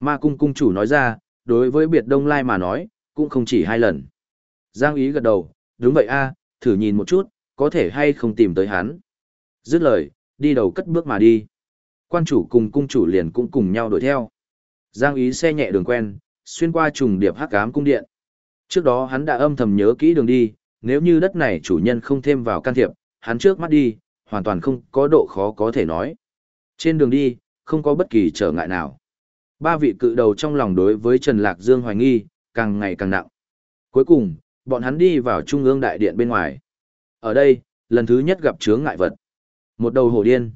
Ma cung cung chủ nói ra, đối với biệt đông lai mà nói, cũng không chỉ hai lần. Giang ý gật đầu, đúng vậy a, thử nhìn một chút, có thể hay không tìm tới hắn. Dứt lời, đi đầu cất bước mà đi. Quan chủ cùng cung chủ liền cũng cùng nhau đuổi theo. Giang ý xe nhẹ đường quen, xuyên qua trùng điệp hắc ám cung điện. Trước đó hắn đã âm thầm nhớ kỹ đường đi, nếu như đất này chủ nhân không thêm vào can thiệp, hắn trước mắt đi, hoàn toàn không có độ khó có thể nói. Trên đường đi, không có bất kỳ trở ngại nào. Ba vị cự đầu trong lòng đối với Trần Lạc Dương hoài nghi, càng ngày càng nặng. Cuối cùng, bọn hắn đi vào trung ương đại điện bên ngoài. Ở đây, lần thứ nhất gặp chướng ngại vật. Một đầu hổ điên.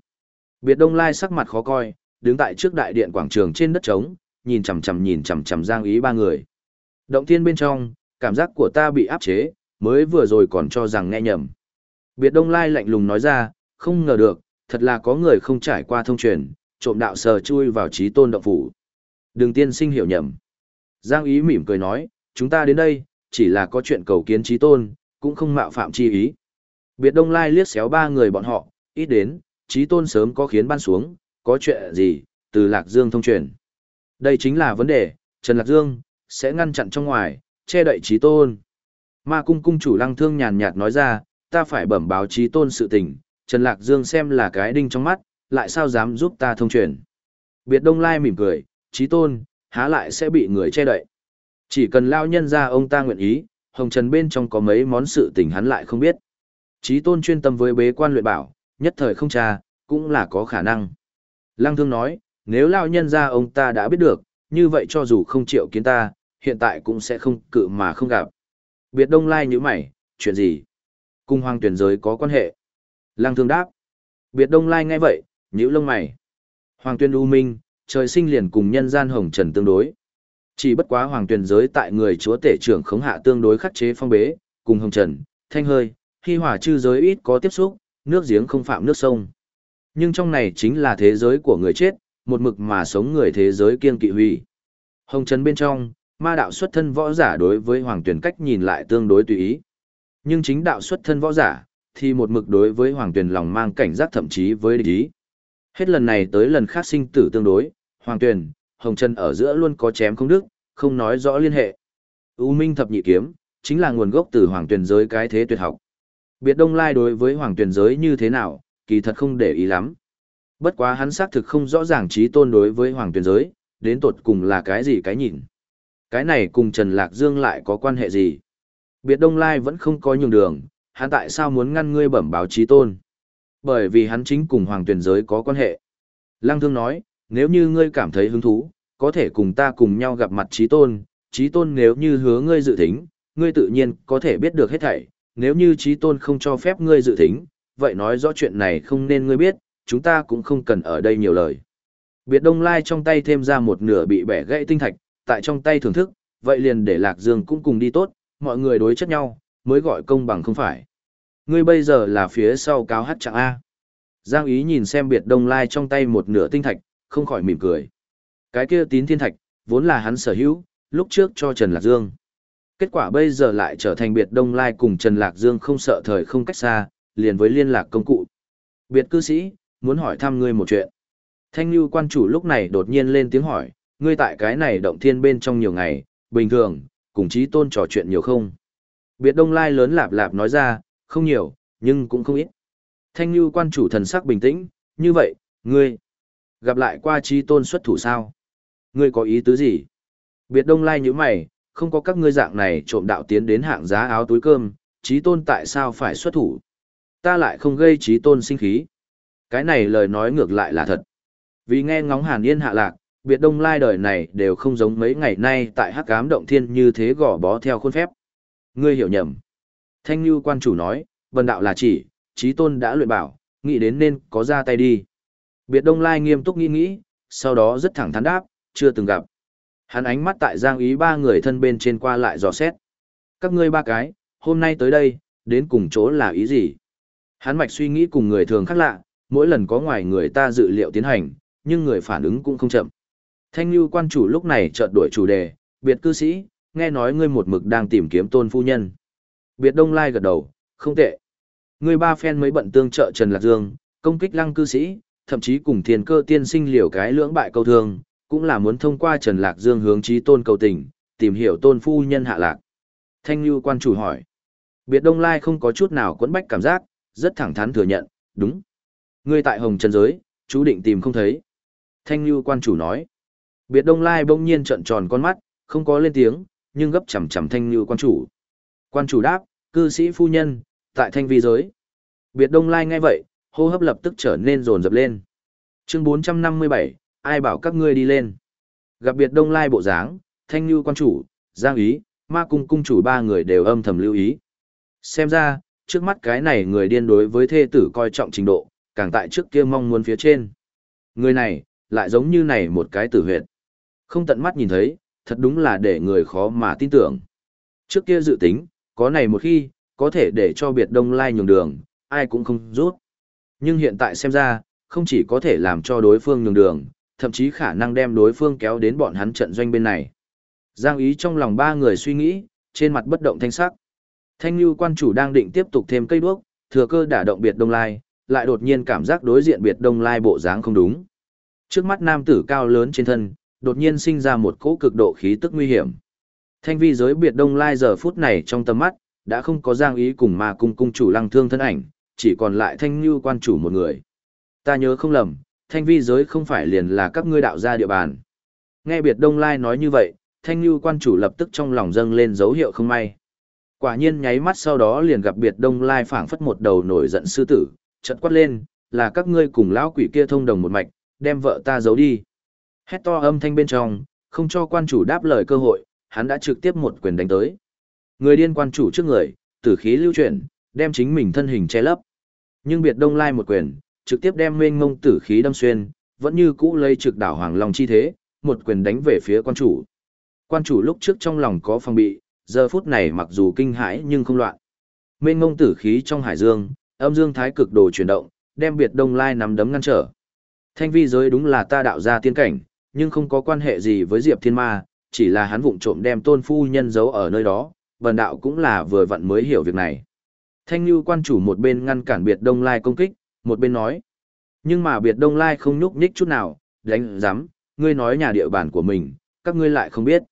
Biệt Đông Lai sắc mặt khó coi, đứng tại trước đại điện quảng trường trên đất trống, nhìn chằm chằm nhìn chằm chằm Giang Ý ba người. Động thiên bên trong, cảm giác của ta bị áp chế, mới vừa rồi còn cho rằng nghe nhầm. Biệt Đông Lai lạnh lùng nói ra, không ngờ được, thật là có người không trải qua thông truyền, trộm đạo sờ chui vào trí tôn động phủ. Đừng tiên sinh hiểu nhầm. Giang Ý mỉm cười nói, chúng ta đến đây, chỉ là có chuyện cầu kiến trí tôn, cũng không mạo phạm chi ý. Biệt Đông Lai liếc xéo ba người bọn họ, ít đến, trí tôn sớm có khiến ban xuống, có chuyện gì, từ Lạc Dương thông truyền. Đây chính là vấn đề, Trần Lạc Dương, sẽ ngăn chặn trong ngoài, che đậy trí tôn. Ma cung cung chủ lăng thương nhàn nhạt nói ra, ta phải bẩm báo trí tôn sự tình, Trần Lạc Dương xem là cái đinh trong mắt, lại sao dám giúp ta thông truyền. Biệt Đông Lai mỉm cười, trí tôn, há lại sẽ bị người che đậy. Chỉ cần lao nhân ra ông ta nguyện ý, hồng trần bên trong có mấy món sự tình hắn lại không biết. Trí tôn chuyên tâm với bế quan luyện bảo, nhất thời không tra, cũng là có khả năng. Lăng thương nói, nếu lao nhân ra ông ta đã biết được, như vậy cho dù không chịu kiến ta, hiện tại cũng sẽ không cự mà không gặp. Biệt đông lai như mày, chuyện gì? Cung hoàng tuyển giới có quan hệ. Lăng thương đáp. Biệt đông lai nghe vậy, nhữ lông mày. Hoàng tuyên u minh, trời sinh liền cùng nhân gian hồng trần tương đối. Chỉ bất quá hoàng tuyển giới tại người chúa tể trưởng khống hạ tương đối khắc chế phong bế, cùng hồng trần, thanh hơi, khi hỏa chư giới ít có tiếp xúc, nước giếng không phạm nước sông. Nhưng trong này chính là thế giới của người chết, một mực mà sống người thế giới kiên kỵ huy. Hồng trần bên trong, ma đạo xuất thân võ giả đối với hoàng tuyển cách nhìn lại tương đối tùy ý. Nhưng chính đạo xuất thân võ giả, thì một mực đối với hoàng tuyển lòng mang cảnh giác thậm chí với địch ý. Hết lần này tới lần khác sinh tử tương đối, hoàng Tuyền, hồng trần ở giữa luôn có chém không đức, không nói rõ liên hệ. U Minh thập nhị kiếm, chính là nguồn gốc từ hoàng Tuyền giới cái thế tuyệt học. Biệt Đông Lai đối với hoàng Tuyền giới như thế nào, kỳ thật không để ý lắm. Bất quá hắn xác thực không rõ ràng trí tôn đối với hoàng Tuyền giới, đến tột cùng là cái gì cái nhìn. Cái này cùng Trần Lạc Dương lại có quan hệ gì? Biệt Đông Lai vẫn không có nhường đường, hắn tại sao muốn ngăn ngươi bẩm báo trí tôn? Bởi vì hắn chính cùng hoàng Tuyền giới có quan hệ. Lăng Thương nói, nếu như ngươi cảm thấy hứng thú, có thể cùng ta cùng nhau gặp mặt trí tôn, trí tôn nếu như hứa ngươi dự tính, ngươi tự nhiên có thể biết được hết thảy, nếu như trí tôn không cho phép ngươi dự tính, vậy nói rõ chuyện này không nên ngươi biết, chúng ta cũng không cần ở đây nhiều lời. Biệt Đông Lai trong tay thêm ra một nửa bị bẻ gãy tinh thạch, tại trong tay thưởng thức, vậy liền để Lạc Dương cũng cùng đi tốt, mọi người đối chất nhau, mới gọi công bằng không phải. Ngươi bây giờ là phía sau cáo hát trạng A. Giang ý nhìn xem biệt Đông Lai trong tay một nửa tinh thạch, không khỏi mỉm cười. Cái kia tín thiên thạch, vốn là hắn sở hữu, lúc trước cho Trần Lạc Dương. Kết quả bây giờ lại trở thành biệt Đông Lai cùng Trần Lạc Dương không sợ thời không cách xa, liền với liên lạc công cụ. Biệt cư sĩ, muốn hỏi thăm ngươi một chuyện. Thanh Nhu quan chủ lúc này đột nhiên lên tiếng hỏi, ngươi tại cái này động thiên bên trong nhiều ngày, bình thường, cùng chí tôn trò chuyện nhiều không? Biệt Đông Lai lớn lạp lạp nói ra, không nhiều, nhưng cũng không ít. Thanh Nhu quan chủ thần sắc bình tĩnh, như vậy, ngươi, gặp lại qua trí tôn xuất thủ sao? Ngươi có ý tứ gì? Biệt Đông Lai như mày, không có các ngươi dạng này trộm đạo tiến đến hạng giá áo túi cơm, trí tôn tại sao phải xuất thủ? Ta lại không gây trí tôn sinh khí. Cái này lời nói ngược lại là thật. Vì nghe ngóng hàn yên hạ lạc, biệt đông lai đời này đều không giống mấy ngày nay tại hắc cám động thiên như thế gò bó theo khuôn phép. Ngươi hiểu nhầm. Thanh Như quan chủ nói, vần đạo là chỉ, trí tôn đã luyện bảo, nghĩ đến nên có ra tay đi. Biệt đông lai nghiêm túc nghĩ nghĩ, sau đó rất thẳng thắn đáp, chưa từng gặp. Hắn ánh mắt tại giang ý ba người thân bên trên qua lại dò xét. Các ngươi ba cái, hôm nay tới đây, đến cùng chỗ là ý gì? Hắn mạch suy nghĩ cùng người thường khác lạ, mỗi lần có ngoài người ta dự liệu tiến hành, nhưng người phản ứng cũng không chậm. Thanh Nhu quan chủ lúc này chợt đổi chủ đề, biệt cư sĩ, nghe nói ngươi một mực đang tìm kiếm tôn phu nhân. Biệt Đông Lai gật đầu, không tệ. Ngươi ba phen mới bận tương trợ Trần Lạc Dương, công kích lăng cư sĩ, thậm chí cùng thiên cơ tiên sinh liều cái lưỡng bại câu thương, cũng là muốn thông qua Trần Lạc Dương hướng trí tôn cầu tình, tìm hiểu tôn phu nhân hạ lạc. Thanh Như quan chủ hỏi. Biệt Đông Lai không có chút nào quấn bách cảm giác, rất thẳng thắn thừa nhận, đúng. Ngươi tại Hồng Trần Giới, chú định tìm không thấy. Thanh Như quan chủ nói. Biệt Đông Lai bỗng nhiên trợn tròn con mắt, không có lên tiếng, nhưng gấp chầm chầm Thanh Như quan chủ. Quan chủ đáp, cư sĩ phu nhân, tại Thanh Vi Giới. Biệt Đông Lai nghe vậy, hô hấp lập tức trở nên rồn rập lên. Chương 457, ai bảo các ngươi đi lên. Gặp biệt Đông Lai bộ dáng, Thanh Như quan chủ, Giang Ý, Ma Cung cung chủ ba người đều âm thầm lưu ý. Xem ra, trước mắt cái này người điên đối với thê tử coi trọng trình độ, càng tại trước kia mong muốn phía trên. Người này, lại giống như này một cái tử huyệt. Không tận mắt nhìn thấy, thật đúng là để người khó mà tin tưởng. Trước kia dự tính, có này một khi, có thể để cho biệt đông lai nhường đường, ai cũng không rút. Nhưng hiện tại xem ra, không chỉ có thể làm cho đối phương nhường đường, thậm chí khả năng đem đối phương kéo đến bọn hắn trận doanh bên này. Giang ý trong lòng ba người suy nghĩ, trên mặt bất động thanh sắc. Thanh lưu quan chủ đang định tiếp tục thêm cây đuốc, thừa cơ đả động biệt đông lai, lại đột nhiên cảm giác đối diện biệt đông lai bộ dáng không đúng. Trước mắt nam tử cao lớn trên thân, đột nhiên sinh ra một cỗ cực độ khí tức nguy hiểm. Thanh vi giới biệt đông lai giờ phút này trong tầm mắt, đã không có giang ý cùng ma cung cung chủ lăng thương thân ảnh, chỉ còn lại thanh như quan chủ một người. Ta nhớ không lầm, thanh vi giới không phải liền là các ngươi đạo gia địa bàn. Nghe biệt đông lai nói như vậy, thanh như quan chủ lập tức trong lòng dâng lên dấu hiệu không may. Quả nhiên nháy mắt sau đó liền gặp biệt đông lai phảng phất một đầu nổi giận sư tử, chợt quát lên, là các ngươi cùng lão quỷ kia thông đồng một mạch, đem vợ ta giấu đi. Hét to âm thanh bên trong, không cho quan chủ đáp lời cơ hội, hắn đã trực tiếp một quyền đánh tới. Người điên quan chủ trước người, tử khí lưu chuyển, đem chính mình thân hình che lấp. Nhưng biệt đông lai một quyền, trực tiếp đem mênh mông tử khí đâm xuyên, vẫn như cũ lây trực đảo hoàng long chi thế, một quyền đánh về phía quan chủ. Quan chủ lúc trước trong lòng có phòng bị, giờ phút này mặc dù kinh hãi nhưng không loạn. Mênh mông tử khí trong hải dương, âm dương thái cực đồ chuyển động, đem biệt đông lai nắm đấm ngăn trở. Thanh vi giới đúng là ta đạo ra tiên cảnh, nhưng không có quan hệ gì với Diệp Thiên Ma, chỉ là hắn vụng trộm đem tôn phu nhân giấu ở nơi đó, bần đạo cũng là vừa vặn mới hiểu việc này. Thanh Nhu quan chủ một bên ngăn cản biệt đông lai công kích, một bên nói. Nhưng mà biệt đông lai không nhúc nhích chút nào, đánh giám, ngươi nói nhà địa bàn của mình, các ngươi lại không biết.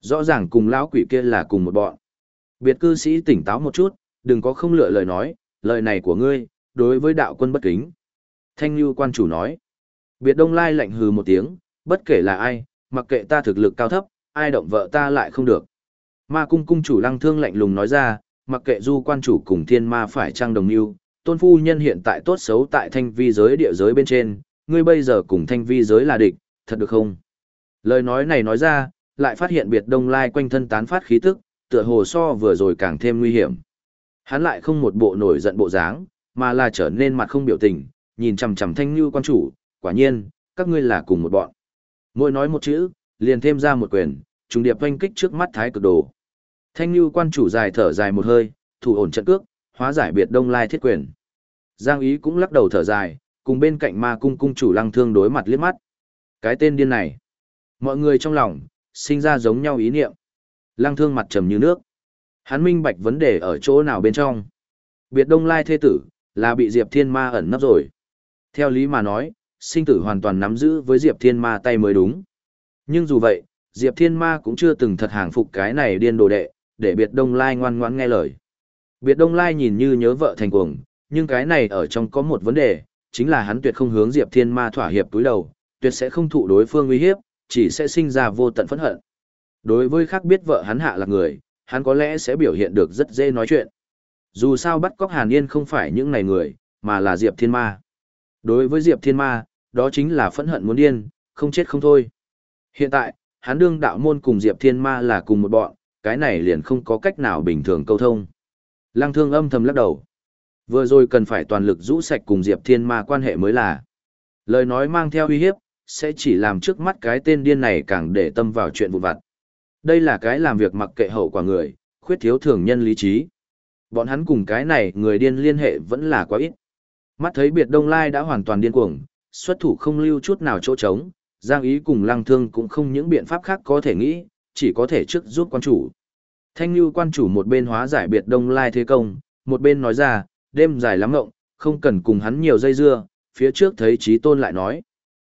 Rõ ràng cùng lão quỷ kia là cùng một bọn. Biệt cư sĩ tỉnh táo một chút, đừng có không lựa lời nói, lời này của ngươi, đối với đạo quân bất kính. Thanh Nhu quan chủ nói. Biệt đông lai lạnh hừ một tiếng, bất kể là ai, mặc kệ ta thực lực cao thấp, ai động vợ ta lại không được. Ma cung cung chủ lăng thương lạnh lùng nói ra, mặc kệ du quan chủ cùng thiên ma phải trang đồng lưu tôn phu nhân hiện tại tốt xấu tại thanh vi giới địa giới bên trên, ngươi bây giờ cùng thanh vi giới là địch, thật được không? Lời nói này nói ra, lại phát hiện biệt đông lai quanh thân tán phát khí tức, tựa hồ so vừa rồi càng thêm nguy hiểm. Hắn lại không một bộ nổi giận bộ dáng, mà là trở nên mặt không biểu tình, nhìn chằm chằm thanh như quan chủ, quả nhiên, các ngươi là cùng một bọn. Mỗi nói một chữ, liền thêm ra một quyền, trùng điệp oanh kích trước mắt thái cực đồ. Thanh Nhu quan chủ dài thở dài một hơi, thủ ổn trận cước, hóa giải biệt đông lai thiết quyền. Giang ý cũng lắc đầu thở dài, cùng bên cạnh ma cung cung chủ lăng thương đối mặt liếc mắt. Cái tên điên này. Mọi người trong lòng, sinh ra giống nhau ý niệm. Lăng thương mặt trầm như nước. Hắn minh bạch vấn đề ở chỗ nào bên trong. Biệt đông lai thê tử, là bị Diệp Thiên Ma ẩn nấp rồi. Theo lý mà nói, sinh tử hoàn toàn nắm giữ với Diệp Thiên Ma tay mới đúng. Nhưng dù vậy, Diệp Thiên Ma cũng chưa từng thật hàng phục cái này điên đồ đệ, để biệt đông lai ngoan ngoãn nghe lời. Biệt đông lai nhìn như nhớ vợ thành cuồng, nhưng cái này ở trong có một vấn đề, chính là hắn tuyệt không hướng Diệp Thiên Ma thỏa hiệp túi đầu, tuyệt sẽ không thụ đối phương uy hiếp, chỉ sẽ sinh ra vô tận phẫn hận. Đối với khác biết vợ hắn hạ là người, hắn có lẽ sẽ biểu hiện được rất dễ nói chuyện. Dù sao bắt cóc Hàn Yên không phải những này người, mà là Diệp Thiên Ma. Đối với Diệp Thiên Ma, đó chính là phẫn hận muốn điên, không chết không thôi. Hiện tại, hắn đương đạo môn cùng Diệp Thiên Ma là cùng một bọn, cái này liền không có cách nào bình thường câu thông. Lăng thương âm thầm lắc đầu. Vừa rồi cần phải toàn lực rũ sạch cùng Diệp Thiên Ma quan hệ mới là. Lời nói mang theo uy hiếp, sẽ chỉ làm trước mắt cái tên điên này càng để tâm vào chuyện vụn vặt. Đây là cái làm việc mặc kệ hậu quả người, khuyết thiếu thường nhân lý trí. Bọn hắn cùng cái này người điên liên hệ vẫn là quá ít. Mắt thấy biệt đông lai đã hoàn toàn điên cuồng, xuất thủ không lưu chút nào chỗ trống, Giang Ý cùng Lăng Thương cũng không những biện pháp khác có thể nghĩ, chỉ có thể trước giúp quan chủ. Thanh lưu quan chủ một bên hóa giải biệt đông lai thế công, một bên nói ra, đêm dài lắm ngộng, không cần cùng hắn nhiều dây dưa, phía trước thấy trí tôn lại nói.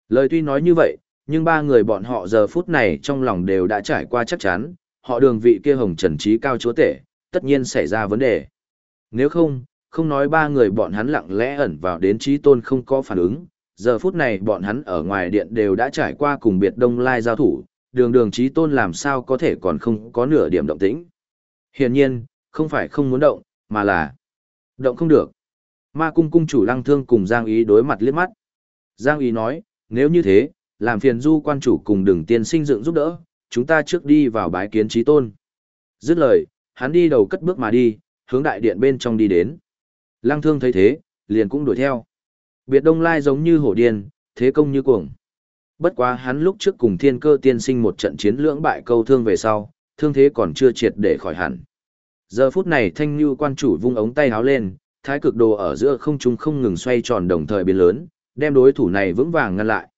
Lời tuy nói như vậy, Nhưng ba người bọn họ giờ phút này trong lòng đều đã trải qua chắc chắn, họ đường vị kia hồng trần trí cao chúa tể, tất nhiên xảy ra vấn đề. Nếu không, không nói ba người bọn hắn lặng lẽ ẩn vào đến trí tôn không có phản ứng, giờ phút này bọn hắn ở ngoài điện đều đã trải qua cùng biệt đông lai giao thủ, đường đường trí tôn làm sao có thể còn không có nửa điểm động tĩnh. Hiển nhiên, không phải không muốn động, mà là động không được. Ma cung cung chủ lăng thương cùng Giang Ý đối mặt liếc mắt. Giang Ý nói, nếu như thế, làm phiền du quan chủ cùng đường tiên sinh dựng giúp đỡ, chúng ta trước đi vào bái kiến trí tôn. Dứt lời, hắn đi đầu cất bước mà đi, hướng đại điện bên trong đi đến. Lăng thương thấy thế, liền cũng đuổi theo. Biệt đông lai giống như hổ điên, thế công như cuồng. Bất quá hắn lúc trước cùng thiên cơ tiên sinh một trận chiến lưỡng bại câu thương về sau, thương thế còn chưa triệt để khỏi hẳn. Giờ phút này thanh như quan chủ vung ống tay háo lên, thái cực đồ ở giữa không trung không ngừng xoay tròn đồng thời biến lớn, đem đối thủ này vững vàng ngăn lại.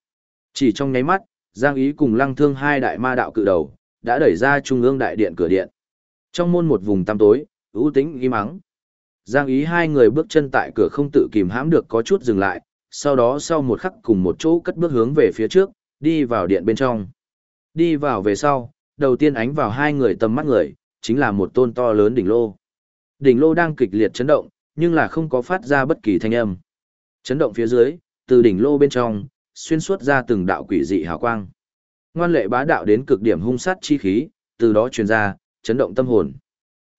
Chỉ trong nháy mắt, Giang Ý cùng Lăng Thương hai đại ma đạo cự đầu, đã đẩy ra trung ương đại điện cửa điện. Trong môn một vùng tăm tối, ưu tĩnh im mắng. Giang Ý hai người bước chân tại cửa không tự kìm hãm được có chút dừng lại, sau đó sau một khắc cùng một chỗ cất bước hướng về phía trước, đi vào điện bên trong. Đi vào về sau, đầu tiên ánh vào hai người tầm mắt người, chính là một tôn to lớn đỉnh lô. Đỉnh lô đang kịch liệt chấn động, nhưng là không có phát ra bất kỳ thanh âm. Chấn động phía dưới, từ đỉnh lô bên trong, xuyên suốt ra từng đạo quỷ dị hào quang. Ngoan lệ bá đạo đến cực điểm hung sát chi khí, từ đó truyền ra, chấn động tâm hồn.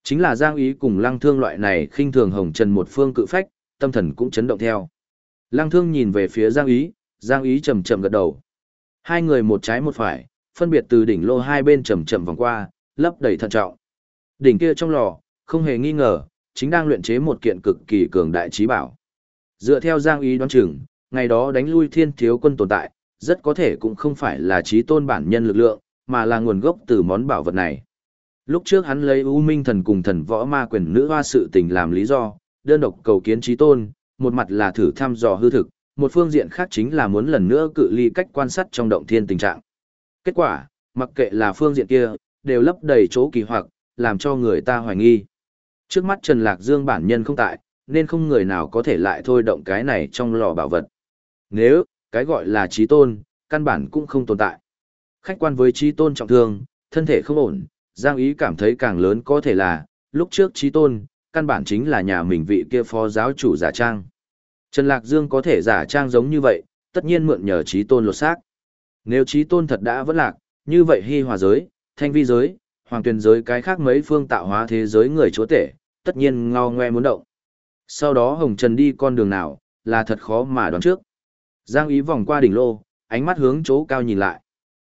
Chính là Giang Ý cùng Lăng Thương loại này khinh thường hồng trần một phương cự phách, tâm thần cũng chấn động theo. Lăng Thương nhìn về phía Giang Ý, Giang Ý chầm chậm gật đầu. Hai người một trái một phải, phân biệt từ đỉnh lô hai bên chầm chậm vòng qua, lấp đầy thận trọng. Đỉnh kia trong lò, không hề nghi ngờ, chính đang luyện chế một kiện cực kỳ cường đại trí bảo. Dựa theo Giang Ý đoán chừng, ngày đó đánh lui thiên thiếu quân tồn tại, rất có thể cũng không phải là trí tôn bản nhân lực lượng, mà là nguồn gốc từ món bảo vật này. Lúc trước hắn lấy U Minh thần cùng thần võ ma quyền nữ hoa sự tình làm lý do, đơn độc cầu kiến trí tôn, một mặt là thử thăm dò hư thực, một phương diện khác chính là muốn lần nữa cự ly cách quan sát trong động thiên tình trạng. Kết quả, mặc kệ là phương diện kia, đều lấp đầy chỗ kỳ hoặc, làm cho người ta hoài nghi. Trước mắt Trần Lạc Dương bản nhân không tại, nên không người nào có thể lại thôi động cái này trong lò bảo vật. Nếu, cái gọi là trí tôn, căn bản cũng không tồn tại. Khách quan với trí tôn trọng thương, thân thể không ổn, Giang Ý cảm thấy càng lớn có thể là, lúc trước trí tôn, căn bản chính là nhà mình vị kia phó giáo chủ giả trang. Trần Lạc Dương có thể giả trang giống như vậy, tất nhiên mượn nhờ trí tôn lột xác. Nếu trí tôn thật đã vẫn lạc, như vậy hy hòa giới, thanh vi giới, hoàng tuyển giới cái khác mấy phương tạo hóa thế giới người chúa tể, tất nhiên ngao ngoe muốn động. Sau đó Hồng Trần đi con đường nào, là thật khó mà đoán trước. Giang ý vòng qua đỉnh lô, ánh mắt hướng chỗ cao nhìn lại.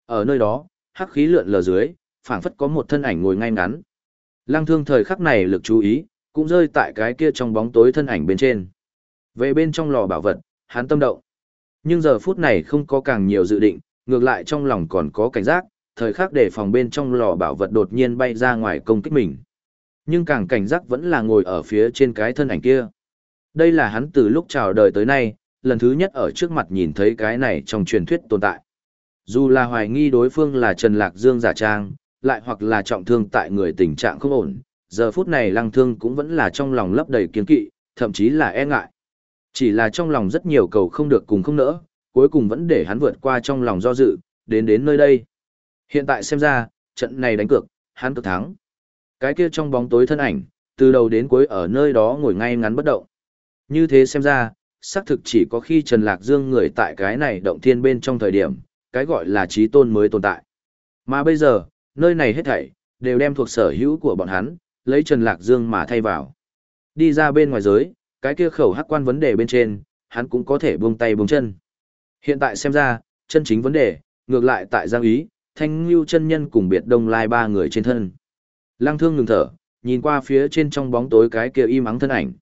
Ở nơi đó, hắc khí lượn lờ dưới, phảng phất có một thân ảnh ngồi ngay ngắn. Lăng thương thời khắc này lực chú ý, cũng rơi tại cái kia trong bóng tối thân ảnh bên trên. Về bên trong lò bảo vật, hắn tâm động. Nhưng giờ phút này không có càng nhiều dự định, ngược lại trong lòng còn có cảnh giác, thời khắc để phòng bên trong lò bảo vật đột nhiên bay ra ngoài công kích mình. Nhưng càng cảnh giác vẫn là ngồi ở phía trên cái thân ảnh kia. Đây là hắn từ lúc chào đời tới nay, lần thứ nhất ở trước mặt nhìn thấy cái này trong truyền thuyết tồn tại. Dù là hoài nghi đối phương là Trần Lạc Dương giả trang, lại hoặc là trọng thương tại người tình trạng không ổn, giờ phút này lăng thương cũng vẫn là trong lòng lấp đầy kiên kỵ, thậm chí là e ngại. Chỉ là trong lòng rất nhiều cầu không được cùng không nỡ, cuối cùng vẫn để hắn vượt qua trong lòng do dự, đến đến nơi đây. Hiện tại xem ra, trận này đánh cược, hắn cực thắng. Cái kia trong bóng tối thân ảnh, từ đầu đến cuối ở nơi đó ngồi ngay ngắn bất động. Như thế xem ra, xác thực chỉ có khi Trần Lạc Dương người tại cái này động thiên bên trong thời điểm, cái gọi là trí tôn mới tồn tại. Mà bây giờ, nơi này hết thảy, đều đem thuộc sở hữu của bọn hắn, lấy Trần Lạc Dương mà thay vào. Đi ra bên ngoài giới, cái kia khẩu hắc quan vấn đề bên trên, hắn cũng có thể buông tay buông chân. Hiện tại xem ra, chân chính vấn đề, ngược lại tại Giang Ý, Thanh Lưu chân nhân cùng biệt đông lai ba người trên thân. Lăng thương ngừng thở, nhìn qua phía trên trong bóng tối cái kia im ắng thân ảnh.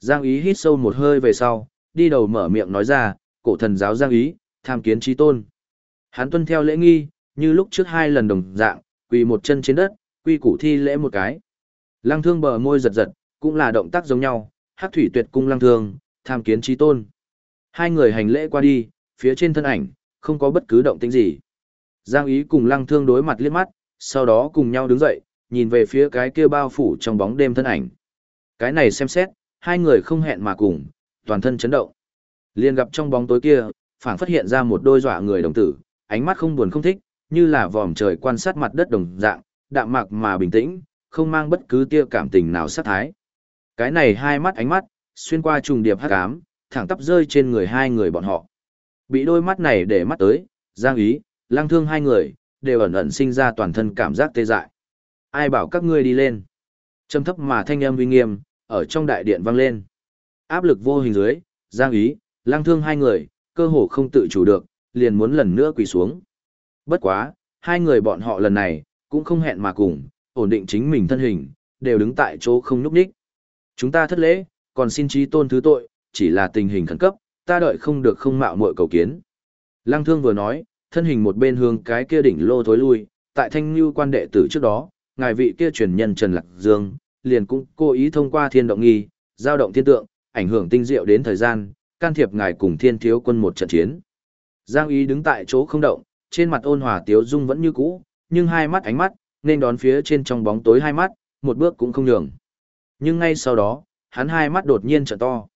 Giang Ý hít sâu một hơi về sau, đi đầu mở miệng nói ra, cổ thần giáo Giang Ý, tham kiến trí tôn. Hắn tuân theo lễ nghi, như lúc trước hai lần đồng dạng, quỳ một chân trên đất, quy củ thi lễ một cái. Lăng thương bờ môi giật giật, cũng là động tác giống nhau, hắc thủy tuyệt cung lăng thương, tham kiến trí tôn. Hai người hành lễ qua đi, phía trên thân ảnh, không có bất cứ động tĩnh gì. Giang ý cùng lăng thương đối mặt liếc mắt, sau đó cùng nhau đứng dậy, nhìn về phía cái kia bao phủ trong bóng đêm thân ảnh. Cái này xem xét, hai người không hẹn mà cùng, toàn thân chấn động. Liên gặp trong bóng tối kia, phảng phát hiện ra một đôi dọa người đồng tử, ánh mắt không buồn không thích, như là vòm trời quan sát mặt đất đồng dạng, đạm mạc mà bình tĩnh, không mang bất cứ tia cảm tình nào sát thái. Cái này hai mắt ánh mắt, xuyên qua trùng điệp hắc ám, thẳng tắp rơi trên người hai người bọn họ. Bị đôi mắt này để mắt tới, Giang Ý, Lăng Thương hai người, đều ẩn ẩn sinh ra toàn thân cảm giác tê dại. Ai bảo các ngươi đi lên? Trầm thấp mà thanh âm uy nghiêm, ở trong đại điện vang lên. Áp lực vô hình dưới, Giang Ý, Lăng Thương hai người, cơ hồ không tự chủ được, liền muốn lần nữa quỳ xuống. Bất quá, hai người bọn họ lần này, cũng không hẹn mà cùng, ổn định chính mình thân hình, đều đứng tại chỗ không nhúc nhích. Chúng ta thất lễ, còn xin trí tôn thứ tội, chỉ là tình hình khẩn cấp, ta đợi không được không mạo muội cầu kiến. Lăng thương vừa nói, thân hình một bên hướng cái kia đỉnh lô thối lui, tại thanh lưu quan đệ tử trước đó, ngài vị kia truyền nhân Trần Lạc Dương, liền cũng cố ý thông qua thiên động nghi, giao động thiên tượng, ảnh hưởng tinh diệu đến thời gian, can thiệp ngài cùng thiên thiếu quân một trận chiến. Giang ý đứng tại chỗ không động, trên mặt ôn hòa tiếu dung vẫn như cũ, nhưng hai mắt ánh mắt, nên đón phía trên trong bóng tối hai mắt, một bước cũng không nhường. Nhưng ngay sau đó, hắn hai mắt đột nhiên trợ to.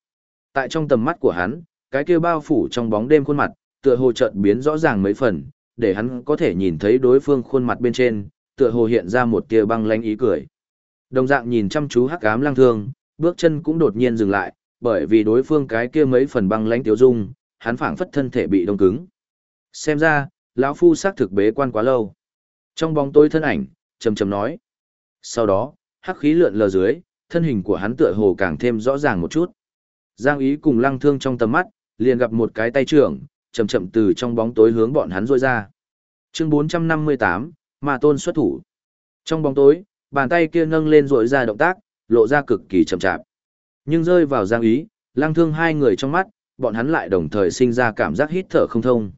Tại trong tầm mắt của hắn, cái kia bao phủ trong bóng đêm khuôn mặt, tựa hồ chợt biến rõ ràng mấy phần, để hắn có thể nhìn thấy đối phương khuôn mặt bên trên, tựa hồ hiện ra một tia băng lanh ý cười. Đồng dạng nhìn chăm chú hắc ám lang thương, bước chân cũng đột nhiên dừng lại, bởi vì đối phương cái kia mấy phần băng lanh tiêu dung, hắn phảng phất thân thể bị đông cứng. Xem ra, lão phu xác thực bế quan quá lâu. Trong bóng tối thân ảnh, trầm trầm nói. Sau đó, hắc khí lượn lờ dưới, thân hình của hắn tựa hồ càng thêm rõ ràng một chút. Giang ý cùng lăng thương trong tầm mắt, liền gặp một cái tay trưởng, chậm chậm từ trong bóng tối hướng bọn hắn rôi ra. Chương 458, Ma Tôn xuất thủ. Trong bóng tối, bàn tay kia nâng lên rội ra động tác, lộ ra cực kỳ chậm chạp. Nhưng rơi vào giang ý, lăng thương hai người trong mắt, bọn hắn lại đồng thời sinh ra cảm giác hít thở không thông.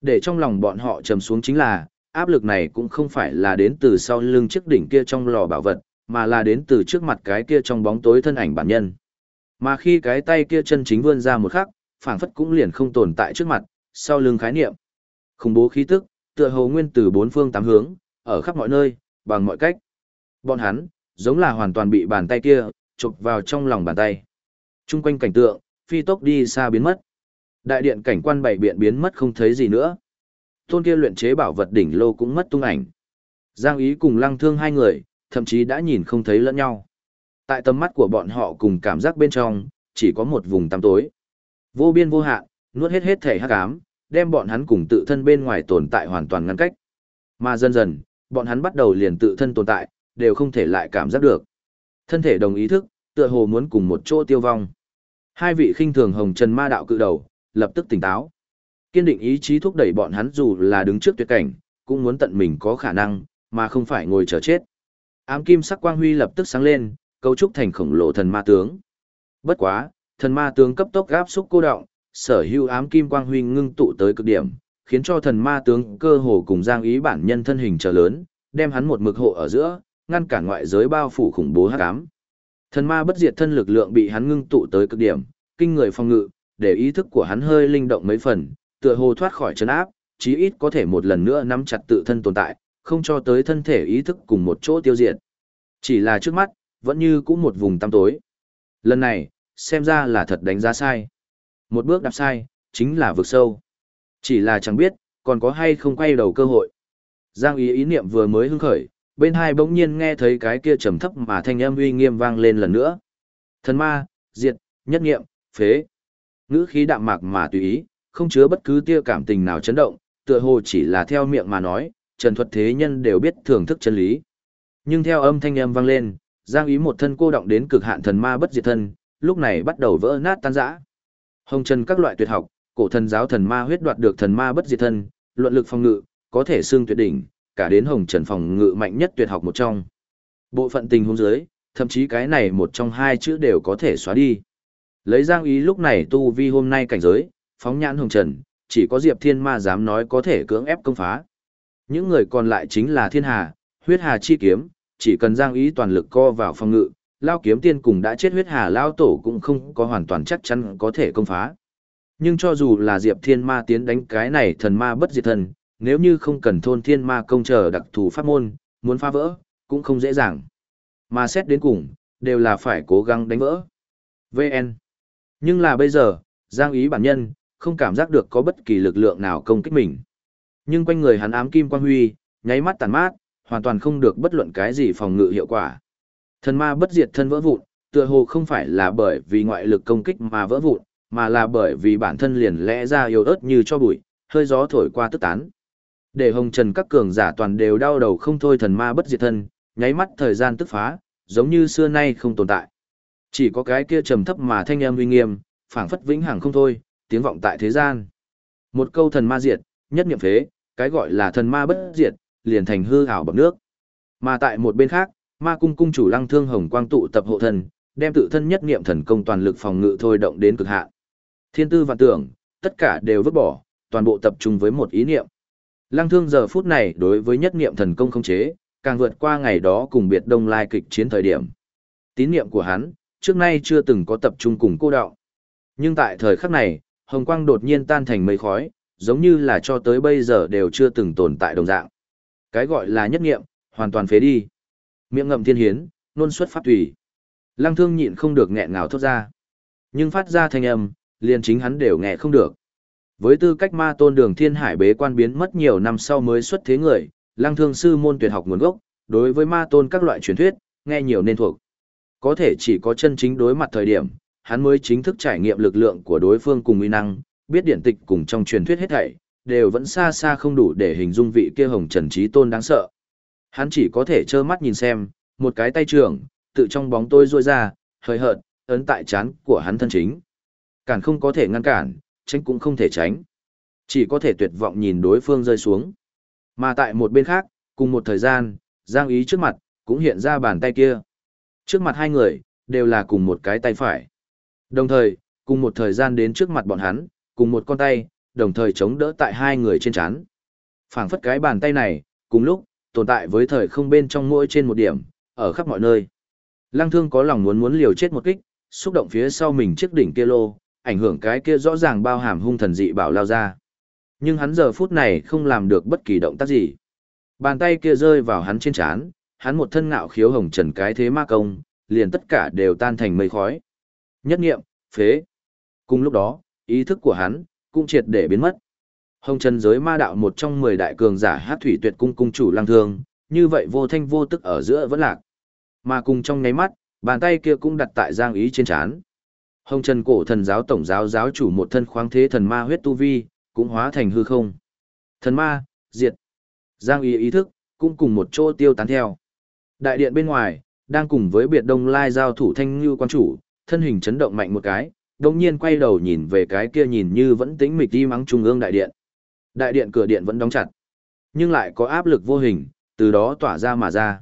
Để trong lòng bọn họ trầm xuống chính là, áp lực này cũng không phải là đến từ sau lưng chiếc đỉnh kia trong lò bảo vật, mà là đến từ trước mặt cái kia trong bóng tối thân ảnh bản nhân. Mà khi cái tay kia chân chính vươn ra một khắc, phảng phất cũng liền không tồn tại trước mặt, sau lưng khái niệm. Khủng bố khí tức, tựa hồ nguyên từ bốn phương tám hướng, ở khắp mọi nơi, bằng mọi cách. Bọn hắn, giống là hoàn toàn bị bàn tay kia, chụp vào trong lòng bàn tay. Trung quanh cảnh tượng, phi tốc đi xa biến mất. Đại điện cảnh quan bảy biện biến mất không thấy gì nữa. Tôn kia luyện chế bảo vật đỉnh lô cũng mất tung ảnh. Giang ý cùng lăng thương hai người, thậm chí đã nhìn không thấy lẫn nhau. Tại tầm mắt của bọn họ cùng cảm giác bên trong, chỉ có một vùng tăm tối. Vô biên vô hạn, nuốt hết hết thể hắc ám, đem bọn hắn cùng tự thân bên ngoài tồn tại hoàn toàn ngăn cách. Mà dần dần, bọn hắn bắt đầu liền tự thân tồn tại, đều không thể lại cảm giác được. Thân thể đồng ý thức, tựa hồ muốn cùng một chỗ tiêu vong. Hai vị khinh thường hồng trần ma đạo cự đầu, lập tức tỉnh táo. Kiên định ý chí thúc đẩy bọn hắn dù là đứng trước tuyệt cảnh, cũng muốn tận mình có khả năng, mà không phải ngồi chờ chết. Ám kim sắc quang huy lập tức sáng lên, cấu trúc thành khổng lồ thần ma tướng. Bất quá, thần ma tướng cấp tốc gáp xúc cô động, sở hữu ám kim quang huy ngưng tụ tới cực điểm, khiến cho thần ma tướng cơ hồ cùng giang ý bản nhân thân hình trở lớn, đem hắn một mực hộ ở giữa, ngăn cản ngoại giới bao phủ khủng bố hắc ám. Thần ma bất diệt thân lực lượng bị hắn ngưng tụ tới cực điểm, kinh người phong ngự, để ý thức của hắn hơi linh động mấy phần, tựa hồ thoát khỏi trấn áp, chí ít có thể một lần nữa nắm chặt tự thân tồn tại, không cho tới thân thể ý thức cùng một chỗ tiêu diệt. Chỉ là trước mắt, vẫn như cũ một vùng tăm tối. Lần này, xem ra là thật đánh giá sai. Một bước đạp sai, chính là vực sâu. Chỉ là chẳng biết, còn có hay không quay đầu cơ hội. Giang ý ý niệm vừa mới hưng khởi, bên hai bỗng nhiên nghe thấy cái kia trầm thấp mà thanh âm uy nghiêm vang lên lần nữa. Thần ma, diệt, nhất nghiệm, phế. Ngữ khí đạm mạc mà tùy ý, không chứa bất cứ tia cảm tình nào chấn động, tựa hồ chỉ là theo miệng mà nói, Trần Thuật Thế Nhân đều biết thưởng thức chân lý. Nhưng theo âm thanh âm vang lên, Giang ý một thân cô động đến cực hạn thần ma bất diệt thân, lúc này bắt đầu vỡ nát tan rã. Hồng Trần các loại tuyệt học, cổ thần giáo thần ma huyết đoạt được thần ma bất diệt thân, luận lực phòng ngự, có thể xương tuyệt đỉnh, cả đến Hồng Trần phòng ngự mạnh nhất tuyệt học một trong. Bộ phận tình huống dưới, thậm chí cái này một trong hai chữ đều có thể xóa đi. Lấy Giang ý lúc này tu vi hôm nay cảnh giới, phóng nhãn Hồng Trần, chỉ có Diệp Thiên Ma dám nói có thể cưỡng ép công phá. Những người còn lại chính là Thiên Hà, Huyết Hà chi kiếm, chỉ cần Giang ý toàn lực co vào phòng ngự, lao kiếm tiên cùng đã chết huyết hà lao tổ cũng không có hoàn toàn chắc chắn có thể công phá. Nhưng cho dù là Diệp Thiên Ma tiến đánh cái này thần ma bất diệt thần, nếu như không cần thôn thiên ma công chờ đặc thù pháp môn, muốn phá vỡ, cũng không dễ dàng. Mà xét đến cùng, đều là phải cố gắng đánh vỡ. VN. Nhưng là bây giờ, Giang ý bản nhân, không cảm giác được có bất kỳ lực lượng nào công kích mình. Nhưng quanh người hắn ám kim quang huy, nháy mắt tàn mát, hoàn toàn không được bất luận cái gì phòng ngự hiệu quả. Thần ma bất diệt thân vỡ vụn, tựa hồ không phải là bởi vì ngoại lực công kích mà vỡ vụn, mà là bởi vì bản thân liền lẽ ra yếu ớt như cho bụi, hơi gió thổi qua tức tán. Để hồng trần các cường giả toàn đều đau đầu không thôi thần ma bất diệt thân, nháy mắt thời gian tức phá, giống như xưa nay không tồn tại. Chỉ có cái kia trầm thấp mà thanh âm uy nghiêm, phảng phất vĩnh hằng không thôi, tiếng vọng tại thế gian. Một câu thần ma diệt, nhất niệm phế, cái gọi là thần ma bất diệt, liền thành hư ảo bậc nước. Mà tại một bên khác, ma cung cung chủ lăng thương hồng quang tụ tập hộ thần, đem tự thân nhất niệm thần công toàn lực phòng ngự thôi động đến cực hạn. Thiên tư và tưởng, tất cả đều vứt bỏ, toàn bộ tập trung với một ý niệm. Lăng thương giờ phút này đối với nhất niệm thần công không chế, càng vượt qua ngày đó cùng biệt đông lai kịch chiến thời điểm. Tín niệm của hắn, trước nay chưa từng có tập trung cùng cô đạo. Nhưng tại thời khắc này, hồng quang đột nhiên tan thành mây khói, giống như là cho tới bây giờ đều chưa từng tồn tại đồng dạng. Cái gọi là nhất niệm, hoàn toàn phế đi. Miệng ngậm thiên hiến, luôn xuất pháp tùy. Lăng thương nhịn không được nghẹn ngào thốt ra. Nhưng phát ra thanh âm, liền chính hắn đều nghe không được. Với tư cách ma tôn đường thiên hải bế quan biến mất nhiều năm sau mới xuất thế người, lăng thương sư môn tuyệt học nguồn gốc, đối với ma tôn các loại truyền thuyết, nghe nhiều nên thuộc. Có thể chỉ có chân chính đối mặt thời điểm, hắn mới chính thức trải nghiệm lực lượng của đối phương cùng uy năng, biết điển tịch cùng trong truyền thuyết hết thảy, đều vẫn xa xa không đủ để hình dung vị kia hồng trần trí tôn đáng sợ. Hắn chỉ có thể trơ mắt nhìn xem, một cái tay trường, tự trong bóng tôi rôi ra, hơi hợt, ấn tại chán của hắn thân chính. Cản không có thể ngăn cản, tránh cũng không thể tránh. Chỉ có thể tuyệt vọng nhìn đối phương rơi xuống. Mà tại một bên khác, cùng một thời gian, Giang Ý trước mặt, cũng hiện ra bàn tay kia. Trước mặt hai người, đều là cùng một cái tay phải. Đồng thời, cùng một thời gian đến trước mặt bọn hắn, cùng một con tay, đồng thời chống đỡ tại hai người trên chán. phảng phất cái bàn tay này, cùng lúc, tồn tại với thời không bên trong mỗi trên một điểm, ở khắp mọi nơi. Lăng thương có lòng muốn muốn liều chết một kích, xúc động phía sau mình chiếc đỉnh kia lô, ảnh hưởng cái kia rõ ràng bao hàm hung thần dị bảo lao ra. Nhưng hắn giờ phút này không làm được bất kỳ động tác gì. Bàn tay kia rơi vào hắn trên chán, hắn một thân ngạo khiếu hồng trần cái thế ma công, liền tất cả đều tan thành mây khói. Nhất nghiệm, phế. Cùng lúc đó, ý thức của hắn, cũng triệt để biến mất. Hồng trần giới ma đạo một trong mười đại cường giả hát thủy tuyệt cung cung chủ lang thương, như vậy vô thanh vô tức ở giữa vẫn lạc. Mà cùng trong nháy mắt, bàn tay kia cũng đặt tại giang ý trên chán. Hồng trần cổ thần giáo tổng giáo giáo chủ một thân khoáng thế thần ma huyết tu vi, cũng hóa thành hư không. Thần ma, diệt. Giang ý ý thức, cũng cùng một chỗ tiêu tán theo. Đại điện bên ngoài, đang cùng với biệt đông lai giao thủ thanh như quan chủ, thân hình chấn động mạnh một cái, đồng nhiên quay đầu nhìn về cái kia nhìn như vẫn tĩnh mịch đi mắng trung ương đại điện. Đại điện cửa điện vẫn đóng chặt, nhưng lại có áp lực vô hình, từ đó tỏa ra mà ra.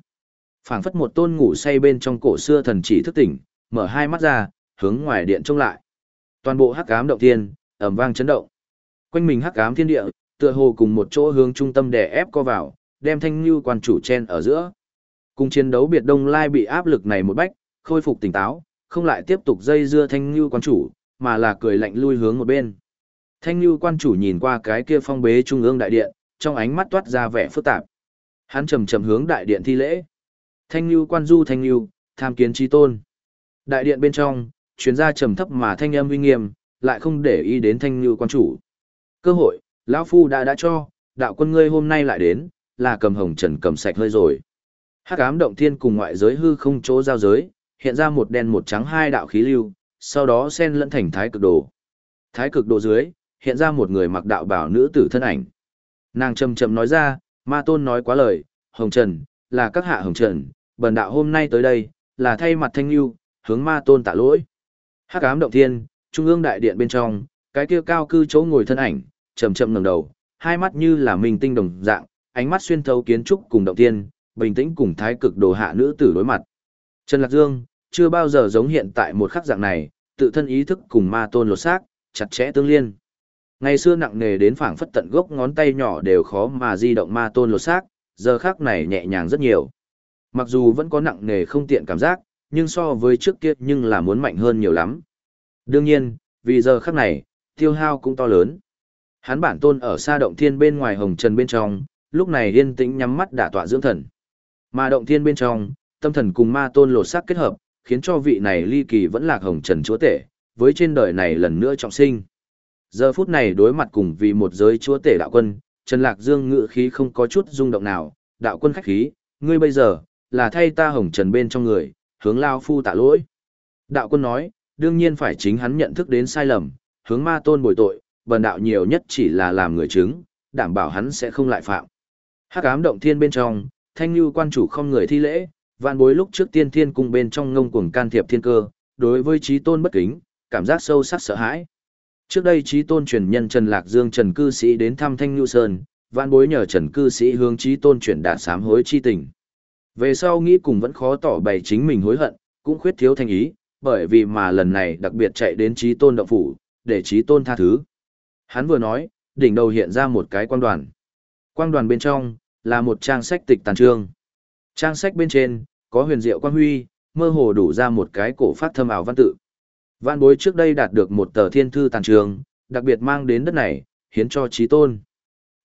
phảng phất một tôn ngủ say bên trong cổ xưa thần chỉ thức tỉnh, mở hai mắt ra, hướng ngoài điện trông lại. Toàn bộ hắc ám động thiên, ầm vang chấn động. Quanh mình hắc ám thiên địa, tựa hồ cùng một chỗ hướng trung tâm đè ép co vào, đem thanh lưu quan chủ chen ở giữa. Cùng chiến đấu biệt đông lai bị áp lực này một bách, khôi phục tỉnh táo, không lại tiếp tục dây dưa thanh lưu quan chủ, mà là cười lạnh lui hướng một bên. Thanh lưu quan chủ nhìn qua cái kia phong bế trung ương đại điện, trong ánh mắt toát ra vẻ phức tạp. Hắn chầm chậm hướng đại điện thi lễ. Thanh lưu quan du thanh lưu, tham kiến chi tôn. Đại điện bên trong, chuyến ra trầm thấp mà thanh âm uy nghiêm, lại không để ý đến thanh lưu quan chủ. Cơ hội, lão phu đã đã cho, đạo quân ngươi hôm nay lại đến, là cầm hồng trần cầm sạch hơi rồi. Hắc ám động thiên cùng ngoại giới hư không chỗ giao giới, hiện ra một đen một trắng hai đạo khí lưu, sau đó xen lẫn thành thái cực đồ. Thái cực đồ dưới, hiện ra một người mặc đạo bảo nữ tử thân ảnh. Nàng chậm chậm nói ra, ma tôn nói quá lời, hồng trần, là các hạ hồng trần, bần đạo hôm nay tới đây, là thay mặt thanh lưu, hướng ma tôn tạ lỗi. Hắc ám động thiên, trung ương đại điện bên trong, cái kia cao cư chỗ ngồi thân ảnh, chậm chậm ngẩng đầu, hai mắt như là minh tinh đồng dạng, ánh mắt xuyên thấu kiến trúc cùng động thiên, bình tĩnh cùng thái cực đồ hạ nữ tử đối mặt. Trần Lạc Dương, chưa bao giờ giống hiện tại một khắc dạng này, tự thân ý thức cùng ma tôn lột xác, chặt chẽ tương liên. Ngày xưa nặng nề đến phảng phất tận gốc ngón tay nhỏ đều khó mà di động ma tôn lột xác, giờ khắc này nhẹ nhàng rất nhiều. Mặc dù vẫn có nặng nề không tiện cảm giác, nhưng so với trước kia nhưng là muốn mạnh hơn nhiều lắm. Đương nhiên, vì giờ khắc này, tiêu hao cũng to lớn. Hắn bản tôn ở xa động thiên bên ngoài hồng trần bên trong, lúc này yên tĩnh nhắm mắt đả tọa dưỡng thần. Mà động thiên bên trong, tâm thần cùng ma tôn lột xác kết hợp, khiến cho vị này ly kỳ vẫn lạc hồng trần chúa tể, với trên đời này lần nữa trọng sinh. Giờ phút này đối mặt cùng vì một giới chúa tể đạo quân, Trần Lạc Dương ngự khí không có chút rung động nào, đạo quân khách khí, ngươi bây giờ, là thay ta hồng trần bên trong người, hướng Lao Phu tạ lỗi. Đạo quân nói, đương nhiên phải chính hắn nhận thức đến sai lầm, hướng ma tôn bồi tội, bần đạo nhiều nhất chỉ là làm người chứng, đảm bảo hắn sẽ không lại phạm. Hắc ám động thiên bên trong, thanh lưu quan chủ không người thi lễ, vạn bối lúc trước tiên thiên cung bên trong ngông cuồng can thiệp thiên cơ, đối với trí tôn bất kính, cảm giác sâu sắc sợ hãi. Trước đây trí tôn truyền nhân Trần Lạc Dương Trần Cư Sĩ đến thăm Thanh Nhu Sơn, vạn bối nhờ Trần Cư Sĩ hướng trí tôn truyền đạt sám hối chi tình. Về sau nghĩ cùng vẫn khó tỏ bày chính mình hối hận, cũng khuyết thiếu thanh ý, bởi vì mà lần này đặc biệt chạy đến trí tôn động phủ, để trí tôn tha thứ. Hắn vừa nói, đỉnh đầu hiện ra một cái quang đoàn. Quang đoàn bên trong, là một trang sách tịch tàn trương. Trang sách bên trên, có huyền diệu quang huy, mơ hồ đủ ra một cái cổ phát thâm ảo văn tự. Văn bối trước đây đạt được một tờ thiên thư tàn trường, đặc biệt mang đến đất này, hiến cho trí tôn.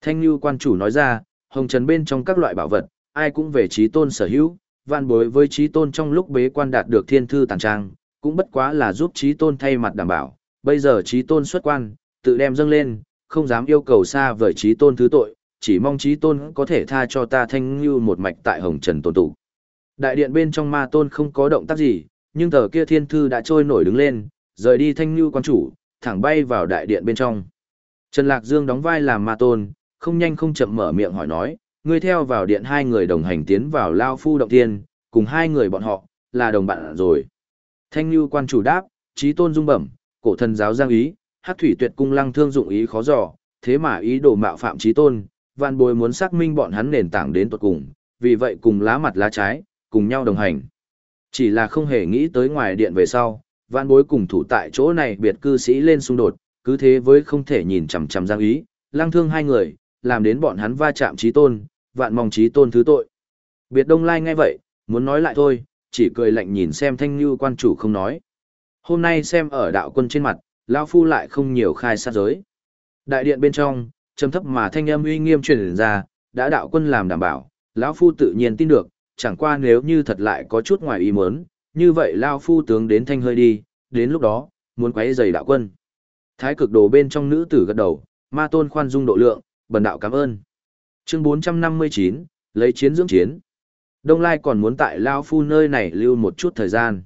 Thanh Như quan chủ nói ra, hồng trần bên trong các loại bảo vật, ai cũng về trí tôn sở hữu, văn bối với trí tôn trong lúc bế quan đạt được thiên thư tàn trang, cũng bất quá là giúp trí tôn thay mặt đảm bảo. Bây giờ trí tôn xuất quan, tự đem dâng lên, không dám yêu cầu xa vời trí tôn thứ tội, chỉ mong trí tôn có thể tha cho ta thanh như một mạch tại hồng trần tôn tụ. Đại điện bên trong ma tôn không có động tác gì, nhưng tờ kia thiên thư đã trôi nổi đứng lên, rời đi thanh như quan chủ, thẳng bay vào đại điện bên trong. Trần Lạc Dương đóng vai làm ma tôn, không nhanh không chậm mở miệng hỏi nói, ngươi theo vào điện hai người đồng hành tiến vào Lao Phu Động Tiên, cùng hai người bọn họ, là đồng bạn rồi. Thanh như quan chủ đáp, trí tôn dung bẩm, cổ thần giáo giang ý, hát thủy tuyệt cung lăng thương dụng ý khó dò, thế mà ý đồ mạo phạm trí tôn, van bối muốn xác minh bọn hắn nền tảng đến tuột cùng, vì vậy cùng lá mặt lá trái, cùng nhau đồng hành. Chỉ là không hề nghĩ tới ngoài điện về sau, vạn bối cùng thủ tại chỗ này biệt cư sĩ lên xung đột, cứ thế với không thể nhìn chằm chằm giang ý, lang thương hai người, làm đến bọn hắn va chạm trí tôn, vạn mong trí tôn thứ tội. Biệt đông lai ngay vậy, muốn nói lại thôi, chỉ cười lạnh nhìn xem thanh như quan chủ không nói. Hôm nay xem ở đạo quân trên mặt, lão phu lại không nhiều khai sát giới. Đại điện bên trong, trầm thấp mà thanh âm uy nghiêm truyền ra, đã đạo quân làm đảm bảo, lão phu tự nhiên tin được, chẳng qua nếu như thật lại có chút ngoài ý muốn, như vậy lão phu tướng đến thanh hơi đi, đến lúc đó, muốn quấy giày đạo quân. Thái cực đồ bên trong nữ tử gật đầu, ma tôn khoan dung độ lượng, bần đạo cảm ơn. Chương 459, lấy chiến dưỡng chiến. Đông Lai còn muốn tại lão phu nơi này lưu một chút thời gian.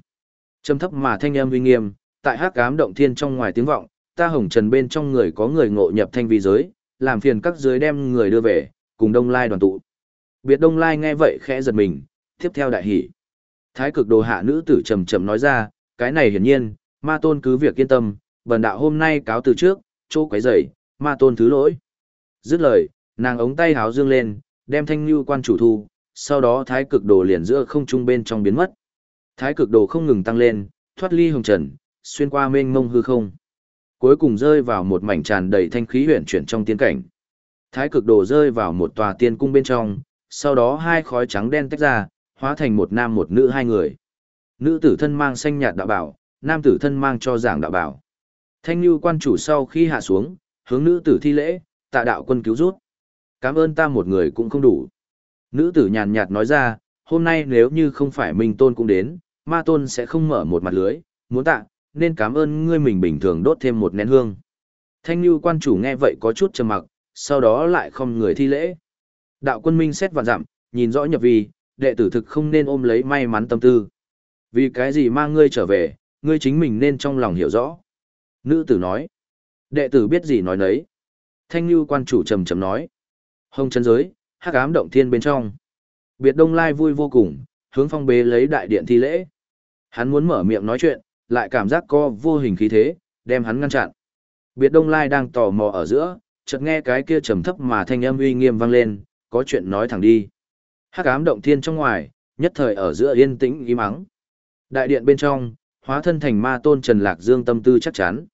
Trầm thấp mà thanh âm uy nghiêm, tại hắc ám động thiên trong ngoài tiếng vọng, ta hồng trần bên trong người có người ngộ nhập thanh vi giới, làm phiền các dưới đem người đưa về, cùng Đông Lai đoàn tụ. Biệt Đông Lai nghe vậy khẽ giật mình, tiếp theo đại hỷ. Thái cực đồ hạ nữ tử trầm trầm nói ra, cái này hiển nhiên, ma tôn cứ việc yên tâm, bần đạo hôm nay cáo từ trước, chỗ quấy rầy, ma tôn thứ lỗi. Dứt lời, nàng ống tay háo dương lên, đem thanh lưu quan chủ thu, sau đó thái cực đồ liền giữa không trung bên trong biến mất. Thái cực đồ không ngừng tăng lên, thoát ly hồng trần, xuyên qua mênh mông hư không. Cuối cùng rơi vào một mảnh tràn đầy thanh khí huyền chuyển trong tiên cảnh. Thái cực đồ rơi vào một tòa tiên cung bên trong, sau đó hai khói trắng đen tách ra, hóa thành một nam một nữ hai người. Nữ tử thân mang xanh nhạt đạo bảo, nam tử thân mang cho giảng đạo bảo. Thanh lưu quan chủ sau khi hạ xuống, hướng nữ tử thi lễ, tạ đạo quân cứu rút. Cảm ơn ta một người cũng không đủ. Nữ tử nhàn nhạt nói ra, hôm nay nếu như không phải Minh Tôn cũng đến, Ma Tôn sẽ không mở một mặt lưới, muốn tạ, nên cảm ơn ngươi mình bình thường đốt thêm một nén hương. Thanh Nhu quan chủ nghe vậy có chút trầm mặc, sau đó lại không người thi lễ. Đạo quân minh xét vạn dặm, nhìn rõ nhập vi, đệ tử thực không nên ôm lấy may mắn tâm tư. Vì cái gì mang ngươi trở về, ngươi chính mình nên trong lòng hiểu rõ. Nữ tử nói. Đệ tử biết gì nói nấy. Thanh Nhu quan chủ trầm trầm nói. Hồng chân giới, hắc ám động thiên bên trong. Biệt Đông Lai vui vô cùng, hướng phong bế lấy đại điện thi lễ. Hắn muốn mở miệng nói chuyện, lại cảm giác co vô hình khí thế, đem hắn ngăn chặn. Biệt Đông Lai đang tò mò ở giữa, chợt nghe cái kia trầm thấp mà thanh âm uy nghiêm vang lên, có chuyện nói thẳng đi. Hắc ám động thiên trong ngoài, nhất thời ở giữa yên tĩnh im mắng. Đại điện bên trong, hóa thân thành ma tôn Trần Lạc Dương tâm tư chắc chắn.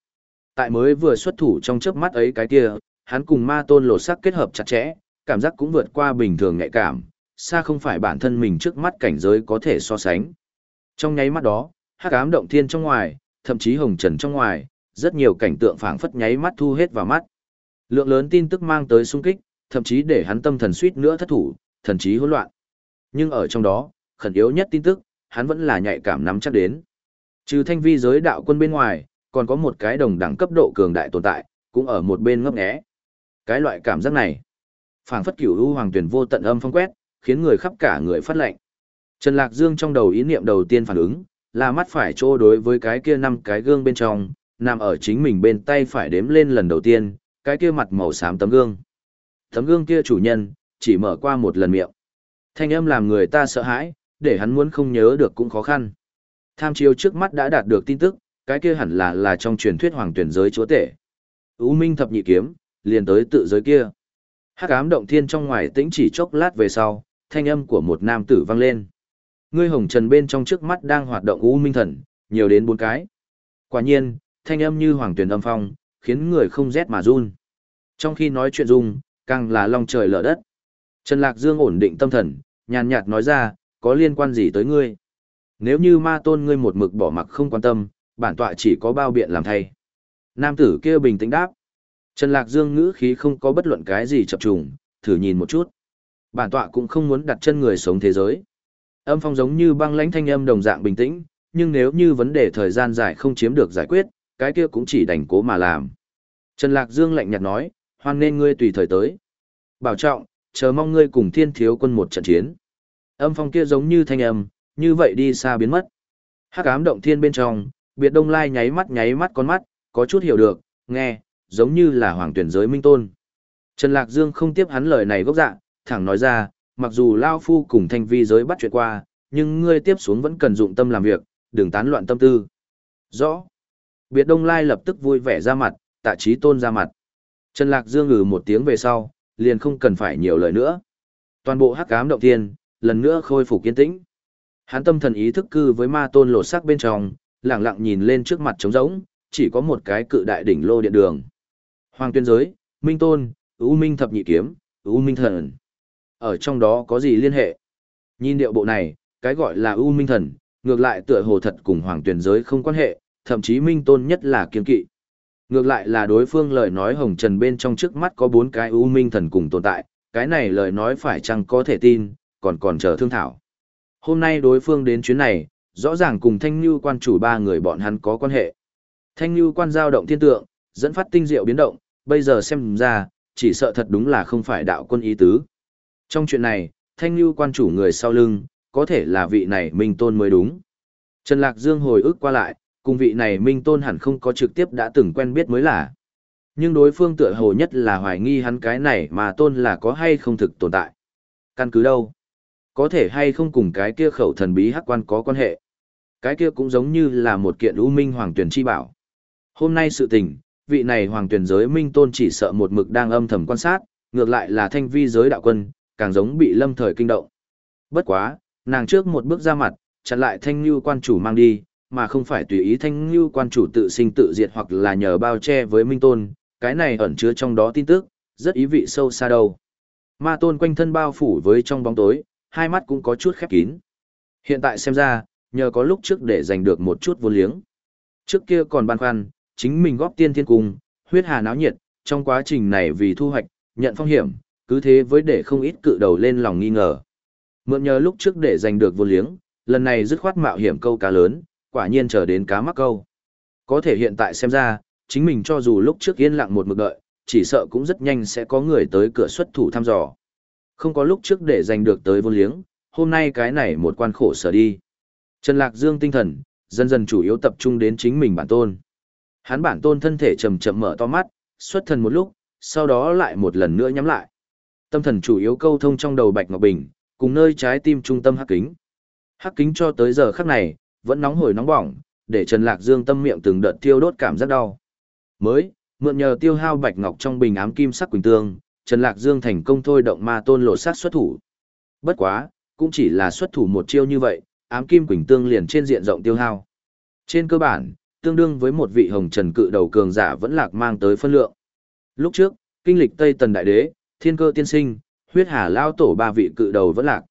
Tại mới vừa xuất thủ trong chớp mắt ấy cái kia, hắn cùng ma tôn lột sắc kết hợp chặt chẽ, cảm giác cũng vượt qua bình thường nhạy cảm, xa không phải bản thân mình trước mắt cảnh giới có thể so sánh. Trong nháy mắt đó, hắc ám động thiên trong ngoài, thậm chí hồng trần trong ngoài, rất nhiều cảnh tượng phảng phất nháy mắt thu hết vào mắt. Lượng lớn tin tức mang tới xung kích, thậm chí để hắn tâm thần suýt nữa thất thủ, thần trí hỗn loạn. Nhưng ở trong đó, khẩn yếu nhất tin tức, hắn vẫn là nhạy cảm nắm chắc đến. Trừ thanh vi giới đạo quân bên ngoài, còn có một cái đồng đẳng cấp độ cường đại tồn tại, cũng ở một bên ngấp nghé. Cái loại cảm giác này, Phảng phất cửu u hoàng tuyển vô tận âm phong quét, khiến người khắp cả người phát lạnh. Trần Lạc Dương trong đầu ý niệm đầu tiên phản ứng, là mắt phải chỗ đối với cái kia năm cái gương bên trong, nằm ở chính mình bên tay phải đếm lên lần đầu tiên, cái kia mặt màu xám tấm gương. Tấm gương kia chủ nhân, chỉ mở qua một lần miệng. Thanh âm làm người ta sợ hãi, để hắn muốn không nhớ được cũng khó khăn. Tham chiếu trước mắt đã đạt được tin tức, cái kia hẳn là là trong truyền thuyết hoàng tuyển giới chúa tể. U Minh thập nhị kiếm, liền tới tự giới kia. Hắc ám động thiên trong ngoài tĩnh chỉ chốc lát về sau, thanh âm của một nam tử vang lên. Ngươi hồng trần bên trong trước mắt đang hoạt động U Minh thần, nhiều đến bốn cái. Quả nhiên, thanh âm như hoàng tuyển âm phong, khiến người không rét mà run. Trong khi nói chuyện dung, càng là long trời lở đất. Trần Lạc Dương ổn định tâm thần, nhàn nhạt nói ra, có liên quan gì tới ngươi? Nếu như ma tôn ngươi một mực bỏ mặc không quan tâm, bản tọa chỉ có bao biện làm thay. Nam tử kia bình tĩnh đáp. Trần Lạc Dương ngữ khí không có bất luận cái gì chập trùng, thử nhìn một chút. Bản tọa cũng không muốn đặt chân người sống thế giới. Âm phong giống như băng lãnh thanh âm đồng dạng bình tĩnh, nhưng nếu như vấn đề thời gian dài không chiếm được giải quyết, cái kia cũng chỉ đành cố mà làm. Trần Lạc Dương lạnh nhạt nói, hoan nên ngươi tùy thời tới. Bảo trọng, chờ mong ngươi cùng thiên thiếu quân một trận chiến. Âm phong kia giống như thanh âm, như vậy đi xa biến mất. Hắc ám động thiên bên trong, biệt đông lai nháy mắt nháy mắt con mắt, có chút hiểu được, nghe, giống như là hoàng tuyển giới minh tôn. Trần Lạc Dương không tiếp hắn lời này gốc dạ, thẳng nói ra, mặc dù Lao Phu cùng thanh vi giới bắt chuyện qua, nhưng ngươi tiếp xuống vẫn cần dụng tâm làm việc, đừng tán loạn tâm tư. Rõ. Biệt Đông Lai lập tức vui vẻ ra mặt, tạ trí tôn ra mặt. Trần Lạc Dương ngừ một tiếng về sau, liền không cần phải nhiều lời nữa. Toàn bộ hắc ám động thiên, lần nữa khôi phục kiên tĩnh. Hắn tâm thần ý thức cư với ma tôn lột sắc bên trong, lặng lặng nhìn lên trước mặt trống rỗng, chỉ có một cái cự đại đỉnh lô điện đường. Hoàng tuyên giới, Minh Tôn, U Minh Thập Nhị Kiếm, U Minh Thần. Ở trong đó có gì liên hệ? Nhìn điệu bộ này, cái gọi là U Minh Thần, ngược lại tựa hồ thật cùng Hoàng tuyền giới không quan hệ, thậm chí Minh Tôn nhất là kiên kỵ. Ngược lại là đối phương lời nói hồng trần bên trong trước mắt có bốn cái U Minh Thần cùng tồn tại, cái này lời nói phải chăng có thể tin, còn còn chờ thương thảo. Hôm nay đối phương đến chuyến này, rõ ràng cùng Thanh Nhu quan chủ ba người bọn hắn có quan hệ. Thanh Nhu quan giao động thiên tượng, dẫn phát tinh diệu biến động, bây giờ xem ra, chỉ sợ thật đúng là không phải đạo quân ý tứ. Trong chuyện này, Thanh lưu quan chủ người sau lưng, có thể là vị này Minh Tôn mới đúng. Trần Lạc Dương hồi ức qua lại, cùng vị này Minh Tôn hẳn không có trực tiếp đã từng quen biết mới là. Nhưng đối phương tựa hồ nhất là hoài nghi hắn cái này mà Tôn là có hay không thực tồn tại. Căn cứ đâu? Có thể hay không cùng cái kia khẩu thần bí hắc quan có quan hệ. Cái kia cũng giống như là một kiện ưu minh hoàng tuyển chi bảo. Hôm nay sự tình, vị này hoàng tuyển giới minh tôn chỉ sợ một mực đang âm thầm quan sát, ngược lại là thanh vi giới đạo quân, càng giống bị lâm thời kinh động. Bất quá, nàng trước một bước ra mặt, chặn lại thanh như quan chủ mang đi, mà không phải tùy ý thanh như quan chủ tự sinh tự diệt hoặc là nhờ bao che với minh tôn, cái này ẩn chứa trong đó tin tức, rất ý vị sâu xa đâu. Ma tôn quanh thân bao phủ với trong bóng tối, hai mắt cũng có chút khép kín. Hiện tại xem ra, nhờ có lúc trước để giành được một chút vô liếng. Trước kia còn băn khoăn, chính mình góp tiên thiên cung, huyết hà náo nhiệt, trong quá trình này vì thu hoạch, nhận phong hiểm, cứ thế với để không ít cự đầu lên lòng nghi ngờ. Mượn nhờ lúc trước để giành được vô liếng, lần này dứt khoát mạo hiểm câu cá lớn, quả nhiên chờ đến cá mắc câu. Có thể hiện tại xem ra, chính mình cho dù lúc trước yên lặng một mực đợi, chỉ sợ cũng rất nhanh sẽ có người tới cửa xuất thủ thăm dò. Không có lúc trước để giành được tới vô liếng, hôm nay cái này một quan khổ sở đi. Trần Lạc Dương tinh thần, dần dần chủ yếu tập trung đến chính mình bản tôn. Hắn bản tôn thân thể chậm chậm mở to mắt, xuất thần một lúc, sau đó lại một lần nữa nhắm lại. Tâm thần chủ yếu câu thông trong đầu Bạch Ngọc Bình, cùng nơi trái tim trung tâm hắc kính. Hắc kính cho tới giờ khắc này, vẫn nóng hổi nóng bỏng, để Trần Lạc Dương tâm miệng từng đợt tiêu đốt cảm giác đau. Mới, mượn nhờ tiêu hao Bạch Ngọc trong bình ám kim sắc quỳnh tương, Trần Lạc Dương thành công thôi động ma tôn lộ sát xuất thủ. Bất quá, cũng chỉ là xuất thủ một chiêu như vậy, ám kim quỳnh tương liền trên diện rộng tiêu hao. Trên cơ bản, tương đương với một vị hồng trần cự đầu cường giả vẫn lạc mang tới phân lượng. Lúc trước, kinh lịch Tây Tần Đại Đế, Thiên Cơ Tiên Sinh, huyết hà lao tổ ba vị cự đầu vẫn lạc.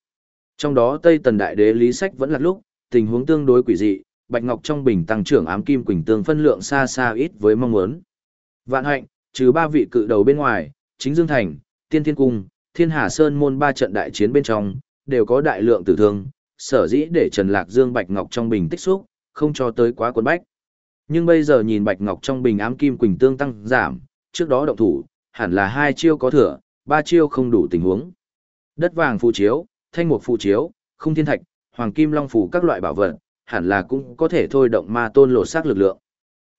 Trong đó Tây Tần Đại Đế Lý Sách vẫn lạc lúc, tình huống tương đối quỷ dị, Bạch Ngọc trong bình tăng trưởng ám kim quỳnh tương phân lượng xa xa ít với mong muốn. Vạn hạnh, trừ ba vị cự đầu bên ngoài, chính Dương Thành, Tiên Thiên Cung, Thiên Hà Sơn môn ba trận đại chiến bên trong, đều có đại lượng tử thương, sở dĩ để Trần Lạc Dương Bạch Ngọc trong bình tích xúc, không cho tới quá cuốn bách. Nhưng bây giờ nhìn Bạch Ngọc trong bình ám kim quỳnh tương tăng giảm, trước đó động thủ, hẳn là hai chiêu có thừa, ba chiêu không đủ tình huống. Đất vàng phù chiếu, thanh mục phù chiếu, không thiên thạch, hoàng kim long phù các loại bảo vật, hẳn là cũng có thể thôi động ma tôn lột xác lực lượng.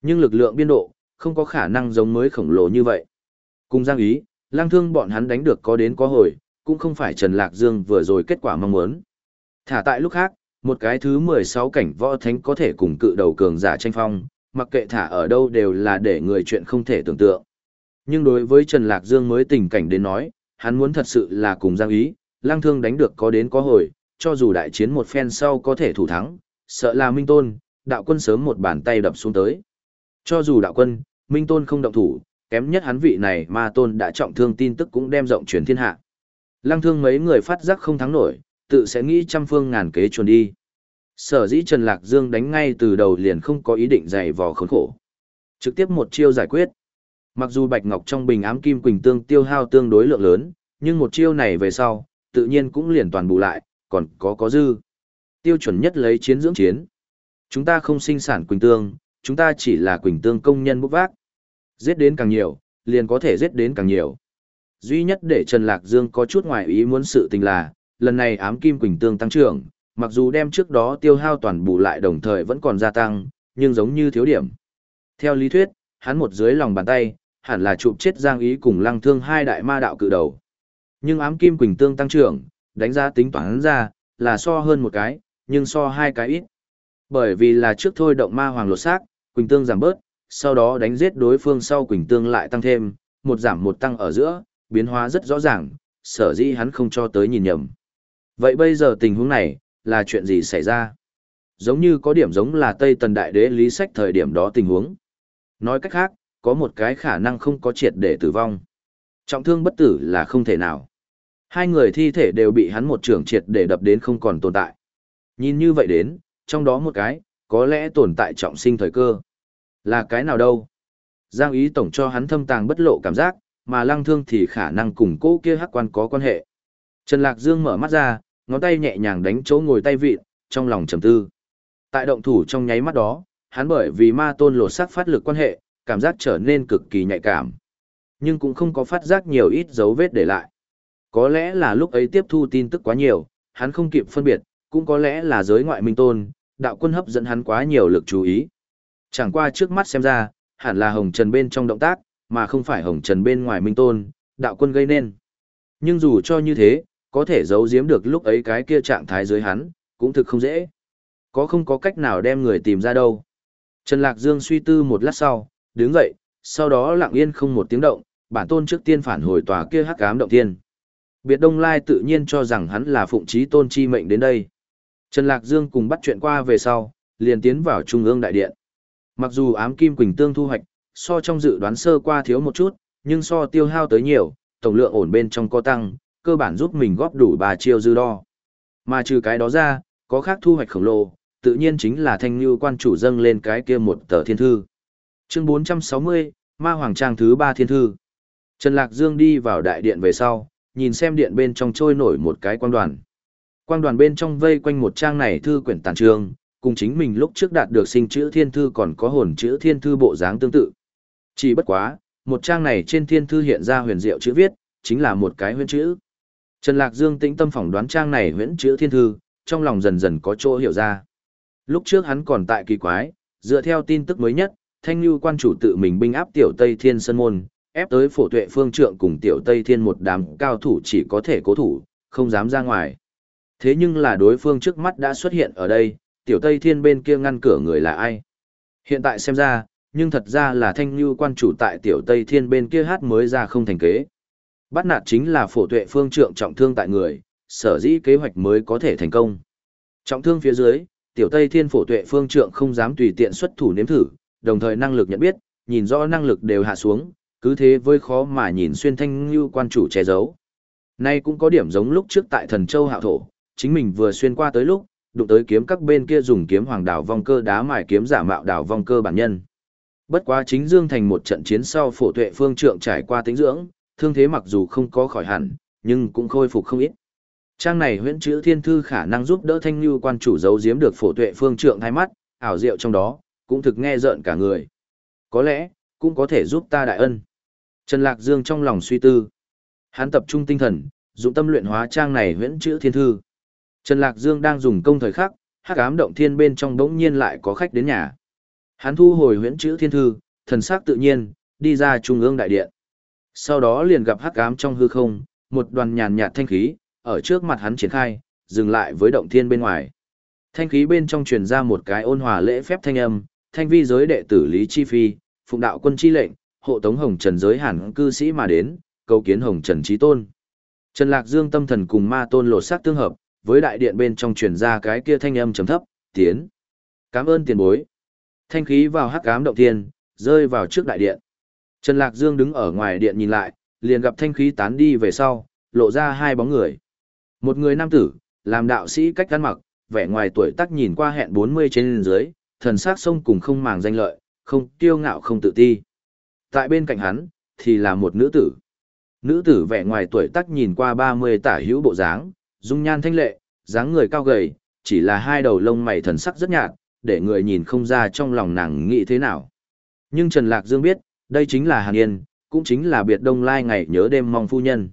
Nhưng lực lượng biên độ, không có khả năng giống mới khổng lồ như vậy. Cùng Giang Ý, lang thương bọn hắn đánh được có đến có hồi, cũng không phải Trần Lạc Dương vừa rồi kết quả mong muốn. Thả tại lúc khác, một cái thứ 16 cảnh võ thánh có thể cùng cự đầu cường giả tranh phong, mặc kệ thả ở đâu đều là để người chuyện không thể tưởng tượng. Nhưng đối với Trần Lạc Dương mới tình cảnh đến nói, hắn muốn thật sự là cùng Giang Ý, lang thương đánh được có đến có hồi, cho dù đại chiến một phen sau có thể thủ thắng, sợ là Minh Tôn, đạo quân sớm một bàn tay đập xuống tới. Cho dù đạo quân, Minh Tôn không động thủ, kém nhất hắn vị này ma tôn đã trọng thương tin tức cũng đem rộng truyền thiên hạ. Lăng thương mấy người phát giác không thắng nổi, tự sẽ nghĩ trăm phương ngàn kế chuồn đi. Sở dĩ Trần Lạc Dương đánh ngay từ đầu liền không có ý định dày vò khốn khổ. Trực tiếp một chiêu giải quyết. Mặc dù Bạch Ngọc trong bình ám kim quỳnh tương tiêu hao tương đối lượng lớn, nhưng một chiêu này về sau, tự nhiên cũng liền toàn bù lại, còn có có dư. Tiêu chuẩn nhất lấy chiến dưỡng chiến. Chúng ta không sinh sản quỳnh tương, chúng ta chỉ là quỳnh tương công nhân bốc vác. Giết đến càng nhiều, liền có thể giết đến càng nhiều. Duy nhất để Trần Lạc Dương có chút ngoài ý muốn sự tình là, lần này ám kim quỳnh tương tăng trưởng, mặc dù đem trước đó tiêu hao toàn bù lại đồng thời vẫn còn gia tăng, nhưng giống như thiếu điểm. Theo lý thuyết, hắn một dưới lòng bàn tay, hẳn là chụp chết Giang Ý cùng lăng thương hai đại ma đạo cự đầu. Nhưng ám kim quỳnh tương tăng trưởng, đánh giá tính toán ra, là so hơn một cái, nhưng so hai cái ít. Bởi vì là trước thôi động ma hoàng lột xác, quỳnh tương giảm bớt, sau đó đánh giết đối phương sau quỳnh tương lại tăng thêm, một giảm một tăng ở giữa, biến hóa rất rõ ràng, sở dĩ hắn không cho tới nhìn nhầm. Vậy bây giờ tình huống này, là chuyện gì xảy ra? Giống như có điểm giống là Tây Tần Đại Đế lý sách thời điểm đó tình huống. Nói cách khác, có một cái khả năng không có triệt để tử vong. Trọng thương bất tử là không thể nào. Hai người thi thể đều bị hắn một trường triệt để đập đến không còn tồn tại. Nhìn như vậy đến, trong đó một cái, có lẽ tồn tại trọng sinh thời cơ. Là cái nào đâu? Giang ý tổng cho hắn thâm tàng bất lộ cảm giác, mà lăng thương thì khả năng cùng cô kia hắc quan có quan hệ. Trần Lạc Dương mở mắt ra, ngón tay nhẹ nhàng đánh chỗ ngồi tay vịt, trong lòng trầm tư. Tại động thủ trong nháy mắt đó, hắn bởi vì ma tôn lột sắc phát lực quan hệ, cảm giác trở nên cực kỳ nhạy cảm. Nhưng cũng không có phát giác nhiều ít dấu vết để lại. Có lẽ là lúc ấy tiếp thu tin tức quá nhiều, hắn không kịp phân biệt, cũng có lẽ là giới ngoại minh tôn, đạo quân hấp dẫn hắn quá nhiều lực chú ý. Chẳng qua trước mắt xem ra, hẳn là hồng trần bên trong động tác, mà không phải hồng trần bên ngoài minh tôn, đạo quân gây nên. Nhưng dù cho như thế, có thể giấu giếm được lúc ấy cái kia trạng thái dưới hắn, cũng thực không dễ. Có không có cách nào đem người tìm ra đâu. Trần Lạc Dương suy tư một lát sau, đứng dậy, sau đó lặng yên không một tiếng động, bản tôn trước tiên phản hồi tòa kia hắc ám động thiên. Biệt Đông Lai tự nhiên cho rằng hắn là phụng trí tôn chi mệnh đến đây. Trần Lạc Dương cùng bắt chuyện qua về sau, liền tiến vào Trung ương đại điện. Mặc dù ám kim quỳnh tương thu hoạch, so trong dự đoán sơ qua thiếu một chút, nhưng so tiêu hao tới nhiều, tổng lượng ổn bên trong có tăng, cơ bản giúp mình góp đủ 3 chiêu dư đo. Mà trừ cái đó ra, có khác thu hoạch khổng lồ, tự nhiên chính là thanh như quan chủ dâng lên cái kia một tờ thiên thư. Chương 460, Ma Hoàng Trang thứ ba thiên thư. Trần Lạc Dương đi vào đại điện về sau, nhìn xem điện bên trong trôi nổi một cái quang đoàn. Quang đoàn bên trong vây quanh một trang này thư quyển tàn trường, cùng chính mình lúc trước đạt được sinh chữ thiên thư còn có hồn chữ thiên thư bộ dáng tương tự. Chỉ bất quá, một trang này trên thiên thư hiện ra huyền diệu chữ viết, chính là một cái huyền chữ. Trần Lạc Dương tĩnh tâm phỏng đoán trang này huyền chữ thiên thư, trong lòng dần dần có chỗ hiểu ra. Lúc trước hắn còn tại kỳ quái, dựa theo tin tức mới nhất, Thanh Lưu quan chủ tự mình binh áp tiểu Tây Thiên Sơn Môn, ép tới phổ tuệ phương trượng cùng tiểu Tây Thiên một đám cao thủ chỉ có thể cố thủ, không dám ra ngoài. Thế nhưng là đối phương trước mắt đã xuất hiện ở đây, tiểu Tây Thiên bên kia ngăn cửa người là ai? Hiện tại xem ra, nhưng thật ra là Thanh Lưu quan chủ tại tiểu Tây Thiên bên kia hát mới ra không thành kế. Bắt nạt chính là phổ tuệ phương trượng trọng thương tại người, sở dĩ kế hoạch mới có thể thành công. Trọng thương phía dưới, tiểu Tây Thiên phổ tuệ phương trượng không dám tùy tiện xuất thủ nếm thử, đồng thời năng lực nhận biết, nhìn rõ năng lực đều hạ xuống, cứ thế với khó mà nhìn xuyên thanh như quan chủ che giấu. Nay cũng có điểm giống lúc trước tại thần châu hạo thổ, chính mình vừa xuyên qua tới lúc, đụng tới kiếm các bên kia dùng kiếm hoàng đảo vong cơ đá mài kiếm giả mạo đảo vong cơ bản nhân. Bất quá chính Dương thành một trận chiến sau phổ tuệ phương trượng trải qua tính dưỡng, thương thế mặc dù không có khỏi hẳn, nhưng cũng khôi phục không ít. Trang này huyễn chữ thiên thư khả năng giúp đỡ thanh như quan chủ giấu giếm được phổ tuệ phương trượng hai mắt, ảo diệu trong đó, cũng thực nghe rợn cả người. Có lẽ, cũng có thể giúp ta đại ân. Trần Lạc Dương trong lòng suy tư. Hắn tập trung tinh thần, dụng tâm luyện hóa trang này huyễn chữ thiên thư. Trần Lạc Dương đang dùng công thời khắc, hắc ám động thiên bên trong đống nhiên lại có khách đến nhà. Hắn thu hồi huyễn chữ thiên thư, thần sắc tự nhiên, đi ra trung ương đại điện. Sau đó liền gặp hắc ám trong hư không, một đoàn nhàn nhạt thanh khí, ở trước mặt hắn triển khai, dừng lại với động thiên bên ngoài. Thanh khí bên trong truyền ra một cái ôn hòa lễ phép thanh âm, thanh vi giới đệ tử Lý Chi Phi, phụng đạo quân chi lệnh, hộ tống hồng trần giới hẳn cư sĩ mà đến, cầu kiến hồng trần trí tôn. Trần Lạc Dương tâm thần cùng ma tôn lột xác tương hợp, với đại điện bên trong truyền ra cái kia thanh âm trầm thấp, tiến. Cảm ơn tiền bối. Thanh khí vào hắc ám động thiên, rơi vào trước đại điện. Trần Lạc Dương đứng ở ngoài điện nhìn lại, liền gặp thanh khí tán đi về sau, lộ ra hai bóng người. Một người nam tử, làm đạo sĩ cách ăn mặc, vẻ ngoài tuổi tác nhìn qua hẹn 40 trên dưới, thần sắc sông cùng không màng danh lợi, không kiêu ngạo không tự ti. Tại bên cạnh hắn, thì là một nữ tử. Nữ tử vẻ ngoài tuổi tác nhìn qua 30 tả hữu bộ dáng, dung nhan thanh lệ, dáng người cao gầy, chỉ là hai đầu lông mày thần sắc rất nhạt, để người nhìn không ra trong lòng nàng nghĩ thế nào. Nhưng Trần Lạc Dương biết, đây chính là Hàn Yên, cũng chính là biệt đông lai ngày nhớ đêm mong phu nhân.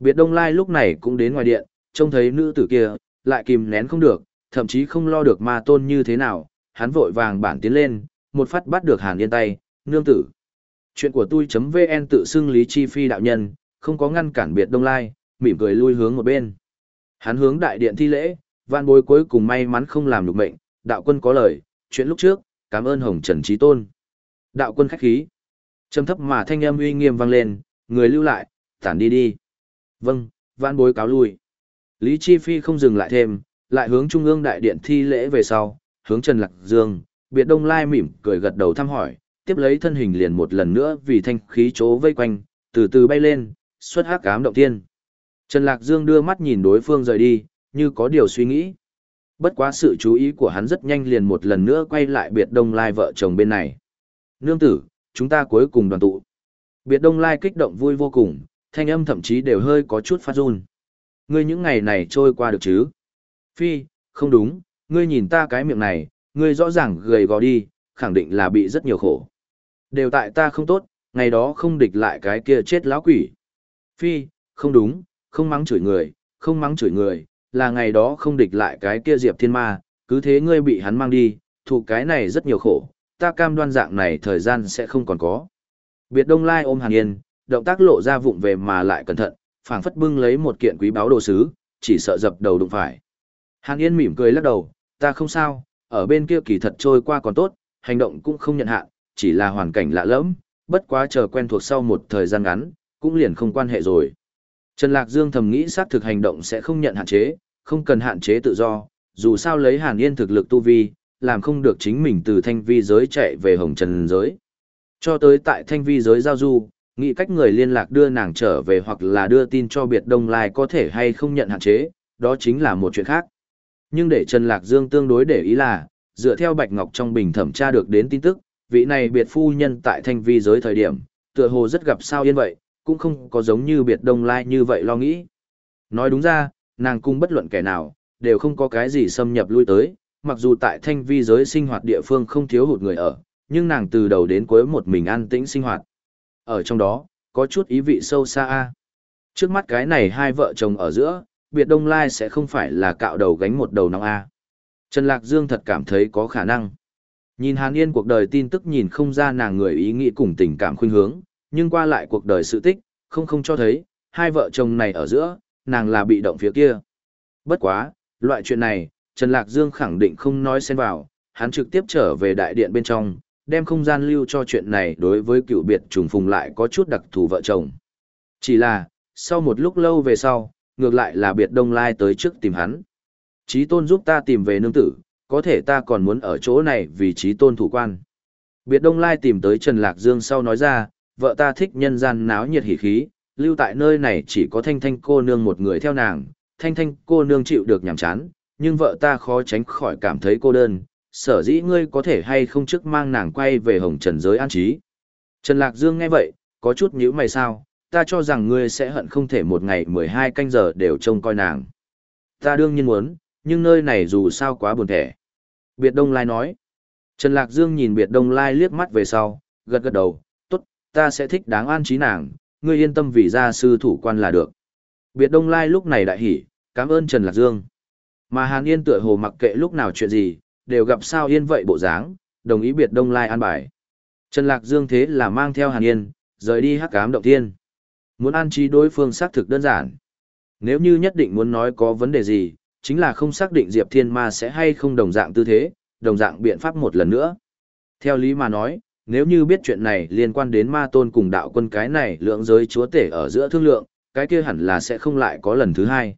Biệt đông lai lúc này cũng đến ngoài điện, trông thấy nữ tử kia, lại kìm nén không được, thậm chí không lo được ma tôn như thế nào, hắn vội vàng bản tiến lên, một phát bắt được Hàn Yên tay, nương tử. Chuyện của tôi.vn tự xưng Lý Chi Phi đạo nhân, không có ngăn cản biệt đông lai, mỉm cười lui hướng một bên. Hắn hướng đại điện thi lễ, văn bối cuối cùng may mắn không làm được mệnh, đạo quân có lời, chuyện lúc trước, cảm ơn Hồng Trần Trí Tôn. Đạo quân khách khí. Trầm thấp mà thanh âm uy nghiêm vang lên, người lưu lại, tản đi đi. Vâng, văn bối cáo lui. Lý Chi Phi không dừng lại thêm, lại hướng trung ương đại điện thi lễ về sau, hướng Trần Lạc Dương, biệt đông lai mỉm cười gật đầu thăm hỏi, tiếp lấy thân hình liền một lần nữa vì thanh khí chố vây quanh, từ từ bay lên, xuất hắc ám động tiên. Trần Lạc Dương đưa mắt nhìn đối phương rời đi, như có điều suy nghĩ. Bất quá sự chú ý của hắn rất nhanh liền một lần nữa quay lại biệt đông lai vợ chồng bên này. Nương tử, chúng ta cuối cùng đoàn tụ. Biệt đông lai kích động vui vô cùng, thanh âm thậm chí đều hơi có chút phát run. Ngươi những ngày này trôi qua được chứ? Phi, không đúng, ngươi nhìn ta cái miệng này, ngươi rõ ràng gầy gò đi, khẳng định là bị rất nhiều khổ. Đều tại ta không tốt, ngày đó không địch lại cái kia chết lão quỷ. Phi, không đúng, không mắng chửi người, không mắng chửi người, là ngày đó không địch lại cái kia Diệp Thiên Ma, cứ thế ngươi bị hắn mang đi, thụ cái này rất nhiều khổ, ta cam đoan dạng này thời gian sẽ không còn có. Biệt Đông Lai ôm Hàn Yên, động tác lộ ra vụng về mà lại cẩn thận, phảng phất bưng lấy một kiện quý báu đồ sứ, chỉ sợ dập đầu đụng phải. Hàn Yên mỉm cười lắc đầu, ta không sao, ở bên kia kỳ thật trôi qua còn tốt, hành động cũng không nhận hạn, chỉ là hoàn cảnh lạ lẫm, bất quá chờ quen thuộc sau một thời gian ngắn, cũng liền không quan hệ rồi. Trần Lạc Dương thầm nghĩ xác thực hành động sẽ không nhận hạn chế, không cần hạn chế tự do, dù sao lấy Hàn Yên thực lực tu vi, làm không được chính mình từ thanh vi giới chạy về hồng trần giới. Cho tới tại thanh vi giới giao du, nghĩ cách người liên lạc đưa nàng trở về hoặc là đưa tin cho biệt đông lai có thể hay không nhận hạn chế, đó chính là một chuyện khác. Nhưng để Trần Lạc Dương tương đối để ý là, dựa theo Bạch Ngọc trong bình thẩm tra được đến tin tức, vị này biệt phu nhân tại thanh vi giới thời điểm, tựa hồ rất gặp sao yên vậy, cũng không có giống như biệt đông lai như vậy lo nghĩ. Nói đúng ra, nàng cung bất luận kẻ nào, đều không có cái gì xâm nhập lui tới, mặc dù tại thanh vi giới sinh hoạt địa phương không thiếu hụt người ở, nhưng nàng từ đầu đến cuối một mình an tĩnh sinh hoạt. Ở trong đó, có chút ý vị sâu xa a. Trước mắt cái này hai vợ chồng ở giữa, biệt đông lai sẽ không phải là cạo đầu gánh một đầu nóng a. Trần Lạc Dương thật cảm thấy có khả năng. Nhìn Hàn Yên cuộc đời tin tức nhìn không ra nàng người ý nghĩ cùng tình cảm khuynh hướng, nhưng qua lại cuộc đời sự tích, không không cho thấy, hai vợ chồng này ở giữa, nàng là bị động phía kia. Bất quá, loại chuyện này, Trần Lạc Dương khẳng định không nói xen vào, hắn trực tiếp trở về đại điện bên trong, đem không gian lưu cho chuyện này đối với cựu biệt trùng phùng lại có chút đặc thù vợ chồng. Chỉ là, sau một lúc lâu về sau, ngược lại là biệt đông lai tới trước tìm hắn. Chí tôn giúp ta tìm về nương tử, có thể ta còn muốn ở chỗ này vì chí tôn thủ quan. Biệt đông lai tìm tới Trần Lạc Dương sau nói ra, vợ ta thích nhân gian náo nhiệt hỉ khí, lưu tại nơi này chỉ có thanh thanh cô nương một người theo nàng, thanh thanh cô nương chịu được nhảm chán, nhưng vợ ta khó tránh khỏi cảm thấy cô đơn, sở dĩ ngươi có thể hay không trước mang nàng quay về hồng trần giới an trí. Trần Lạc Dương nghe vậy, có chút nhíu mày sao, ta cho rằng ngươi sẽ hận không thể một ngày 12 canh giờ đều trông coi nàng. Ta đương nhiên muốn, nhưng nơi này dù sao quá buồn thẻ. Biệt Đông Lai nói. Trần Lạc Dương nhìn Biệt Đông Lai liếc mắt về sau, gật gật đầu, tốt, ta sẽ thích đáng an trí nàng, ngươi yên tâm vì gia sư thủ quan là được. Biệt Đông Lai lúc này đại hỉ, cảm ơn Trần Lạc Dương. Mà Hàn Yên tựa hồ mặc kệ lúc nào chuyện gì, đều gặp sao Yên vậy bộ dáng, đồng ý Biệt Đông Lai an bài. Trần Lạc Dương thế là mang theo Hàn Yên, rời đi hắc ám động thiên. Muốn an trí đối phương xác thực đơn giản. Nếu như nhất định muốn nói có vấn đề gì, chính là không xác định Diệp Thiên Ma sẽ hay không đồng dạng tư thế, đồng dạng biện pháp một lần nữa. Theo lý mà nói, nếu như biết chuyện này liên quan đến ma tôn cùng đạo quân cái này lượng giới chúa tể ở giữa thương lượng, cái kia hẳn là sẽ không lại có lần thứ hai.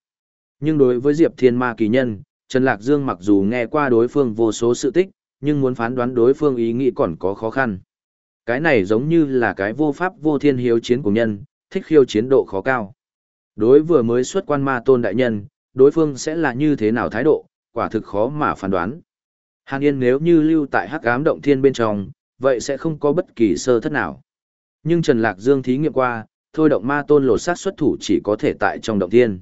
Nhưng đối với Diệp Thiên Ma kỳ nhân, Trần Lạc Dương mặc dù nghe qua đối phương vô số sự tích, nhưng muốn phán đoán đối phương ý nghĩ còn có khó khăn. Cái này giống như là cái vô pháp vô thiên hiếu chiến của nhân, thích khiêu chiến độ khó cao. Đối vừa mới xuất quan ma tôn đại nhân, đối phương sẽ là như thế nào thái độ, quả thực khó mà phán đoán. Hàn Yên nếu như lưu tại hắc ám động thiên bên trong, vậy sẽ không có bất kỳ sơ thất nào. Nhưng Trần Lạc Dương thí nghiệm qua, thôi động ma tôn lột sát xuất thủ chỉ có thể tại trong động thiên.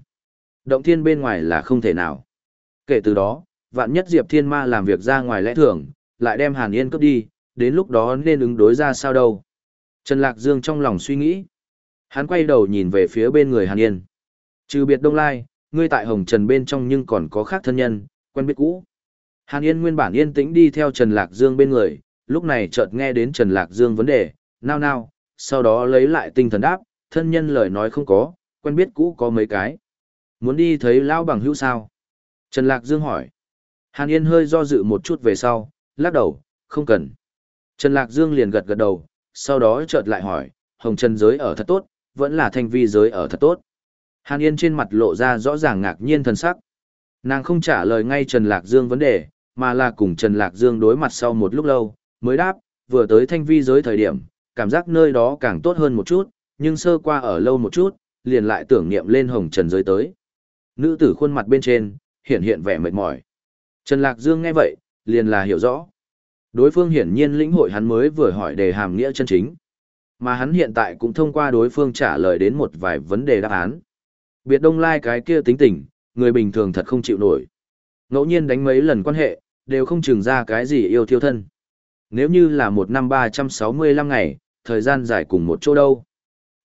Động thiên bên ngoài là không thể nào. Kể từ đó, vạn nhất Diệp Thiên Ma làm việc ra ngoài lẽ thường, lại đem Hàn Yên cướp đi, đến lúc đó nên ứng đối ra sao đâu. Trần Lạc Dương trong lòng suy nghĩ. Hắn quay đầu nhìn về phía bên người Hàn Yên. Trừ biệt Đông Lai, ngươi tại Hồng Trần bên trong nhưng còn có khác thân nhân, quen biết cũ. Hàn Yên nguyên bản yên tĩnh đi theo Trần Lạc Dương bên người, lúc này chợt nghe đến Trần Lạc Dương vấn đề, nao nao, sau đó lấy lại tinh thần đáp, thân nhân lời nói không có, quen biết cũ có mấy cái. Muốn đi thấy lão bằng hữu sao? Trần Lạc Dương hỏi. Hàn Yên hơi do dự một chút về sau, lắc đầu, không cần. Trần Lạc Dương liền gật gật đầu, sau đó chợt lại hỏi, Hồng Trần giới ở thật tốt, vẫn là thanh vi giới ở thật tốt. Hàn Yên trên mặt lộ ra rõ ràng ngạc nhiên thần sắc. Nàng không trả lời ngay Trần Lạc Dương vấn đề, mà là cùng Trần Lạc Dương đối mặt sau một lúc lâu, mới đáp, vừa tới thanh vi giới thời điểm, cảm giác nơi đó càng tốt hơn một chút, nhưng sơ qua ở lâu một chút, liền lại tưởng niệm lên hồng trần giới tới. Nữ tử khuôn mặt bên trên, hiện hiện vẻ mệt mỏi. Trần Lạc Dương nghe vậy, liền là hiểu rõ. Đối phương hiển nhiên lĩnh hội hắn mới vừa hỏi đề hàm nghĩa chân chính. Mà hắn hiện tại cũng thông qua đối phương trả lời đến một vài vấn đề đáp án. Biệt đông lai cái kia tính tình, người bình thường thật không chịu nổi. Ngẫu nhiên đánh mấy lần quan hệ, đều không chừng ra cái gì yêu thiêu thân. Nếu như là một năm 365 ngày, thời gian dài cùng một chỗ đâu.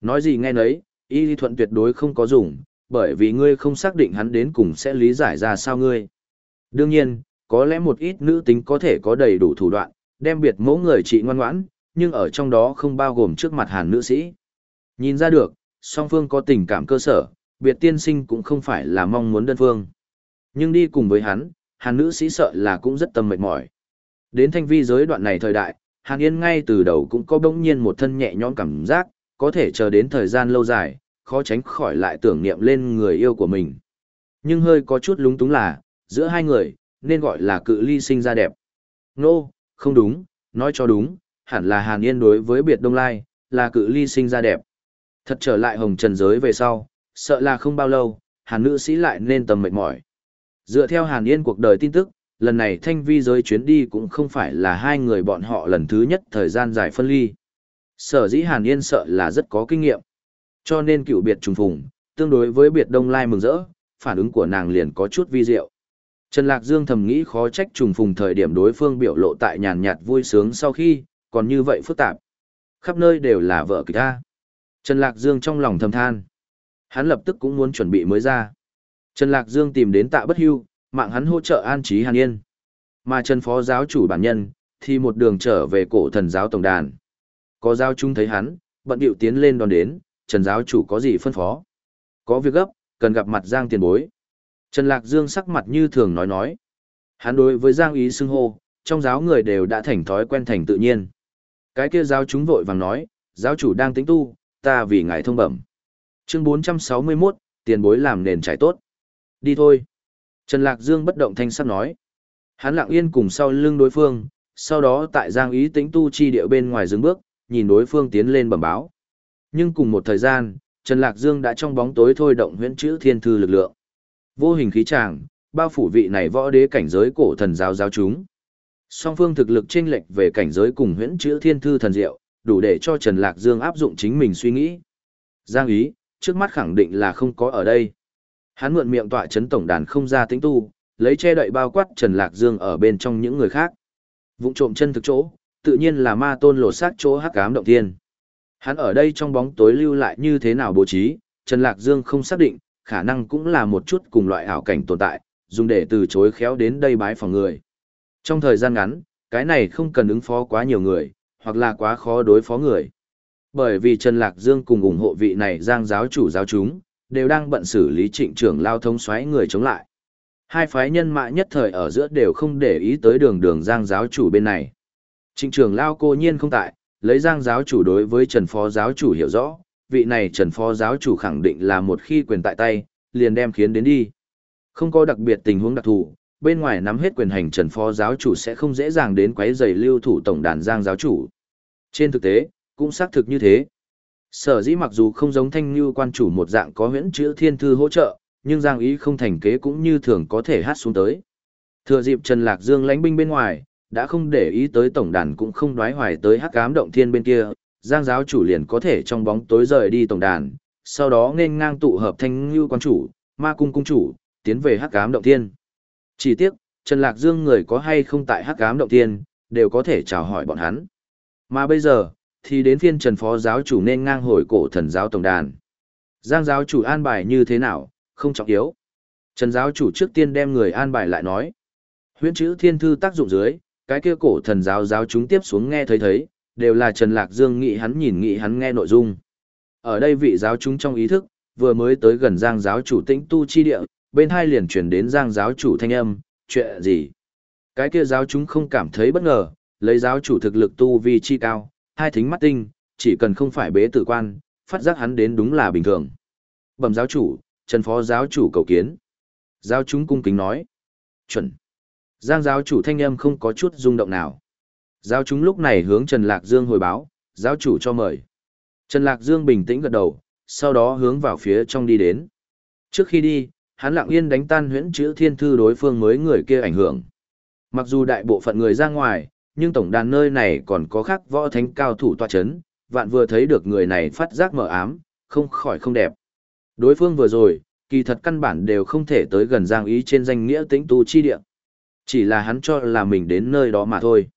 Nói gì nghe nấy, y lý thuận tuyệt đối không có dùng, bởi vì ngươi không xác định hắn đến cùng sẽ lý giải ra sao ngươi. Đương nhiên, có lẽ một ít nữ tính có thể có đầy đủ thủ đoạn, đem biệt mẫu người trị ngoan ngoãn, nhưng ở trong đó không bao gồm trước mặt hàn nữ sĩ. Nhìn ra được, song phương có tình cảm cơ sở, biệt tiên sinh cũng không phải là mong muốn đơn phương. Nhưng đi cùng với hắn, hàn nữ sĩ sợ là cũng rất tâm mệt mỏi. Đến thanh vi giới đoạn này thời đại, hàn yên ngay từ đầu cũng có bỗng nhiên một thân nhẹ nhõm cảm giác, có thể chờ đến thời gian lâu dài, khó tránh khỏi lại tưởng niệm lên người yêu của mình. Nhưng hơi có chút lúng túng là, giữa hai người, nên gọi là cự ly sinh ra đẹp. Nô, no, không đúng, nói cho đúng, hẳn là Hàn Yên đối với biệt Đông Lai, là cự ly sinh ra đẹp. Thật trở lại hồng trần giới về sau, sợ là không bao lâu, Hàn nữ sĩ lại nên tầm mệt mỏi. Dựa theo Hàn Yên cuộc đời tin tức, lần này thanh vi giới chuyến đi cũng không phải là hai người bọn họ lần thứ nhất thời gian dài phân ly. Sở dĩ Hàn Yên sợ là rất có kinh nghiệm. Cho nên cựu biệt trùng phùng, tương đối với biệt đông lai mừng rỡ, phản ứng của nàng liền có chút vi diệu. Trần Lạc Dương thầm nghĩ khó trách trùng phùng thời điểm đối phương biểu lộ tại nhàn nhạt vui sướng sau khi, còn như vậy phức tạp. Khắp nơi đều là vợ kịch ta. Trần Lạc Dương trong lòng thầm than. Hắn lập tức cũng muốn chuẩn bị mới ra. Trần Lạc Dương tìm đến tạ bất hưu, mạng hắn hỗ trợ an trí hàn yên. Mà Trần Phó giáo chủ bản nhân, thì một đường trở về cổ thần giáo tổng đàn. Có giáo chung thấy hắn, bận điệu tiến lên đón đến, Trần giáo chủ có gì phân phó. Có việc gấp, cần gặp mặt Giang tiền bối. Trần Lạc Dương sắc mặt như thường nói nói. Hắn đối với Giang ý xưng hô, trong giáo người đều đã thành thói quen thành tự nhiên. Cái kia giáo chúng vội vàng nói, giáo chủ đang tính tu, ta vì ngài thông bẩm. Chương 461, tiền bối làm nền trải tốt. Đi thôi. Trần Lạc Dương bất động thanh sắc nói. Hắn lặng yên cùng sau lưng đối phương, sau đó tại Giang ý tính tu chi địa bên ngoài dừng bước, nhìn đối phương tiến lên bẩm báo. Nhưng cùng một thời gian, Trần Lạc Dương đã trong bóng tối thôi động huyễn chữ thiên thư lực lượng. Vô hình khí tràng, bao phủ vị này võ đế cảnh giới cổ thần giáo giáo chúng. Song phương thực lực chênh lệch về cảnh giới cùng huyễn chữ thiên thư thần diệu, đủ để cho Trần Lạc Dương áp dụng chính mình suy nghĩ. Giang ý, trước mắt khẳng định là không có ở đây. Hắn mượn miệng tọa chấn tổng đàn không ra tính tu, lấy che đậy bao quát Trần Lạc Dương ở bên trong những người khác. Vụng trộm chân thực chỗ, tự nhiên là ma tôn lột xác chỗ hắc ám động thiên. Hắn ở đây trong bóng tối lưu lại như thế nào bố trí, Trần Lạc Dương không xác định, khả năng cũng là một chút cùng loại ảo cảnh tồn tại, dùng để từ chối khéo đến đây bái phòng người. Trong thời gian ngắn, cái này không cần ứng phó quá nhiều người, hoặc là quá khó đối phó người. Bởi vì Trần Lạc Dương cùng ủng hộ vị này giang giáo chủ giáo chúng, đều đang bận xử lý trịnh trưởng lao thông xoáy người chống lại. Hai phái nhân mã nhất thời ở giữa đều không để ý tới đường đường giang giáo chủ bên này. Trịnh trưởng lao cô nhiên không tại, lấy giang giáo chủ đối với Trần Phó giáo chủ hiểu rõ, vị này Trần Phó giáo chủ khẳng định là một khi quyền tại tay, liền đem khiến đến đi. Không có đặc biệt tình huống đặc thù, bên ngoài nắm hết quyền hành Trần Phó giáo chủ sẽ không dễ dàng đến quấy giày lưu thủ tổng đàn giang giáo chủ. Trên thực tế, cũng xác thực như thế. Sở dĩ mặc dù không giống thanh như quan chủ một dạng có huyễn chữ thiên thư hỗ trợ, nhưng giang ý không thành kế cũng như thường có thể hát xuống tới. Thừa dịp Trần Lạc Dương lánh binh bên ngoài, đã không để ý tới tổng đàn cũng không đoái hoài tới hắc ám động thiên bên kia, giang giáo chủ liền có thể trong bóng tối rời đi tổng đàn, sau đó nên ngang tụ hợp thanh như quan chủ, ma cung cung chủ, tiến về hắc ám động thiên. Chỉ tiếc, Trần Lạc Dương người có hay không tại hắc ám động tiên đều có thể chào hỏi bọn hắn. Mà bây giờ, thì đến phiên Trần Phó giáo chủ nên ngang hồi cổ thần giáo tổng đàn. Giang giáo chủ an bài như thế nào, không trọng yếu. Trần giáo chủ trước tiên đem người an bài lại nói. Huyễn chữ thiên thư tác dụng dưới, cái kia cổ thần giáo giáo chúng tiếp xuống nghe thấy thấy, đều là Trần Lạc Dương nghĩ hắn nhìn nghĩ hắn nghe nội dung. Ở đây vị giáo chúng trong ý thức, vừa mới tới gần Giang giáo chủ tĩnh tu chi địa, bên hai liền chuyển đến Giang giáo chủ thanh âm, chuyện gì? Cái kia giáo chúng không cảm thấy bất ngờ, lấy giáo chủ thực lực tu vi chi cao, hai thính mắt tinh, chỉ cần không phải bế tử quan, phát giác hắn đến đúng là bình thường. Bẩm giáo chủ, Trần phó giáo chủ cầu kiến. Giáo chúng cung kính nói. Chuẩn. Giang giáo chủ thanh âm không có chút rung động nào. Giáo chúng lúc này hướng Trần Lạc Dương hồi báo, giáo chủ cho mời. Trần Lạc Dương bình tĩnh gật đầu, sau đó hướng vào phía trong đi đến. Trước khi đi, hắn lặng yên đánh tan huyễn chữ thiên thư đối phương mới người kia ảnh hưởng. Mặc dù đại bộ phận người ra ngoài, nhưng tổng đàn nơi này còn có khác võ thánh cao thủ tọa chấn, vạn vừa thấy được người này phát giác mở ám, không khỏi không đẹp. Đối phương vừa rồi, kỳ thật căn bản đều không thể tới gần giang ý trên danh nghĩa tĩnh tu chi địa. Chỉ là hắn cho là mình đến nơi đó mà thôi.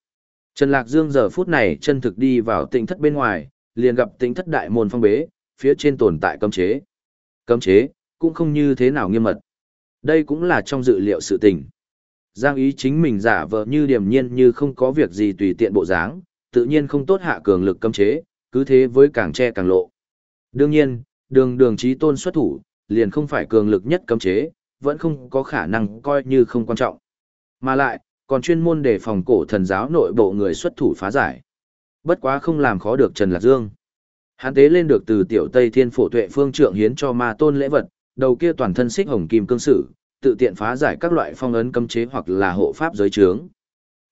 Trần Lạc Dương giờ phút này chân thực đi vào tĩnh thất bên ngoài, liền gặp tĩnh thất đại môn phong bế, phía trên tồn tại cấm chế. Cấm chế, cũng không như thế nào nghiêm mật. Đây cũng là trong dự liệu sự tình. Giang ý chính mình giả vờ như điềm nhiên như không có việc gì tùy tiện bộ dáng, tự nhiên không tốt hạ cường lực cấm chế, cứ thế với càng che càng lộ. Đương nhiên, đường đường trí tôn xuất thủ, liền không phải cường lực nhất cấm chế, vẫn không có khả năng coi như không quan trọng. Mà lại, còn chuyên môn để phòng cổ thần giáo nội bộ người xuất thủ phá giải. Bất quá không làm khó được Trần Lạc Dương. Hắn tế lên được từ tiểu Tây Thiên Phổ Tuệ Phương Trượng hiến cho ma tôn lễ vật, đầu kia toàn thân xích hồng kim cương sử, tự tiện phá giải các loại phong ấn cấm chế hoặc là hộ pháp giới trướng.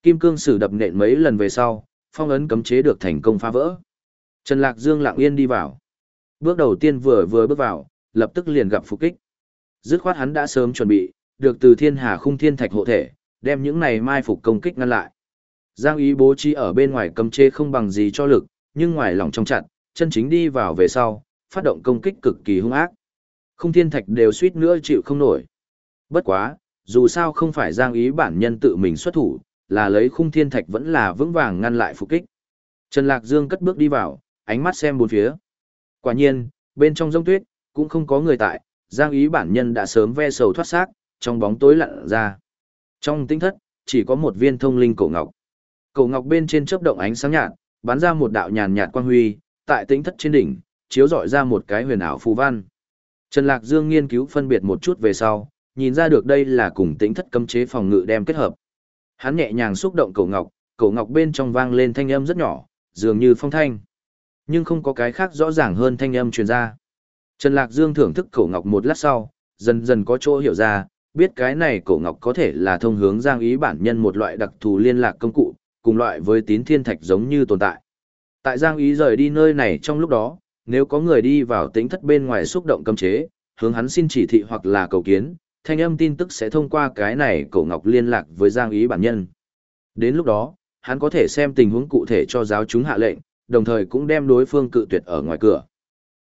Kim cương sử đập nện mấy lần về sau, phong ấn cấm chế được thành công phá vỡ. Trần Lạc Dương lặng yên đi vào. Bước đầu tiên vừa vừa bước vào, lập tức liền gặp phục kích. Dứt khoát hắn đã sớm chuẩn bị, được từ thiên hà khung thiên thạch hộ thể, đem những này mai phục công kích ngăn lại. Giang ý bố trí ở bên ngoài cấm chế không bằng gì cho lực, nhưng ngoài lòng trong chặt, chân chính đi vào về sau, phát động công kích cực kỳ hung ác. Khung thiên thạch đều suýt nữa chịu không nổi. Bất quá, dù sao không phải giang ý bản nhân tự mình xuất thủ, là lấy khung thiên thạch vẫn là vững vàng ngăn lại phục kích. Trần Lạc Dương cất bước đi vào, ánh mắt xem bốn phía. Quả nhiên, bên trong rông tuyết, cũng không có người tại, giang ý bản nhân đã sớm ve sầu thoát xác, trong bóng tối lặn ra. Trong tinh thất, chỉ có một viên thông linh cổ ngọc. Cổ ngọc bên trên chớp động ánh sáng nhạt, bắn ra một đạo nhàn nhạt quang huy, tại tinh thất trên đỉnh, chiếu rọi ra một cái huyền ảo phù văn. Trần Lạc Dương nghiên cứu phân biệt một chút về sau, nhìn ra được đây là cùng tính thất cấm chế phòng ngự đem kết hợp. Hắn nhẹ nhàng xúc động cổ ngọc, cổ ngọc bên trong vang lên thanh âm rất nhỏ, dường như phong thanh. Nhưng không có cái khác rõ ràng hơn thanh âm truyền ra. Trần Lạc Dương thưởng thức cổ ngọc một lát sau, dần dần có chỗ hiểu ra, biết cái này cổ ngọc có thể là thông hướng giang ý bản nhân một loại đặc thù liên lạc công cụ, cùng loại với tín thiên thạch giống như tồn tại. Tại giang ý rời đi nơi này trong lúc đó, nếu có người đi vào tính thất bên ngoài xúc động cấm chế, hướng hắn xin chỉ thị hoặc là cầu kiến, thanh âm tin tức sẽ thông qua cái này cổ ngọc liên lạc với Giang Ý bản nhân. Đến lúc đó, hắn có thể xem tình huống cụ thể cho giáo chúng hạ lệnh, đồng thời cũng đem đối phương cự tuyệt ở ngoài cửa.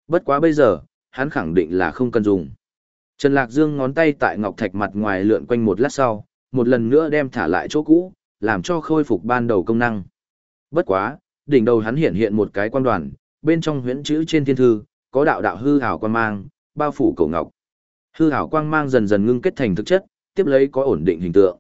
Bất quá bây giờ, hắn khẳng định là không cần dùng. Trần Lạc Dương ngón tay tại ngọc thạch mặt ngoài lượn quanh một lát sau, một lần nữa đem thả lại chỗ cũ, làm cho khôi phục ban đầu công năng. Bất quá, đỉnh đầu hắn hiện hiện một cái quan đoàn, bên trong huyễn chữ trên thiên thư, có đạo đạo hư hảo quang mang, bao phủ cổ ngọc. Hư hảo quang mang dần dần ngưng kết thành thực chất, tiếp lấy có ổn định hình tượng.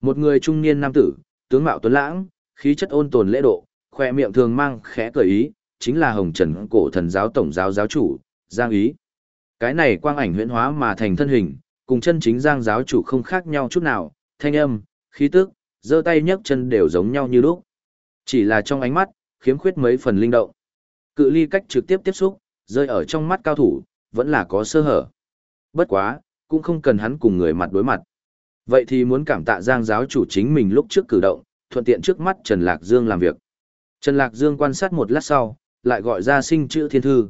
Một người trung niên nam tử, tướng mạo tuấn lãng, khí chất ôn tồn lễ độ, khoe miệng thường mang khẽ cười ý, chính là Hồng Trần cổ thần giáo tổng giáo giáo chủ, Giang Ý. Cái này quang ảnh huyễn hóa mà thành thân hình, cùng chân chính Giang giáo chủ không khác nhau chút nào, thanh âm, khí tức, giơ tay nhấc chân đều giống nhau như lúc. Chỉ là trong ánh mắt, khiếm khuyết mấy phần linh động. Cự ly cách trực tiếp tiếp xúc, rơi ở trong mắt cao thủ, vẫn là có sơ hở. Bất quá, cũng không cần hắn cùng người mặt đối mặt. Vậy thì muốn cảm tạ Giang giáo chủ chính mình lúc trước cử động, thuận tiện trước mắt Trần Lạc Dương làm việc. Trần Lạc Dương quan sát một lát sau, lại gọi ra sinh chữ thiên thư.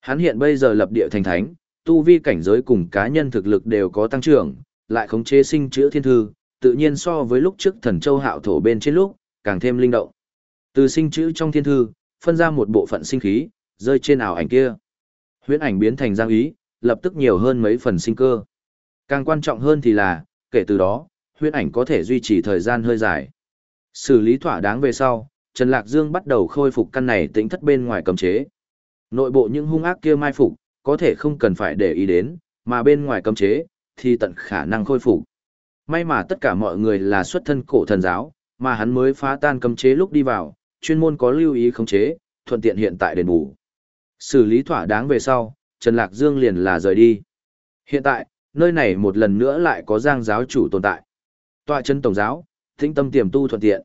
Hắn hiện bây giờ lập địa thành thánh, tu vi cảnh giới cùng cá nhân thực lực đều có tăng trưởng, lại khống chế sinh chữ thiên thư, tự nhiên so với lúc trước thần châu hạo thổ bên trên lúc, càng thêm linh động. Từ sinh chữ trong thiên thư, phân ra một bộ phận sinh khí, rơi trên ảo ảnh kia. Huyễn ảnh biến thành giang ý, lập tức nhiều hơn mấy phần sinh cơ. Càng quan trọng hơn thì là, kể từ đó, huyễn ảnh có thể duy trì thời gian hơi dài. Xử lý thỏa đáng về sau, Trần Lạc Dương bắt đầu khôi phục căn này tính thất bên ngoài cấm chế. Nội bộ những hung ác kia mai phục, có thể không cần phải để ý đến, mà bên ngoài cấm chế, thì tận khả năng khôi phục. May mà tất cả mọi người là xuất thân cổ thần giáo, mà hắn mới phá tan cấm chế lúc đi vào, chuyên môn có lưu ý khống chế, thuận tiện hiện tại đền bù. Xử lý thỏa đáng về sau, Trần Lạc Dương liền là rời đi. Hiện tại, nơi này một lần nữa lại có giang giáo chủ tồn tại. Tọa chân tổng giáo, thính tâm tiềm tu thuận tiện.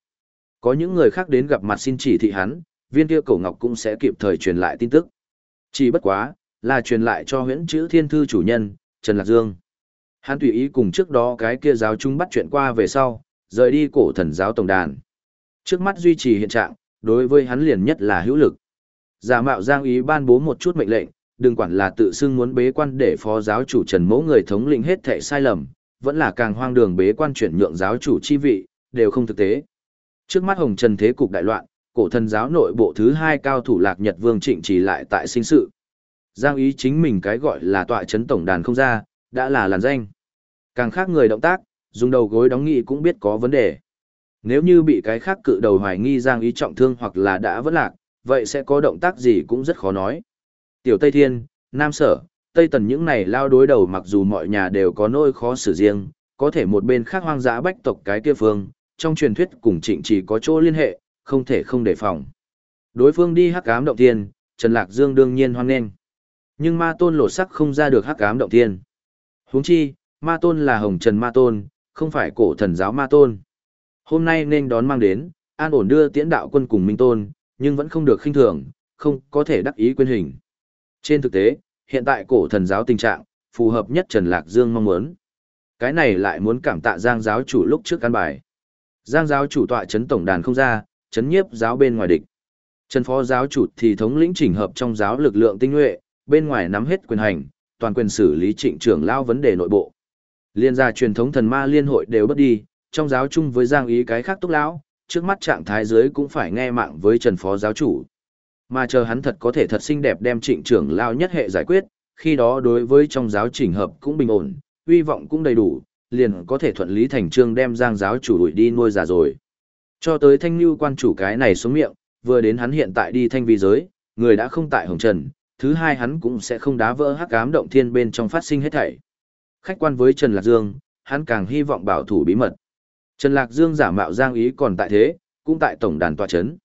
Có những người khác đến gặp mặt xin chỉ thị hắn, viên kia cổ ngọc cũng sẽ kịp thời truyền lại tin tức. Chỉ bất quá, là truyền lại cho huyễn chữ thiên thư chủ nhân, Trần Lạc Dương. Hắn tùy ý cùng trước đó cái kia giáo chúng bắt chuyện qua về sau, rời đi cổ thần giáo tổng đàn. Trước mắt duy trì hiện trạng, đối với hắn liền nhất là hữu lực. Giả mạo giang ý ban bố một chút mệnh lệnh, đừng quản là tự xưng muốn bế quan để phó giáo chủ Trần Mẫu người thống lĩnh hết thệ sai lầm, vẫn là càng hoang đường bế quan chuyển nhượng giáo chủ chi vị, đều không thực tế. Trước mắt Hồng Trần thế cục đại loạn, cổ thần giáo nội bộ thứ hai cao thủ Lạc Nhật Vương Trịnh chỉ lại tại sinh sự. Giang ý chính mình cái gọi là tọa chấn tổng đàn không ra, đã là làn danh. Càng khác người động tác, dùng đầu gối đóng nghị cũng biết có vấn đề. Nếu như bị cái khác cự đầu hoài nghi Giang ý trọng thương hoặc là đã vất lạc, vậy sẽ có động tác gì cũng rất khó nói. Tiểu Tây Thiên, Nam Sở, Tây Tần những này lao đối đầu mặc dù mọi nhà đều có nỗi khó xử riêng, có thể một bên khác hoang dã bách tộc cái kia phương, trong truyền thuyết cùng trịnh chỉ có chỗ liên hệ, không thể không đề phòng. Đối phương đi hắc ám động thiên, Trần Lạc Dương đương nhiên hoan nghênh. Nhưng ma tôn lột sắc không ra được hắc ám động thiên. huống chi, ma tôn là hồng trần ma tôn, không phải cổ thần giáo ma tôn. Hôm nay nên đón mang đến, an ổn đưa tiễn đạo quân cùng minh tôn, nhưng vẫn không được khinh thường, không có thể đắc ý quên hình. Trên thực tế, hiện tại cổ thần giáo tình trạng, phù hợp nhất Trần Lạc Dương mong muốn. Cái này lại muốn cảm tạ Giang giáo chủ lúc trước căn bài. Giang giáo chủ tọa chấn tổng đàn không ra, chấn nhiếp giáo bên ngoài địch. Trần phó giáo chủ thì thống lĩnh chỉnh hợp trong giáo lực lượng tinh nhuệ, bên ngoài nắm hết quyền hành, toàn quyền xử lý trịnh trưởng lao vấn đề nội bộ. Liên gia truyền thống thần ma liên hội đều bất đi, trong giáo chung với Giang ý cái khác túc lão, trước mắt trạng thái dưới cũng phải nghe mạng với Trần phó giáo chủ. Mà chờ hắn thật có thể thật xinh đẹp đem trịnh trưởng lao nhất hệ giải quyết, khi đó đối với trong giáo chỉnh hợp cũng bình ổn, uy vọng cũng đầy đủ, liền có thể thuận lý thành trương đem giang giáo chủ đuổi đi nuôi già rồi. Cho tới thanh lưu quan chủ cái này xuống miệng, vừa đến hắn hiện tại đi thanh vi giới, người đã không tại hồng trần, thứ hai hắn cũng sẽ không đá vỡ hắc ám động thiên bên trong phát sinh hết thảy. Khách quan với Trần Lạc Dương, hắn càng hy vọng bảo thủ bí mật. Trần Lạc Dương giả mạo giang ý còn tại thế, cũng tại tổng đàn tòa chấn.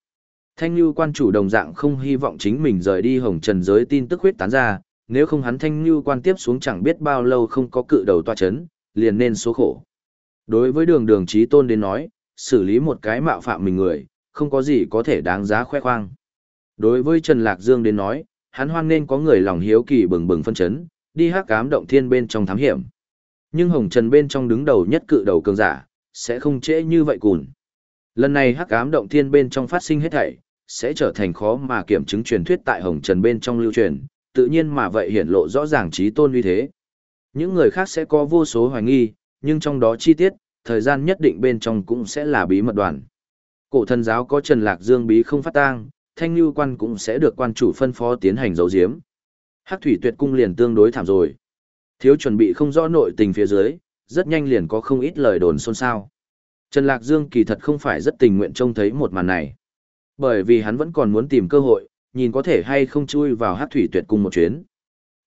Thanh lưu quan chủ đồng dạng không hy vọng chính mình rời đi hồng trần giới tin tức huyết tán ra, nếu không hắn thanh lưu quan tiếp xuống chẳng biết bao lâu không có cự đầu tòa chấn, liền nên số khổ. Đối với đường đường trí tôn đến nói, xử lý một cái mạo phạm mình người, không có gì có thể đáng giá khoe khoang. Đối với Trần Lạc Dương đến nói, hắn hoan nên có người lòng hiếu kỳ bừng bừng phân chấn, đi hát cám động thiên bên trong thám hiểm. Nhưng Hồng Trần bên trong đứng đầu nhất cự đầu cường giả, sẽ không trễ như vậy cùn. Lần này hắc ám động thiên bên trong phát sinh hết thảy, sẽ trở thành khó mà kiểm chứng truyền thuyết tại Hồng Trần bên trong lưu truyền, tự nhiên mà vậy hiển lộ rõ ràng trí tôn uy thế. Những người khác sẽ có vô số hoài nghi, nhưng trong đó chi tiết, thời gian nhất định bên trong cũng sẽ là bí mật đoàn. Cổ thần giáo có Trần Lạc Dương bí không phát tang, thanh lưu quan cũng sẽ được quan chủ phân phó tiến hành dấu diếm. Hắc thủy tuyệt cung liền tương đối thảm rồi. Thiếu chuẩn bị không rõ nội tình phía dưới, rất nhanh liền có không ít lời đồn xôn xao. Trần Lạc Dương kỳ thật không phải rất tình nguyện trông thấy một màn này. Bởi vì hắn vẫn còn muốn tìm cơ hội, nhìn có thể hay không chui vào hát thủy tuyệt cung một chuyến.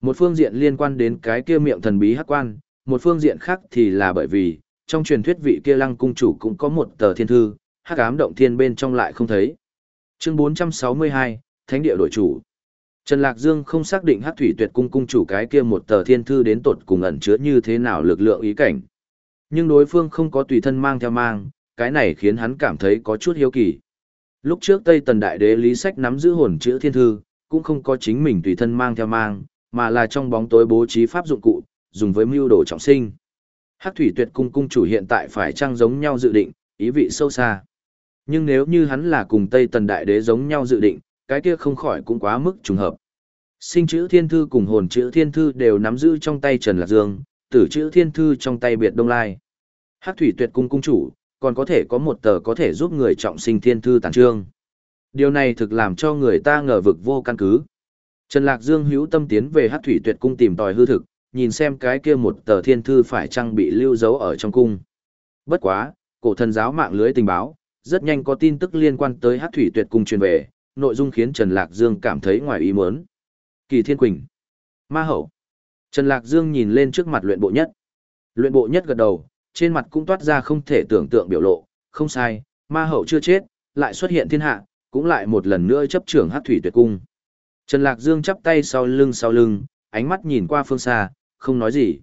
Một phương diện liên quan đến cái kia miệng thần bí hắc quan, một phương diện khác thì là bởi vì, trong truyền thuyết vị kia lăng cung chủ cũng có một tờ thiên thư, hắc ám động thiên bên trong lại không thấy. Chương 462, Thánh địa đổi chủ. Trần Lạc Dương không xác định hắc thủy tuyệt cung cung chủ cái kia một tờ thiên thư đến tột cùng ẩn chứa như thế nào lực lượng ý cảnh. Nhưng đối phương không có tùy thân mang theo mang, cái này khiến hắn cảm thấy có chút hiếu kỳ. Lúc trước Tây Tần Đại Đế Lý Sách nắm giữ hồn chữ thiên thư, cũng không có chính mình tùy thân mang theo mang, mà là trong bóng tối bố trí pháp dụng cụ, dùng với mưu đồ trọng sinh. Hắc thủy tuyệt cung cung chủ hiện tại phải trang giống nhau dự định, ý vị sâu xa. Nhưng nếu như hắn là cùng Tây Tần Đại Đế giống nhau dự định, cái kia không khỏi cũng quá mức trùng hợp. Sinh chữ thiên thư cùng hồn chữ thiên thư đều nắm giữ trong tay Trần Lạc Dương, tử chữ thiên thư trong tay biệt đông lai. Hắc thủy tuyệt cung cung chủ, còn có thể có một tờ có thể giúp người trọng sinh thiên thư tàn trương. Điều này thực làm cho người ta ngờ vực vô căn cứ. Trần Lạc Dương hữu tâm tiến về Hắc thủy tuyệt cung tìm tòi hư thực, nhìn xem cái kia một tờ thiên thư phải chăng bị lưu giấu ở trong cung. Bất quá, cổ thần giáo mạng lưới tình báo, rất nhanh có tin tức liên quan tới Hắc thủy tuyệt cung truyền về, nội dung khiến Trần Lạc Dương cảm thấy ngoài ý muốn. Kỳ Thiên Quỳnh, Ma Hậu. Trần Lạc Dương nhìn lên trước mặt luyện bộ nhất. Luyện bộ nhất gật đầu, trên mặt cũng toát ra không thể tưởng tượng biểu lộ, không sai, Ma Hậu chưa chết, lại xuất hiện thiên hạ, cũng lại một lần nữa chấp trưởng Hắc thủy tuyệt cung. Trần Lạc Dương chắp tay sau lưng sau lưng, ánh mắt nhìn qua phương xa, không nói gì.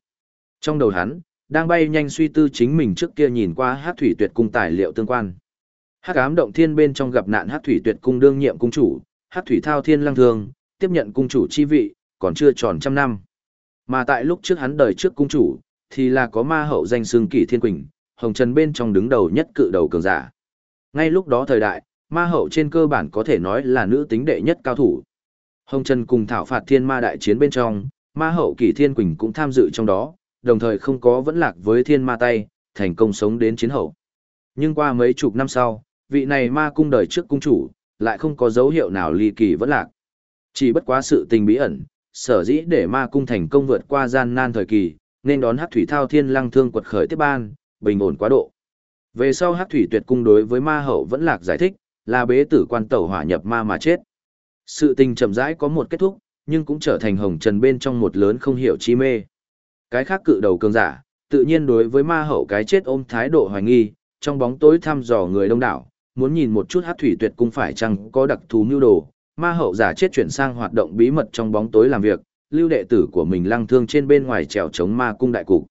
Trong đầu hắn, đang bay nhanh suy tư chính mình trước kia nhìn qua hát thủy tuyệt cung tài liệu tương quan. Hắc ám động thiên bên trong gặp nạn hắc thủy tuyệt cung đương nhiệm cung chủ, hắc thủy thao thiên lăng thương, tiếp nhận cung chủ chi vị, còn chưa tròn trăm năm. Mà tại lúc trước hắn đời trước cung chủ, thì là có ma hậu danh xương kỷ thiên quỳnh, hồng trần bên trong đứng đầu nhất cự đầu cường giả. Ngay lúc đó thời đại, ma hậu trên cơ bản có thể nói là nữ tính đệ nhất cao thủ. Hồng Trần cùng thảo phạt thiên ma đại chiến bên trong, ma hậu kỷ thiên quỳnh cũng tham dự trong đó, đồng thời không có vẫn lạc với thiên ma tay, thành công sống đến chiến hậu. Nhưng qua mấy chục năm sau, vị này ma cung đời trước cung chủ, lại không có dấu hiệu nào ly kỳ vẫn lạc. Chỉ bất quá sự tình bí ẩn, sở dĩ để ma cung thành công vượt qua gian nan thời kỳ, nên đón hắc thủy thao thiên lăng thương quật khởi tiếp ban, bình ổn quá độ. Về sau hắc thủy tuyệt cung đối với ma hậu vẫn lạc giải thích, là bế tử quan tẩu hỏa nhập ma mà chết. Sự tình chậm rãi có một kết thúc, nhưng cũng trở thành hồng trần bên trong một lớn không hiểu chi mê. Cái khác cự đầu cường giả, tự nhiên đối với ma hậu cái chết ôm thái độ hoài nghi, trong bóng tối thăm dò người đông đảo, muốn nhìn một chút hát thủy tuyệt cung phải chăng có đặc thù mưu đồ, ma hậu giả chết chuyển sang hoạt động bí mật trong bóng tối làm việc, lưu đệ tử của mình lăng thương trên bên ngoài trèo chống ma cung đại cục.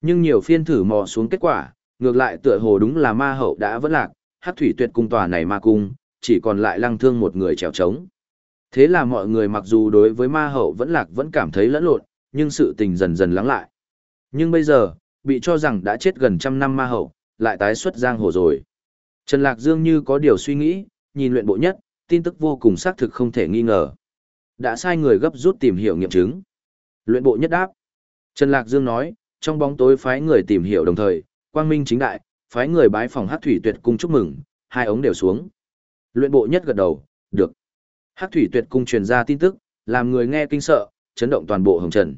Nhưng nhiều phiên thử mò xuống kết quả, ngược lại tựa hồ đúng là ma hậu đã vẫn lạc, hát thủy tuyệt cung tòa này ma cung, chỉ còn lại lăng thương một người trèo trống Thế là mọi người mặc dù đối với ma hậu vẫn lạc vẫn cảm thấy lẫn lộn, nhưng sự tình dần dần lắng lại. Nhưng bây giờ, bị cho rằng đã chết gần trăm năm ma hậu, lại tái xuất giang hồ rồi. Trần Lạc Dương như có điều suy nghĩ, nhìn luyện bộ nhất, tin tức vô cùng xác thực không thể nghi ngờ. Đã sai người gấp rút tìm hiểu nghiệm chứng. Luyện bộ nhất đáp. Trần Lạc Dương nói, trong bóng tối phái người tìm hiểu đồng thời, quang minh chính đại, phái người bái phòng hát thủy tuyệt cung chúc mừng, hai ống đều xuống. Luyện bộ nhất gật đầu, được. Hắc thủy tuyệt cung truyền ra tin tức, làm người nghe kinh sợ, chấn động toàn bộ hồng trần.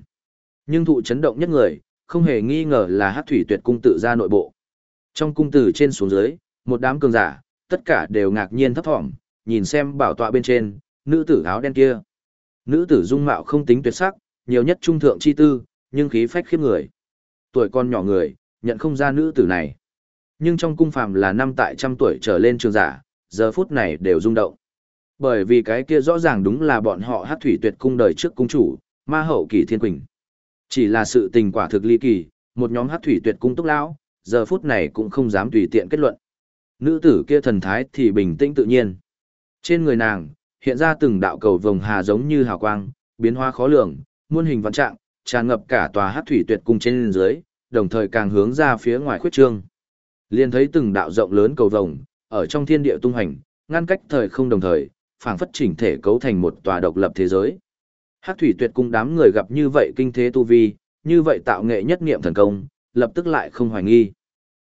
Nhưng thụ chấn động nhất người, không hề nghi ngờ là Hắc thủy tuyệt cung tự ra nội bộ. Trong cung tử trên xuống dưới, một đám cường giả, tất cả đều ngạc nhiên thấp thỏm, nhìn xem bảo tọa bên trên, nữ tử áo đen kia. Nữ tử dung mạo không tính tuyệt sắc, nhiều nhất trung thượng chi tư, nhưng khí phách khiếp người. Tuổi con nhỏ người, nhận không ra nữ tử này. Nhưng trong cung phàm là năm tại trăm tuổi trở lên trường giả, giờ phút này đều rung động. Bởi vì cái kia rõ ràng đúng là bọn họ hát thủy tuyệt cung đời trước cung chủ, ma hậu kỳ thiên quỳnh. Chỉ là sự tình quả thực ly kỳ, một nhóm hát thủy tuyệt cung túc lão, giờ phút này cũng không dám tùy tiện kết luận. Nữ tử kia thần thái thì bình tĩnh tự nhiên. Trên người nàng, hiện ra từng đạo cầu vồng hà giống như hào quang, biến hóa khó lường, muôn hình vạn trạng, tràn ngập cả tòa hát thủy tuyệt cung trên dưới, đồng thời càng hướng ra phía ngoài khuyết trương. Liền thấy từng đạo rộng lớn cầu vồng, ở trong thiên địa tung hành, ngăn cách thời không đồng thời, phảng phất chỉnh thể cấu thành một tòa độc lập thế giới. Hắc thủy tuyệt cung đám người gặp như vậy kinh thế tu vi, như vậy tạo nghệ nhất niệm thần công, lập tức lại không hoài nghi.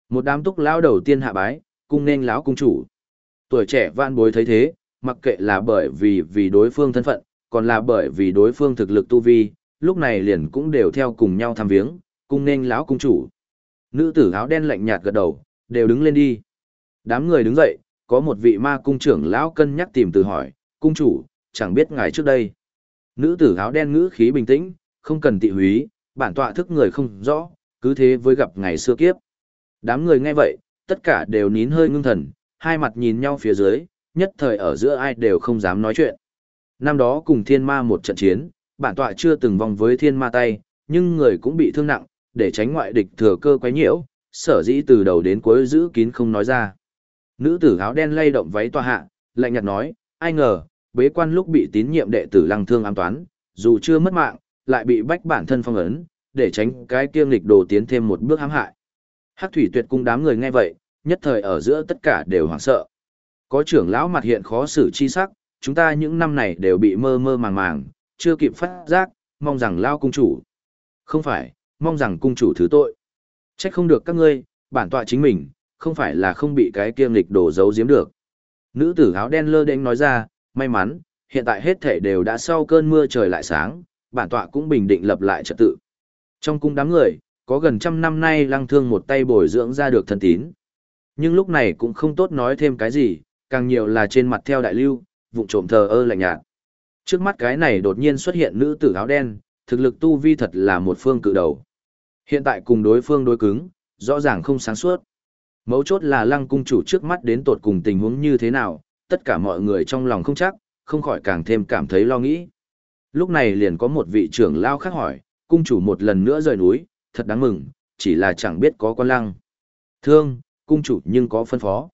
Một đám túc lão đầu tiên hạ bái, cung nên lão cung chủ. Tuổi trẻ vạn bối thấy thế, mặc kệ là bởi vì vì đối phương thân phận, còn là bởi vì đối phương thực lực tu vi, lúc này liền cũng đều theo cùng nhau thăm viếng, cung nên lão cung chủ. Nữ tử áo đen lạnh nhạt gật đầu, đều đứng lên đi. Đám người đứng dậy, có một vị ma cung trưởng lão cân nhắc tìm từ hỏi, cung chủ, chẳng biết ngài trước đây. Nữ tử áo đen ngữ khí bình tĩnh, không cần tị húy, bản tọa thức người không rõ, cứ thế với gặp ngày xưa kiếp. Đám người nghe vậy, tất cả đều nín hơi ngưng thần, hai mặt nhìn nhau phía dưới, nhất thời ở giữa ai đều không dám nói chuyện. Năm đó cùng thiên ma một trận chiến, bản tọa chưa từng vòng với thiên ma tay, nhưng người cũng bị thương nặng, để tránh ngoại địch thừa cơ quấy nhiễu, sở dĩ từ đầu đến cuối giữ kín không nói ra. Nữ tử áo đen lay động váy tòa hạ, lạnh nhạt nói, ai ngờ, bế quan lúc bị tín nhiệm đệ tử lăng thương ám toán, dù chưa mất mạng, lại bị bách bản thân phong ấn, để tránh cái kiêng lịch đồ tiến thêm một bước hãm hại. Hắc thủy tuyệt cung đám người nghe vậy, nhất thời ở giữa tất cả đều hoảng sợ. Có trưởng lão mặt hiện khó xử chi sắc, chúng ta những năm này đều bị mơ mơ màng màng, chưa kịp phát giác, mong rằng lao cung chủ. Không phải, mong rằng cung chủ thứ tội. Trách không được các ngươi, bản tọa chính mình, không phải là không bị cái kiêm lịch đổ giấu giếm được. Nữ tử áo đen lơ đễnh nói ra, may mắn, hiện tại hết thể đều đã sau cơn mưa trời lại sáng, bản tọa cũng bình định lập lại trật tự. Trong cung đám người, có gần trăm năm nay lăng thương một tay bồi dưỡng ra được thân tín. Nhưng lúc này cũng không tốt nói thêm cái gì, càng nhiều là trên mặt theo đại lưu, vụng trộm thờ ơ lạnh nhạt. Trước mắt cái này đột nhiên xuất hiện nữ tử áo đen, thực lực tu vi thật là một phương cự đầu. Hiện tại cùng đối phương đối cứng, rõ ràng không sáng suốt. Mấu chốt là lăng cung chủ trước mắt đến tột cùng tình huống như thế nào, tất cả mọi người trong lòng không chắc, không khỏi càng thêm cảm thấy lo nghĩ. Lúc này liền có một vị trưởng lao khác hỏi, cung chủ một lần nữa rời núi, thật đáng mừng, chỉ là chẳng biết có quan lăng. Thương, cung chủ nhưng có phân phó.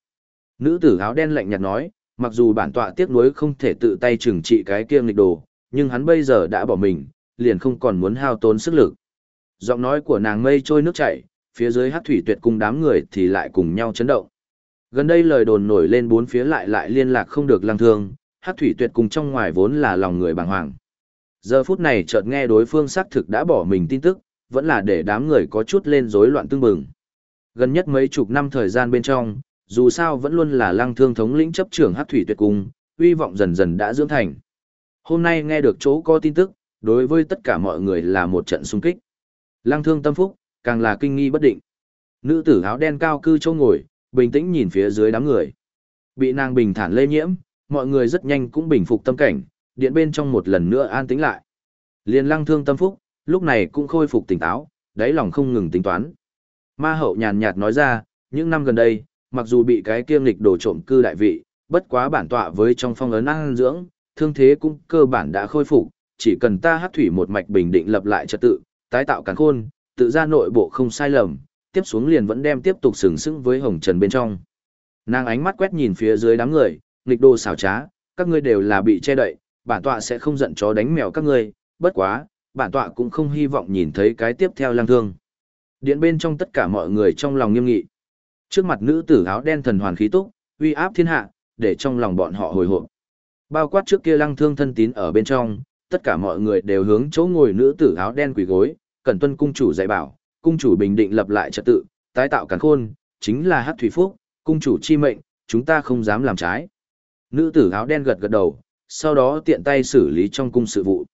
Nữ tử áo đen lạnh nhạt nói, mặc dù bản tọa tiếc nuối không thể tự tay trừng trị cái kiêng nghịch đồ, nhưng hắn bây giờ đã bỏ mình, liền không còn muốn hao tốn sức lực. Giọng nói của nàng mây trôi nước chảy, phía dưới hát thủy tuyệt cung đám người thì lại cùng nhau chấn động. Gần đây lời đồn nổi lên bốn phía lại lại liên lạc không được lăng thương, hát thủy tuyệt cung trong ngoài vốn là lòng người bàng hoàng. Giờ phút này chợt nghe đối phương xác thực đã bỏ mình tin tức, vẫn là để đám người có chút lên rối loạn tương bừng. Gần nhất mấy chục năm thời gian bên trong, dù sao vẫn luôn là lăng thương thống lĩnh chấp trưởng hát thủy tuyệt cung, uy vọng dần dần đã dưỡng thành. Hôm nay nghe được chỗ có tin tức, đối với tất cả mọi người là một trận xung kích. Lăng thương tâm phúc, càng là kinh nghi bất định. Nữ tử áo đen cao cư châu ngồi, bình tĩnh nhìn phía dưới đám người. Bị nàng bình thản lây nhiễm, mọi người rất nhanh cũng bình phục tâm cảnh, điện bên trong một lần nữa an tĩnh lại. Liên lăng thương tâm phúc, lúc này cũng khôi phục tỉnh táo, đáy lòng không ngừng tính toán. Ma hậu nhàn nhạt nói ra, những năm gần đây, mặc dù bị cái kiêm lịch đổ trộm cư đại vị, bất quá bản tọa với trong phong ấn năng dưỡng, thương thế cũng cơ bản đã khôi phục, chỉ cần ta hấp thủy một mạch bình định lập lại trật tự, tái tạo càn khôn, tự ra nội bộ không sai lầm, tiếp xuống liền vẫn đem tiếp tục sừng sững với hồng trần bên trong. Nàng ánh mắt quét nhìn phía dưới đám người, nghịch đồ xảo trá, các ngươi đều là bị che đậy, bản tọa sẽ không giận chó đánh mèo các ngươi, bất quá, bản tọa cũng không hy vọng nhìn thấy cái tiếp theo lang thương. Điện bên trong tất cả mọi người trong lòng nghiêm nghị. Trước mặt nữ tử áo đen thần hoàn khí túc, uy áp thiên hạ, để trong lòng bọn họ hồi hộp. Bao quát trước kia lăng thương thân tín ở bên trong, tất cả mọi người đều hướng chỗ ngồi nữ tử áo đen quỳ gối, cẩn tuân cung chủ dạy bảo, cung chủ bình định lập lại trật tự, tái tạo càn khôn, chính là hát thủy phúc, cung chủ chi mệnh, chúng ta không dám làm trái. Nữ tử áo đen gật gật đầu, sau đó tiện tay xử lý trong cung sự vụ.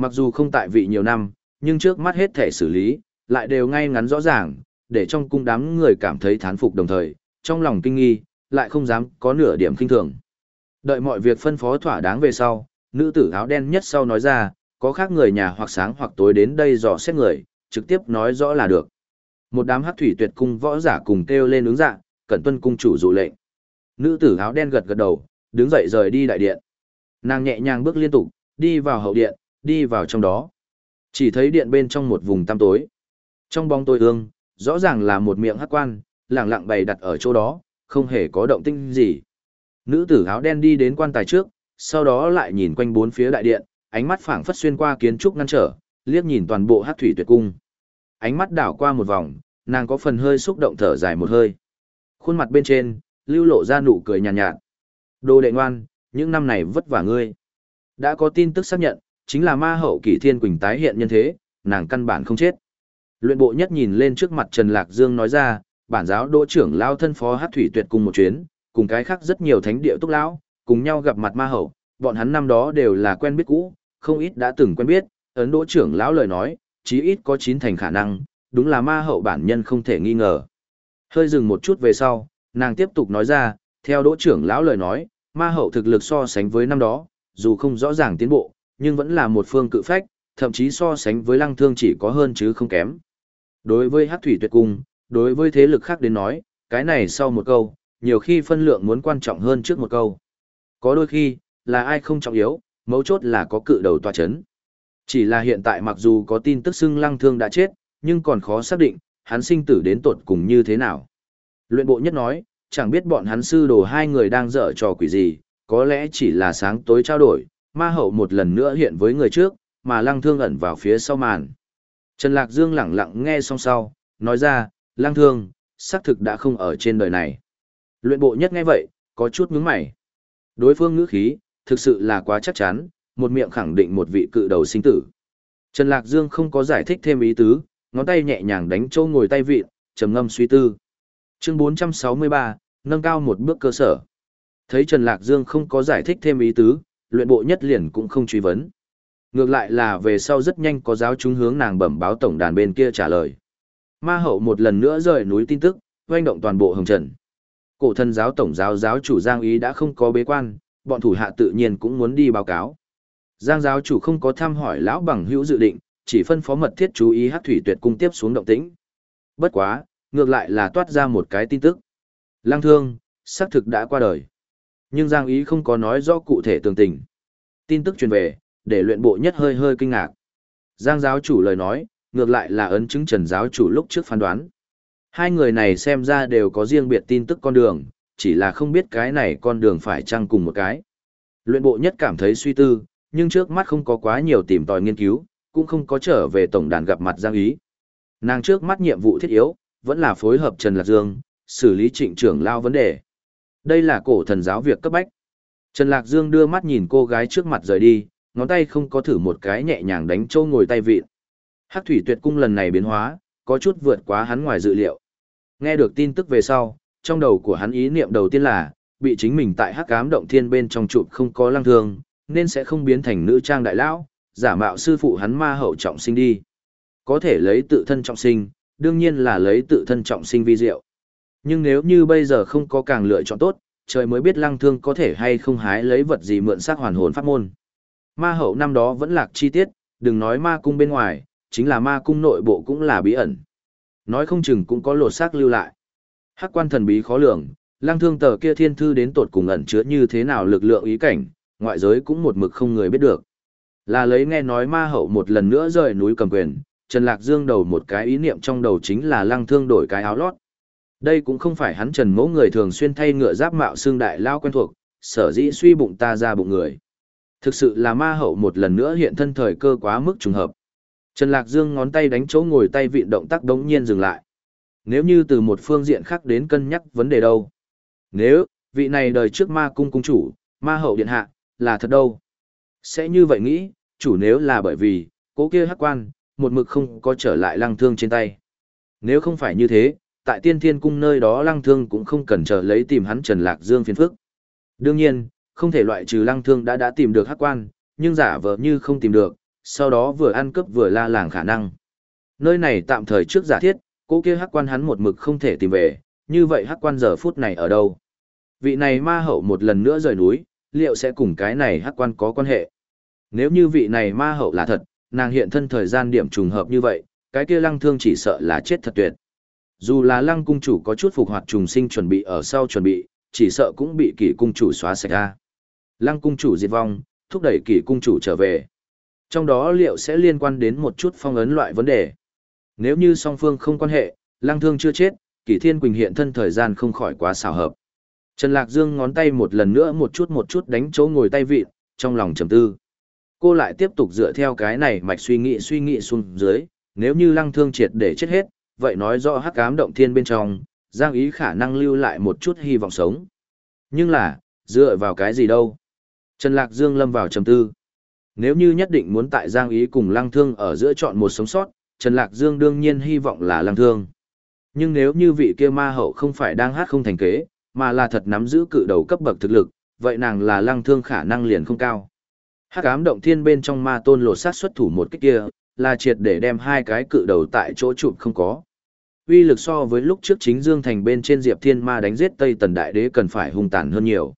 Mặc dù không tại vị nhiều năm, nhưng trước mắt hết thể xử lý, lại đều ngay ngắn rõ ràng, để trong cung đám người cảm thấy thán phục đồng thời, trong lòng kinh nghi, lại không dám có nửa điểm kinh thường. Đợi mọi việc phân phó thỏa đáng về sau, nữ tử áo đen nhất sau nói ra, có khác người nhà hoặc sáng hoặc tối đến đây dò xét người, trực tiếp nói rõ là được. Một đám hắc thủy tuyệt cung võ giả cùng kêu lên ứng dạ, cẩn tuân cung chủ dụ lệnh. Nữ tử áo đen gật gật đầu, đứng dậy rời đi đại điện. Nàng nhẹ nhàng bước liên tục, đi vào hậu điện, đi vào trong đó. Chỉ thấy điện bên trong một vùng tăm tối. Trong bóng tối ương, rõ ràng là một miệng hắc quan, lẳng lặng bày đặt ở chỗ đó, không hề có động tinh gì. Nữ tử áo đen đi đến quan tài trước, sau đó lại nhìn quanh bốn phía đại điện, ánh mắt phảng phất xuyên qua kiến trúc ngăn trở, liếc nhìn toàn bộ hắc thủy tuyệt cung. Ánh mắt đảo qua một vòng, nàng có phần hơi xúc động thở dài một hơi. Khuôn mặt bên trên, lưu lộ ra nụ cười nhàn nhạt, nhạt. Đồ đệ ngoan, những năm này vất vả ngươi. Đã có tin tức xác nhận, chính là ma hậu kỷ thiên quỳnh tái hiện nhân thế, nàng căn bản không chết. Luyện bộ nhất nhìn lên trước mặt Trần Lạc Dương nói ra, bản giáo đỗ trưởng lao thân phó hát thủy tuyệt cùng một chuyến, cùng cái khác rất nhiều thánh địa túc lão, cùng nhau gặp mặt ma hậu, bọn hắn năm đó đều là quen biết cũ, không ít đã từng quen biết, ấn đỗ trưởng lão lời nói, chí ít có chín thành khả năng, đúng là ma hậu bản nhân không thể nghi ngờ. Hơi dừng một chút về sau, nàng tiếp tục nói ra, theo đỗ trưởng lão lời nói, ma hậu thực lực so sánh với năm đó, dù không rõ ràng tiến bộ, nhưng vẫn là một phương cự phách, thậm chí so sánh với lăng thương chỉ có hơn chứ không kém. Đối với Hắc Thủy Tuyệt Cung, đối với thế lực khác đến nói, cái này sau một câu, nhiều khi phân lượng muốn quan trọng hơn trước một câu. Có đôi khi, là ai không trọng yếu, mấu chốt là có cự đầu tòa chấn. Chỉ là hiện tại mặc dù có tin tức xưng lăng thương đã chết, nhưng còn khó xác định, hắn sinh tử đến tột cùng như thế nào. Luyện bộ nhất nói, chẳng biết bọn hắn sư đồ hai người đang dở trò quỷ gì, có lẽ chỉ là sáng tối trao đổi, ma hậu một lần nữa hiện với người trước, mà lăng thương ẩn vào phía sau màn. Trần Lạc Dương lặng lặng nghe xong sau, nói ra, lăng thương, xác thực đã không ở trên đời này. Luyện bộ nhất nghe vậy, có chút nhướng mày. Đối phương ngữ khí, thực sự là quá chắc chắn, một miệng khẳng định một vị cự đầu sinh tử. Trần Lạc Dương không có giải thích thêm ý tứ, ngón tay nhẹ nhàng đánh châu ngồi tay vịn, trầm ngâm suy tư. Chương 463, nâng cao một bước cơ sở. Thấy Trần Lạc Dương không có giải thích thêm ý tứ, luyện bộ nhất liền cũng không truy vấn. Ngược lại là về sau rất nhanh có giáo chúng hướng nàng bẩm báo tổng đàn bên kia trả lời. Ma hậu một lần nữa rời núi tin tức, doanh động toàn bộ hồng trần. Cổ thân giáo tổng giáo giáo chủ Giang Ý đã không có bế quan, bọn thủ hạ tự nhiên cũng muốn đi báo cáo. Giang giáo chủ không có thăm hỏi lão bằng hữu dự định, chỉ phân phó mật thiết chú ý hát thủy tuyệt cung tiếp xuống động tĩnh. Bất quá, ngược lại là toát ra một cái tin tức. Lăng thương, xác thực đã qua đời. Nhưng Giang Ý không có nói rõ cụ thể tường tình. Tin tức truyền về, để luyện bộ nhất hơi hơi kinh ngạc. Giang giáo chủ lời nói, ngược lại là ấn chứng trần giáo chủ lúc trước phán đoán. Hai người này xem ra đều có riêng biệt tin tức con đường, chỉ là không biết cái này con đường phải chăng cùng một cái. Luyện bộ nhất cảm thấy suy tư, nhưng trước mắt không có quá nhiều tìm tòi nghiên cứu, cũng không có trở về tổng đàn gặp mặt Giang Ý. Nàng trước mắt nhiệm vụ thiết yếu, vẫn là phối hợp Trần Lạc Dương, xử lý trịnh trưởng lao vấn đề. Đây là cổ thần giáo việc cấp bách. Trần Lạc Dương đưa mắt nhìn cô gái trước mặt rời đi, ngón tay không có thử một cái nhẹ nhàng đánh trâu ngồi tay vịn. Hắc thủy tuyệt cung lần này biến hóa, có chút vượt quá hắn ngoài dự liệu. Nghe được tin tức về sau, trong đầu của hắn ý niệm đầu tiên là, bị chính mình tại hắc ám động thiên bên trong chụp không có lăng thương, nên sẽ không biến thành nữ trang đại lão, giả mạo sư phụ hắn ma hậu trọng sinh đi. Có thể lấy tự thân trọng sinh, đương nhiên là lấy tự thân trọng sinh vi diệu. Nhưng nếu như bây giờ không có càng lựa chọn tốt, trời mới biết lăng thương có thể hay không hái lấy vật gì mượn xác hoàn hồn pháp môn. Ma hậu năm đó vẫn lạc chi tiết, đừng nói ma cung bên ngoài, chính là ma cung nội bộ cũng là bí ẩn. Nói không chừng cũng có lột xác lưu lại. Hắc quan thần bí khó lường, lang thương tờ kia thiên thư đến tột cùng ẩn chứa như thế nào lực lượng ý cảnh, ngoại giới cũng một mực không người biết được. Là lấy nghe nói ma hậu một lần nữa rời núi cầm quyền, Trần Lạc Dương đầu một cái ý niệm trong đầu chính là lang thương đổi cái áo lót. Đây cũng không phải hắn Trần mẫu người thường xuyên thay ngựa giáp mạo xương đại lao quen thuộc, sở dĩ suy bụng ta ra bụng người. Thực sự là ma hậu một lần nữa hiện thân thời cơ quá mức trùng hợp. Trần Lạc Dương ngón tay đánh chỗ ngồi tay vịn động tác đống nhiên dừng lại. Nếu như từ một phương diện khác đến cân nhắc vấn đề đâu. Nếu, vị này đời trước ma cung cung chủ, ma hậu điện hạ, là thật đâu. Sẽ như vậy nghĩ, chủ nếu là bởi vì, cố kia hắc quan, một mực không có trở lại lăng thương trên tay. Nếu không phải như thế, tại tiên thiên cung nơi đó lăng thương cũng không cần chờ lấy tìm hắn Trần Lạc Dương phiền phức. Đương nhiên, không thể loại trừ lăng thương đã đã tìm được hắc quan, nhưng giả vờ như không tìm được, sau đó vừa ăn cướp vừa la làng khả năng. Nơi này tạm thời trước giả thiết, cô kia hắc quan hắn một mực không thể tìm về, như vậy hắc quan giờ phút này ở đâu? Vị này ma hậu một lần nữa rời núi, liệu sẽ cùng cái này hắc quan có quan hệ? Nếu như vị này ma hậu là thật, nàng hiện thân thời gian điểm trùng hợp như vậy, cái kia lăng thương chỉ sợ là chết thật tuyệt. Dù là lăng cung chủ có chút phục hoạt trùng sinh chuẩn bị ở sau chuẩn bị, chỉ sợ cũng bị kỷ cung chủ xóa sạch ra. Lăng cung chủ diệt vong, thúc đẩy kỷ cung chủ trở về. Trong đó liệu sẽ liên quan đến một chút phong ấn loại vấn đề. Nếu như song phương không quan hệ, lăng thương chưa chết, kỷ thiên quỳnh hiện thân thời gian không khỏi quá xào hợp. Trần Lạc Dương ngón tay một lần nữa một chút một chút đánh chỗ ngồi tay vịt, trong lòng trầm tư. Cô lại tiếp tục dựa theo cái này mạch suy nghĩ suy nghĩ xuống dưới, nếu như lăng thương triệt để chết hết, vậy nói rõ hắc ám động thiên bên trong, Giang Ý khả năng lưu lại một chút hy vọng sống. Nhưng là, dựa vào cái gì đâu? Trần Lạc Dương lâm vào trầm tư. Nếu như nhất định muốn tại Giang Ý cùng Lăng Thương ở giữa chọn một sống sót, Trần Lạc Dương đương nhiên hy vọng là Lăng Thương. Nhưng nếu như vị kia ma hậu không phải đang hát không thành kế, mà là thật nắm giữ cự đầu cấp bậc thực lực, vậy nàng là Lăng Thương khả năng liền không cao. Hắc ám động thiên bên trong ma tôn lột sát xuất thủ một cách kia, là triệt để đem hai cái cự đầu tại chỗ chụp không có. Uy lực so với lúc trước chính Dương Thành bên trên Diệp Thiên Ma đánh giết Tây Tần Đại Đế cần phải hung tàn hơn nhiều.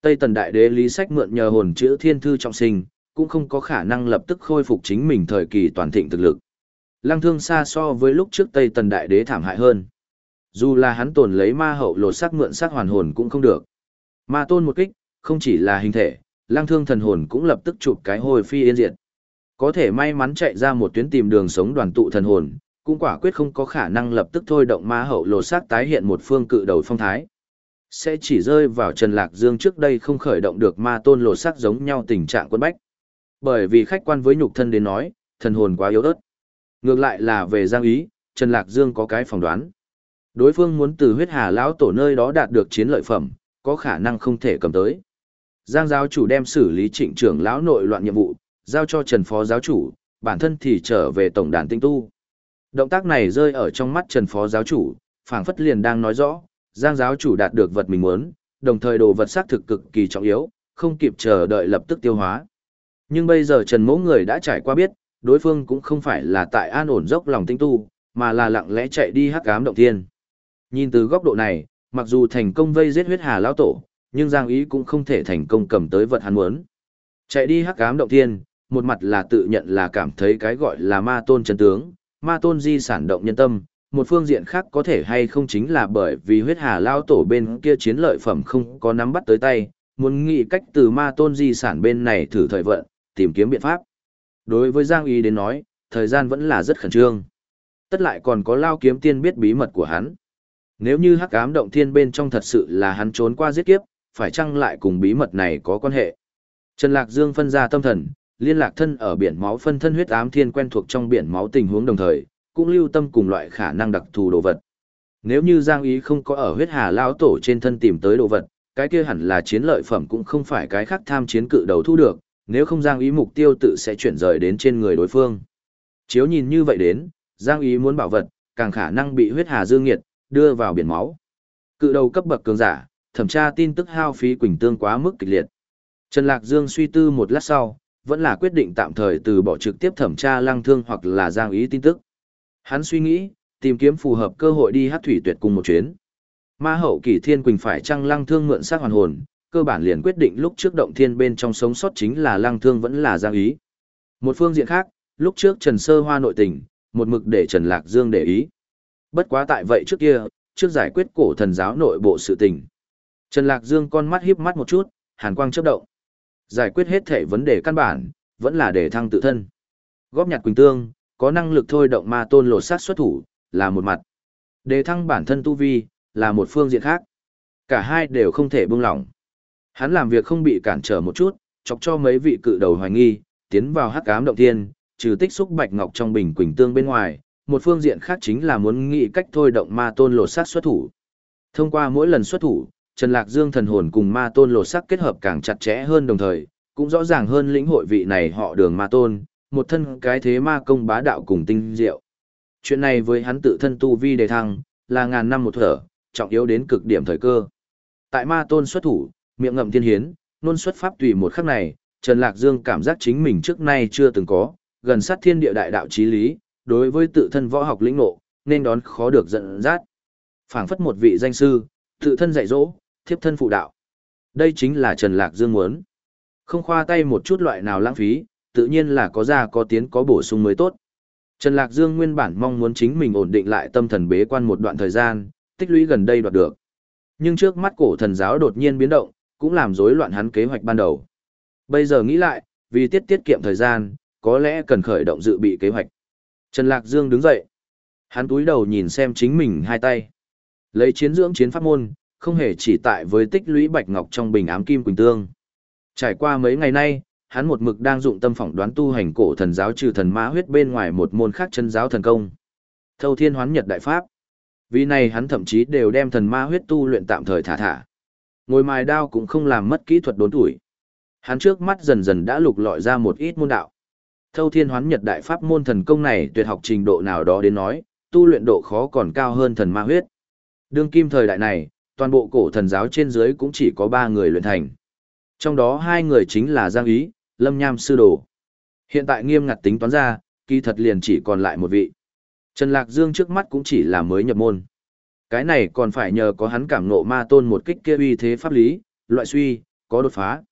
Tây Tần Đại Đế Lý Sách mượn nhờ hồn chữ thiên thư trọng sinh, cũng không có khả năng lập tức khôi phục chính mình thời kỳ toàn thịnh thực lực. Lăng thương xa so với lúc trước Tây Tần Đại Đế thảm hại hơn. Dù là hắn tồn lấy ma hậu lột xác mượn xác hoàn hồn cũng không được. Ma tôn một kích, không chỉ là hình thể, lăng thương thần hồn cũng lập tức chụp cái hồi phi yên diệt. Có thể may mắn chạy ra một tuyến tìm đường sống đoàn tụ thần hồn, cũng quả quyết không có khả năng lập tức thôi động ma hậu lột xác tái hiện một phương cự đầu phong thái. Sẽ chỉ rơi vào Trần Lạc Dương trước đây không khởi động được ma tôn lột xác giống nhau tình trạng quân bách. Bởi vì khách quan với nhục thân đến nói, thần hồn quá yếu ớt. Ngược lại là về Giang Ý, Trần Lạc Dương có cái phỏng đoán. Đối phương muốn từ huyết hà lão tổ nơi đó đạt được chiến lợi phẩm, có khả năng không thể cầm tới. Giang giáo chủ đem xử lý trịnh trưởng lão nội loạn nhiệm vụ, giao cho Trần Phó giáo chủ, bản thân thì trở về tổng đàn tinh tu. Động tác này rơi ở trong mắt Trần Phó giáo chủ, phảng phất liền đang nói rõ, Giang giáo chủ đạt được vật mình muốn, đồng thời đồ vật xác thực cực kỳ trọng yếu, không kịp chờ đợi lập tức tiêu hóa. Nhưng bây giờ Trần Mỗ người đã trải qua biết, đối phương cũng không phải là tại an ổn dốc lòng tinh tu, mà là lặng lẽ chạy đi hắc ám động thiên. Nhìn từ góc độ này, mặc dù thành công vây giết huyết hà lão tổ, nhưng Giang Ý cũng không thể thành công cầm tới vật hắn muốn. Chạy đi hắc ám động thiên, một mặt là tự nhận là cảm thấy cái gọi là ma tôn chân tướng, ma tôn di sản động nhân tâm, một phương diện khác có thể hay không chính là bởi vì huyết hà lao tổ bên kia chiến lợi phẩm không có nắm bắt tới tay, muốn nghĩ cách từ ma tôn di sản bên này thử thời vận, tìm kiếm biện pháp. Đối với Giang Y đến nói, thời gian vẫn là rất khẩn trương. Tất lại còn có lao kiếm tiên biết bí mật của hắn. Nếu như hắc ám động thiên bên trong thật sự là hắn trốn qua giết kiếp, phải chăng lại cùng bí mật này có quan hệ? Trần Lạc Dương phân ra tâm thần, liên lạc thân ở biển máu phân thân huyết ám thiên quen thuộc trong biển máu tình huống đồng thời, cũng lưu tâm cùng loại khả năng đặc thù đồ vật. Nếu như Giang Ý không có ở huyết hà lao tổ trên thân tìm tới đồ vật, cái kia hẳn là chiến lợi phẩm cũng không phải cái khác tham chiến cự đầu thu được, nếu không Giang Ý mục tiêu tự sẽ chuyển rời đến trên người đối phương. Chiếu nhìn như vậy đến, Giang Ý muốn bảo vật, càng khả năng bị huyết hà dương nghiệt, đưa vào biển máu. Cự đầu cấp bậc cường giả, thẩm tra tin tức hao phí quỳnh tương quá mức kịch liệt. Trần Lạc Dương suy tư một lát sau, vẫn là quyết định tạm thời từ bỏ trực tiếp thẩm tra lăng thương hoặc là giang ý tin tức. Hắn suy nghĩ, tìm kiếm phù hợp cơ hội đi hát thủy tuyệt cùng một chuyến. Ma hậu kỳ thiên quỳnh phải chăng lăng thương mượn xác hoàn hồn, cơ bản liền quyết định lúc trước động thiên bên trong sống sót chính là lăng thương vẫn là giang ý. Một phương diện khác, lúc trước Trần Sơ Hoa nội tình, một mực để Trần Lạc Dương để ý. Bất quá tại vậy trước kia, trước giải quyết cổ thần giáo nội bộ sự tình. Trần Lạc Dương con mắt híp mắt một chút, hàn quang chớp động. Giải quyết hết thể vấn đề căn bản, vẫn là để thăng tự thân. Góp nhặt quỳnh tương, có năng lực thôi động ma tôn lột sát xuất thủ, là một mặt. Đề thăng bản thân tu vi, là một phương diện khác. Cả hai đều không thể buông lỏng. Hắn làm việc không bị cản trở một chút, chọc cho mấy vị cự đầu hoài nghi, tiến vào hắc ám động thiên, trừ tích xúc bạch ngọc trong bình quỳnh tương bên ngoài, một phương diện khác chính là muốn nghĩ cách thôi động ma tôn lột sát xuất thủ. Thông qua mỗi lần xuất thủ, Trần Lạc Dương thần hồn cùng ma tôn lột sắc kết hợp càng chặt chẽ hơn đồng thời, cũng rõ ràng hơn lĩnh hội vị này họ đường ma tôn, một thân cái thế ma công bá đạo cùng tinh diệu. Chuyện này với hắn tự thân tu vi đề thăng, là ngàn năm một thở, trọng yếu đến cực điểm thời cơ. Tại ma tôn xuất thủ, miệng ngậm thiên hiến, nôn xuất pháp tùy một khắc này, Trần Lạc Dương cảm giác chính mình trước nay chưa từng có, gần sát thiên địa đại đạo chí lý, đối với tự thân võ học lĩnh ngộ, nên đón khó được giận dắt. Phảng phất một vị danh sư, tự thân dạy dỗ, thiếp thân phụ đạo. Đây chính là Trần Lạc Dương muốn. Không khoa tay một chút loại nào lãng phí, tự nhiên là có ra có tiến có bổ sung mới tốt. Trần Lạc Dương nguyên bản mong muốn chính mình ổn định lại tâm thần bế quan một đoạn thời gian, tích lũy gần đây đoạt được. Nhưng trước mắt cổ thần giáo đột nhiên biến động, cũng làm rối loạn hắn kế hoạch ban đầu. Bây giờ nghĩ lại, vì tiết tiết kiệm thời gian, có lẽ cần khởi động dự bị kế hoạch. Trần Lạc Dương đứng dậy. Hắn túi đầu nhìn xem chính mình hai tay. Lấy chiến dưỡng chiến pháp môn, không hề chỉ tại với tích lũy bạch ngọc trong bình ám kim quỳnh tương. Trải qua mấy ngày nay, hắn một mực đang dụng tâm phỏng đoán tu hành cổ thần giáo trừ thần ma huyết bên ngoài một môn khác chân giáo thần công. Thâu Thiên Hoán Nhật Đại Pháp. Vì này hắn thậm chí đều đem thần ma huyết tu luyện tạm thời thả thả. Ngồi mài đao cũng không làm mất kỹ thuật đốn tuổi. Hắn trước mắt dần dần đã lục lọi ra một ít môn đạo. Thâu Thiên Hoán Nhật Đại Pháp môn thần công này tuyệt học trình độ nào đó đến nói, tu luyện độ khó còn cao hơn thần ma huyết. Đương kim thời đại này, toàn bộ cổ thần giáo trên dưới cũng chỉ có ba người luyện thành. Trong đó hai người chính là Giang Ý, Lâm Nham Sư Đồ. Hiện tại nghiêm ngặt tính toán ra, kỳ thật liền chỉ còn lại một vị. Trần Lạc Dương trước mắt cũng chỉ là mới nhập môn. Cái này còn phải nhờ có hắn cảm ngộ ma tôn một kích kia uy thế pháp lý, loại suy, có đột phá.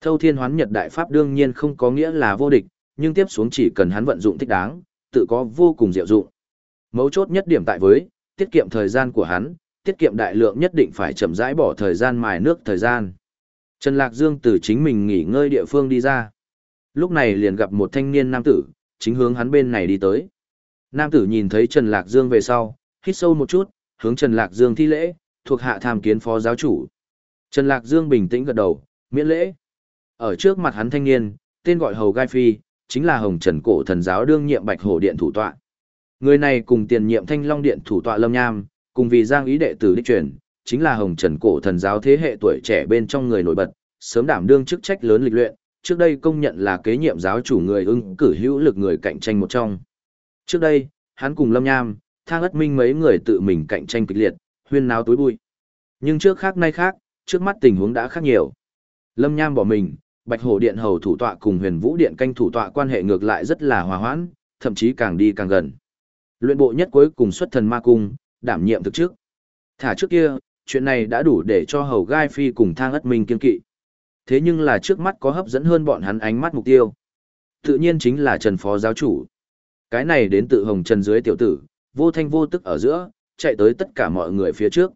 Thâu thiên hoán nhật đại pháp đương nhiên không có nghĩa là vô địch, nhưng tiếp xuống chỉ cần hắn vận dụng thích đáng, tự có vô cùng diệu dụng. Mấu chốt nhất điểm tại với, tiết kiệm thời gian của hắn, tiết kiệm đại lượng nhất định phải chậm rãi bỏ thời gian mài nước thời gian. Trần Lạc Dương từ chính mình nghỉ ngơi địa phương đi ra. Lúc này liền gặp một thanh niên nam tử, chính hướng hắn bên này đi tới. Nam tử nhìn thấy Trần Lạc Dương về sau, hít sâu một chút, hướng Trần Lạc Dương thi lễ, thuộc hạ tham kiến phó giáo chủ. Trần Lạc Dương bình tĩnh gật đầu, miễn lễ. Ở trước mặt hắn thanh niên, tên gọi Hầu Gai Phi, chính là Hồng Trần Cổ Thần giáo đương nhiệm Bạch Hổ Điện thủ tọa. Người này cùng tiền nhiệm Thanh Long Điện thủ tọa Lâm Nham, cùng vì Giang ý đệ tử đích truyền, chính là Hồng Trần Cổ Thần giáo thế hệ tuổi trẻ bên trong người nổi bật, sớm đảm đương chức trách lớn lịch luyện, trước đây công nhận là kế nhiệm giáo chủ người ưng cử hữu lực người cạnh tranh một trong. Trước đây, hắn cùng Lâm Nham, Thang Ất Minh mấy người tự mình cạnh tranh kịch liệt, huyên náo tối bụi. Nhưng trước khác nay khác, trước mắt tình huống đã khác nhiều. Lâm Nham bỏ mình, Bạch Hổ Điện hầu thủ tọa cùng Huyền Vũ Điện canh thủ tọa quan hệ ngược lại rất là hòa hoãn, thậm chí càng đi càng gần. Luyện bộ nhất cuối cùng xuất thần ma cung, đảm nhiệm thực trước. Thả trước kia, chuyện này đã đủ để cho hầu gai phi cùng thang ất minh kiên kỵ. Thế nhưng là trước mắt có hấp dẫn hơn bọn hắn ánh mắt mục tiêu. Tự nhiên chính là Trần Phó Giáo Chủ. Cái này đến tự hồng trần dưới tiểu tử, vô thanh vô tức ở giữa, chạy tới tất cả mọi người phía trước.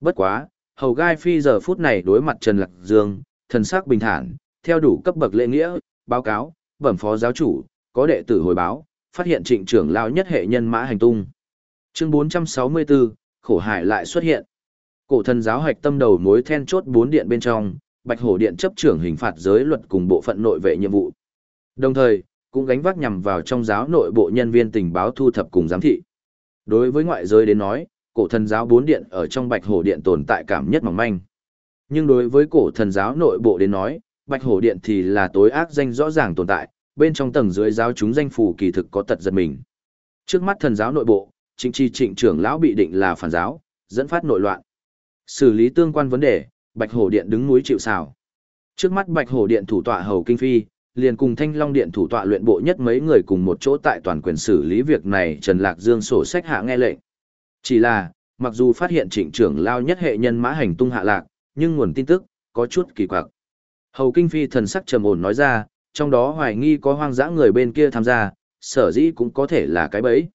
Bất quá, hầu gai phi giờ phút này đối mặt Trần Lạc Dương, thần sắc bình thản, theo đủ cấp bậc lễ nghĩa, báo cáo, bẩm phó giáo chủ, có đệ tử hồi báo, phát hiện trịnh trưởng lao nhất hệ nhân mã hành tung. Chương 464, khổ hải lại xuất hiện. Cổ thần giáo hạch tâm đầu mối then chốt bốn điện bên trong, Bạch Hổ Điện chấp trưởng hình phạt giới luật cùng bộ phận nội vệ nhiệm vụ. Đồng thời, cũng gánh vác nhằm vào trong giáo nội bộ nhân viên tình báo thu thập cùng giám thị. Đối với ngoại giới đến nói, cổ thần giáo bốn điện ở trong Bạch Hổ Điện tồn tại cảm nhất mỏng manh. Nhưng đối với cổ thần giáo nội bộ đến nói, Bạch Hổ Điện thì là tối ác danh rõ ràng tồn tại, bên trong tầng dưới giáo chúng danh phủ kỳ thực có tật giật mình. Trước mắt thần giáo nội bộ, chính chi trịnh trưởng lão bị định là phản giáo, dẫn phát nội loạn. Xử lý tương quan vấn đề, Bạch Hổ Điện đứng núi chịu sào. Trước mắt Bạch Hổ Điện thủ tọa Hầu Kinh Phi, liền cùng Thanh Long Điện thủ tọa luyện bộ nhất mấy người cùng một chỗ tại toàn quyền xử lý việc này Trần Lạc Dương sổ sách hạ nghe lệnh. Chỉ là, mặc dù phát hiện trịnh trưởng lao nhất hệ nhân mã hành tung hạ lạc, nhưng nguồn tin tức, có chút kỳ quặc. Hầu Kinh Phi thần sắc trầm ổn nói ra, trong đó hoài nghi có hoang dã người bên kia tham gia, sở dĩ cũng có thể là cái bẫy.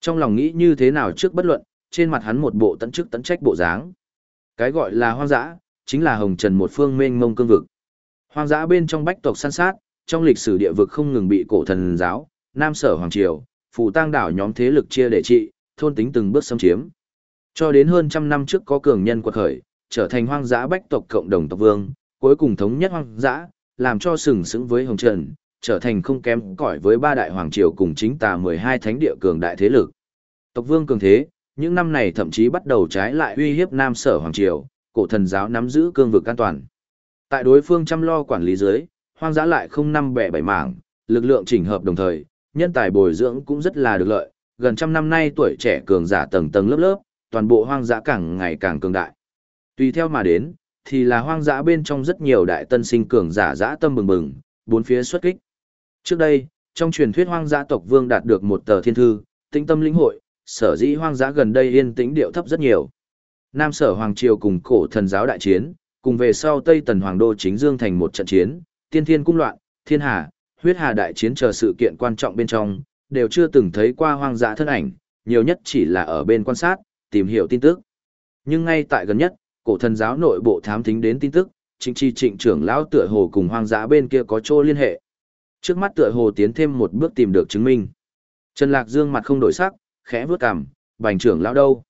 Trong lòng nghĩ như thế nào trước bất luận, trên mặt hắn một bộ tận chức tận trách bộ dáng. Cái gọi là hoang dã, chính là hồng trần một phương mênh mông cương vực. Hoang dã bên trong bách tộc săn sát, trong lịch sử địa vực không ngừng bị cổ thần giáo, Nam Sở Hoàng Triều, phụ Tăng đảo nhóm thế lực chia để trị, thôn tính từng bước xâm chiếm. Cho đến hơn trăm năm trước có cường nhân quật khởi, trở thành hoang dã bách tộc cộng đồng tộc vương, cuối cùng thống nhất hoang dã, làm cho sừng sững với Hồng Trần, trở thành không kém cỏi với ba đại hoàng triều cùng chính tà 12 thánh địa cường đại thế lực. Tộc vương cường thế, những năm này thậm chí bắt đầu trái lại uy hiếp Nam Sở Hoàng Triều, cổ thần giáo nắm giữ cương vực an toàn. Tại đối phương chăm lo quản lý dưới, hoang dã lại không năm bẻ bảy mảng, lực lượng chỉnh hợp đồng thời, nhân tài bồi dưỡng cũng rất là được lợi, gần trăm năm nay tuổi trẻ cường giả tầng tầng lớp lớp, toàn bộ hoang dã càng ngày càng cường đại. Tùy theo mà đến, thì là hoang dã bên trong rất nhiều đại tân sinh cường giả dã tâm bừng bừng, bốn phía xuất kích. Trước đây, trong truyền thuyết hoang dã tộc vương đạt được một tờ thiên thư, tinh tâm lĩnh hội, sở dĩ hoang dã gần đây yên tĩnh điệu thấp rất nhiều. Nam sở Hoàng Triều cùng cổ thần giáo đại chiến, cùng về sau Tây Tần Hoàng Đô chính dương thành một trận chiến, tiên thiên cung loạn, thiên hà, huyết hà đại chiến chờ sự kiện quan trọng bên trong, đều chưa từng thấy qua hoang dã thân ảnh, nhiều nhất chỉ là ở bên quan sát, tìm hiểu tin tức. Nhưng ngay tại gần nhất, cổ thần giáo nội bộ thám thính đến tin tức, chính trị trịnh trưởng lão tựa hồ cùng hoang dã bên kia có chỗ liên hệ. Trước mắt tựa hồ tiến thêm một bước tìm được chứng minh. Trần Lạc Dương mặt không đổi sắc, khẽ vướt cằm, bành trưởng lão đâu?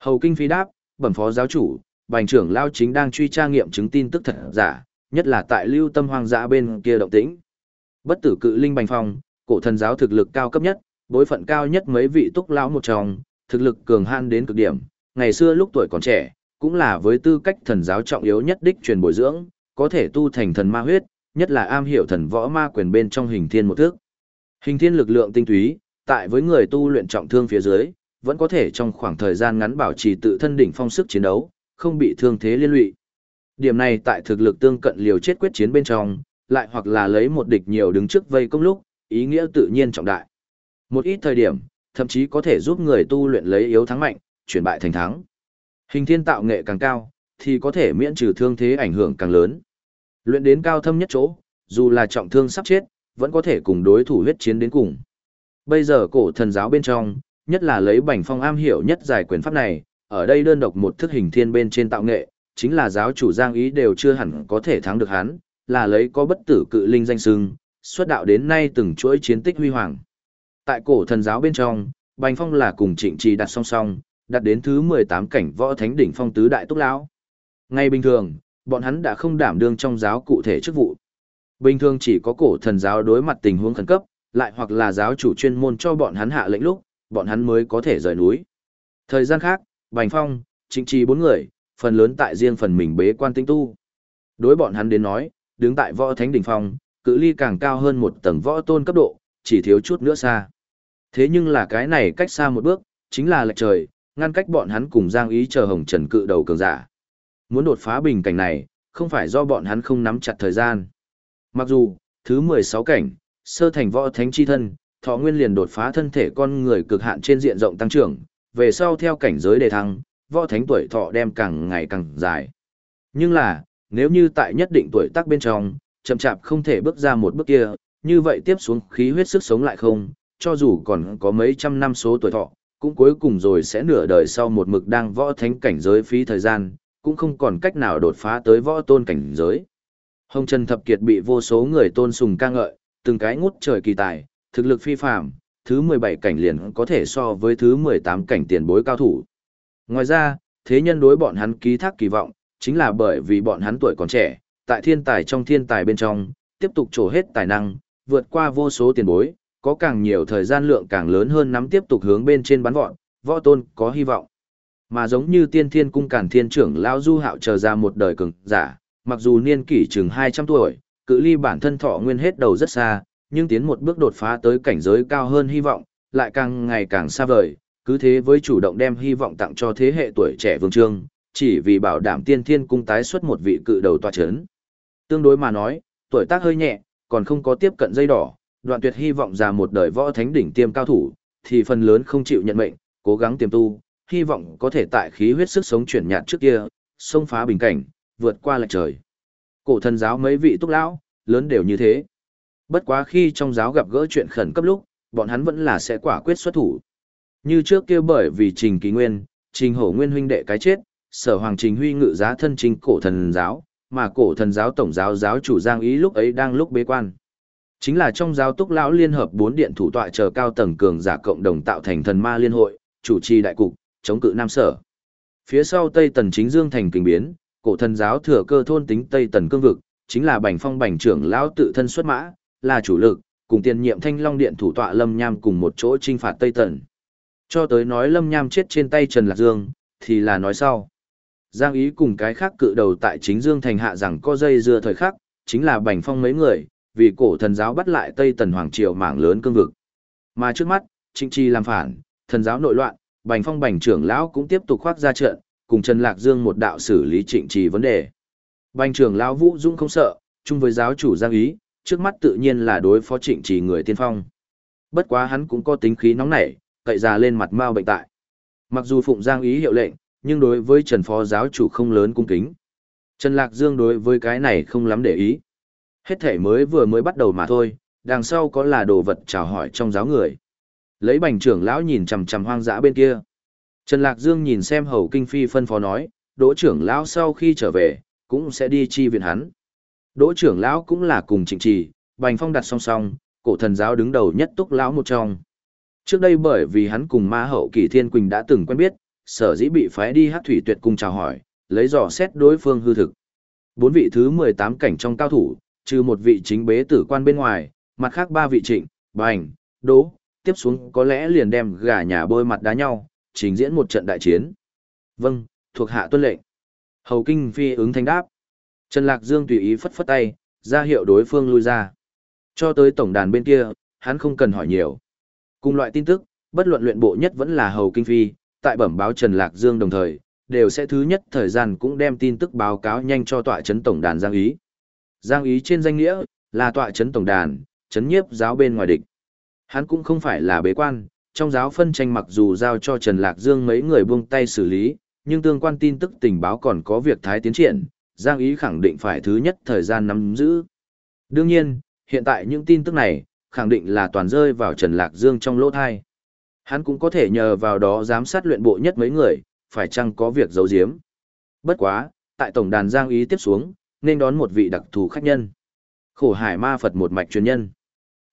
Hầu Kinh Phi đáp, bẩm phó giáo chủ, bành trưởng lão chính đang truy tra nghiệm chứng tin tức thật giả, nhất là tại lưu tâm hoang dã bên kia động tĩnh. Bất tử cự linh bành phong, cổ thần giáo thực lực cao cấp nhất, bối phận cao nhất mấy vị túc lão một trong, thực lực cường han đến cực điểm, ngày xưa lúc tuổi còn trẻ, cũng là với tư cách thần giáo trọng yếu nhất đích truyền bồi dưỡng, có thể tu thành thần ma huyết, nhất là am hiểu thần võ ma quyền bên trong hình thiên một thước. Hình thiên lực lượng tinh túy, tại với người tu luyện trọng thương phía dưới, vẫn có thể trong khoảng thời gian ngắn bảo trì tự thân đỉnh phong sức chiến đấu, không bị thương thế liên lụy. Điểm này tại thực lực tương cận liều chết quyết chiến bên trong, lại hoặc là lấy một địch nhiều đứng trước vây công lúc, ý nghĩa tự nhiên trọng đại. Một ít thời điểm, thậm chí có thể giúp người tu luyện lấy yếu thắng mạnh, chuyển bại thành thắng. Hình thiên tạo nghệ càng cao, thì có thể miễn trừ thương thế ảnh hưởng càng lớn. Luyện đến cao thâm nhất chỗ, dù là trọng thương sắp chết, vẫn có thể cùng đối thủ huyết chiến đến cùng. Bây giờ cổ thần giáo bên trong, nhất là lấy bảnh phong am hiểu nhất giải quyền pháp này, ở đây đơn độc một thức hình thiên bên trên tạo nghệ, chính là giáo chủ Giang Ý đều chưa hẳn có thể thắng được hắn, là lấy có bất tử cự linh danh sưng, xuất đạo đến nay từng chuỗi chiến tích huy hoàng. Tại cổ thần giáo bên trong, Bành Phong là cùng Trịnh Trì đặt song song, đặt đến thứ 18 cảnh võ thánh đỉnh phong tứ đại túc lão. Ngay bình thường, bọn hắn đã không đảm đương trong giáo cụ thể chức vụ. Bình thường chỉ có cổ thần giáo đối mặt tình huống khẩn cấp, lại hoặc là giáo chủ chuyên môn cho bọn hắn hạ lệnh lúc, bọn hắn mới có thể rời núi. Thời gian khác, Bành Phong, Trịnh Trì bốn người, phần lớn tại riêng phần mình bế quan tinh tu. Đối bọn hắn đến nói, đứng tại võ thánh đỉnh phong, cự ly càng cao hơn một tầng võ tôn cấp độ, chỉ thiếu chút nữa xa. Thế nhưng là cái này cách xa một bước, chính là lệch trời, ngăn cách bọn hắn cùng Giang Ý chờ Hồng Trần cự đầu cường giả. Muốn đột phá bình cảnh này, không phải do bọn hắn không nắm chặt thời gian. Mặc dù, thứ 16 cảnh, sơ thành võ thánh chi thân, thọ nguyên liền đột phá thân thể con người cực hạn trên diện rộng tăng trưởng, về sau theo cảnh giới đề thăng, võ thánh tuổi thọ đem càng ngày càng dài. Nhưng là, nếu như tại nhất định tuổi tác bên trong, chậm chạp không thể bước ra một bước kia, như vậy tiếp xuống khí huyết sức sống lại không, cho dù còn có mấy trăm năm số tuổi thọ, cũng cuối cùng rồi sẽ nửa đời sau một mực đang võ thánh cảnh giới phí thời gian, cũng không còn cách nào đột phá tới võ tôn cảnh giới. Hồng Trần Thập Kiệt bị vô số người tôn sùng ca ngợi, từng cái ngút trời kỳ tài, thực lực phi phàm, thứ 17 cảnh liền có thể so với thứ 18 cảnh tiền bối cao thủ. Ngoài ra, thế nhân đối bọn hắn ký thác kỳ vọng, chính là bởi vì bọn hắn tuổi còn trẻ, tại thiên tài trong thiên tài bên trong, tiếp tục trổ hết tài năng, vượt qua vô số tiền bối, có càng nhiều thời gian lượng càng lớn hơn nắm tiếp tục hướng bên trên bắn vọt, võ tôn có hy vọng. Mà giống như tiên thiên cung cản thiên trưởng lão du hạo chờ ra một đời cường giả, mặc dù niên kỷ chừng 200 tuổi, cự ly bản thân thọ nguyên hết đầu rất xa, nhưng tiến một bước đột phá tới cảnh giới cao hơn hy vọng, lại càng ngày càng xa vời, cứ thế với chủ động đem hy vọng tặng cho thế hệ tuổi trẻ vương trương, chỉ vì bảo đảm tiên thiên cung tái xuất một vị cự đầu tòa chấn. Tương đối mà nói, tuổi tác hơi nhẹ, còn không có tiếp cận dây đỏ, đoạn tuyệt hy vọng ra một đời võ thánh đỉnh tiêm cao thủ, thì phần lớn không chịu nhận mệnh, cố gắng tiềm tu, hy vọng có thể tại khí huyết sức sống chuyển nhạt trước kia, xông phá bình cảnh, vượt qua lệch trời. Cổ thần giáo mấy vị túc lão, lớn đều như thế. Bất quá khi trong giáo gặp gỡ chuyện khẩn cấp lúc, bọn hắn vẫn là sẽ quả quyết xuất thủ. Như trước kia bởi vì Trình Kỳ Nguyên, Trình Hổ Nguyên huynh đệ cái chết, Sở Hoàng Trình Huy ngự giá thân trình cổ thần giáo, mà cổ thần giáo tổng giáo giáo chủ Giang Ý lúc ấy đang lúc bế quan. Chính là trong giáo túc lão liên hợp bốn điện thủ tọa chờ cao tầng cường giả cộng đồng tạo thành thần ma liên hội, chủ trì đại cục, chống cự Nam Sở. Phía sau Tây Tần chính dương thành kinh biến, cổ thần giáo thừa cơ thôn tính Tây Tần cương vực, chính là Bành Phong Bành trưởng lão tự thân xuất mã, là chủ lực, cùng tiền nhiệm Thanh Long điện thủ tọa Lâm Nham cùng một chỗ trinh phạt Tây Tần. Cho tới nói Lâm Nham chết trên tay Trần Lạc Dương, thì là nói sau. Giang ý cùng cái khác cự đầu tại chính Dương thành hạ rằng có dây dưa thời khắc, chính là Bành Phong mấy người, vì cổ thần giáo bắt lại Tây Tần Hoàng Triều mảng lớn cương vực. Mà trước mắt, Trịnh Chi làm phản, thần giáo nội loạn, Bành Phong Bành trưởng lão cũng tiếp tục khoác ra trận, cùng Trần Lạc Dương một đạo xử lý Trịnh Trì vấn đề. Bành trưởng lão Vũ Dung không sợ, chung với giáo chủ Giang Ý, trước mắt tự nhiên là đối phó Trịnh Trì người tiên phong. Bất quá hắn cũng có tính khí nóng nảy, cậy ra lên mặt mau bệnh tại. Mặc dù Phụng Giang Ý hiệu lệnh, nhưng đối với Trần Phó giáo chủ không lớn cung kính. Trần Lạc Dương đối với cái này không lắm để ý. Hết thể mới vừa mới bắt đầu mà thôi, đằng sau có là đồ vật chào hỏi trong giáo người. Lấy bành trưởng lão nhìn chằm chằm hoang dã bên kia. Trần Lạc Dương nhìn xem hầu kinh phi phân phó nói, đỗ trưởng lão sau khi trở về, cũng sẽ đi chi viện hắn. Đỗ trưởng lão cũng là cùng trịnh trì, bành phong đặt song song, cổ thần giáo đứng đầu nhất túc lão một trong. Trước đây bởi vì hắn cùng ma hậu kỳ thiên quỳnh đã từng quen biết, sở dĩ bị phái đi hát thủy tuyệt cung chào hỏi, lấy dò xét đối phương hư thực. Bốn vị thứ 18 cảnh trong cao thủ, trừ một vị chính bế tử quan bên ngoài, mặt khác ba vị trịnh, bành, đỗ, tiếp xuống có lẽ liền đem gà nhà bôi mặt đá nhau, trình diễn một trận đại chiến. Vâng, thuộc hạ tuân lệnh. Hầu Kinh Phi ứng thanh đáp. Trần Lạc Dương tùy ý phất phất tay, ra hiệu đối phương lui ra. Cho tới tổng đàn bên kia, hắn không cần hỏi nhiều. Cùng loại tin tức, bất luận luyện bộ nhất vẫn là Hầu Kinh Phi, tại bẩm báo Trần Lạc Dương đồng thời, đều sẽ thứ nhất thời gian cũng đem tin tức báo cáo nhanh cho tọa trấn tổng đàn Giang Ý. Giang Ý trên danh nghĩa, là tọa trấn tổng đàn, trấn nhiếp giáo bên ngoài địch. Hắn cũng không phải là bế quan, trong giáo phân tranh mặc dù giao cho Trần Lạc Dương mấy người buông tay xử lý, nhưng tương quan tin tức tình báo còn có việc thái tiến triển, Giang Ý khẳng định phải thứ nhất thời gian nắm giữ. Đương nhiên, hiện tại những tin tức này, khẳng định là toàn rơi vào Trần Lạc Dương trong lỗ thai. Hắn cũng có thể nhờ vào đó giám sát luyện bộ nhất mấy người, phải chăng có việc giấu giếm. Bất quá, tại tổng đàn Giang Ý tiếp xuống, nên đón một vị đặc thù khách nhân. Khổ hải ma Phật một mạch truyền nhân.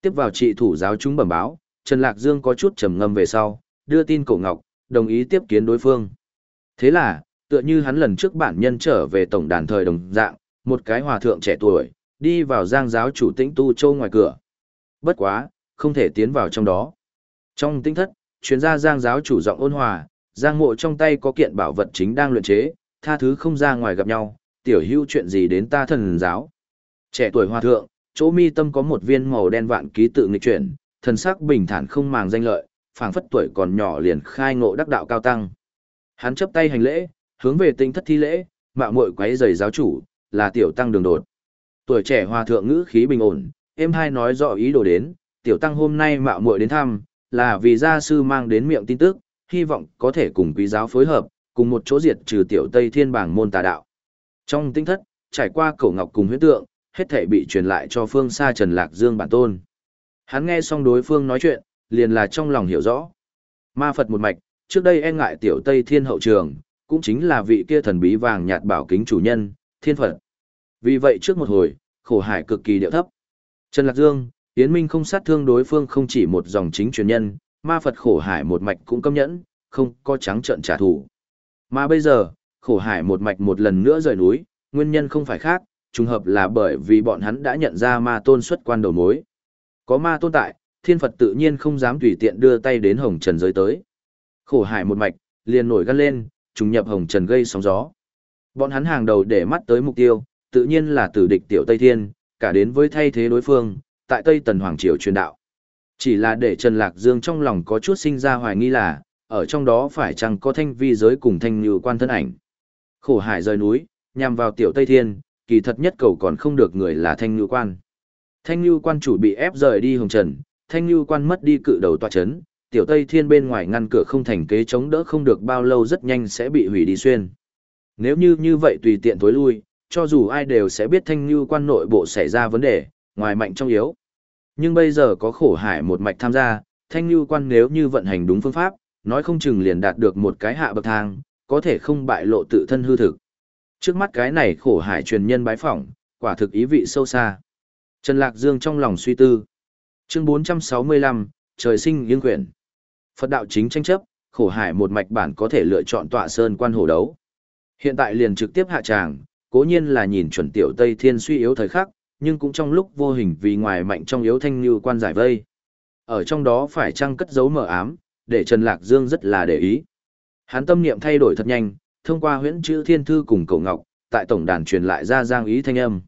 Tiếp vào trị thủ giáo chúng bẩm báo, Trần Lạc Dương có chút trầm ngâm về sau, đưa tin cổ ngọc, đồng ý tiếp kiến đối phương. Thế là, tựa như hắn lần trước bản nhân trở về tổng đàn thời đồng dạng, một cái hòa thượng trẻ tuổi, đi vào giang giáo chủ tĩnh tu châu ngoài cửa. Bất quá, không thể tiến vào trong đó. Trong tinh thất, chuyên gia giang giáo chủ giọng ôn hòa, giang mộ trong tay có kiện bảo vật chính đang luyện chế, tha thứ không ra ngoài gặp nhau, tiểu hưu chuyện gì đến ta thần giáo. Trẻ tuổi hòa thượng, chỗ mi tâm có một viên màu đen vạn ký tự nghịch chuyển, thần sắc bình thản không màng danh lợi, phảng phất tuổi còn nhỏ liền khai ngộ đắc đạo cao tăng. Hắn chấp tay hành lễ, hướng về tinh thất thi lễ, mạo muội quấy giày giáo chủ, là tiểu tăng đường đột. Tuổi trẻ hòa thượng ngữ khí bình ổn, em hai nói rõ ý đồ đến, tiểu tăng hôm nay mạo muội đến thăm, là vì gia sư mang đến miệng tin tức, hy vọng có thể cùng quý giáo phối hợp, cùng một chỗ diệt trừ tiểu Tây Thiên bảng môn tà đạo. Trong tinh thất, trải qua cổ ngọc cùng huyết tượng, hết thể bị truyền lại cho phương xa Trần Lạc Dương bản tôn. Hắn nghe xong đối phương nói chuyện, liền là trong lòng hiểu rõ. Ma Phật một mạch, trước đây e ngại tiểu Tây Thiên hậu trường, cũng chính là vị kia thần bí vàng nhạt bảo kính chủ nhân, Thiên Phật. Vì vậy trước một hồi, khổ hải cực kỳ điệu thấp. Trần Lạc Dương, Yến Minh không sát thương đối phương không chỉ một dòng chính truyền nhân, ma Phật khổ hải một mạch cũng câm nhẫn, không có trắng trận trả thù. Mà bây giờ, khổ hải một mạch một lần nữa rời núi, nguyên nhân không phải khác, trùng hợp là bởi vì bọn hắn đã nhận ra ma tôn xuất quan đầu mối. Có ma tôn tại, thiên Phật tự nhiên không dám tùy tiện đưa tay đến hồng trần giới tới. Khổ hải một mạch, liền nổi gắt lên, trùng nhập hồng trần gây sóng gió. Bọn hắn hàng đầu để mắt tới mục tiêu, tự nhiên là tử địch tiểu Tây Thiên, cả đến với thay thế đối phương, tại Tây Tần Hoàng Triều truyền đạo. Chỉ là để Trần Lạc Dương trong lòng có chút sinh ra hoài nghi là, ở trong đó phải chăng có thanh vi giới cùng thanh như quan thân ảnh. Khổ hải rời núi, nhằm vào tiểu Tây Thiên, kỳ thật nhất cầu còn không được người là thanh ngư quan. Thanh ngư quan chủ bị ép rời đi hồng trần, thanh ngư quan mất đi cự đầu tòa chấn, tiểu Tây Thiên bên ngoài ngăn cửa không thành kế chống đỡ không được bao lâu rất nhanh sẽ bị hủy đi xuyên. Nếu như như vậy tùy tiện tối lui, cho dù ai đều sẽ biết thanh ngư quan nội bộ xảy ra vấn đề, ngoài mạnh trong yếu. Nhưng bây giờ có khổ hải một mạch tham gia, thanh ngư quan nếu như vận hành đúng phương pháp, nói không chừng liền đạt được một cái hạ bậc thang, có thể không bại lộ tự thân hư thực. Trước mắt cái này khổ hải truyền nhân bái phỏng, quả thực ý vị sâu xa. Trần Lạc Dương trong lòng suy tư. Chương 465, trời sinh yên quyển. Phật đạo chính tranh chấp, khổ hải một mạch bản có thể lựa chọn tọa sơn quan hổ đấu. Hiện tại liền trực tiếp hạ tràng, cố nhiên là nhìn chuẩn tiểu Tây Thiên suy yếu thời khắc, nhưng cũng trong lúc vô hình vì ngoài mạnh trong yếu thanh như quan giải vây. Ở trong đó phải chăng cất giấu mờ ám, để Trần Lạc Dương rất là để ý. Hắn tâm niệm thay đổi thật nhanh, thông qua huyễn chữ thiên thư cùng cầu ngọc, tại tổng đàn truyền lại ra giang ý thanh âm.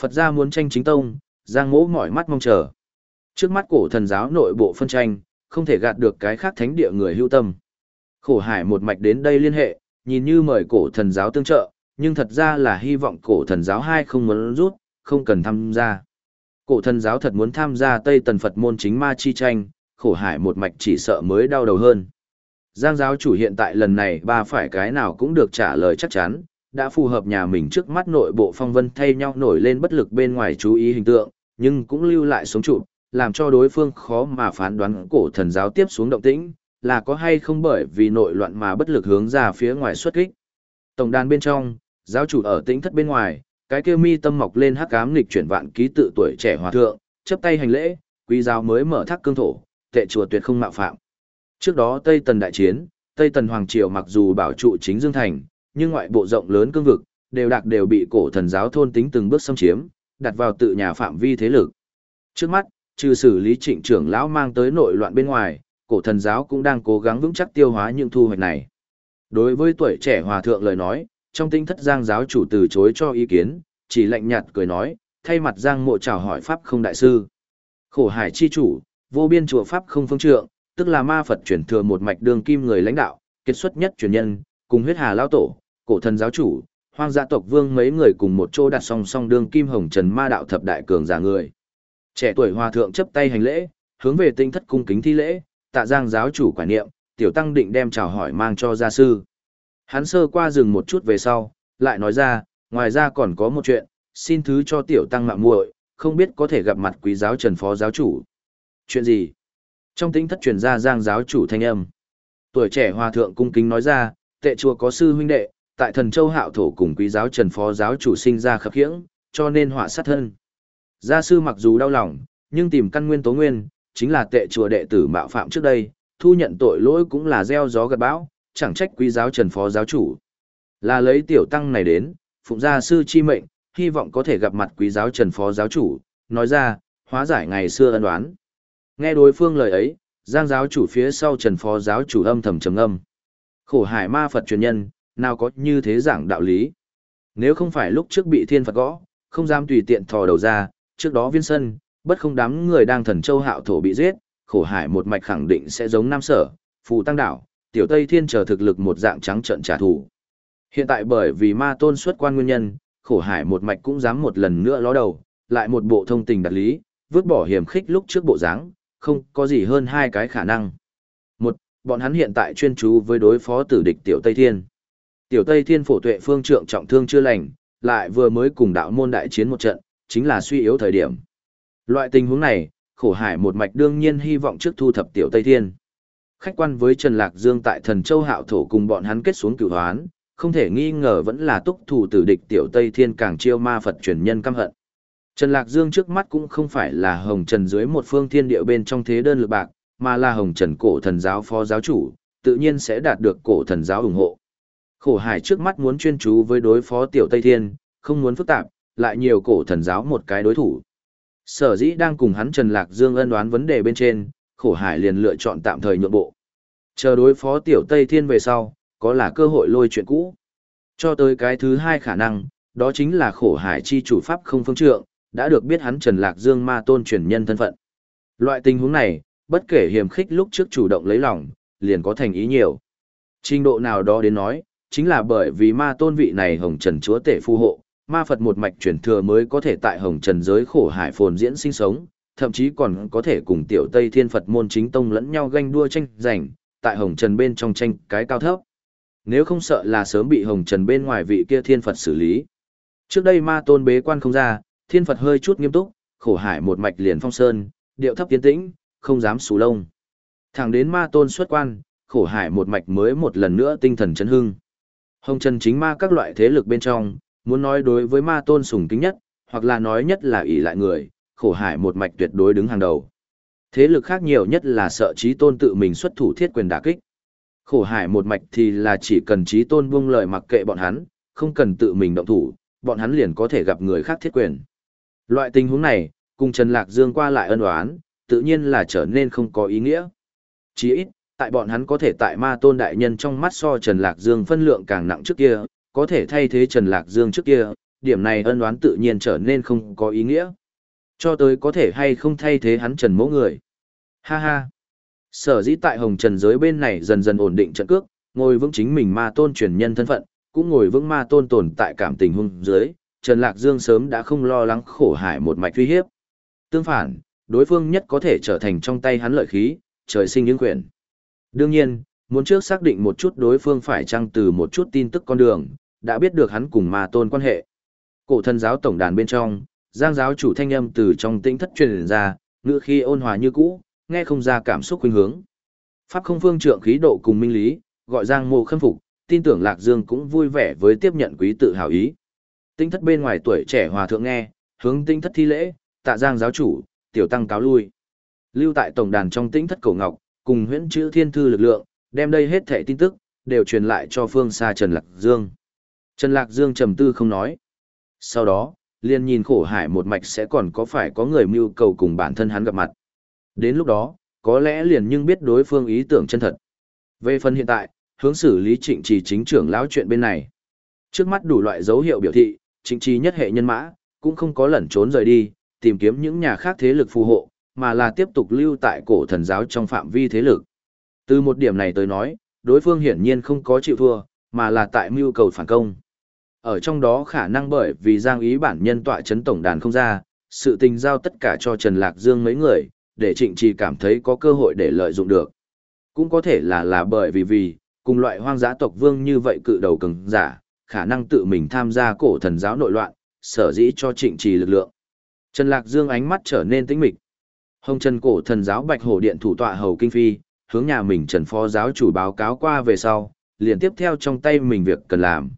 Phật gia muốn tranh chính tông, giang mỗ mỏi mắt mong chờ. Trước mắt cổ thần giáo nội bộ phân tranh, không thể gạt được cái khác thánh địa người hưu tâm. Khổ hải một mạch đến đây liên hệ, nhìn như mời cổ thần giáo tương trợ, nhưng thật ra là hy vọng cổ thần giáo hai không muốn rút, không cần tham gia. Cổ thần giáo thật muốn tham gia Tây Tần Phật môn chính ma chi tranh, khổ hải một mạch chỉ sợ mới đau đầu hơn. Giang giáo chủ hiện tại lần này ba phải cái nào cũng được trả lời chắc chắn, đã phù hợp nhà mình trước mắt nội bộ phong vân thay nhau nổi lên bất lực bên ngoài chú ý hình tượng, nhưng cũng lưu lại sống trụ, làm cho đối phương khó mà phán đoán cổ thần giáo tiếp xuống động tĩnh, là có hay không bởi vì nội loạn mà bất lực hướng ra phía ngoài xuất kích. Tổng đàn bên trong, giáo chủ ở tĩnh thất bên ngoài, cái kia mi tâm mọc lên hắc ám nghịch chuyển vạn ký tự tuổi trẻ hòa thượng, chấp tay hành lễ, quý giáo mới mở thác cương thổ, tệ chùa tuyệt không mạo phạm. Trước đó Tây Tần đại chiến, Tây Tần Hoàng Triều mặc dù bảo trụ chính Dương Thành, nhưng ngoại bộ rộng lớn cương vực, đều đặc đều bị cổ thần giáo thôn tính từng bước xâm chiếm, đặt vào tự nhà phạm vi thế lực. Trước mắt, trừ xử lý trịnh trưởng lão mang tới nội loạn bên ngoài, cổ thần giáo cũng đang cố gắng vững chắc tiêu hóa những thu hoạch này. Đối với tuổi trẻ hòa thượng lời nói, trong tinh thất giang giáo chủ từ chối cho ý kiến, chỉ lạnh nhạt cười nói, thay mặt giang mộ chào hỏi Pháp không đại sư. Khổ hải chi chủ, vô biên chùa Pháp không phương trượng, tức là ma Phật chuyển thừa một mạch đường kim người lãnh đạo, kết xuất nhất truyền nhân, cùng huyết hà lao tổ, cổ thần giáo chủ, hoang gia tộc vương mấy người cùng một chỗ đặt song song đường kim hồng trần ma đạo thập đại cường giả người. Trẻ tuổi hòa thượng chấp tay hành lễ, hướng về tinh thất cung kính thi lễ, tạ giang giáo chủ quả niệm, tiểu tăng định đem chào hỏi mang cho gia sư. Hắn sơ qua rừng một chút về sau, lại nói ra, ngoài ra còn có một chuyện, xin thứ cho tiểu tăng mạng muội, không biết có thể gặp mặt quý giáo Trần phó giáo chủ. Chuyện gì? Trong tính thất truyền ra giang giáo chủ thanh âm. Tuổi trẻ hòa thượng cung kính nói ra, tệ chùa có sư huynh đệ, tại thần châu hạo thổ cùng quý giáo Trần phó giáo chủ sinh ra khập khiễng, cho nên họa sát thân. Gia sư mặc dù đau lòng, nhưng tìm căn nguyên tố nguyên, chính là tệ chùa đệ tử mạo phạm trước đây, thu nhận tội lỗi cũng là gieo gió gặt bão, chẳng trách quý giáo Trần phó giáo chủ. Là lấy tiểu tăng này đến, phụng gia sư chi mệnh, hy vọng có thể gặp mặt quý giáo Trần phó giáo chủ, nói ra, hóa giải ngày xưa ân đoán. Nghe đối phương lời ấy, giang giáo chủ phía sau Trần phó giáo chủ âm thầm trầm âm. Khổ hải ma Phật truyền nhân, nào có như thế giảng đạo lý. Nếu không phải lúc trước bị thiên Phật gõ, không dám tùy tiện thò đầu ra, trước đó viên sân, bất không đám người đang thần châu hạo thổ bị giết, khổ hải một mạch khẳng định sẽ giống Nam Sở, Phù Tăng Đảo, Tiểu Tây Thiên chờ thực lực một dạng trắng trận trả thù. Hiện tại bởi vì ma tôn xuất quan nguyên nhân, khổ hải một mạch cũng dám một lần nữa ló đầu, lại một bộ thông tình đặt lý, vứt bỏ hiểm khích lúc trước bộ dáng, không có gì hơn hai cái khả năng. Một, bọn hắn hiện tại chuyên chú với đối phó tử địch Tiểu Tây Thiên. Tiểu Tây Thiên phổ tuệ phương trượng trọng thương chưa lành, lại vừa mới cùng đạo môn đại chiến một trận, chính là suy yếu thời điểm. Loại tình huống này, khổ hải một mạch đương nhiên hy vọng trước thu thập tiểu Tây Thiên. Khách quan với Trần Lạc Dương tại thần châu hạo thổ cùng bọn hắn kết xuống cửu hoán, không thể nghi ngờ vẫn là túc thủ tử địch tiểu Tây Thiên càng chiêu ma Phật truyền nhân căm hận. Trần Lạc Dương trước mắt cũng không phải là hồng trần dưới một phương thiên địa bên trong thế đơn lực bạc, mà là hồng trần cổ thần giáo phó giáo chủ, tự nhiên sẽ đạt được cổ thần giáo ủng hộ. Khổ hải trước mắt muốn chuyên chú với đối phó tiểu Tây Thiên, không muốn phức tạp, lại nhiều cổ thần giáo một cái đối thủ. Sở dĩ đang cùng hắn Trần Lạc Dương ân đoán vấn đề bên trên, khổ hải liền lựa chọn tạm thời nhượng bộ. Chờ đối phó tiểu Tây Thiên về sau, có là cơ hội lôi chuyện cũ. Cho tới cái thứ hai khả năng, đó chính là khổ hải chi chủ pháp không phương trượng, đã được biết hắn Trần Lạc Dương ma tôn truyền nhân thân phận. Loại tình huống này, bất kể hiểm khích lúc trước chủ động lấy lòng, liền có thành ý nhiều. Trình độ nào đó đến nói, chính là bởi vì ma tôn vị này hồng trần chúa tể phù hộ, ma Phật một mạch truyền thừa mới có thể tại hồng trần giới khổ hải phồn diễn sinh sống, thậm chí còn có thể cùng tiểu Tây Thiên Phật môn chính tông lẫn nhau ganh đua tranh giành, tại hồng trần bên trong tranh cái cao thấp. Nếu không sợ là sớm bị hồng trần bên ngoài vị kia thiên Phật xử lý. Trước đây ma tôn bế quan không ra, thiên Phật hơi chút nghiêm túc, khổ hải một mạch liền phong sơn, điệu thấp tiến tĩnh, không dám xù lông. Thẳng đến ma tôn xuất quan, khổ hải một mạch mới một lần nữa tinh thần chấn hưng. Hồng Trần chính ma các loại thế lực bên trong, muốn nói đối với ma tôn sùng kính nhất, hoặc là nói nhất là ỷ lại người, khổ hải một mạch tuyệt đối đứng hàng đầu. Thế lực khác nhiều nhất là sợ trí tôn tự mình xuất thủ thiết quyền đả kích. Khổ hải một mạch thì là chỉ cần trí tôn buông lời mặc kệ bọn hắn, không cần tự mình động thủ, bọn hắn liền có thể gặp người khác thiết quyền. Loại tình huống này, cùng Trần Lạc Dương qua lại ân oán, tự nhiên là trở nên không có ý nghĩa. Chỉ ít, tại bọn hắn có thể tại ma tôn đại nhân trong mắt so Trần Lạc Dương phân lượng càng nặng trước kia, có thể thay thế Trần Lạc Dương trước kia, điểm này ân oán tự nhiên trở nên không có ý nghĩa. Cho tới có thể hay không thay thế hắn Trần mẫu người. Ha ha. Sở dĩ tại Hồng Trần giới bên này dần dần ổn định trận cước, ngồi vững chính mình ma tôn truyền nhân thân phận, cũng ngồi vững ma tôn tồn tại cảm tình hung dưới, Trần Lạc Dương sớm đã không lo lắng khổ hải một mạch uy hiếp. Tương phản, đối phương nhất có thể trở thành trong tay hắn lợi khí, trời sinh những quyền. Đương nhiên, muốn trước xác định một chút đối phương phải chăng từ một chút tin tức con đường, đã biết được hắn cùng ma tôn quan hệ. Cổ thân giáo tổng đàn bên trong, giang giáo chủ thanh âm từ trong tĩnh thất truyền ra, ngữ khi ôn hòa như cũ, nghe không ra cảm xúc khuynh hướng. Pháp không phương trượng khí độ cùng minh lý, gọi giang mộ khâm phục, tin tưởng Lạc Dương cũng vui vẻ với tiếp nhận quý tự hào ý. Tinh thất bên ngoài tuổi trẻ hòa thượng nghe, hướng tinh thất thi lễ, tạ giang giáo chủ, tiểu tăng cáo lui. Lưu tại tổng đàn trong tinh thất cổ ngọc, cùng huyễn chữ thiên thư lực lượng, đem đây hết thẻ tin tức, đều truyền lại cho phương xa Trần Lạc Dương. Trần Lạc Dương trầm tư không nói. Sau đó, liền nhìn khổ hải một mạch sẽ còn có phải có người mưu cầu cùng bản thân hắn gặp mặt. Đến lúc đó, có lẽ liền nhưng biết đối phương ý tưởng chân thật. Về phần hiện tại, hướng xử lý trịnh trì chính trưởng lão chuyện bên này. Trước mắt đủ loại dấu hiệu biểu thị, trịnh trí nhất hệ nhân mã, cũng không có lẩn trốn rời đi, tìm kiếm những nhà khác thế lực phù hộ, mà là tiếp tục lưu tại cổ thần giáo trong phạm vi thế lực. Từ một điểm này tới nói, đối phương hiển nhiên không có chịu thua, mà là tại mưu cầu phản công. Ở trong đó khả năng bởi vì giang ý bản nhân tọa chấn tổng đàn không ra, sự tình giao tất cả cho Trần Lạc Dương mấy người, để trịnh trì cảm thấy có cơ hội để lợi dụng được. Cũng có thể là là bởi vì vì, cùng loại hoang dã tộc vương như vậy cự đầu cứng giả, khả năng tự mình tham gia cổ thần giáo nội loạn, sở dĩ cho trịnh trì lực lượng. Trần Lạc Dương ánh mắt trở nên tĩnh mịch. Hồng Trần cổ thần giáo Bạch Hổ Điện thủ tọa Hầu Kinh Phi, hướng nhà mình Trần Phó giáo chủ báo cáo qua về sau, liền tiếp theo trong tay mình việc cần làm.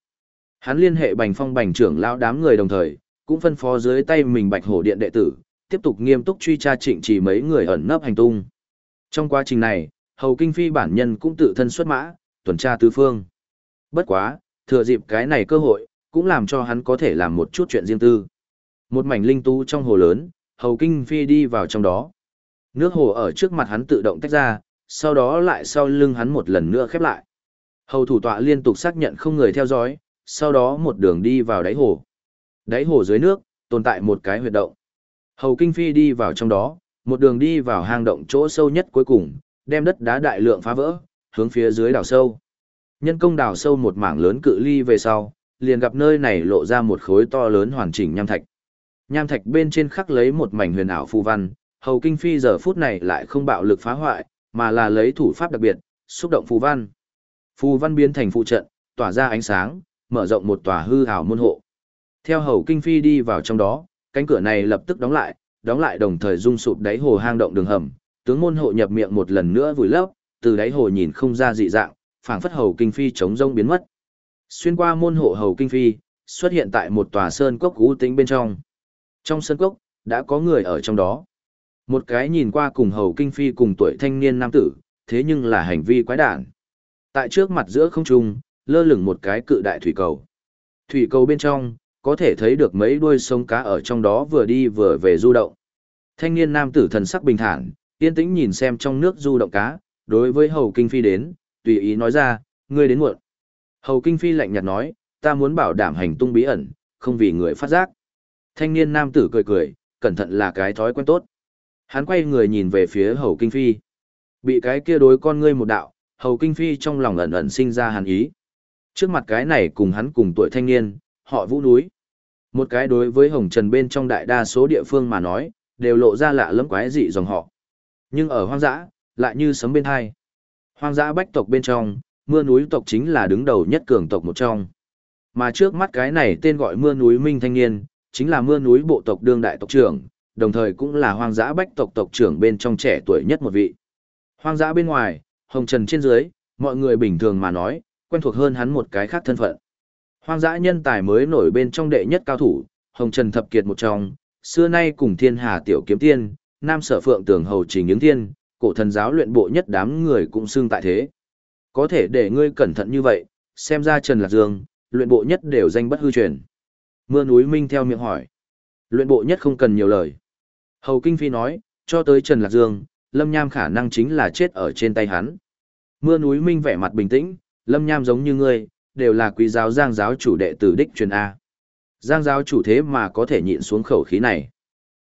Hắn liên hệ Bành Phong Bành trưởng lão đám người đồng thời, cũng phân phó dưới tay mình Bạch Hổ Điện đệ tử, tiếp tục nghiêm túc truy tra trịnh trì mấy người ẩn nấp hành tung. Trong quá trình này, Hầu Kinh Phi bản nhân cũng tự thân xuất mã, tuần tra tứ phương. Bất quá, thừa dịp cái này cơ hội, cũng làm cho hắn có thể làm một chút chuyện riêng tư. Một mảnh linh tú trong hồ lớn, Hầu Kinh Phi đi vào trong đó. Nước hồ ở trước mặt hắn tự động tách ra, sau đó lại sau lưng hắn một lần nữa khép lại. Hầu thủ tọa liên tục xác nhận không người theo dõi, sau đó một đường đi vào đáy hồ. Đáy hồ dưới nước, tồn tại một cái huyệt động. Hầu Kinh Phi đi vào trong đó, một đường đi vào hang động chỗ sâu nhất cuối cùng, đem đất đá đại lượng phá vỡ, hướng phía dưới đào sâu. Nhân công đào sâu một mảng lớn cự ly về sau, liền gặp nơi này lộ ra một khối to lớn hoàn chỉnh nham thạch. Nham thạch bên trên khắc lấy một mảnh huyền ảo phù văn, Hầu Kinh Phi giờ phút này lại không bạo lực phá hoại, mà là lấy thủ pháp đặc biệt, xúc động phù văn. Phù văn biến thành phụ trận, tỏa ra ánh sáng, mở rộng một tòa hư ảo môn hộ. Theo Hầu Kinh Phi đi vào trong đó, cánh cửa này lập tức đóng lại, đóng lại đồng thời rung sụp đáy hồ hang động đường hầm, tướng môn hộ nhập miệng một lần nữa vùi lấp, từ đáy hồ nhìn không ra dị dạng, phảng phất Hầu Kinh Phi chống rông biến mất. Xuyên qua môn hộ Hầu Kinh Phi, xuất hiện tại một tòa sơn cốc u tính bên trong. Trong sơn cốc, đã có người ở trong đó. Một cái nhìn qua cùng hầu kinh phi cùng tuổi thanh niên nam tử, thế nhưng là hành vi quái đản. Tại trước mặt giữa không trung, lơ lửng một cái cự đại thủy cầu. Thủy cầu bên trong, có thể thấy được mấy đuôi sông cá ở trong đó vừa đi vừa về du động. Thanh niên nam tử thần sắc bình thản, yên tĩnh nhìn xem trong nước du động cá, đối với hầu kinh phi đến, tùy ý nói ra, ngươi đến muộn. Hầu kinh phi lạnh nhạt nói, ta muốn bảo đảm hành tung bí ẩn, không vì người phát giác. Thanh niên nam tử cười cười, cẩn thận là cái thói quen tốt. Hắn quay người nhìn về phía Hầu Kinh Phi. Bị cái kia đối con ngươi một đạo, Hầu Kinh Phi trong lòng ẩn ẩn sinh ra hàn ý. Trước mặt cái này cùng hắn cùng tuổi thanh niên, họ vũ núi. Một cái đối với Hồng Trần bên trong đại đa số địa phương mà nói, đều lộ ra lạ lẫm quái dị dòng họ. Nhưng ở hoang dã, lại như sấm bên hai. Hoang dã bách tộc bên trong, mưa núi tộc chính là đứng đầu nhất cường tộc một trong. Mà trước mắt cái này tên gọi mưa núi minh thanh niên, chính là mưa núi bộ tộc đương đại tộc trưởng, đồng thời cũng là hoang dã bách tộc tộc trưởng bên trong trẻ tuổi nhất một vị. Hoang dã bên ngoài, hồng trần trên dưới, mọi người bình thường mà nói, quen thuộc hơn hắn một cái khác thân phận. Hoang dã nhân tài mới nổi bên trong đệ nhất cao thủ, hồng trần thập kiệt một trong, xưa nay cùng thiên hà tiểu kiếm tiên, nam sở phượng tường hầu trình những tiên, cổ thần giáo luyện bộ nhất đám người cũng xưng tại thế. Có thể để ngươi cẩn thận như vậy, xem ra Trần Lạc Dương, luyện bộ nhất đều danh bất hư truyền. Mưa núi minh theo miệng hỏi. Luyện bộ nhất không cần nhiều lời. Hầu Kinh Phi nói, cho tới Trần Lạc Dương, Lâm Nham khả năng chính là chết ở trên tay hắn. Mưa núi minh vẻ mặt bình tĩnh, Lâm Nham giống như ngươi, đều là quý giáo giang giáo chủ đệ tử đích truyền A. Giang giáo chủ thế mà có thể nhịn xuống khẩu khí này.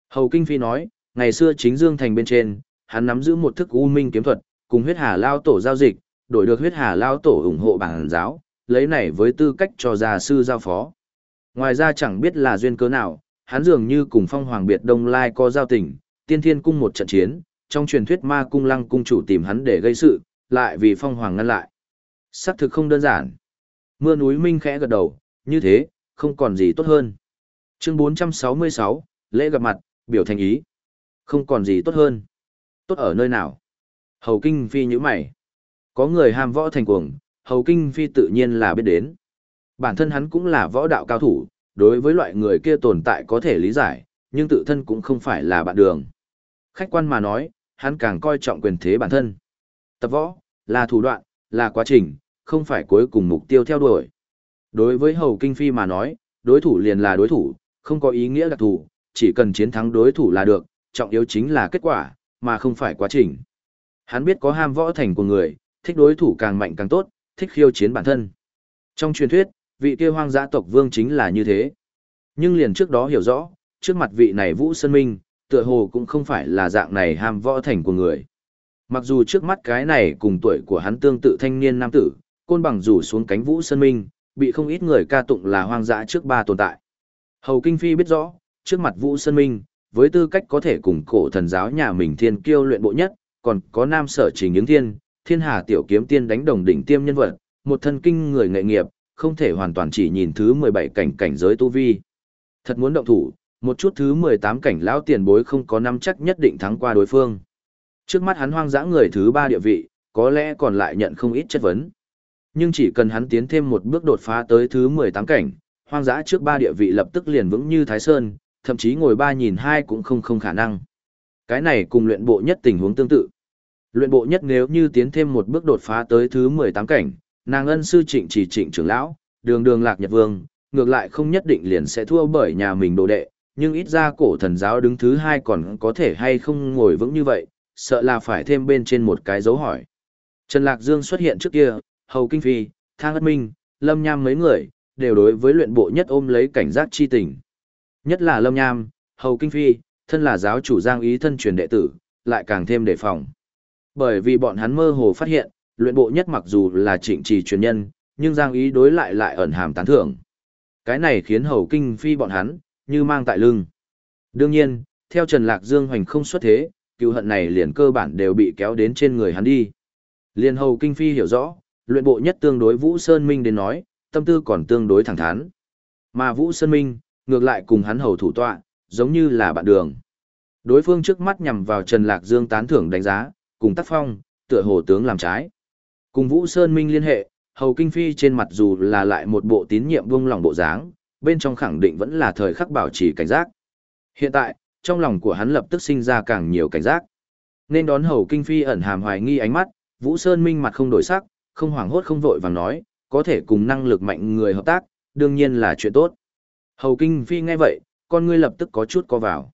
Hầu Kinh Phi nói, ngày xưa chính Dương Thành bên trên, hắn nắm giữ một thức u minh kiếm thuật, cùng huyết hà lao tổ giao dịch, đổi được huyết hà lao tổ ủng hộ bản giáo, lấy này với tư cách cho gia sư giao phó. Ngoài ra chẳng biết là duyên cớ nào, hắn dường như cùng phong hoàng biệt đông lai có giao tình, tiên thiên cung một trận chiến, trong truyền thuyết ma cung lăng cung chủ tìm hắn để gây sự, lại vì phong hoàng ngăn lại. Sắc thực không đơn giản. Mưa núi minh khẽ gật đầu, như thế, không còn gì tốt hơn. Chương 466, lễ gặp mặt, biểu thành ý. Không còn gì tốt hơn. Tốt ở nơi nào? Hầu Kinh Phi như mày. Có người ham võ thành cuồng, Hầu Kinh Phi tự nhiên là biết đến. Bản thân hắn cũng là võ đạo cao thủ, đối với loại người kia tồn tại có thể lý giải, nhưng tự thân cũng không phải là bạn đường. Khách quan mà nói, hắn càng coi trọng quyền thế bản thân. Tập võ, là thủ đoạn, là quá trình, không phải cuối cùng mục tiêu theo đuổi. Đối với Hầu Kinh Phi mà nói, đối thủ liền là đối thủ, không có ý nghĩa đặc thù, chỉ cần chiến thắng đối thủ là được, trọng yếu chính là kết quả, mà không phải quá trình. Hắn biết có ham võ thành của người, thích đối thủ càng mạnh càng tốt, thích khiêu chiến bản thân. Trong truyền thuyết, vị kia hoang dã tộc vương chính là như thế. Nhưng liền trước đó hiểu rõ, trước mặt vị này Vũ Sơn Minh, tựa hồ cũng không phải là dạng này ham võ thành của người. Mặc dù trước mắt cái này cùng tuổi của hắn tương tự thanh niên nam tử, côn bằng rủ xuống cánh Vũ Sơn Minh, bị không ít người ca tụng là hoang dã trước ba tồn tại. Hầu Kinh Phi biết rõ, trước mặt Vũ Sơn Minh, với tư cách có thể cùng cổ thần giáo nhà mình thiên kiêu luyện bộ nhất, còn có nam sở trình những thiên, thiên hà tiểu kiếm tiên đánh đồng đỉnh tiêm nhân vật, một thân kinh người nghệ nghiệp, không thể hoàn toàn chỉ nhìn thứ 17 cảnh cảnh giới tu vi. Thật muốn động thủ, một chút thứ 18 cảnh lão tiền bối không có năm chắc nhất định thắng qua đối phương. Trước mắt hắn hoang dã người thứ 3 địa vị, có lẽ còn lại nhận không ít chất vấn. Nhưng chỉ cần hắn tiến thêm một bước đột phá tới thứ 18 cảnh, hoang dã trước ba địa vị lập tức liền vững như Thái Sơn, thậm chí ngồi ba nhìn hai cũng không không khả năng. Cái này cùng luyện bộ nhất tình huống tương tự. Luyện bộ nhất nếu như tiến thêm một bước đột phá tới thứ 18 cảnh, nàng ân sư trịnh chỉ trịnh trưởng lão, đường đường lạc nhật vương, ngược lại không nhất định liền sẽ thua bởi nhà mình đồ đệ, nhưng ít ra cổ thần giáo đứng thứ hai còn có thể hay không ngồi vững như vậy, sợ là phải thêm bên trên một cái dấu hỏi. Trần Lạc Dương xuất hiện trước kia, Hầu Kinh Phi, Thang Ất Minh, Lâm Nham mấy người, đều đối với luyện bộ nhất ôm lấy cảnh giác chi tình. Nhất là Lâm Nham, Hầu Kinh Phi, thân là giáo chủ giang ý thân truyền đệ tử, lại càng thêm đề phòng. Bởi vì bọn hắn mơ hồ phát hiện, luyện bộ nhất mặc dù là trịnh trì truyền nhân, nhưng giang ý đối lại lại ẩn hàm tán thưởng. Cái này khiến Hầu Kinh Phi bọn hắn, như mang tại lưng. Đương nhiên, theo Trần Lạc Dương hoành không xuất thế, cựu hận này liền cơ bản đều bị kéo đến trên người hắn đi. Liên Hầu Kinh Phi hiểu rõ, luyện bộ nhất tương đối Vũ Sơn Minh đến nói, tâm tư còn tương đối thẳng thắn. Mà Vũ Sơn Minh, ngược lại cùng hắn hầu thủ tọa, giống như là bạn đường. Đối phương trước mắt nhằm vào Trần Lạc Dương tán thưởng đánh giá, cùng tác phong, tựa hồ tướng làm trái. Cùng Vũ Sơn Minh liên hệ, hầu kinh phi trên mặt dù là lại một bộ tín nhiệm vung lòng bộ dáng, bên trong khẳng định vẫn là thời khắc bảo trì cảnh giác. Hiện tại, trong lòng của hắn lập tức sinh ra càng nhiều cảnh giác. Nên đón hầu kinh phi ẩn hàm hoài nghi ánh mắt, Vũ Sơn Minh mặt không đổi sắc, không hoảng hốt không vội vàng nói, có thể cùng năng lực mạnh người hợp tác, đương nhiên là chuyện tốt. Hầu Kinh Phi nghe vậy, con ngươi lập tức có chút co vào.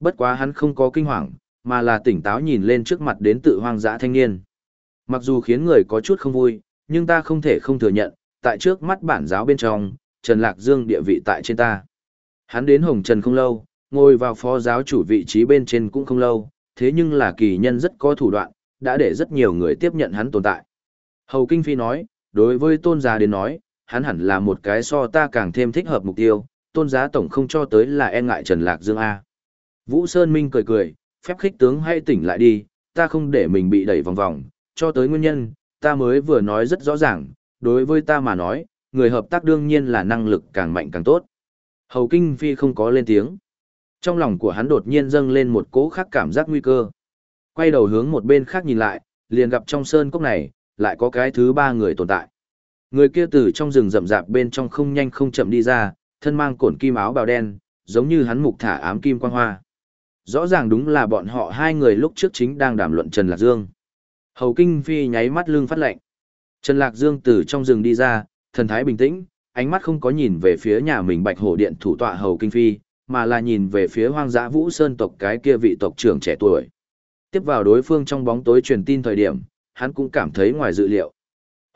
Bất quá hắn không có kinh hoàng, mà là tỉnh táo nhìn lên trước mặt đến tự hoang dã thanh niên. Mặc dù khiến người có chút không vui, nhưng ta không thể không thừa nhận, tại trước mắt bản giáo bên trong, Trần Lạc Dương địa vị tại trên ta. Hắn đến Hồng Trần không lâu, ngồi vào phó giáo chủ vị trí bên trên cũng không lâu, thế nhưng là kỳ nhân rất có thủ đoạn, đã để rất nhiều người tiếp nhận hắn tồn tại. Hầu Kinh Phi nói, đối với tôn giá đến nói, hắn hẳn là một cái so ta càng thêm thích hợp mục tiêu, tôn giá tổng không cho tới là e ngại Trần Lạc Dương A. Vũ Sơn Minh cười cười, phép khích tướng hay tỉnh lại đi, ta không để mình bị đẩy vòng vòng, cho tới nguyên nhân, ta mới vừa nói rất rõ ràng, đối với ta mà nói, người hợp tác đương nhiên là năng lực càng mạnh càng tốt. Hầu Kinh Phi không có lên tiếng. Trong lòng của hắn đột nhiên dâng lên một cỗ khác cảm giác nguy cơ. Quay đầu hướng một bên khác nhìn lại, liền gặp trong sơn cốc này, lại có cái thứ ba người tồn tại. Người kia từ trong rừng rậm rạp bên trong không nhanh không chậm đi ra, thân mang cổn kim áo bào đen, giống như hắn mục thả ám kim quang hoa. Rõ ràng đúng là bọn họ hai người lúc trước chính đang đàm luận Trần Lạc Dương. Hầu Kinh Phi nháy mắt lưng phát lệnh. Trần Lạc Dương từ trong rừng đi ra, thần thái bình tĩnh, ánh mắt không có nhìn về phía nhà mình Bạch Hổ Điện thủ tọa Hầu Kinh Phi, mà là nhìn về phía hoang dã Vũ Sơn tộc cái kia vị tộc trưởng trẻ tuổi. Tiếp vào đối phương trong bóng tối truyền tin thời điểm, hắn cũng cảm thấy ngoài dự liệu.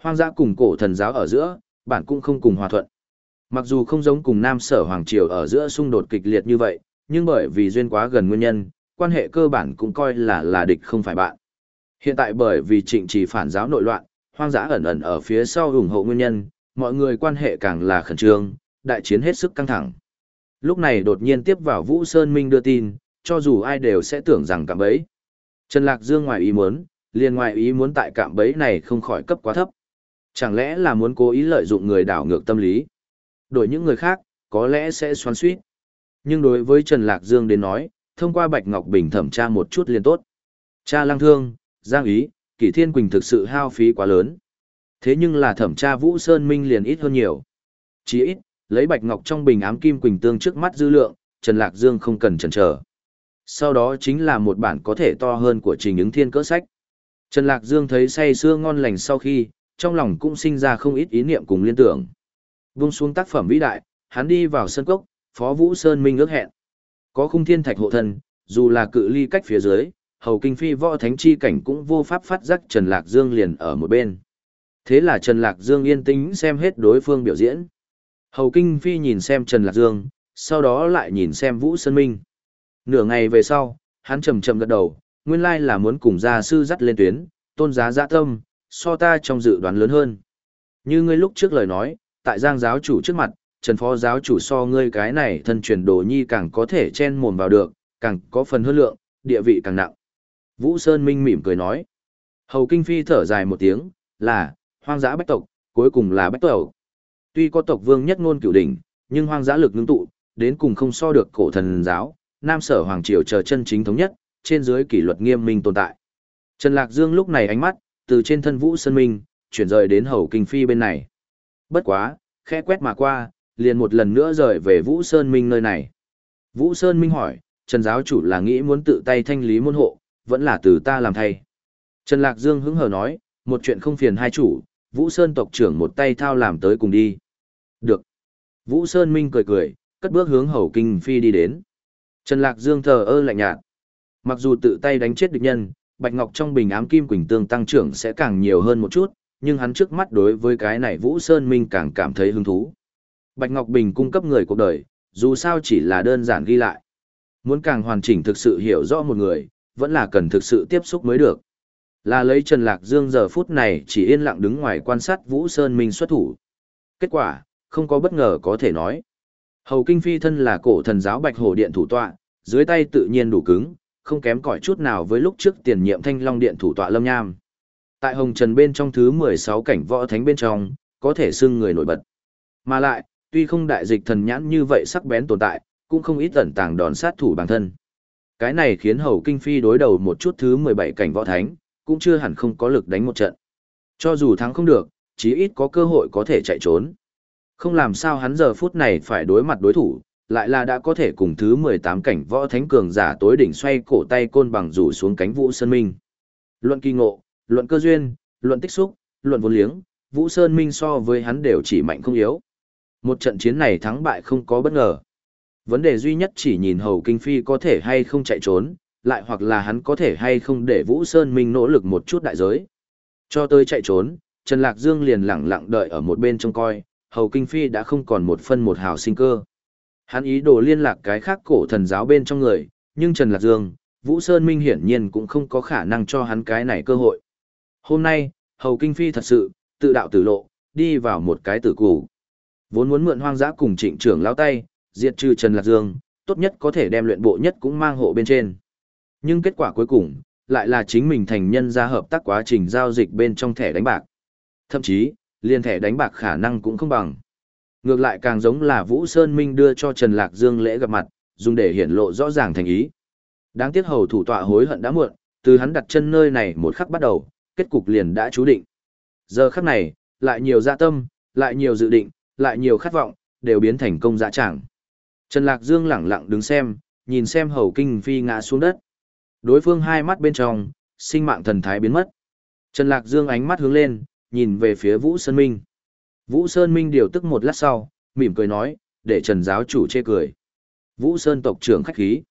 Hoang dã cùng cổ thần giáo ở giữa, bản cũng không cùng hòa thuận. Mặc dù không giống cùng Nam Sở Hoàng Triều ở giữa xung đột kịch liệt như vậy, nhưng bởi vì duyên quá gần nguyên nhân, quan hệ cơ bản cũng coi là là địch không phải bạn. Hiện tại bởi vì trịnh trì phản giáo nội loạn, hoang dã ẩn ẩn ở phía sau ủng hộ nguyên nhân, mọi người quan hệ càng là khẩn trương, đại chiến hết sức căng thẳng. Lúc này đột nhiên tiếp vào Vũ Sơn Minh đưa tin, cho dù ai đều sẽ tưởng rằng cạm bẫy. Trần Lạc Dương ngoài ý muốn, liền ngoài ý muốn tại cạm bẫy này không khỏi cấp quá thấp. Chẳng lẽ là muốn cố ý lợi dụng người đảo ngược tâm lý? Đổi những người khác, có lẽ sẽ xoắn suýt. Nhưng đối với Trần Lạc Dương đến nói, thông qua Bạch Ngọc Bình thẩm tra một chút liền tốt. Cha Lăng Thương, Giang Ý, Kỷ Thiên Quỳnh thực sự hao phí quá lớn. Thế nhưng là thẩm tra Vũ Sơn Minh liền ít hơn nhiều. Chỉ ít, lấy Bạch Ngọc trong bình ám kim quỳnh tương trước mắt dư lượng, Trần Lạc Dương không cần chần chờ. Sau đó chính là một bản có thể to hơn của Trình ứng thiên cỡ sách. Trần Lạc Dương thấy say sưa ngon lành sau khi, trong lòng cũng sinh ra không ít ý niệm cùng liên tưởng. Vung xuống tác phẩm vĩ đại, hắn đi vào sân cốc, Phó Vũ Sơn Minh ước hẹn. Có khung thiên thạch hộ thân, dù là cự ly cách phía dưới, hầu kinh phi võ thánh chi cảnh cũng vô pháp phát giác Trần Lạc Dương liền ở một bên. Thế là Trần Lạc Dương yên tĩnh xem hết đối phương biểu diễn. Hầu kinh phi nhìn xem Trần Lạc Dương, sau đó lại nhìn xem Vũ Sơn Minh. Nửa ngày về sau, hắn chầm chầm gật đầu, nguyên lai là muốn cùng gia sư dắt lên tuyến, tôn giá dạ tâm, so ta trong dự đoán lớn hơn. Như ngươi lúc trước lời nói, tại giang giáo chủ trước mặt, trần phó giáo chủ so ngươi cái này thân truyền đồ nhi càng có thể chen mồm vào được, càng có phần hơn lượng, địa vị càng nặng. Vũ Sơn Minh mỉm cười nói. Hầu Kinh Phi thở dài một tiếng, là, hoang dã bách tộc, cuối cùng là bách tộc. Tuy có tộc vương nhất ngôn cửu đỉnh, nhưng hoang dã lực ngưng tụ, đến cùng không so được cổ thần giáo, Nam Sở Hoàng Triều chờ chân chính thống nhất, trên dưới kỷ luật nghiêm minh tồn tại. Trần Lạc Dương lúc này ánh mắt, từ trên thân Vũ Sơn Minh, chuyển rời đến hầu kinh phi bên này. Bất quá, khẽ quét mà qua, liền một lần nữa rời về Vũ Sơn Minh nơi này. Vũ Sơn Minh hỏi, Trần giáo chủ là nghĩ muốn tự tay thanh lý môn hộ, vẫn là từ ta làm thay. Trần Lạc Dương hứng hờ nói, một chuyện không phiền hai chủ, Vũ Sơn tộc trưởng một tay thao làm tới cùng đi. Được. Vũ Sơn Minh cười cười, cất bước hướng hầu kinh phi đi đến. Trần Lạc Dương thờ ơ lạnh nhạt. Mặc dù tự tay đánh chết địch nhân, Bạch Ngọc trong bình ám kim quỳnh tương tăng trưởng sẽ càng nhiều hơn một chút, nhưng hắn trước mắt đối với cái này Vũ Sơn Minh càng cảm thấy hứng thú. Bạch Ngọc Bình cung cấp người cuộc đời, dù sao chỉ là đơn giản ghi lại. Muốn càng hoàn chỉnh thực sự hiểu rõ một người, vẫn là cần thực sự tiếp xúc mới được. Là lấy Trần Lạc Dương giờ phút này chỉ yên lặng đứng ngoài quan sát Vũ Sơn Minh xuất thủ. Kết quả, không có bất ngờ có thể nói. Hầu Kinh Phi thân là cổ thần giáo Bạch Hổ Điện thủ tọa, dưới tay tự nhiên đủ cứng, không kém cỏi chút nào với lúc trước tiền nhiệm Thanh Long Điện thủ tọa Lâm Nham. Tại Hồng Trần bên trong thứ 16 cảnh võ thánh bên trong, có thể xưng người nổi bật. Mà lại, tuy không đại dịch thần nhãn như vậy sắc bén tồn tại, cũng không ít ẩn tàng đòn sát thủ bản thân. Cái này khiến Hầu Kinh Phi đối đầu một chút thứ 17 cảnh võ thánh, cũng chưa hẳn không có lực đánh một trận. Cho dù thắng không được, chí ít có cơ hội có thể chạy trốn. Không làm sao hắn giờ phút này phải đối mặt đối thủ, lại là đã có thể cùng thứ 18 cảnh võ thánh cường giả tối đỉnh xoay cổ tay côn bằng rủ xuống cánh Vũ Sơn Minh. Luận kỳ ngộ, luận cơ duyên, luận tích xúc, luận vốn liếng, Vũ Sơn Minh so với hắn đều chỉ mạnh không yếu. Một trận chiến này thắng bại không có bất ngờ. Vấn đề duy nhất chỉ nhìn Hầu Kinh Phi có thể hay không chạy trốn, lại hoặc là hắn có thể hay không để Vũ Sơn Minh nỗ lực một chút đại giới. Cho tới chạy trốn, Trần Lạc Dương liền lặng lặng đợi ở một bên trông coi, Hầu Kinh Phi đã không còn một phân một hào sinh cơ. Hắn ý đồ liên lạc cái khác cổ thần giáo bên trong người, nhưng Trần Lạc Dương, Vũ Sơn Minh hiển nhiên cũng không có khả năng cho hắn cái này cơ hội. Hôm nay, Hầu Kinh Phi thật sự, tự đạo tử lộ, đi vào một cái tử cù. Vốn muốn mượn hoang dã cùng trịnh trưởng lao tay, diệt trừ Trần Lạc Dương, tốt nhất có thể đem luyện bộ nhất cũng mang hộ bên trên. Nhưng kết quả cuối cùng, lại là chính mình thành nhân ra hợp tác quá trình giao dịch bên trong thẻ đánh bạc. Thậm chí, liên thẻ đánh bạc khả năng cũng không bằng. Ngược lại càng giống là Vũ Sơn Minh đưa cho Trần Lạc Dương lễ gặp mặt, dùng để hiển lộ rõ ràng thành ý. Đáng tiếc hầu thủ tọa hối hận đã muộn, từ hắn đặt chân nơi này một khắc bắt đầu, kết cục liền đã chú định. Giờ khắc này, lại nhiều dạ tâm, lại nhiều dự định, lại nhiều khát vọng, đều biến thành công dạ chẳng. Trần Lạc Dương lẳng lặng đứng xem, nhìn xem hầu kinh phi ngã xuống đất. Đối phương hai mắt bên trong, sinh mạng thần thái biến mất. Trần Lạc Dương ánh mắt hướng lên, nhìn về phía Vũ Sơn Minh. Vũ Sơn Minh điều tức một lát sau, mỉm cười nói, để Trần giáo chủ chê cười. Vũ Sơn tộc trưởng khách khí.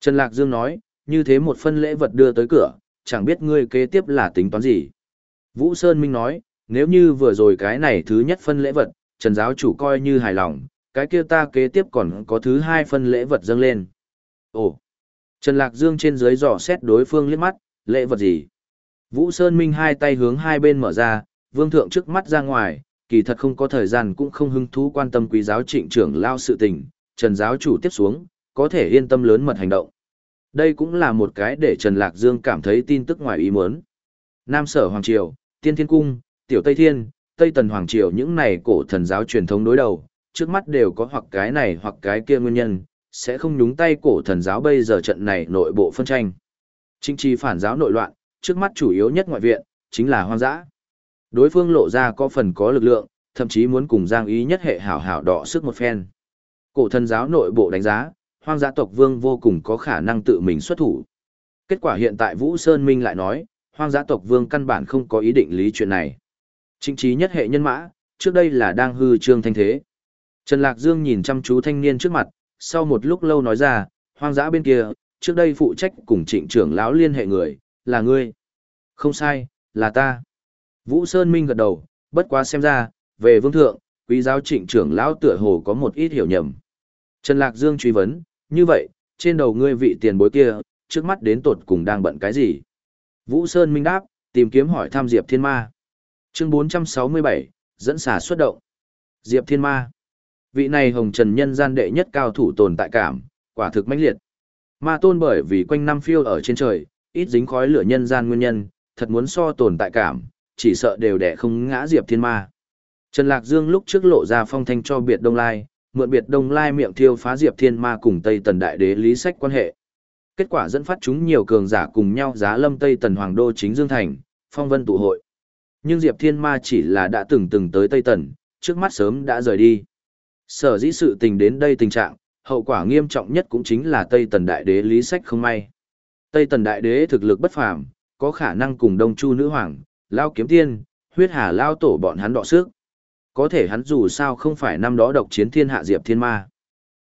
Trần Lạc Dương nói, như thế một phân lễ vật đưa tới cửa, chẳng biết ngươi kế tiếp là tính toán gì. Vũ Sơn Minh nói, nếu như vừa rồi cái này thứ nhất phân lễ vật, Trần giáo chủ coi như hài lòng, cái kia ta kế tiếp còn có thứ hai phân lễ vật dâng lên. Ồ! Trần Lạc Dương trên dưới dò xét đối phương liếc mắt, lễ vật gì? Vũ Sơn Minh hai tay hướng hai bên mở ra, vương thượng trước mắt ra ngoài, kỳ thật không có thời gian cũng không hứng thú quan tâm quý giáo trịnh trưởng lao sự tình, Trần giáo chủ tiếp xuống, có thể yên tâm lớn mật hành động. Đây cũng là một cái để Trần Lạc Dương cảm thấy tin tức ngoài ý muốn. Nam Sở Hoàng Triều, Tiên Thiên Cung, Tiểu Tây Thiên, Tây Tần Hoàng Triều những này cổ thần giáo truyền thống đối đầu, trước mắt đều có hoặc cái này hoặc cái kia nguyên nhân, sẽ không nhúng tay cổ thần giáo bây giờ trận này nội bộ phân tranh. Chính trị phản giáo nội loạn, trước mắt chủ yếu nhất ngoại viện, chính là hoang dã. Đối phương lộ ra có phần có lực lượng, thậm chí muốn cùng Giang Ý nhất hệ hảo hảo đỏ sức một phen. Cổ thần giáo nội bộ đánh giá, hoang dã tộc vương vô cùng có khả năng tự mình xuất thủ. Kết quả hiện tại Vũ Sơn Minh lại nói, hoang dã tộc vương căn bản không có ý định lý chuyện này. Chính trí nhất hệ nhân mã, trước đây là đang hư trương thanh thế. Trần Lạc Dương nhìn chăm chú thanh niên trước mặt, sau một lúc lâu nói ra, hoang dã bên kia, trước đây phụ trách cùng trịnh trưởng lão liên hệ người, là ngươi. Không sai, là ta. Vũ Sơn Minh gật đầu, bất quá xem ra, về vương thượng, quý giáo trịnh trưởng lão tựa hồ có một ít hiểu nhầm. Trần Lạc Dương truy vấn, như vậy, trên đầu ngươi vị tiền bối kia, trước mắt đến tột cùng đang bận cái gì? Vũ Sơn Minh đáp, tìm kiếm hỏi Tham Diệp Thiên Ma. Chương 467, dẫn xả xuất động. Diệp Thiên Ma. Vị này hồng trần nhân gian đệ nhất cao thủ tồn tại cảm, quả thực mãnh liệt. Ma tôn bởi vì quanh năm phiêu ở trên trời, ít dính khói lửa nhân gian nguyên nhân, thật muốn so tồn tại cảm, chỉ sợ đều đẻ không ngã Diệp Thiên Ma. Trần Lạc Dương lúc trước lộ ra phong thanh cho biệt Đông Lai, mượn biệt Đông Lai miệng thiêu phá Diệp Thiên Ma cùng Tây Tần Đại Đế lý sách quan hệ. Kết quả dẫn phát chúng nhiều cường giả cùng nhau giá lâm Tây Tần Hoàng Đô chính Dương Thành, phong vân tụ hội. Nhưng Diệp Thiên Ma chỉ là đã từng từng tới Tây Tần, trước mắt sớm đã rời đi. Sở dĩ sự tình đến đây tình trạng, hậu quả nghiêm trọng nhất cũng chính là Tây Tần Đại Đế lý sách không may. Tây Tần Đại Đế thực lực bất phàm, có khả năng cùng Đông Chu Nữ Hoàng, Lao Kiếm Tiên, huyết hà Lao Tổ bọn hắn đọ sức. Có thể hắn dù sao không phải năm đó độc chiến thiên hạ Diệp Thiên Ma.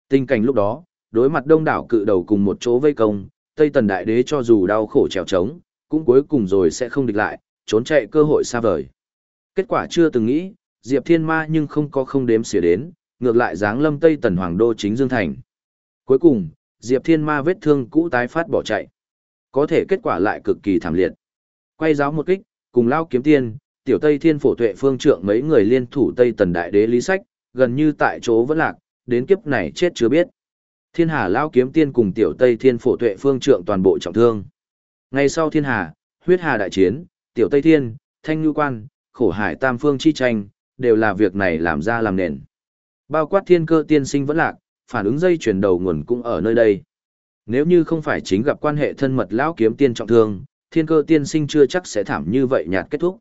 Tình cảnh lúc đó, đối mặt đông đảo cự đầu cùng một chỗ vây công, Tây Tần Đại Đế cho dù đau khổ trèo trống, cũng cuối cùng rồi sẽ không địch lại, trốn chạy cơ hội xa vời. Kết quả chưa từng nghĩ, Diệp Thiên Ma nhưng không có không đếm xỉa đến, ngược lại giáng lâm Tây Tần Hoàng Đô chính Dương Thành. Cuối cùng, Diệp Thiên Ma vết thương cũ tái phát bỏ chạy. Có thể kết quả lại cực kỳ thảm liệt. Quay giáo một kích, cùng lao kiếm tiên, tiểu Tây Thiên Phổ Tuệ Phương Trượng mấy người liên thủ Tây Tần Đại Đế Lý Sách, gần như tại chỗ vẫn lạc, đến kiếp này chết chưa biết. Thiên Hà Lao Kiếm Tiên cùng tiểu Tây Thiên Phổ Tuệ Phương Trượng toàn bộ trọng thương. Ngày sau Thiên Hà, huyết hà đại chiến, tiểu Tây Thiên, thanh ngư quan, khổ hải tam phương chi tranh, đều là việc này làm ra làm nền. Bao quát thiên cơ tiên sinh vẫn lạc, phản ứng dây chuyển đầu nguồn cũng ở nơi đây. Nếu như không phải chính gặp quan hệ thân mật lão kiếm tiên trọng thương, thiên cơ tiên sinh chưa chắc sẽ thảm như vậy nhạt kết thúc.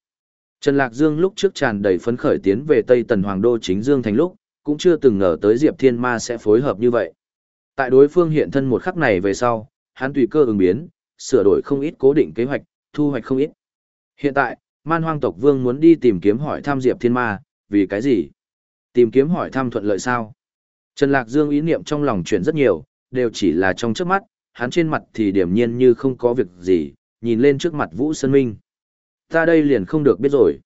Trần Lạc Dương lúc trước tràn đầy phấn khởi tiến về Tây Tần Hoàng Đô chính Dương thành lúc, cũng chưa từng ngờ tới Diệp Thiên Ma sẽ phối hợp như vậy. Tại đối phương hiện thân một khắc này về sau, hắn tùy cơ ứng biến, sửa đổi không ít cố định kế hoạch, thu hoạch không ít. Hiện tại, man hoang tộc vương muốn đi tìm kiếm hỏi thăm Diệp Thiên Ma, vì cái gì? Tìm kiếm hỏi thăm thuận lợi sao? Trần Lạc Dương ý niệm trong lòng chuyển rất nhiều, đều chỉ là trong trước mắt, hắn trên mặt thì điểm nhiên như không có việc gì, nhìn lên trước mặt Vũ Sơn Minh. Ta đây liền không được biết rồi.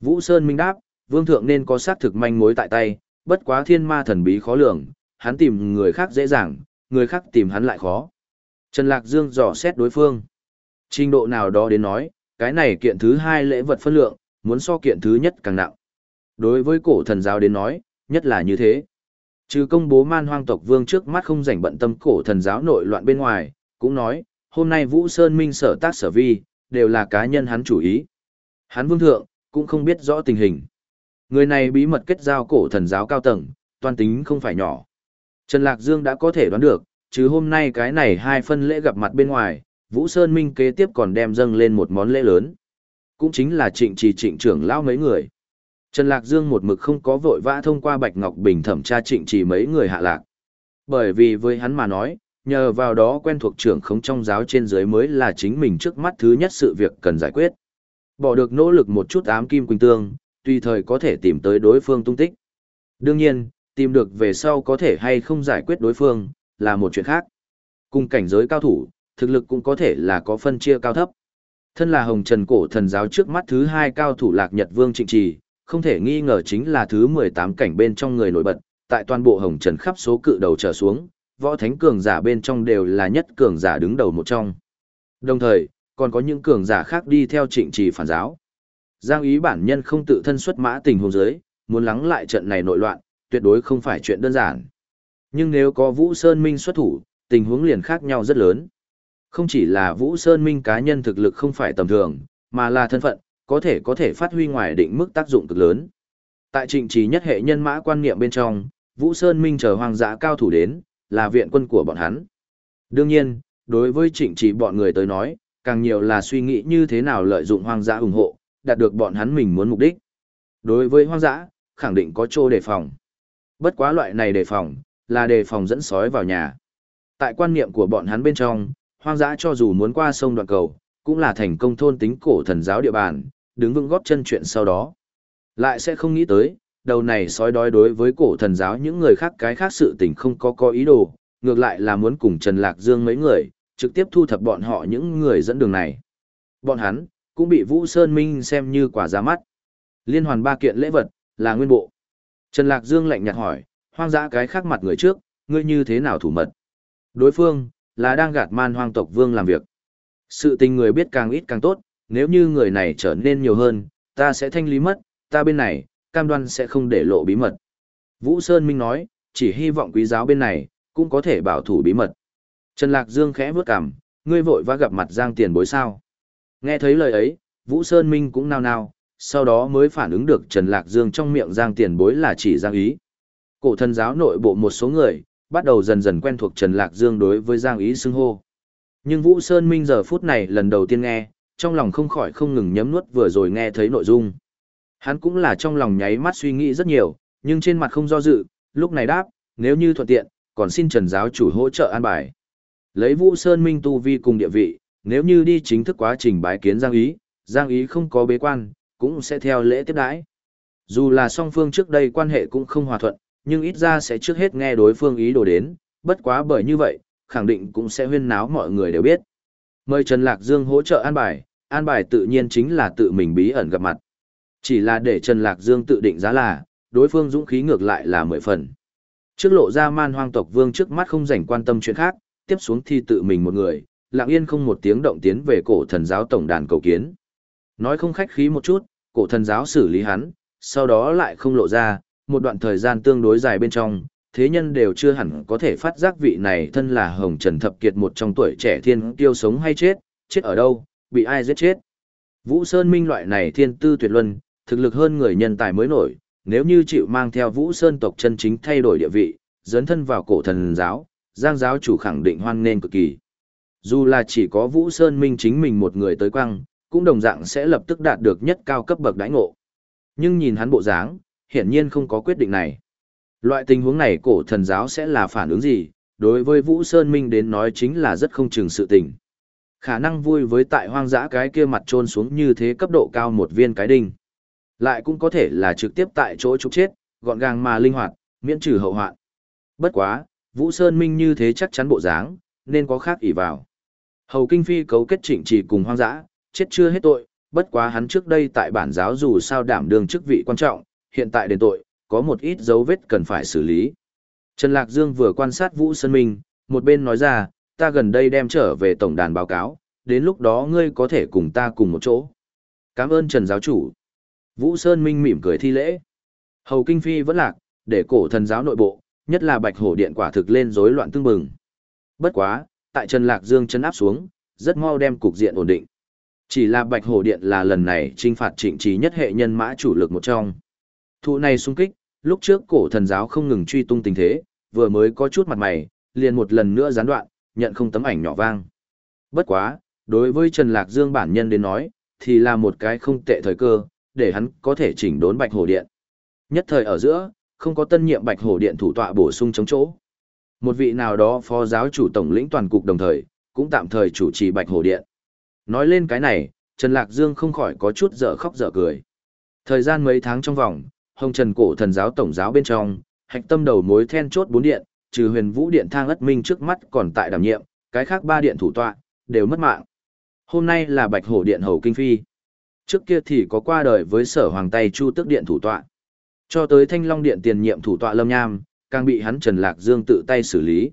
Vũ Sơn Minh đáp, vương thượng nên có xác thực manh mối tại tay, bất quá thiên ma thần bí khó lường, hắn tìm người khác dễ dàng, người khác tìm hắn lại khó. Trần Lạc Dương dò xét đối phương. Trình độ nào đó đến nói, cái này kiện thứ hai lễ vật phân lượng, muốn so kiện thứ nhất càng nặng. Đối với cổ thần giáo đến nói, nhất là như thế. Trừ công bố man hoang tộc vương trước mắt không rảnh bận tâm cổ thần giáo nội loạn bên ngoài, cũng nói, hôm nay Vũ Sơn Minh sở tác sở vi, đều là cá nhân hắn chủ ý. Hắn vương thượng, cũng không biết rõ tình hình. Người này bí mật kết giao cổ thần giáo cao tầng, toàn tính không phải nhỏ. Trần Lạc Dương đã có thể đoán được, chứ hôm nay cái này hai phân lễ gặp mặt bên ngoài, Vũ Sơn Minh kế tiếp còn đem dâng lên một món lễ lớn. Cũng chính là trịnh trì trịnh trưởng lao mấy người. Trần Lạc Dương một mực không có vội vã thông qua Bạch Ngọc Bình thẩm tra trịnh trì mấy người hạ lạc. Bởi vì với hắn mà nói, nhờ vào đó quen thuộc trưởng không trong giáo trên dưới mới là chính mình trước mắt thứ nhất sự việc cần giải quyết. Bỏ được nỗ lực một chút ám kim quỳnh tương, tùy thời có thể tìm tới đối phương tung tích. Đương nhiên, tìm được về sau có thể hay không giải quyết đối phương, là một chuyện khác. Cùng cảnh giới cao thủ, thực lực cũng có thể là có phân chia cao thấp. Thân là hồng trần cổ thần giáo trước mắt thứ hai cao thủ lạc nhật vương trịnh trì, không thể nghi ngờ chính là thứ 18 cảnh bên trong người nổi bật, tại toàn bộ hồng trần khắp số cự đầu trở xuống, võ thánh cường giả bên trong đều là nhất cường giả đứng đầu một trong. Đồng thời, còn có những cường giả khác đi theo trịnh trì phản giáo. Giang ý bản nhân không tự thân xuất mã tình huống giới, muốn lắng lại trận này nội loạn, tuyệt đối không phải chuyện đơn giản. Nhưng nếu có Vũ Sơn Minh xuất thủ, tình huống liền khác nhau rất lớn. Không chỉ là Vũ Sơn Minh cá nhân thực lực không phải tầm thường, mà là thân phận, có thể có thể phát huy ngoài định mức tác dụng cực lớn. Tại trịnh trì nhất hệ nhân mã quan niệm bên trong, Vũ Sơn Minh chờ hoàng giả cao thủ đến, là viện quân của bọn hắn. Đương nhiên, đối với trịnh Chỉ bọn người tới nói, càng nhiều là suy nghĩ như thế nào lợi dụng hoang dã ủng hộ, đạt được bọn hắn mình muốn mục đích. Đối với hoang dã, khẳng định có chỗ đề phòng. Bất quá loại này đề phòng, là đề phòng dẫn sói vào nhà. Tại quan niệm của bọn hắn bên trong, hoang dã cho dù muốn qua sông đoạn cầu, cũng là thành công thôn tính cổ thần giáo địa bàn, đứng vững góp chân chuyện sau đó. Lại sẽ không nghĩ tới, đầu này sói đói đối với cổ thần giáo những người khác cái khác sự tình không có có ý đồ, ngược lại là muốn cùng Trần Lạc Dương mấy người, trực tiếp thu thập bọn họ những người dẫn đường này. Bọn hắn, cũng bị Vũ Sơn Minh xem như quả giá mắt. Liên hoàn ba kiện lễ vật, là nguyên bộ. Trần Lạc Dương lạnh nhạt hỏi, hoang dã cái khác mặt người trước, ngươi như thế nào thủ mật? Đối phương, là đang gạt man hoang tộc vương làm việc. Sự tình người biết càng ít càng tốt, nếu như người này trở nên nhiều hơn, ta sẽ thanh lý mất, ta bên này, cam đoan sẽ không để lộ bí mật. Vũ Sơn Minh nói, chỉ hy vọng quý giáo bên này, cũng có thể bảo thủ bí mật. Trần Lạc Dương khẽ bước cằm, ngươi vội vã gặp mặt Giang tiền bối sao. Nghe thấy lời ấy, Vũ Sơn Minh cũng nao nao, sau đó mới phản ứng được Trần Lạc Dương trong miệng Giang tiền bối là chỉ Giang ý. Cổ thần giáo nội bộ một số người, bắt đầu dần dần quen thuộc Trần Lạc Dương đối với Giang ý xưng hô. Nhưng Vũ Sơn Minh giờ phút này lần đầu tiên nghe, trong lòng không khỏi không ngừng nhấm nuốt vừa rồi nghe thấy nội dung. Hắn cũng là trong lòng nháy mắt suy nghĩ rất nhiều, nhưng trên mặt không do dự, lúc này đáp, nếu như thuận tiện, còn xin Trần giáo chủ hỗ trợ an bài. Lấy Vũ Sơn Minh tu vi cùng địa vị, nếu như đi chính thức quá trình bái kiến Giang Ý, Giang Ý không có bế quan, cũng sẽ theo lễ tiếp đãi. Dù là song phương trước đây quan hệ cũng không hòa thuận, nhưng ít ra sẽ trước hết nghe đối phương ý đồ đến, bất quá bởi như vậy, khẳng định cũng sẽ huyên náo mọi người đều biết. Mời Trần Lạc Dương hỗ trợ an bài, an bài tự nhiên chính là tự mình bí ẩn gặp mặt. Chỉ là để Trần Lạc Dương tự định giá là, đối phương dũng khí ngược lại là mười phần. Trước lộ ra man hoang tộc vương trước mắt không rảnh quan tâm chuyện khác, tiếp xuống thì tự mình một người, lặng yên không một tiếng động tiến về cổ thần giáo tổng đàn cầu kiến. Nói không khách khí một chút, cổ thần giáo xử lý hắn, sau đó lại không lộ ra, một đoạn thời gian tương đối dài bên trong, thế nhân đều chưa hẳn có thể phát giác vị này thân là Hồng Trần Thập Kiệt một trong tuổi trẻ thiên tiêu sống hay chết, chết ở đâu, bị ai giết chết. Vũ Sơn Minh loại này thiên tư tuyệt luân, thực lực hơn người nhân tài mới nổi, nếu như chịu mang theo Vũ Sơn tộc chân chính thay đổi địa vị, dấn thân vào cổ thần giáo, Giang giáo chủ khẳng định hoan nghênh cực kỳ. Dù là chỉ có Vũ Sơn Minh chính mình một người tới quăng, cũng đồng dạng sẽ lập tức đạt được nhất cao cấp bậc đãi ngộ. Nhưng nhìn hắn bộ dáng, hiển nhiên không có quyết định này. Loại tình huống này cổ thần giáo sẽ là phản ứng gì, đối với Vũ Sơn Minh đến nói chính là rất không chừng sự tình. Khả năng vui với tại hoang dã cái kia mặt trôn xuống như thế cấp độ cao một viên cái đinh. Lại cũng có thể là trực tiếp tại chỗ trục chết, gọn gàng mà linh hoạt, miễn trừ hậu hoạn. Bất quá, Vũ Sơn Minh như thế chắc chắn bộ dáng, nên có khác ỷ vào. Hầu Kinh Phi cấu kết trịnh chỉ cùng hoang dã, chết chưa hết tội, bất quá hắn trước đây tại bản giáo dù sao đảm đương chức vị quan trọng, hiện tại đền tội, có một ít dấu vết cần phải xử lý. Trần Lạc Dương vừa quan sát Vũ Sơn Minh, một bên nói ra, ta gần đây đem trở về tổng đàn báo cáo, đến lúc đó ngươi có thể cùng ta cùng một chỗ. Cảm ơn Trần giáo chủ. Vũ Sơn Minh mỉm cười thi lễ. Hầu Kinh Phi vẫn lạc, để cổ thần giáo nội bộ, nhất là Bạch Hổ Điện quả thực lên rối loạn tương bừng. Bất quá, tại Trần Lạc Dương chân áp xuống, rất mau đem cục diện ổn định. Chỉ là Bạch Hổ Điện là lần này trinh phạt trịnh trí nhất hệ nhân mã chủ lực một trong. Thụ này xung kích, lúc trước cổ thần giáo không ngừng truy tung tình thế, vừa mới có chút mặt mày, liền một lần nữa gián đoạn, nhận không tấm ảnh nhỏ vang. Bất quá, đối với Trần Lạc Dương bản nhân đến nói, thì là một cái không tệ thời cơ, để hắn có thể chỉnh đốn Bạch Hổ Điện. Nhất thời ở giữa, không có tân nhiệm Bạch Hổ Điện thủ tọa bổ sung chống chỗ. Một vị nào đó phó giáo chủ tổng lĩnh toàn cục đồng thời, cũng tạm thời chủ trì Bạch Hổ Điện. Nói lên cái này, Trần Lạc Dương không khỏi có chút dở khóc dở cười. Thời gian mấy tháng trong vòng, Hồng Trần Cổ Thần giáo tổng giáo bên trong, hạch tâm đầu mối then chốt bốn điện, trừ Huyền Vũ Điện Thang Ất Minh trước mắt còn tại đảm nhiệm, cái khác ba điện thủ tọa đều mất mạng. Hôm nay là Bạch Hổ Điện Hầu Kinh Phi. Trước kia thì có qua đời với Sở Hoàng tay Chu Tước Điện thủ tọa. Cho tới Thanh Long Điện tiền nhiệm thủ tọa Lâm Nham, càng bị hắn Trần Lạc Dương tự tay xử lý.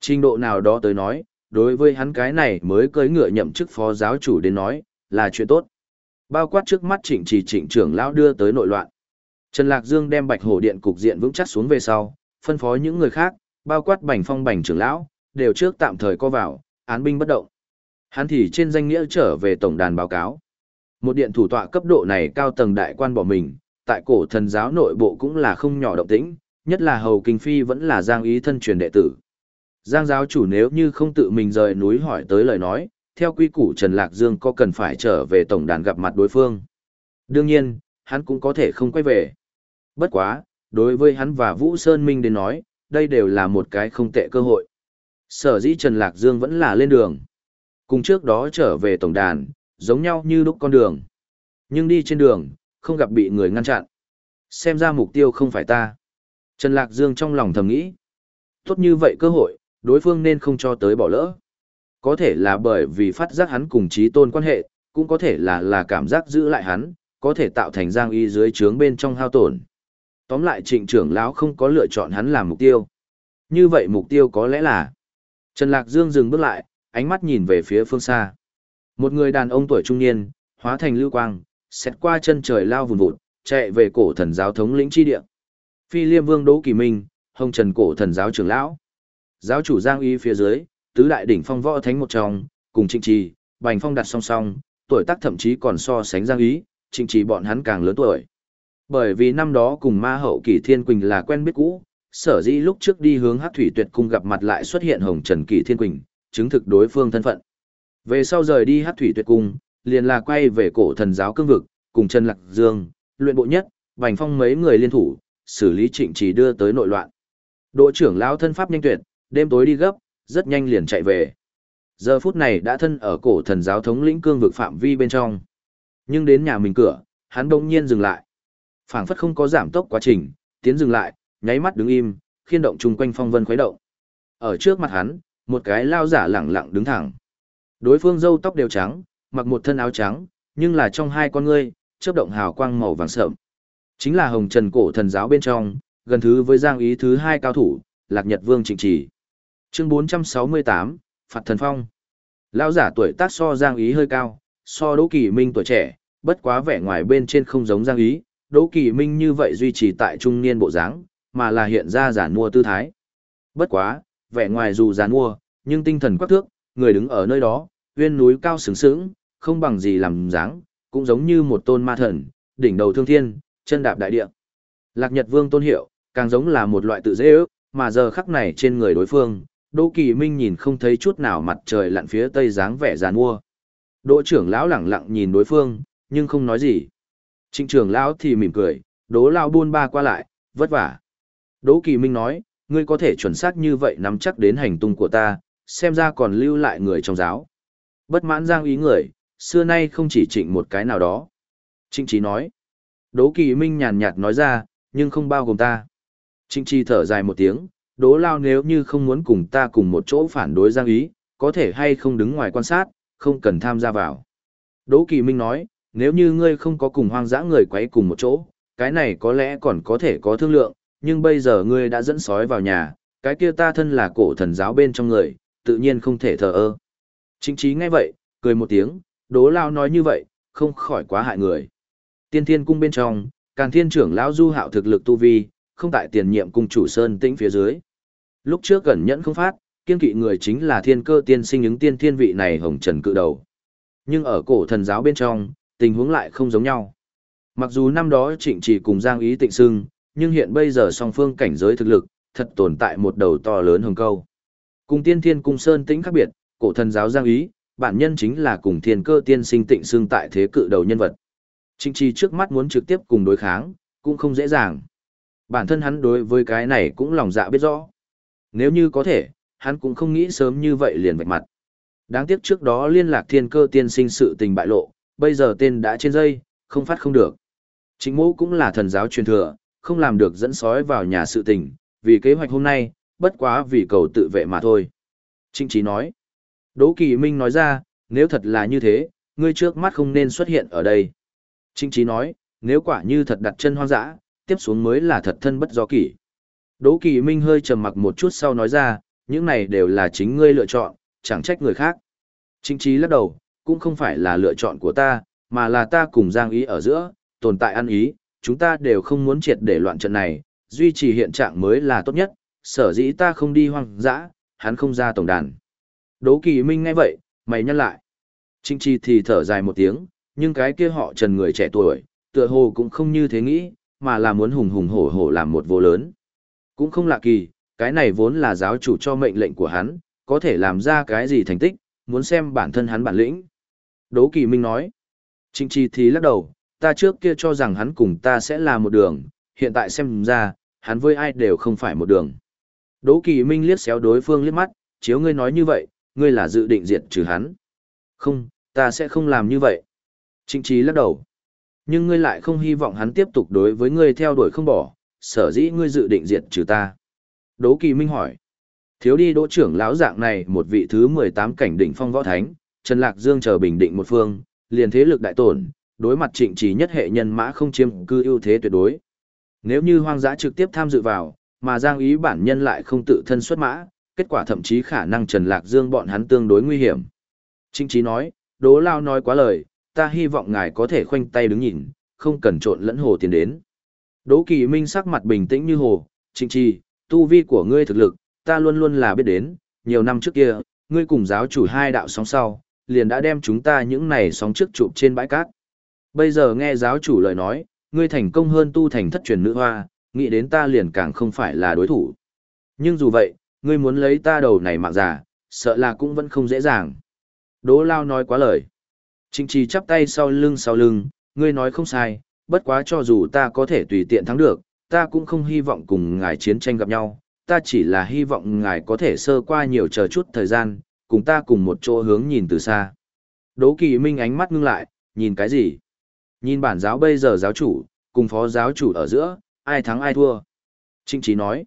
Trình độ nào đó tới nói, đối với hắn cái này mới cưới ngựa nhậm chức phó giáo chủ đến nói, là chuyện tốt. Bao quát trước mắt trịnh trì trịnh trưởng lão đưa tới nội loạn. Trần Lạc Dương đem bạch hổ điện cục diện vững chắc xuống về sau, phân phó những người khác, bao quát bành phong bành trưởng lão, đều trước tạm thời co vào, án binh bất động. Hắn thì trên danh nghĩa trở về tổng đàn báo cáo. Một điện thủ tọa cấp độ này cao tầng đại quan bỏ mình, tại cổ thần giáo nội bộ cũng là không nhỏ động tĩnh, nhất là hầu kinh phi vẫn là giang ý thân truyền đệ tử. Giang giáo chủ nếu như không tự mình rời núi hỏi tới lời nói, theo quy củ Trần Lạc Dương có cần phải trở về tổng đàn gặp mặt đối phương. Đương nhiên, hắn cũng có thể không quay về. Bất quá, đối với hắn và Vũ Sơn Minh đến nói, đây đều là một cái không tệ cơ hội. Sở dĩ Trần Lạc Dương vẫn là lên đường. Cùng trước đó trở về tổng đàn, giống nhau như lúc con đường. Nhưng đi trên đường, không gặp bị người ngăn chặn. Xem ra mục tiêu không phải ta. Trần Lạc Dương trong lòng thầm nghĩ. Tốt như vậy cơ hội, đối phương nên không cho tới bỏ lỡ. Có thể là bởi vì phát giác hắn cùng trí tôn quan hệ, cũng có thể là là cảm giác giữ lại hắn, có thể tạo thành giang y dưới trướng bên trong hao tổn. Tóm lại trịnh trưởng lão không có lựa chọn hắn làm mục tiêu. Như vậy mục tiêu có lẽ là Trần Lạc Dương dừng bước lại, ánh mắt nhìn về phía phương xa. Một người đàn ông tuổi trung niên, hóa thành lưu quang, xét qua chân trời lao vùn vụt, chạy về cổ thần giáo thống lĩnh chi địa. Phi Liêm Vương Đỗ Kỳ Minh, Hồng Trần cổ thần giáo trưởng lão. Giáo chủ Giang Y phía dưới, tứ đại đỉnh phong võ thánh một trong, cùng Trịnh Trì, Bành Phong đặt song song, tuổi tác thậm chí còn so sánh Giang Y, trịnh trì bọn hắn càng lớn tuổi. Bởi vì năm đó cùng ma hậu kỳ thiên quỳnh là quen biết cũ, sở dĩ lúc trước đi hướng hắc thủy tuyệt cung gặp mặt lại xuất hiện hồng trần kỳ thiên quỳnh, chứng thực đối phương thân phận. Về sau rời đi hát thủy tuyệt cung, liền là quay về cổ thần giáo cương vực, cùng Trần Lạc Dương, luyện bộ nhất, Bành Phong mấy người liên thủ, xử lý trịnh trì đưa tới nội loạn. Đội trưởng lão thân pháp nhanh tuyệt, đêm tối đi gấp, rất nhanh liền chạy về. Giờ phút này đã thân ở cổ thần giáo thống lĩnh cương vực phạm vi bên trong. Nhưng đến nhà mình cửa, hắn đông nhiên dừng lại. phảng phất không có giảm tốc quá trình, tiến dừng lại, nháy mắt đứng im, khiên động chung quanh phong vân khuấy động. Ở trước mặt hắn, một cái lao giả lẳng lặng đứng thẳng. Đối phương râu tóc đều trắng, mặc một thân áo trắng, nhưng là trong hai con ngươi, chớp động hào quang màu vàng sợm. Chính là Hồng Trần cổ thần giáo bên trong, gần thứ với Giang Ý thứ hai cao thủ, Lạc Nhật Vương Trịnh Chỉ. Chương 468, Phạt Thần Phong. Lão giả tuổi tác so Giang Ý hơi cao, so Đỗ Kỳ Minh tuổi trẻ, bất quá vẻ ngoài bên trên không giống Giang Ý, Đỗ Kỳ Minh như vậy duy trì tại trung niên bộ dáng, mà là hiện ra giả mua tư thái. Bất quá, vẻ ngoài dù giàn mua, nhưng tinh thần quắc thước, người đứng ở nơi đó, uyên núi cao sừng sững, không bằng gì làm dáng, cũng giống như một tôn ma thần, đỉnh đầu thương thiên, chân đạp đại địa. Lạc Nhật Vương tôn hiệu, càng giống là một loại tự dễ ước, mà giờ khắc này trên người đối phương, Đỗ Kỳ Minh nhìn không thấy chút nào mặt trời lặn phía tây dáng vẻ giàn mua. Đỗ trưởng lão lẳng lặng nhìn đối phương, nhưng không nói gì. Trịnh trưởng lão thì mỉm cười, Đỗ lão buôn ba qua lại, vất vả. Đỗ Kỳ Minh nói, ngươi có thể chuẩn xác như vậy nắm chắc đến hành tung của ta, xem ra còn lưu lại người trong giáo. Bất mãn giang ý người, xưa nay không chỉ trịnh một cái nào đó. Trịnh trí nói. Đỗ Kỳ Minh nhàn nhạt nói ra, nhưng không bao gồm ta. Trịnh trí thở dài một tiếng, Đỗ Lao nếu như không muốn cùng ta cùng một chỗ phản đối giang ý, có thể hay không đứng ngoài quan sát, không cần tham gia vào. Đỗ Kỳ Minh nói, nếu như ngươi không có cùng hoang dã người quấy cùng một chỗ, cái này có lẽ còn có thể có thương lượng, nhưng bây giờ ngươi đã dẫn sói vào nhà, cái kia ta thân là cổ thần giáo bên trong người, tự nhiên không thể thờ ơ. Chính trí nghe vậy, cười một tiếng, đố lao nói như vậy, không khỏi quá hại người. Tiên thiên cung bên trong, càn thiên trưởng lão du hạo thực lực tu vi, không tại tiền nhiệm cung chủ sơn tĩnh phía dưới. Lúc trước gần nhẫn không phát, kiên kỵ người chính là thiên cơ tiên sinh những tiên thiên vị này hồng trần cự đầu. Nhưng ở cổ thần giáo bên trong, tình huống lại không giống nhau. Mặc dù năm đó trịnh chỉ cùng Giang Ý tịnh sưng, nhưng hiện bây giờ song phương cảnh giới thực lực, thật tồn tại một đầu to lớn hồng câu. Cùng tiên thiên cung sơn tĩnh khác biệt, cổ thần giáo Giang Ý, bản nhân chính là cùng thiên cơ tiên sinh tịnh xương tại thế cự đầu nhân vật. Trịnh trì trước mắt muốn trực tiếp cùng đối kháng, cũng không dễ dàng. Bản thân hắn đối với cái này cũng lòng dạ biết rõ. Nếu như có thể, hắn cũng không nghĩ sớm như vậy liền vạch mặt. Đáng tiếc trước đó liên lạc thiên cơ tiên sinh sự tình bại lộ, bây giờ tên đã trên dây, không phát không được. Chính Mũ cũng là thần giáo truyền thừa, không làm được dẫn sói vào nhà sự tình, vì kế hoạch hôm nay, bất quá vì cầu tự vệ mà thôi. Trịnh Chí nói. Đỗ Kỳ Minh nói ra, nếu thật là như thế, ngươi trước mắt không nên xuất hiện ở đây. Trịnh Chí nói, nếu quả như thật đặt chân hoang dã, tiếp xuống mới là thật thân bất do kỷ. Đỗ Kỳ Minh hơi trầm mặc một chút sau nói ra, những này đều là chính ngươi lựa chọn, chẳng trách người khác. Trịnh Chí lắc đầu, cũng không phải là lựa chọn của ta, mà là ta cùng Giang Ý ở giữa, tồn tại ăn ý, chúng ta đều không muốn triệt để loạn trận này, duy trì hiện trạng mới là tốt nhất, sở dĩ ta không đi hoang dã, hắn không ra tổng đàn. Đỗ Kỳ Minh nghe vậy, mày nhăn lại. Trịnh Chi thì thở dài một tiếng, nhưng cái kia họ trần người trẻ tuổi, tựa hồ cũng không như thế nghĩ, mà là muốn hùng hùng hổ hổ làm một vô lớn. Cũng không lạ kỳ, cái này vốn là giáo chủ cho mệnh lệnh của hắn, có thể làm ra cái gì thành tích, muốn xem bản thân hắn bản lĩnh. Đỗ Kỳ Minh nói. Trịnh Chi thì lắc đầu, ta trước kia cho rằng hắn cùng ta sẽ là một đường, hiện tại xem ra, hắn với ai đều không phải một đường. Đỗ Kỳ Minh liếc xéo đối phương liếc mắt, chiếu ngươi nói như vậy, ngươi là dự định diệt trừ hắn. Không, ta sẽ không làm như vậy. Trịnh trí lắc đầu. Nhưng ngươi lại không hy vọng hắn tiếp tục đối với ngươi theo đuổi không bỏ, sở dĩ ngươi dự định diệt trừ ta. Đỗ Kỳ Minh hỏi. Thiếu đi đỗ trưởng lão dạng này một vị thứ 18 cảnh đỉnh phong võ thánh, Trần Lạc Dương chờ bình định một phương, liền thế lực đại tổn, đối mặt trịnh trí nhất hệ nhân mã không chiếm cư ưu thế tuyệt đối. Nếu như hoang dã trực tiếp tham dự vào, mà Giang ý bản nhân lại không tự thân xuất mã, kết quả thậm chí khả năng Trần Lạc Dương bọn hắn tương đối nguy hiểm. Trinh Chí nói, Đỗ Lao nói quá lời, ta hy vọng ngài có thể khoanh tay đứng nhìn, không cần trộn lẫn hồ tiền đến. Đỗ Kỳ Minh sắc mặt bình tĩnh như hồ, trịnh trì, tu vi của ngươi thực lực, ta luôn luôn là biết đến, nhiều năm trước kia, ngươi cùng giáo chủ hai đạo sóng sau, liền đã đem chúng ta những này sóng trước chụp trên bãi cát. Bây giờ nghe giáo chủ lời nói, ngươi thành công hơn tu thành thất truyền nữ hoa, nghĩ đến ta liền càng không phải là đối thủ. Nhưng dù vậy, ngươi muốn lấy ta đầu này mạng giả, sợ là cũng vẫn không dễ dàng. Đỗ Lao nói quá lời. Trịnh trì chắp tay sau lưng sau lưng, ngươi nói không sai, bất quá cho dù ta có thể tùy tiện thắng được, ta cũng không hy vọng cùng ngài chiến tranh gặp nhau, ta chỉ là hy vọng ngài có thể sơ qua nhiều chờ chút thời gian, cùng ta cùng một chỗ hướng nhìn từ xa. Đỗ Kỳ Minh ánh mắt ngưng lại, nhìn cái gì? Nhìn bản giáo bây giờ giáo chủ, cùng phó giáo chủ ở giữa, ai thắng ai thua? Trịnh Chí nói.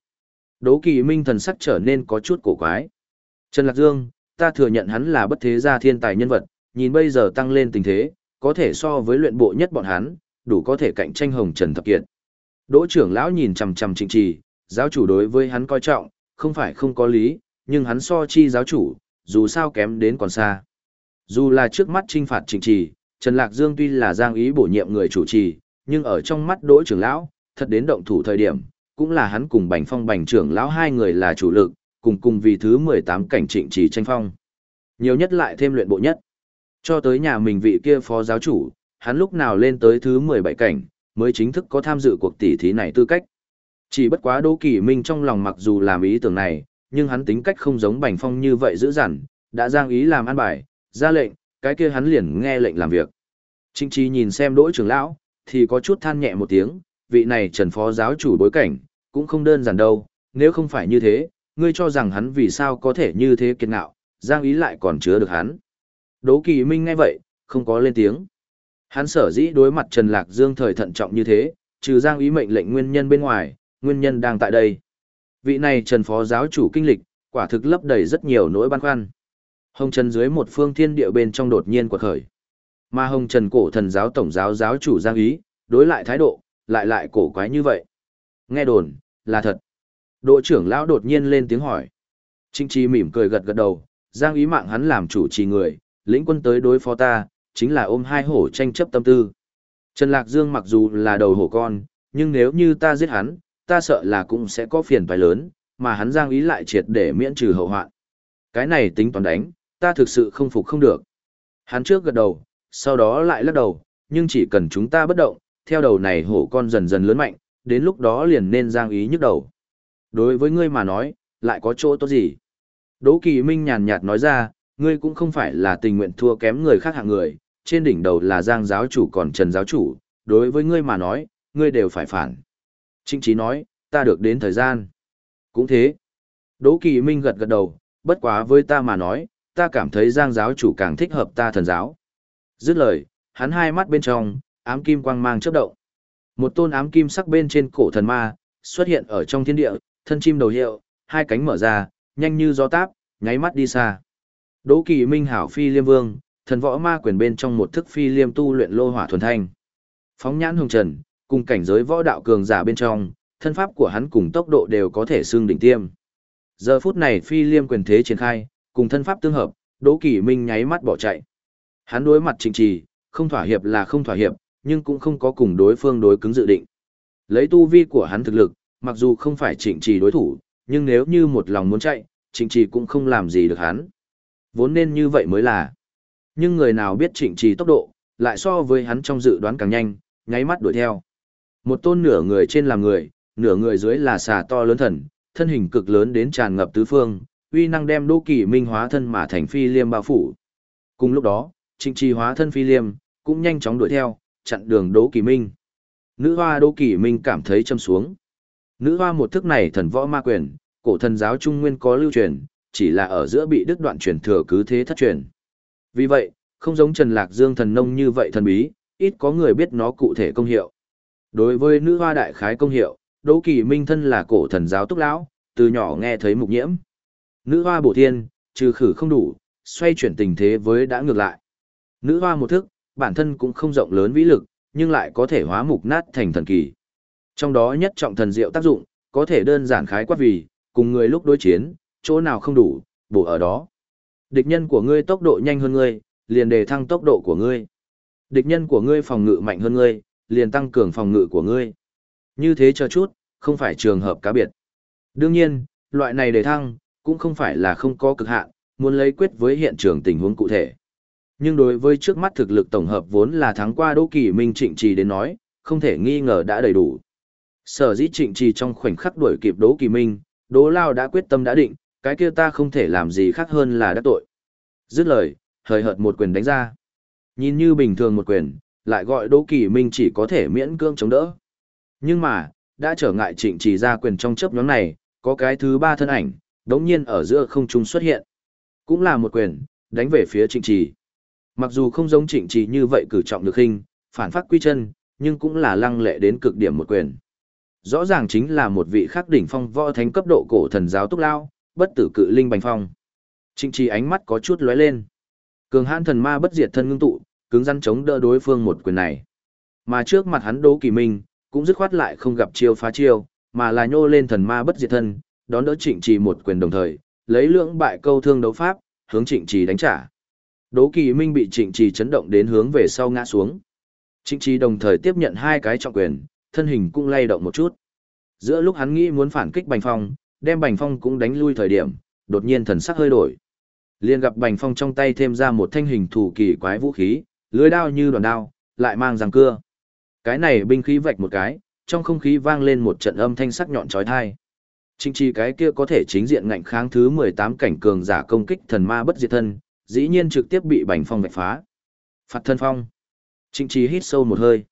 Đỗ Kỳ Minh thần sắc trở nên có chút cổ quái. Trần Lạc Dương, ta thừa nhận hắn là bất thế gia thiên tài nhân vật, nhìn bây giờ tăng lên tình thế, có thể so với luyện bộ nhất bọn hắn, đủ có thể cạnh tranh Hồng Trần Thập Kiệt. Đỗ trưởng lão nhìn chằm chằm Trịnh Trì, giáo chủ đối với hắn coi trọng, không phải không có lý, nhưng hắn so chi giáo chủ, dù sao kém đến còn xa. Dù là trước mắt trinh phạt Trịnh Trì, Trần Lạc Dương tuy là giang ý bổ nhiệm người chủ trì, nhưng ở trong mắt Đỗ trưởng lão, thật đến động thủ thời điểm, cũng là hắn cùng Bành Phong Bành trưởng lão hai người là chủ lực, cùng cùng vì thứ 18 cảnh Trịnh Trì tranh phong. Nhiều nhất lại thêm luyện bộ nhất. Cho tới nhà mình vị kia phó giáo chủ, hắn lúc nào lên tới thứ 17 cảnh, mới chính thức có tham dự cuộc tỷ thí này tư cách. Chỉ bất quá Đỗ Kỳ Minh trong lòng mặc dù làm ý tưởng này, nhưng hắn tính cách không giống Bành Phong như vậy dữ dằn, đã giang ý làm ăn bài, ra lệnh, cái kia hắn liền nghe lệnh làm việc. Trịnh Trì nhìn xem Đỗ trưởng lão, thì có chút than nhẹ một tiếng, vị này Trần phó giáo chủ bối cảnh, cũng không đơn giản đâu, nếu không phải như thế, ngươi cho rằng hắn vì sao có thể như thế kiệt ngạo, giang ý lại còn chứa được hắn. Đỗ Kỳ Minh nghe vậy, không có lên tiếng. Hắn sở dĩ đối mặt Trần Lạc Dương thời thận trọng như thế, trừ giang ý mệnh lệnh nguyên nhân bên ngoài, nguyên nhân đang tại đây. Vị này Trần Phó giáo chủ kinh lịch, quả thực lấp đầy rất nhiều nỗi băn khoăn. Hồng Trần dưới một phương thiên địa bên trong đột nhiên quật khởi. Mà Hồng Trần cổ thần giáo tổng giáo giáo chủ Giang Ý, đối lại thái độ, lại lại cổ quái như vậy. Nghe đồn, là thật. Đội trưởng lão đột nhiên lên tiếng hỏi. Trinh Chi mỉm cười gật gật đầu, Giang Ý mạng hắn làm chủ trì người, lĩnh quân tới đối phó ta, chính là ôm hai hổ tranh chấp tâm tư. Trần Lạc Dương mặc dù là đầu hổ con, nhưng nếu như ta giết hắn, ta sợ là cũng sẽ có phiền phải lớn, mà hắn giang ý lại triệt để miễn trừ hậu hoạn. Cái này tính toán đánh, ta thực sự không phục không được. Hắn trước gật đầu, sau đó lại lắc đầu, nhưng chỉ cần chúng ta bất động, theo đầu này hổ con dần dần lớn mạnh, đến lúc đó liền nên giang ý nhức đầu. Đối với ngươi mà nói, lại có chỗ tốt gì? Đỗ Kỳ Minh nhàn nhạt nói ra, ngươi cũng không phải là tình nguyện thua kém người khác hạng người, trên đỉnh đầu là giang giáo chủ còn trần giáo chủ, đối với ngươi mà nói, ngươi đều phải phản. Trinh trí nói, ta được đến thời gian. Cũng thế. Đỗ Kỳ Minh gật gật đầu, bất quá với ta mà nói, ta cảm thấy giang giáo chủ càng thích hợp ta thần giáo. Dứt lời, hắn hai mắt bên trong, ám kim quang mang chớp động. Một tôn ám kim sắc bên trên cổ thần ma, xuất hiện ở trong thiên địa, thân chim đầu hiệu, hai cánh mở ra, nhanh như gió táp, nháy mắt đi xa. Đỗ Kỳ Minh hảo phi liêm vương, thần võ ma quyền bên trong một thức phi liêm tu luyện lô hỏa thuần thanh. Phóng nhãn hồng trần, cùng cảnh giới võ đạo cường giả bên trong, thân pháp của hắn cùng tốc độ đều có thể xương đỉnh tiêm. Giờ phút này phi liêm quyền thế triển khai, cùng thân pháp tương hợp, Đỗ Kỳ Minh nháy mắt bỏ chạy. Hắn đối mặt Trịnh Trì, không thỏa hiệp là không thỏa hiệp, nhưng cũng không có cùng đối phương đối cứng dự định. Lấy tu vi của hắn thực lực, mặc dù không phải Trịnh Trì đối thủ, nhưng nếu như một lòng muốn chạy, Trịnh Trì cũng không làm gì được hắn. Vốn nên như vậy mới là. Nhưng người nào biết Trịnh Trì tốc độ, lại so với hắn trong dự đoán càng nhanh, nháy mắt đuổi theo. Một tôn nửa người trên là người, nửa người dưới là xà to lớn thần, thân hình cực lớn đến tràn ngập tứ phương, uy năng đem Đỗ Kỳ Minh hóa thân mà thành phi liêm bao phủ. Cùng lúc đó, Trịnh Trì hóa thân phi liêm, cũng nhanh chóng đuổi theo, chặn đường Đỗ Kỳ Minh. Nữ hoa Đỗ Kỳ Minh cảm thấy châm xuống. Nữ hoa một thức này thần võ ma quyền, cổ thần giáo trung nguyên có lưu truyền, chỉ là ở giữa bị đứt đoạn truyền thừa cứ thế thất truyền. Vì vậy, không giống Trần Lạc Dương thần nông như vậy thần bí, ít có người biết nó cụ thể công hiệu. Đối với nữ hoa đại khái công hiệu, Đỗ Kỳ Minh thân là cổ thần giáo túc lão, từ nhỏ nghe thấy mục nhiễm. Nữ hoa bổ thiên, trừ khử không đủ, xoay chuyển tình thế với đã ngược lại. Nữ hoa một thức, bản thân cũng không rộng lớn vĩ lực, nhưng lại có thể hóa mục nát thành thần kỳ. Trong đó nhất trọng thần diệu tác dụng, có thể đơn giản khái quát vì, cùng người lúc đối chiến, chỗ nào không đủ, bổ ở đó. Địch nhân của ngươi tốc độ nhanh hơn ngươi, liền đề thăng tốc độ của ngươi. Địch nhân của ngươi phòng ngự mạnh hơn ngươi, liền tăng cường phòng ngự của ngươi. Như thế cho chút, không phải trường hợp cá biệt. Đương nhiên, loại này đề thăng, cũng không phải là không có cực hạn, muốn lấy quyết với hiện trường tình huống cụ thể. Nhưng đối với trước mắt thực lực tổng hợp vốn là thắng qua Đỗ Kỳ Minh Trịnh Trì đến nói, không thể nghi ngờ đã đầy đủ. Sở dĩ Trịnh Trì trong khoảnh khắc đuổi kịp Đỗ Kỳ Minh, Đỗ Lao đã quyết tâm đã định, cái kia ta không thể làm gì khác hơn là đắc tội. Dứt lời, hời hợt một quyền đánh ra. Nhìn như bình thường một quyền, lại gọi Đỗ Kỳ Minh chỉ có thể miễn cưỡng chống đỡ. Nhưng mà, đã trở ngại trịnh trì ra quyền trong chấp nhóm này, có cái thứ ba thân ảnh, đống nhiên ở giữa không trung xuất hiện. Cũng là một quyền, đánh về phía trịnh trì. Mặc dù không giống trịnh trì như vậy cử trọng được hình, phản phát quy chân, nhưng cũng là lăng lệ đến cực điểm một quyền. Rõ ràng chính là một vị khắc đỉnh phong võ thánh cấp độ cổ thần giáo túc lao, bất tử cự linh bành phong. Trịnh trì ánh mắt có chút lóe lên. Cường hãn thần ma bất diệt thân ngưng tụ, cứng rắn chống đỡ đối phương một quyền này. Mà trước mặt hắn Đỗ Kỳ Minh, cũng dứt khoát lại không gặp chiêu phá chiêu, mà là nhô lên thần ma bất diệt thân, đón đỡ Trịnh Trì một quyền đồng thời, lấy lưỡng bại câu thương đấu pháp, hướng Trịnh Trì đánh trả. Đỗ Kỳ Minh bị Trịnh Trì chấn động đến hướng về sau ngã xuống. Trịnh Trì đồng thời tiếp nhận hai cái trọng quyền, thân hình cũng lay động một chút. Giữa lúc hắn nghĩ muốn phản kích Bành Phong, đem Bành Phong cũng đánh lui thời điểm, đột nhiên thần sắc hơi đổi. Liền gặp Bành Phong trong tay thêm ra một thanh hình thủ kỳ quái vũ khí, lưới đao như đoàn đao, lại mang răng cưa. Cái này binh khí vạch một cái, trong không khí vang lên một trận âm thanh sắc nhọn chói tai. Chính chi cái kia có thể chính diện ngạnh kháng thứ 18 cảnh cường giả công kích thần ma bất diệt thân, dĩ nhiên trực tiếp bị Bành Phong vạch phá. Phạt thân phong. Trịnh Trì hít sâu một hơi.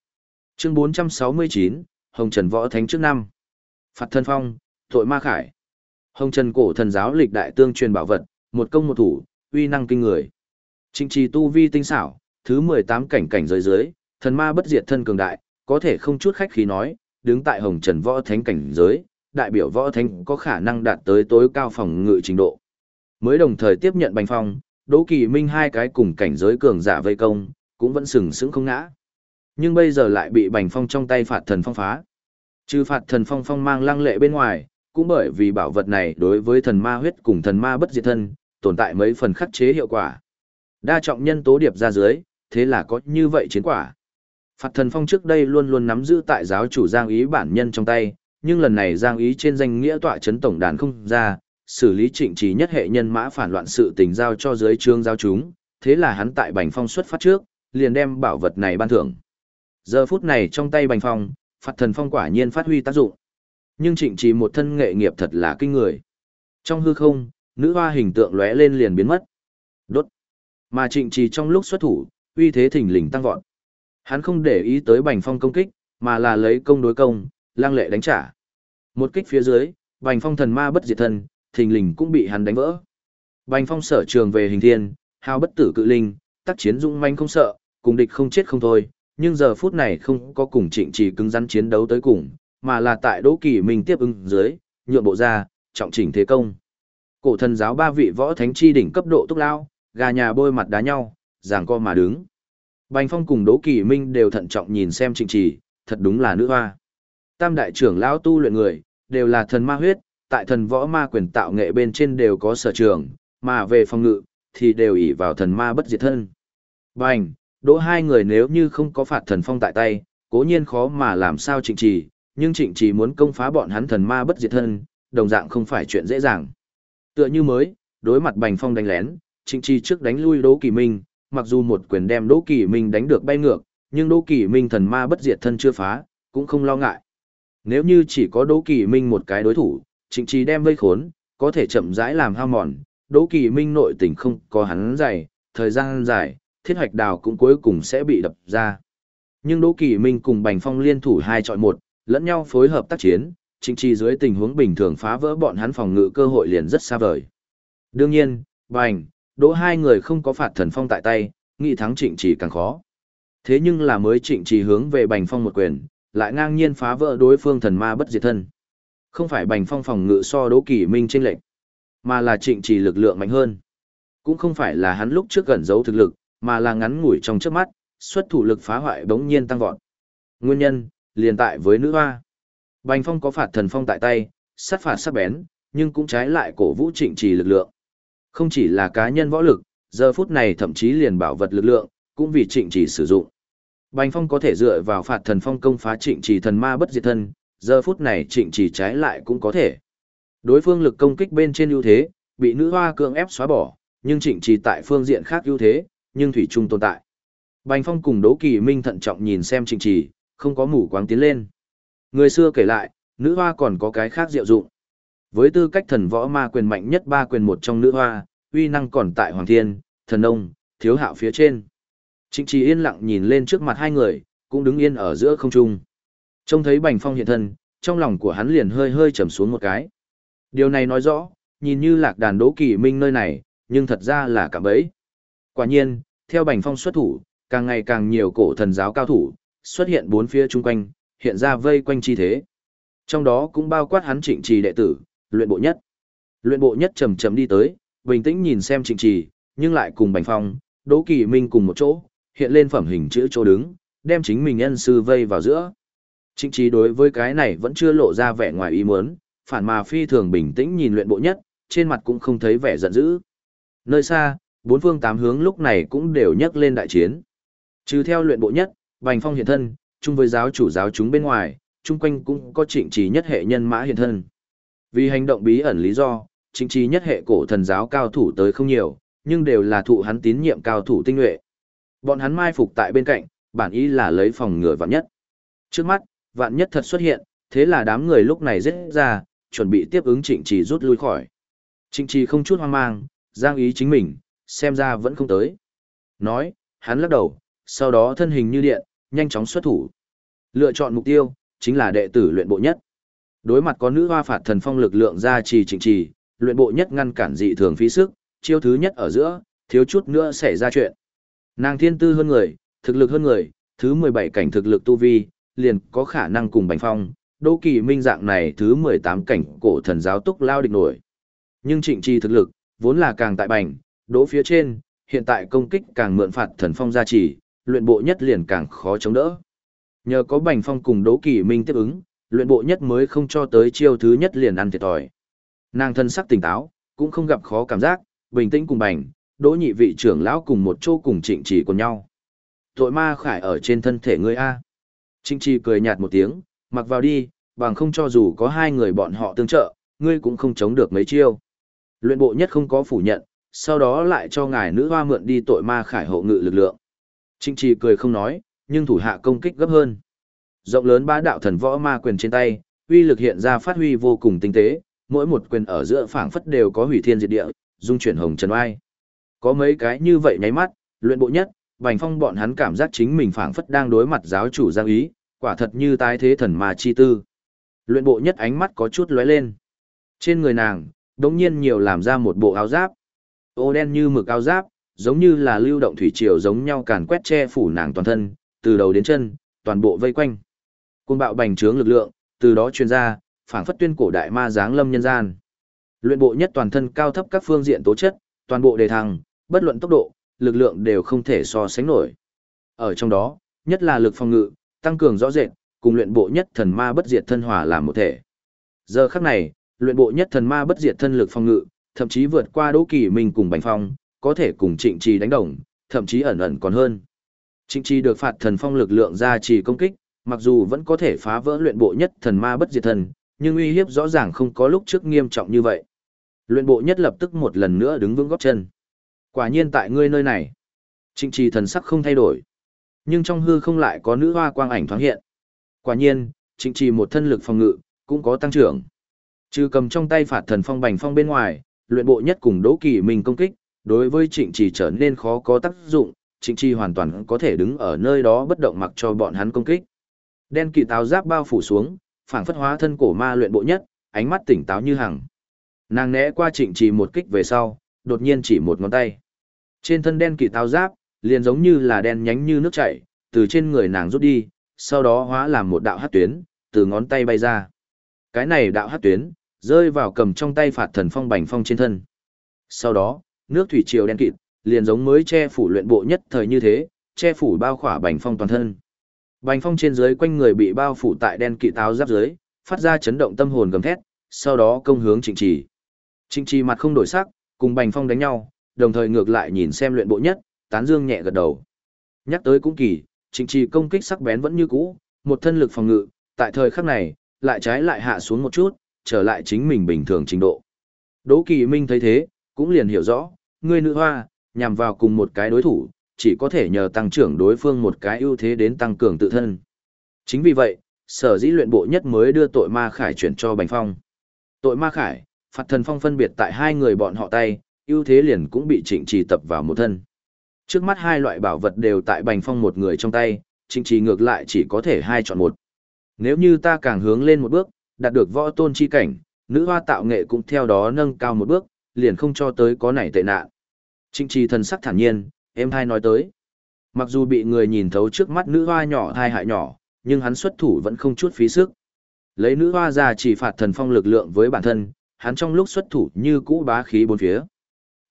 Chương 469, Hồng Trần Võ Thánh trước năm. Phạt thân phong, tội ma khải. Hồng Trần cổ thần giáo lịch đại tương truyền bảo vật, một công một thủ, uy năng kinh người. Trịnh Trì tu vi tinh xảo, thứ 18 cảnh cảnh giới dưới, thần ma bất diệt thân cường đại, có thể không chút khách khí nói, đứng tại Hồng Trần Võ Thánh cảnh giới, đại biểu Võ Thánh có khả năng đạt tới tối cao phòng ngự trình độ. Mới đồng thời tiếp nhận Bành Phong, Đỗ Kỳ Minh hai cái cùng cảnh giới cường giả vây công, cũng vẫn sừng sững không ngã. Nhưng bây giờ lại bị Bành Phong trong tay phạt thần phong phá. Trừ phạt thần phong phong mang lăng lệ bên ngoài, cũng bởi vì bảo vật này đối với thần ma huyết cùng thần ma bất diệt thân, tồn tại mấy phần khắc chế hiệu quả. Đa trọng nhân tố điệp ra dưới, thế là có như vậy chiến quả. Phạt thần phong trước đây luôn luôn nắm giữ tại giáo chủ Giang Ý bản nhân trong tay, nhưng lần này Giang Ý trên danh nghĩa tọa chấn tổng đàn không ra, xử lý trịnh trí nhất hệ nhân mã phản loạn sự tình giao cho dưới trương giao chúng, thế là hắn tại Bành Phong xuất phát trước, liền đem bảo vật này ban thưởng. Giờ phút này trong tay Bành Phong, phạt thần phong quả nhiên phát huy tác dụng. Nhưng trịnh trí một thân nghệ nghiệp thật là kinh người. Trong hư không, nữ hoa hình tượng lóe lên liền biến mất. Đốt. Mà trịnh trì trong lúc xuất thủ, uy thế thình lình tăng vọt. Hắn không để ý tới Bành Phong công kích, mà là lấy công đối công, lang lệ đánh trả. Một kích phía dưới, Bành Phong thần ma bất diệt thân, thình lình cũng bị hắn đánh vỡ. Bành Phong sở trường về hình thiên, hao bất tử cự linh, tác chiến dũng manh không sợ, cùng địch không chết không thôi, nhưng giờ phút này không có cùng trịnh trì cứng rắn chiến đấu tới cùng, mà là tại Đỗ Kỳ Minh tiếp ứng dưới, nhượng bộ ra, trọng chỉnh thế công. Cổ thần giáo ba vị võ thánh chi đỉnh cấp độ túc lao, gà nhà bôi mặt đá nhau, giằng co mà đứng. Bành Phong cùng Đỗ Kỳ Minh đều thận trọng nhìn xem Trịnh Trì, thật đúng là nữ hoa. Tam đại trưởng lão tu luyện người, đều là thần ma huyết, tại thần võ ma quyền tạo nghệ bên trên đều có sở trường, mà về phòng ngự, thì đều ỷ vào thần ma bất diệt thân. Bành, Đỗ hai người nếu như không có phạt thần phong tại tay, cố nhiên khó mà làm sao Trịnh Trì, nhưng Trịnh Trì muốn công phá bọn hắn thần ma bất diệt thân, đồng dạng không phải chuyện dễ dàng. Tựa như mới, đối mặt Bành Phong đánh lén, Trịnh Trì trước đánh lui Đỗ Kỳ Minh, mặc dù một quyền đem Đỗ Kỳ Minh đánh được bay ngược, nhưng Đỗ Kỳ Minh thần ma bất diệt thân chưa phá, cũng không lo ngại. Nếu như chỉ có Đỗ Kỳ Minh một cái đối thủ, Trịnh Trì đem vây khốn, có thể chậm rãi làm hao mòn, Đỗ Kỳ Minh nội tình không có hắn dày, thời gian dài, thiết hoạch đào cũng cuối cùng sẽ bị đập ra. Nhưng Đỗ Kỳ Minh cùng Bành Phong liên thủ hai chọi một, lẫn nhau phối hợp tác chiến, Trịnh Trì dưới tình huống bình thường phá vỡ bọn hắn phòng ngự cơ hội liền rất xa vời. Đương nhiên, Bành, Đỗ hai người không có phạt thần phong tại tay, nghị thắng trịnh trì càng khó. Thế nhưng là mới trịnh trì hướng về bành phong một quyền, lại ngang nhiên phá vỡ đối phương thần ma bất diệt thân. Không phải bành phong phòng ngự so đỗ kỳ minh tranh lệnh, mà là trịnh trì lực lượng mạnh hơn. Cũng không phải là hắn lúc trước gần giấu thực lực, mà là ngắn ngủi trong trước mắt, xuất thủ lực phá hoại bỗng nhiên tăng vọt. Nguyên nhân, liền tại với nữ hoa. Bành phong có phạt thần phong tại tay, sát phạt sắc bén, nhưng cũng trái lại cổ vũ trịnh trì lực lượng. Không chỉ là cá nhân võ lực, giờ phút này thậm chí liền bảo vật lực lượng, cũng vì trịnh chỉ sử dụng. Bành Phong có thể dựa vào phạt thần phong công phá trịnh chỉ thần ma bất diệt thân, giờ phút này trịnh chỉ trái lại cũng có thể. Đối phương lực công kích bên trên ưu thế, bị nữ hoa cưỡng ép xóa bỏ, nhưng trịnh chỉ tại phương diện khác ưu thế, nhưng thủy chung tồn tại. Bành Phong cùng Đỗ Kỳ Minh thận trọng nhìn xem Trịnh Trì, không có mù quáng tiến lên. Người xưa kể lại, nữ hoa còn có cái khác diệu dụng. Với tư cách thần võ ma quyền mạnh nhất ba quyền một trong nữ hoa, uy năng còn tại Hoàng Thiên, Thần Ông, Thiếu Hạo phía trên. Trịnh Trì yên lặng nhìn lên trước mặt hai người, cũng đứng yên ở giữa không trung. Trông thấy Bành Phong hiện thân, trong lòng của hắn liền hơi hơi trầm xuống một cái. Điều này nói rõ, nhìn như lạc đàn Đỗ Kỳ Minh nơi này, nhưng thật ra là cả bẫy. Quả nhiên, theo Bành Phong xuất thủ, càng ngày càng nhiều cổ thần giáo cao thủ, xuất hiện bốn phía chung quanh, hiện ra vây quanh chi thế. Trong đó cũng bao quát hắn trịnh trì đệ tử, luyện bộ nhất. Luyện bộ nhất chầm chầm đi tới, bình tĩnh nhìn xem trịnh trì, nhưng lại cùng Bành Phong, Đỗ Kỳ Minh cùng một chỗ, hiện lên phẩm hình chữ chỗ đứng, đem chính mình nhân sư vây vào giữa. Trịnh trí đối với cái này vẫn chưa lộ ra vẻ ngoài ý muốn, phản mà phi thường bình tĩnh nhìn luyện bộ nhất, trên mặt cũng không thấy vẻ giận dữ. Nơi xa, bốn phương tám hướng lúc này cũng đều nhấc lên đại chiến. Trừ theo luyện bộ nhất, Bành Phong hiện thân, chung với giáo chủ giáo chúng bên ngoài, chung quanh cũng có trịnh trí nhất hệ nhân mã hiện thân. Vì hành động bí ẩn lý do, trịnh trí nhất hệ cổ thần giáo cao thủ tới không nhiều, nhưng đều là thụ hắn tín nhiệm cao thủ tinh nhuệ. Bọn hắn mai phục tại bên cạnh, bản ý là lấy phòng ngừa vạn nhất. Trước mắt, vạn nhất thật xuất hiện, thế là đám người lúc này rất ra, chuẩn bị tiếp ứng trịnh trì rút lui khỏi. Trịnh trì không chút hoang mang, giang ý chính mình, xem ra vẫn không tới. Nói, hắn lắc đầu, sau đó thân hình như điện, nhanh chóng xuất thủ. Lựa chọn mục tiêu, chính là đệ tử luyện bộ nhất. Đối mặt có nữ hoa phạt thần phong lực lượng ra trì trịnh trì, luyện bộ nhất ngăn cản dị thường phí sức, chiêu thứ nhất ở giữa, thiếu chút nữa xảy ra chuyện. Nàng thiên tư hơn người, thực lực hơn người, thứ 17 cảnh thực lực tu vi, liền có khả năng cùng bành phong, đỗ kỳ minh dạng này thứ 18 cảnh cổ thần giáo túc lao địch nổi. Nhưng trịnh trì thực lực, vốn là càng tại bành, đỗ phía trên, hiện tại công kích càng mượn phạt thần phong gia trì, luyện bộ nhất liền càng khó chống đỡ. Nhờ có Bành Phong cùng Đỗ Kỳ Minh tiếp ứng, luyện bộ nhất mới không cho tới chiêu thứ nhất liền ăn thiệt thòi. Nàng thân sắc tỉnh táo, cũng không gặp khó cảm giác, bình tĩnh cùng Bành, Đỗ nhị vị trưởng lão cùng một chỗ cùng Trịnh Trì cùng nhau. Tội ma khải ở trên thân thể ngươi a. Trịnh Trì cười nhạt một tiếng, mặc vào đi, bằng không cho dù có hai người bọn họ tương trợ, ngươi cũng không chống được mấy chiêu. Luyện bộ nhất không có phủ nhận, sau đó lại cho ngài nữ hoa mượn đi tội ma khải hộ ngự lực lượng. Trịnh trì cười không nói, nhưng thủ hạ công kích gấp hơn. Rộng lớn ba đạo thần võ ma quyền trên tay, uy lực hiện ra phát huy vô cùng tinh tế, mỗi một quyền ở giữa phảng phất đều có hủy thiên diệt địa, dung chuyển hồng trần oai. Có mấy cái như vậy nháy mắt, luyện bộ nhất, Bành Phong bọn hắn cảm giác chính mình phảng phất đang đối mặt giáo chủ Giang Ý, quả thật như tái thế thần mà chi tư. Luyện bộ nhất ánh mắt có chút lóe lên. Trên người nàng, đống nhiên nhiều làm ra một bộ áo giáp. Ô đen như mực áo giáp, giống như là lưu động thủy triều giống nhau càn quét che phủ nàng toàn thân, từ đầu đến chân, toàn bộ vây quanh. Côn bạo bành trướng lực lượng, từ đó truyền ra, phảng phất tuyên cổ đại ma giáng lâm nhân gian. Luyện bộ nhất toàn thân cao thấp các phương diện tố chất, toàn bộ đề thăng, bất luận tốc độ, lực lượng đều không thể so sánh nổi. Ở trong đó, nhất là lực phòng ngự, tăng cường rõ rệt, cùng luyện bộ nhất thần ma bất diệt thân hòa làm một thể. Giờ khắc này, luyện bộ nhất thần ma bất diệt thân lực phòng ngự, thậm chí vượt qua Đỗ Kỳ Minh cùng Bành Phong, có thể cùng trịnh trì đánh đồng, thậm chí ẩn ẩn còn hơn. Trịnh trì được phạt thần phong lực lượng ra trì công kích, mặc dù vẫn có thể phá vỡ luyện bộ nhất thần ma bất diệt thần, nhưng uy hiếp rõ ràng không có lúc trước nghiêm trọng như vậy. Luyện bộ nhất lập tức một lần nữa đứng vững gót chân. Quả nhiên tại ngươi nơi này, trịnh trì thần sắc không thay đổi. Nhưng trong hư không lại có nữ hoa quang ảnh thoáng hiện. Quả nhiên, trịnh trì một thân lực phòng ngự, cũng có tăng trưởng. Trừ cầm trong tay phạt thần phong bành phong bên ngoài, luyện bộ nhất cùng đỗ kỳ mình công kích, đối với trịnh trì trở nên khó có tác dụng, trịnh trì hoàn toàn có thể đứng ở nơi đó bất động mặc cho bọn hắn công kích. Đen kỵ táo giáp bao phủ xuống, phảng phất hóa thân cổ ma luyện bộ nhất, ánh mắt tỉnh táo như hằng. Nàng né qua trịnh trì một kích về sau, đột nhiên chỉ một ngón tay. Trên thân đen kỳ táo giáp, liền giống như là đen nhánh như nước chảy, từ trên người nàng rút đi, sau đó hóa làm một đạo hát tuyến, từ ngón tay bay ra. Cái này đạo hát tuyến, rơi vào cầm trong tay phạt thần phong bành phong trên thân. Sau đó, nước thủy triều đen kịt, liền giống mới che phủ luyện bộ nhất thời như thế, che phủ bao khỏa bành phong toàn thân. Bành phong trên dưới quanh người bị bao phủ tại đen kỵ táo giáp dưới, phát ra chấn động tâm hồn gầm thét, sau đó công hướng trịnh trì. Trịnh trì mặt không đổi sắc, cùng bành phong đánh nhau, đồng thời ngược lại nhìn xem luyện bộ nhất, tán dương nhẹ gật đầu. Nhắc tới cũng kỳ, trịnh trì công kích sắc bén vẫn như cũ, một thân lực phòng ngự, tại thời khắc này, lại trái lại hạ xuống một chút, trở lại chính mình bình thường trình độ. Đỗ Kỳ Minh thấy thế, cũng liền hiểu rõ, người nữ hoa, nhằm vào cùng một cái đối thủ, chỉ có thể nhờ tăng trưởng đối phương một cái ưu thế đến tăng cường tự thân. Chính vì vậy, sở dĩ luyện bộ nhất mới đưa tội ma khải chuyển cho Bành Phong. Tội ma khải, phạt thần phong phân biệt tại hai người bọn họ tay, ưu thế liền cũng bị trịnh trì tập vào một thân. Trước mắt hai loại bảo vật đều tại Bành Phong một người trong tay, trịnh trì ngược lại chỉ có thể hai chọn một. Nếu như ta càng hướng lên một bước, đạt được võ tôn chi cảnh, nữ hoa tạo nghệ cũng theo đó nâng cao một bước, liền không cho tới có nảy tệ nạn. Trịnh trì thần sắc thản nhiên, em hai nói tới. Mặc dù bị người nhìn thấu trước mắt nữ hoa nhỏ thai hại nhỏ, nhưng hắn xuất thủ vẫn không chút phí sức. Lấy nữ hoa ra chỉ phạt thần phong lực lượng với bản thân, hắn trong lúc xuất thủ như cũ bá khí bốn phía.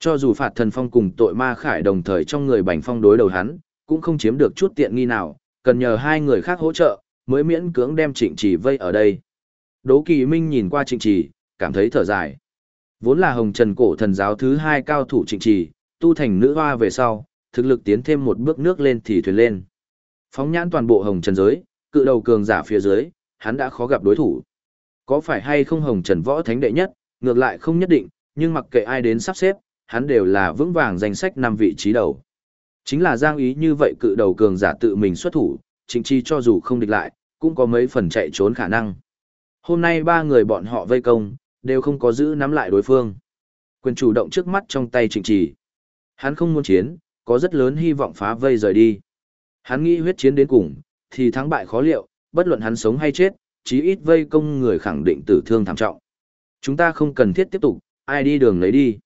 Cho dù phạt thần phong cùng tội ma khải đồng thời trong người bành phong đối đầu hắn, cũng không chiếm được chút tiện nghi nào, cần nhờ hai người khác hỗ trợ, mới miễn cưỡng đem trịnh trì vây ở đây. Đỗ Kỳ Minh nhìn qua trịnh trì, cảm thấy thở dài. Vốn là hồng trần cổ thần giáo thứ hai cao thủ trịnh trì, tu thành nữ hoa về sau, thực lực tiến thêm một bước nước lên thì thuyền lên. Phóng nhãn toàn bộ hồng trần giới, cự đầu cường giả phía dưới, hắn đã khó gặp đối thủ. Có phải hay không hồng trần võ thánh đệ nhất, ngược lại không nhất định, nhưng mặc kệ ai đến sắp xếp, hắn đều là vững vàng danh sách năm vị trí đầu. Chính là giang ý như vậy cự đầu cường giả tự mình xuất thủ, chính chi cho dù không địch lại, cũng có mấy phần chạy trốn khả năng. Hôm nay ba người bọn họ vây công, đều không có giữ nắm lại đối phương. Quyền chủ động trước mắt trong tay trịnh trì. Hắn không muốn chiến, có rất lớn hy vọng phá vây rời đi. Hắn nghĩ huyết chiến đến cùng, thì thắng bại khó liệu, bất luận hắn sống hay chết, chí ít vây công người khẳng định tử thương thảm trọng. Chúng ta không cần thiết tiếp tục, ai đi đường lấy đi.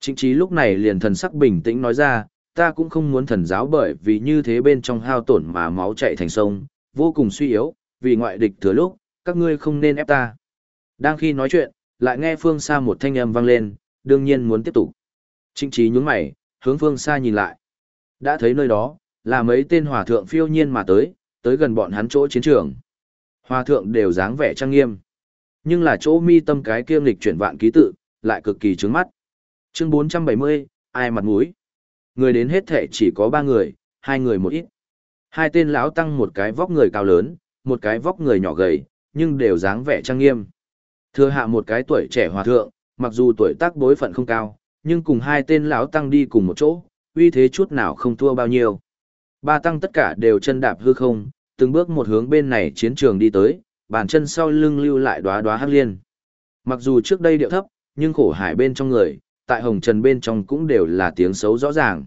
Trịnh trí lúc này liền thần sắc bình tĩnh nói ra, ta cũng không muốn thần giáo bởi vì như thế bên trong hao tổn mà máu chạy thành sông, vô cùng suy yếu, vì ngoại địch thừa lúc, các ngươi không nên ép ta. Đang khi nói chuyện, lại nghe phương xa một thanh âm vang lên, đương nhiên muốn tiếp tục. Trịnh trí nhún mày, hướng phương xa nhìn lại. Đã thấy nơi đó, là mấy tên hòa thượng phiêu nhiên mà tới, tới gần bọn hắn chỗ chiến trường. Hòa thượng đều dáng vẻ trang nghiêm. Nhưng là chỗ mi tâm cái kiêm lịch chuyển vạn ký tự, lại cực kỳ trướng mắt. Chương 470, ai mặt mũi? Người đến hết thể chỉ có ba người, hai người một ít. Hai tên lão tăng một cái vóc người cao lớn, một cái vóc người nhỏ gầy, nhưng đều dáng vẻ trang nghiêm. Thừa hạ một cái tuổi trẻ hòa thượng, mặc dù tuổi tác bối phận không cao, nhưng cùng hai tên lão tăng đi cùng một chỗ, uy thế chút nào không thua bao nhiêu. Ba tăng tất cả đều chân đạp hư không, từng bước một hướng bên này chiến trường đi tới, bàn chân sau lưng lưu lại đóa đóa hắc liên. Mặc dù trước đây điệu thấp, nhưng khổ hải bên trong người, tại hồng trần bên trong cũng đều là tiếng xấu rõ ràng.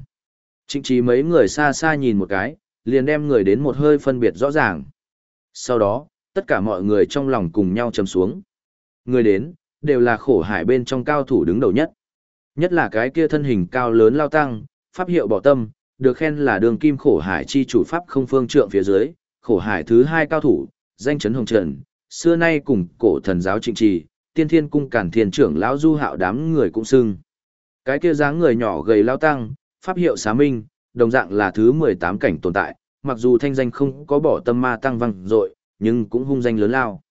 Trịnh trí mấy người xa xa nhìn một cái, liền đem người đến một hơi phân biệt rõ ràng. Sau đó, tất cả mọi người trong lòng cùng nhau chầm xuống. Người đến, đều là khổ hải bên trong cao thủ đứng đầu nhất. Nhất là cái kia thân hình cao lớn lao tăng, pháp hiệu bỏ tâm, được khen là đường kim khổ hải chi chủ pháp không phương trượng phía dưới, khổ hải thứ hai cao thủ, danh chấn hồng trần, xưa nay cùng cổ thần giáo trịnh trì, tiên thiên cung cản thiên trưởng lão du hạo đám người cũng xưng. Cái kia dáng người nhỏ gầy lao tăng, pháp hiệu xá minh, đồng dạng là thứ 18 cảnh tồn tại, mặc dù thanh danh không có bỏ tâm ma tăng văng dội nhưng cũng hung danh lớn lao.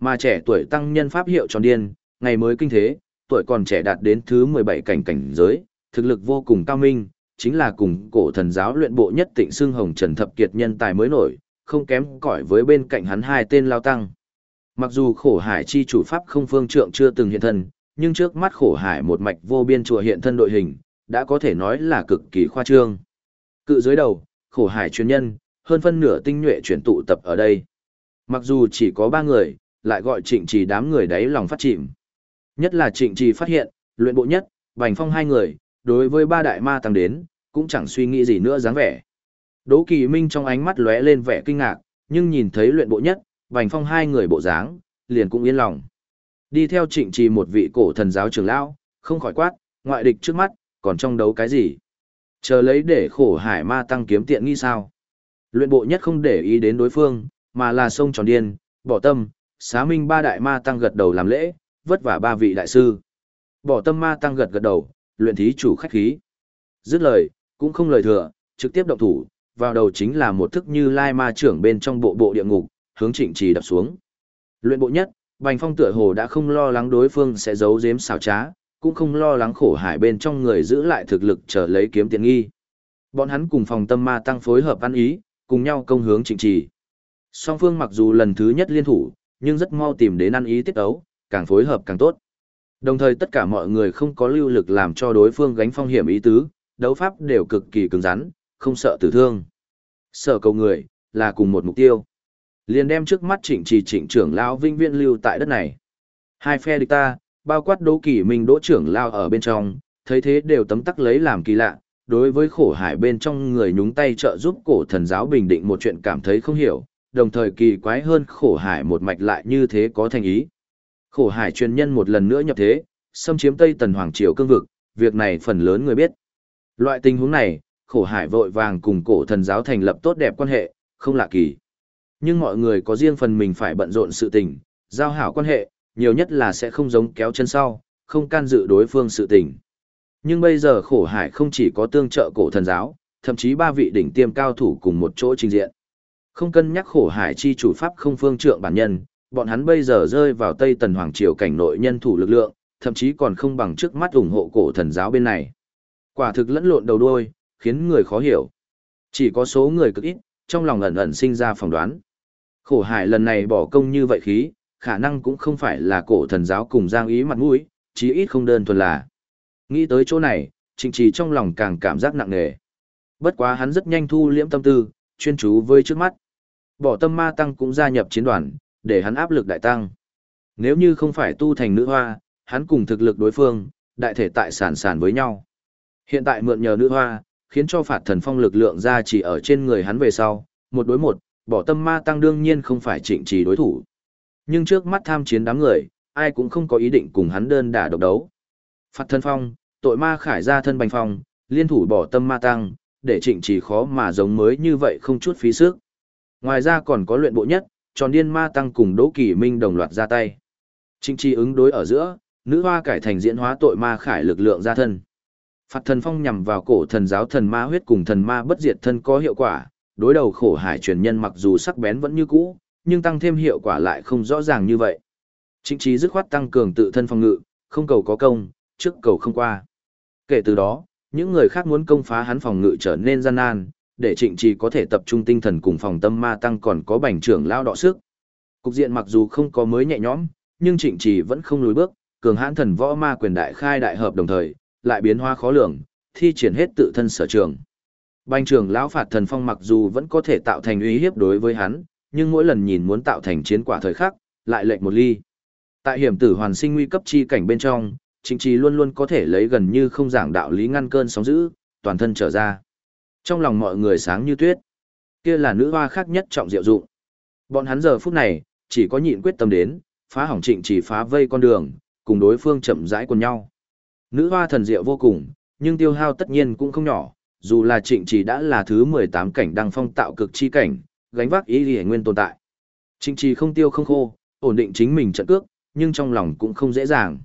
Mà trẻ tuổi tăng nhân pháp hiệu tròn điên, ngày mới kinh thế, tuổi còn trẻ đạt đến thứ 17 cảnh cảnh giới, thực lực vô cùng cao minh, chính là cùng cổ thần giáo luyện bộ nhất tịnh xương hồng trần thập kiệt nhân tài mới nổi, không kém cỏi với bên cạnh hắn hai tên lao tăng. Mặc dù khổ hải chi chủ pháp không phương trượng chưa từng hiện thân, nhưng trước mắt khổ hải một mạch vô biên chùa hiện thân đội hình, đã có thể nói là cực kỳ khoa trương. Cự dưới đầu, khổ hải chuyên nhân, hơn phân nửa tinh nhuệ chuyển tụ tập ở đây. Mặc dù chỉ có ba người, lại gọi trịnh trì đám người đáy lòng phát chìm. Nhất là trịnh trì phát hiện, luyện bộ nhất, bành phong hai người, đối với ba đại ma tăng đến, cũng chẳng suy nghĩ gì nữa dáng vẻ. Đỗ Kỳ Minh trong ánh mắt lóe lên vẻ kinh ngạc, nhưng nhìn thấy luyện bộ nhất, Bành Phong hai người bộ dáng, liền cũng yên lòng. Đi theo trịnh trì một vị cổ thần giáo trưởng lão, không khỏi quát, ngoại địch trước mắt, còn trong đấu cái gì? Chờ lấy để khổ hải ma tăng kiếm tiện nghi sao? Luyện bộ nhất không để ý đến đối phương, mà là sông tròn điên, bỏ tâm, xá minh ba đại ma tăng gật đầu làm lễ, vất vả ba vị đại sư. Bỏ tâm ma tăng gật gật đầu, luyện thí chủ khách khí. Dứt lời, cũng không lời thừa, trực tiếp động thủ, vào đầu chính là một thức như lai ma trưởng bên trong bộ bộ địa ngục, hướng trịnh trì đập xuống. Luyện bộ nhất, Bành Phong tựa hồ đã không lo lắng đối phương sẽ giấu giếm xảo trá, cũng không lo lắng khổ hải bên trong người giữ lại thực lực chờ lấy kiếm tiền nghi. Bọn hắn cùng phòng tâm ma tăng phối hợp ăn ý, cùng nhau công hướng trịnh trì. Song phương mặc dù lần thứ nhất liên thủ, nhưng rất mau tìm đến ăn ý tiết ấu, càng phối hợp càng tốt. Đồng thời tất cả mọi người không có lưu lực làm cho đối phương gánh phong hiểm ý tứ, đấu pháp đều cực kỳ cứng rắn, không sợ tử thương. Sợ cầu người, là cùng một mục tiêu. Liền đem trước mắt trịnh trì trịnh trưởng lao vinh viên lưu tại đất này. Hai phe địch ta, bao quát đỗ kỷ mình đỗ trưởng lao ở bên trong, thấy thế đều tấm tắc lấy làm kỳ lạ. Đối với khổ hải bên trong người nhúng tay trợ giúp cổ thần giáo bình định một chuyện cảm thấy không hiểu, đồng thời kỳ quái hơn khổ hải một mạch lại như thế có thành ý. Khổ hải truyền nhân một lần nữa nhập thế, xâm chiếm Tây Tần Hoàng Triều cương vực, việc này phần lớn người biết. Loại tình huống này, khổ hải vội vàng cùng cổ thần giáo thành lập tốt đẹp quan hệ, không lạ kỳ. Nhưng mọi người có riêng phần mình phải bận rộn sự tình, giao hảo quan hệ, nhiều nhất là sẽ không giống kéo chân sau, không can dự đối phương sự tình. Nhưng bây giờ khổ hải không chỉ có tương trợ cổ thần giáo, thậm chí ba vị đỉnh tiêm cao thủ cùng một chỗ trình diện. Không cân nhắc khổ hải chi chủ pháp không phương trượng bản nhân, bọn hắn bây giờ rơi vào Tây Tần Hoàng Triều cảnh nội nhân thủ lực lượng, thậm chí còn không bằng trước mắt ủng hộ cổ thần giáo bên này. Quả thực lẫn lộn đầu đuôi, khiến người khó hiểu. Chỉ có số người cực ít, trong lòng ẩn ẩn sinh ra phỏng đoán. Khổ hải lần này bỏ công như vậy khí, khả năng cũng không phải là cổ thần giáo cùng giang ý mặt mũi, chí ít không đơn thuần là. Nghĩ tới chỗ này, trịnh trì trong lòng càng cảm giác nặng nề. Bất quá hắn rất nhanh thu liễm tâm tư, chuyên chú với trước mắt. Bỏ tâm ma tăng cũng gia nhập chiến đoàn, để hắn áp lực đại tăng. Nếu như không phải tu thành nữ hoa, hắn cùng thực lực đối phương, đại thể tại sản sản với nhau. Hiện tại mượn nhờ nữ hoa, khiến cho phạt thần phong lực lượng ra chỉ ở trên người hắn về sau, một đối một, bỏ tâm ma tăng đương nhiên không phải trịnh trì đối thủ. Nhưng trước mắt tham chiến đám người, ai cũng không có ý định cùng hắn đơn đả độc đấu. Phạt thân phong, tội ma khải ra thân bành phong, liên thủ bỏ tâm ma tăng, để trịnh trì khó mà giống mới như vậy không chút phí sức. Ngoài ra còn có luyện bộ nhất, tròn điên ma tăng cùng Đỗ Kỳ Minh đồng loạt ra tay. Trịnh trì ứng đối ở giữa, nữ hoa cải thành diễn hóa tội ma khải lực lượng ra thân. Phạt thần phong nhằm vào cổ thần giáo thần ma huyết cùng thần ma bất diệt thân có hiệu quả, đối đầu khổ hải truyền nhân mặc dù sắc bén vẫn như cũ, nhưng tăng thêm hiệu quả lại không rõ ràng như vậy. Chính trí dứt khoát tăng cường tự thân phòng ngự, không cầu có công, trước cầu không qua. Kể từ đó, những người khác muốn công phá hắn phòng ngự trở nên gian nan, để trịnh trì có thể tập trung tinh thần cùng phòng tâm ma tăng còn có bành trưởng lao đọ sức. Cục diện mặc dù không có mới nhẹ nhõm, nhưng trịnh trì vẫn không lùi bước, cường hãn thần võ ma quyền đại khai đại hợp đồng thời, lại biến hoa khó lường, thi triển hết tự thân sở trường. Bành trưởng lão phạt thần phong mặc dù vẫn có thể tạo thành uy hiếp đối với hắn, nhưng mỗi lần nhìn muốn tạo thành chiến quả thời khắc, lại lệnh một ly. Tại hiểm tử hoàn sinh nguy cấp chi cảnh bên trong, chính trì luôn luôn có thể lấy gần như không giảng đạo lý ngăn cơn sóng dữ, toàn thân trở ra. Trong lòng mọi người sáng như tuyết. Kia là nữ hoa khác nhất trọng diệu dụng. Bọn hắn giờ phút này, chỉ có nhịn quyết tâm đến, phá hỏng trịnh chỉ phá vây con đường, cùng đối phương chậm rãi quần nhau. Nữ hoa thần diệu vô cùng, nhưng tiêu hao tất nhiên cũng không nhỏ, dù là trịnh chỉ đã là thứ 18 cảnh đăng phong tạo cực chi cảnh, gánh vác ý lý nguyên tồn tại. Trịnh chỉ không tiêu không khô, ổn định chính mình trận cước, nhưng trong lòng cũng không dễ dàng.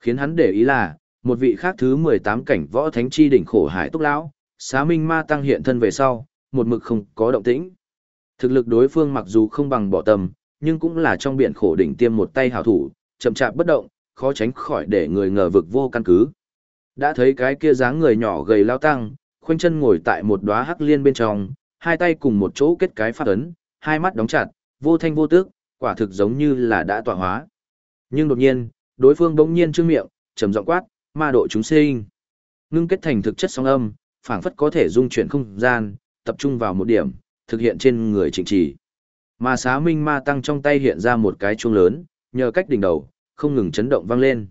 Khiến hắn để ý là, một vị khác thứ 18 cảnh võ thánh chi đỉnh khổ hải túc lão, xá minh ma tăng hiện thân về sau, một mực không có động tĩnh. Thực lực đối phương mặc dù không bằng bỏ tầm, nhưng cũng là trong biển khổ đỉnh tiêm một tay hảo thủ, chậm chạp bất động, khó tránh khỏi để người ngờ vực vô căn cứ. Đã thấy cái kia dáng người nhỏ gầy lao tăng, khoanh chân ngồi tại một đóa hắc liên bên trong, hai tay cùng một chỗ kết cái phát ấn, hai mắt đóng chặt, vô thanh vô tước, quả thực giống như là đã tọa hóa. Nhưng đột nhiên, đối phương bỗng nhiên trương miệng, trầm giọng quát, ma độ chúng sinh. Ngưng kết thành thực chất sóng âm, phảng phất có thể dung chuyển không gian, tập trung vào một điểm, thực hiện trên người trịnh trì. Mà xá minh ma tăng trong tay hiện ra một cái chuông lớn, nhờ cách đỉnh đầu, không ngừng chấn động vang lên.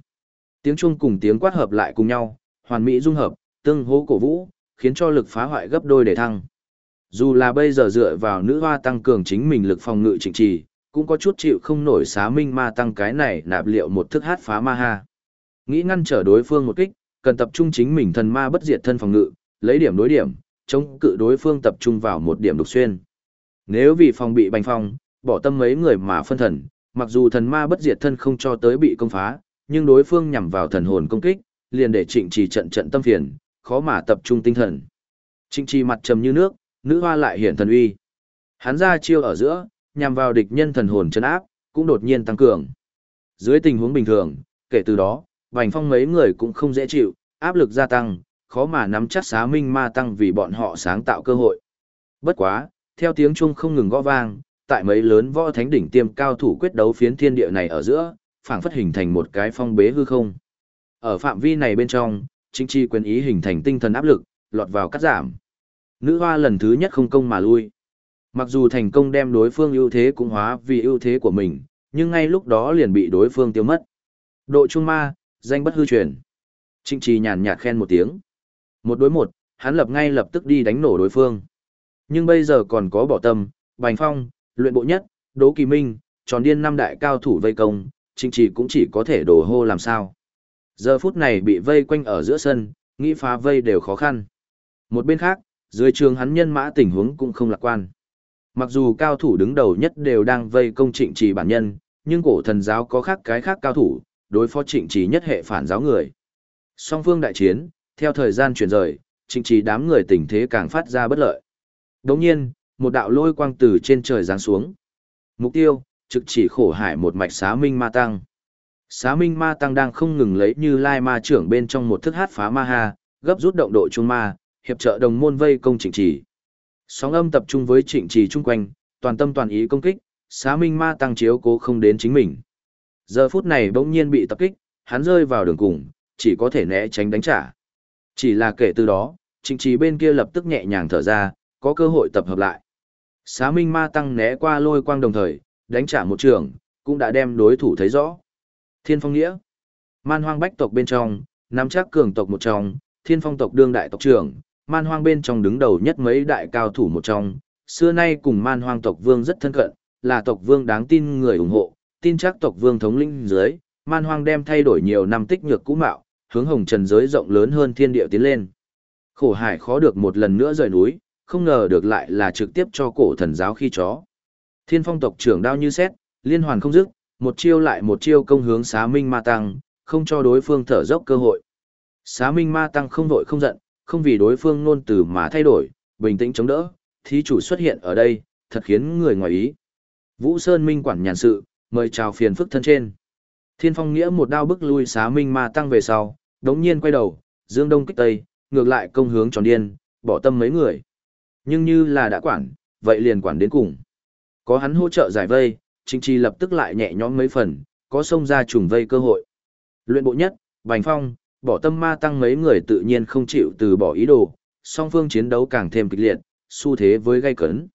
Tiếng chuông cùng tiếng quát hợp lại cùng nhau, hoàn mỹ dung hợp, tương hỗ cổ vũ, khiến cho lực phá hoại gấp đôi để thăng. Dù là bây giờ dựa vào nữ hoa tăng cường chính mình lực phòng ngự chỉnh trì, cũng có chút chịu không nổi xá minh ma tăng cái này nạp liệu một thức hát phá ma ha. Nghĩ ngăn trở đối phương một kích, cần tập trung chính mình thần ma bất diệt thân phòng ngự, lấy điểm đối điểm, chống cự đối phương tập trung vào một điểm đục xuyên. Nếu vì phòng bị bành phong, bỏ tâm mấy người mà phân thần, mặc dù thần ma bất diệt thân không cho tới bị công phá, nhưng đối phương nhằm vào thần hồn công kích, liền để trịnh trì trận trận tâm phiền, khó mà tập trung tinh thần. Trịnh trì mặt trầm như nước, nữ hoa lại hiện thần uy. Hắn ra chiêu ở giữa, nhằm vào địch nhân thần hồn chân áp, cũng đột nhiên tăng cường. Dưới tình huống bình thường, kể từ đó, Bành Phong mấy người cũng không dễ chịu, áp lực gia tăng, khó mà nắm chắc xá minh ma tăng vì bọn họ sáng tạo cơ hội. Bất quá, theo tiếng chuông không ngừng gõ vang, tại mấy lớn võ thánh đỉnh tiêm cao thủ quyết đấu phiến thiên địa này ở giữa, phảng phất hình thành một cái phong bế hư không. Ở phạm vi này bên trong, chính chi quyền ý hình thành tinh thần áp lực, lọt vào cắt giảm. Nữ hoa lần thứ nhất không công mà lui. Mặc dù thành công đem đối phương ưu thế cũng hóa vì ưu thế của mình, nhưng ngay lúc đó liền bị đối phương tiêu mất. Độ trung ma, danh bất hư truyền. Trịnh trì nhàn nhạt khen một tiếng. Một đối một, hắn lập ngay lập tức đi đánh nổ đối phương. Nhưng bây giờ còn có bỏ tâm, bành phong, luyện bộ nhất, đỗ kỳ minh, tròn điên năm đại cao thủ vây công, trịnh trì cũng chỉ có thể đổ hô làm sao. Giờ phút này bị vây quanh ở giữa sân, nghĩ phá vây đều khó khăn. Một bên khác, dưới trường hắn nhân mã tình huống cũng không lạc quan. Mặc dù cao thủ đứng đầu nhất đều đang vây công trịnh trì bản nhân, nhưng cổ thần giáo có khác cái khác cao thủ, đối phó trịnh trì nhất hệ phản giáo người. Song phương đại chiến, theo thời gian chuyển rời, trịnh trì đám người tình thế càng phát ra bất lợi. Đồng nhiên, một đạo lôi quang từ trên trời giáng xuống. Mục tiêu, trực chỉ khổ hải một mạch xá minh ma tăng. Xá minh ma tăng đang không ngừng lấy như lai ma trưởng bên trong một thức hát phá ma ha, gấp rút động độ trung ma, hiệp trợ đồng môn vây công trịnh trì. Sóng âm tập trung với trịnh trì chung quanh, toàn tâm toàn ý công kích, xá minh ma tăng chiếu cố không đến chính mình. Giờ phút này bỗng nhiên bị tập kích, hắn rơi vào đường cùng, chỉ có thể né tránh đánh trả. Chỉ là kể từ đó, trịnh trì bên kia lập tức nhẹ nhàng thở ra, có cơ hội tập hợp lại. Xá minh ma tăng né qua lôi quang đồng thời, đánh trả một trường, cũng đã đem đối thủ thấy rõ. Thiên phong nghĩa, man hoang bách tộc bên trong, nắm chắc cường tộc một trong, thiên phong tộc đương đại tộc trưởng, man hoang bên trong đứng đầu nhất mấy đại cao thủ một trong, xưa nay cùng man hoang tộc vương rất thân cận, là tộc vương đáng tin người ủng hộ, tin chắc tộc vương thống lĩnh dưới, man hoang đem thay đổi nhiều năm tích nhược cũ mạo, hướng hồng trần giới rộng lớn hơn thiên địa tiến lên. Khổ hải khó được một lần nữa rời núi, không ngờ được lại là trực tiếp cho cổ thần giáo khi chó. Thiên phong tộc trưởng đao như xét, liên hoàn không dứt, một chiêu lại một chiêu công hướng xá minh ma tăng, không cho đối phương thở dốc cơ hội. Xá minh ma tăng không vội không giận, không vì đối phương nôn từ mà thay đổi, bình tĩnh chống đỡ, thí chủ xuất hiện ở đây, thật khiến người ngoài ý. Vũ Sơn Minh quản nhàn sự, mời chào phiền phức thân trên. Thiên Phong Nghĩa một đao bức lui xá minh ma tăng về sau, đống nhiên quay đầu, dương đông kích tây, ngược lại công hướng tròn điên, bỏ tâm mấy người. Nhưng như là đã quản, vậy liền quản đến cùng. Có hắn hỗ trợ giải vây, Trịnh Trì lập tức lại nhẹ nhõm mấy phần, có xông ra trùng vây cơ hội. Luyện bộ nhất, Bành Phong, bỏ tâm ma tăng mấy người tự nhiên không chịu từ bỏ ý đồ, song phương chiến đấu càng thêm kịch liệt, xu thế với gay cấn.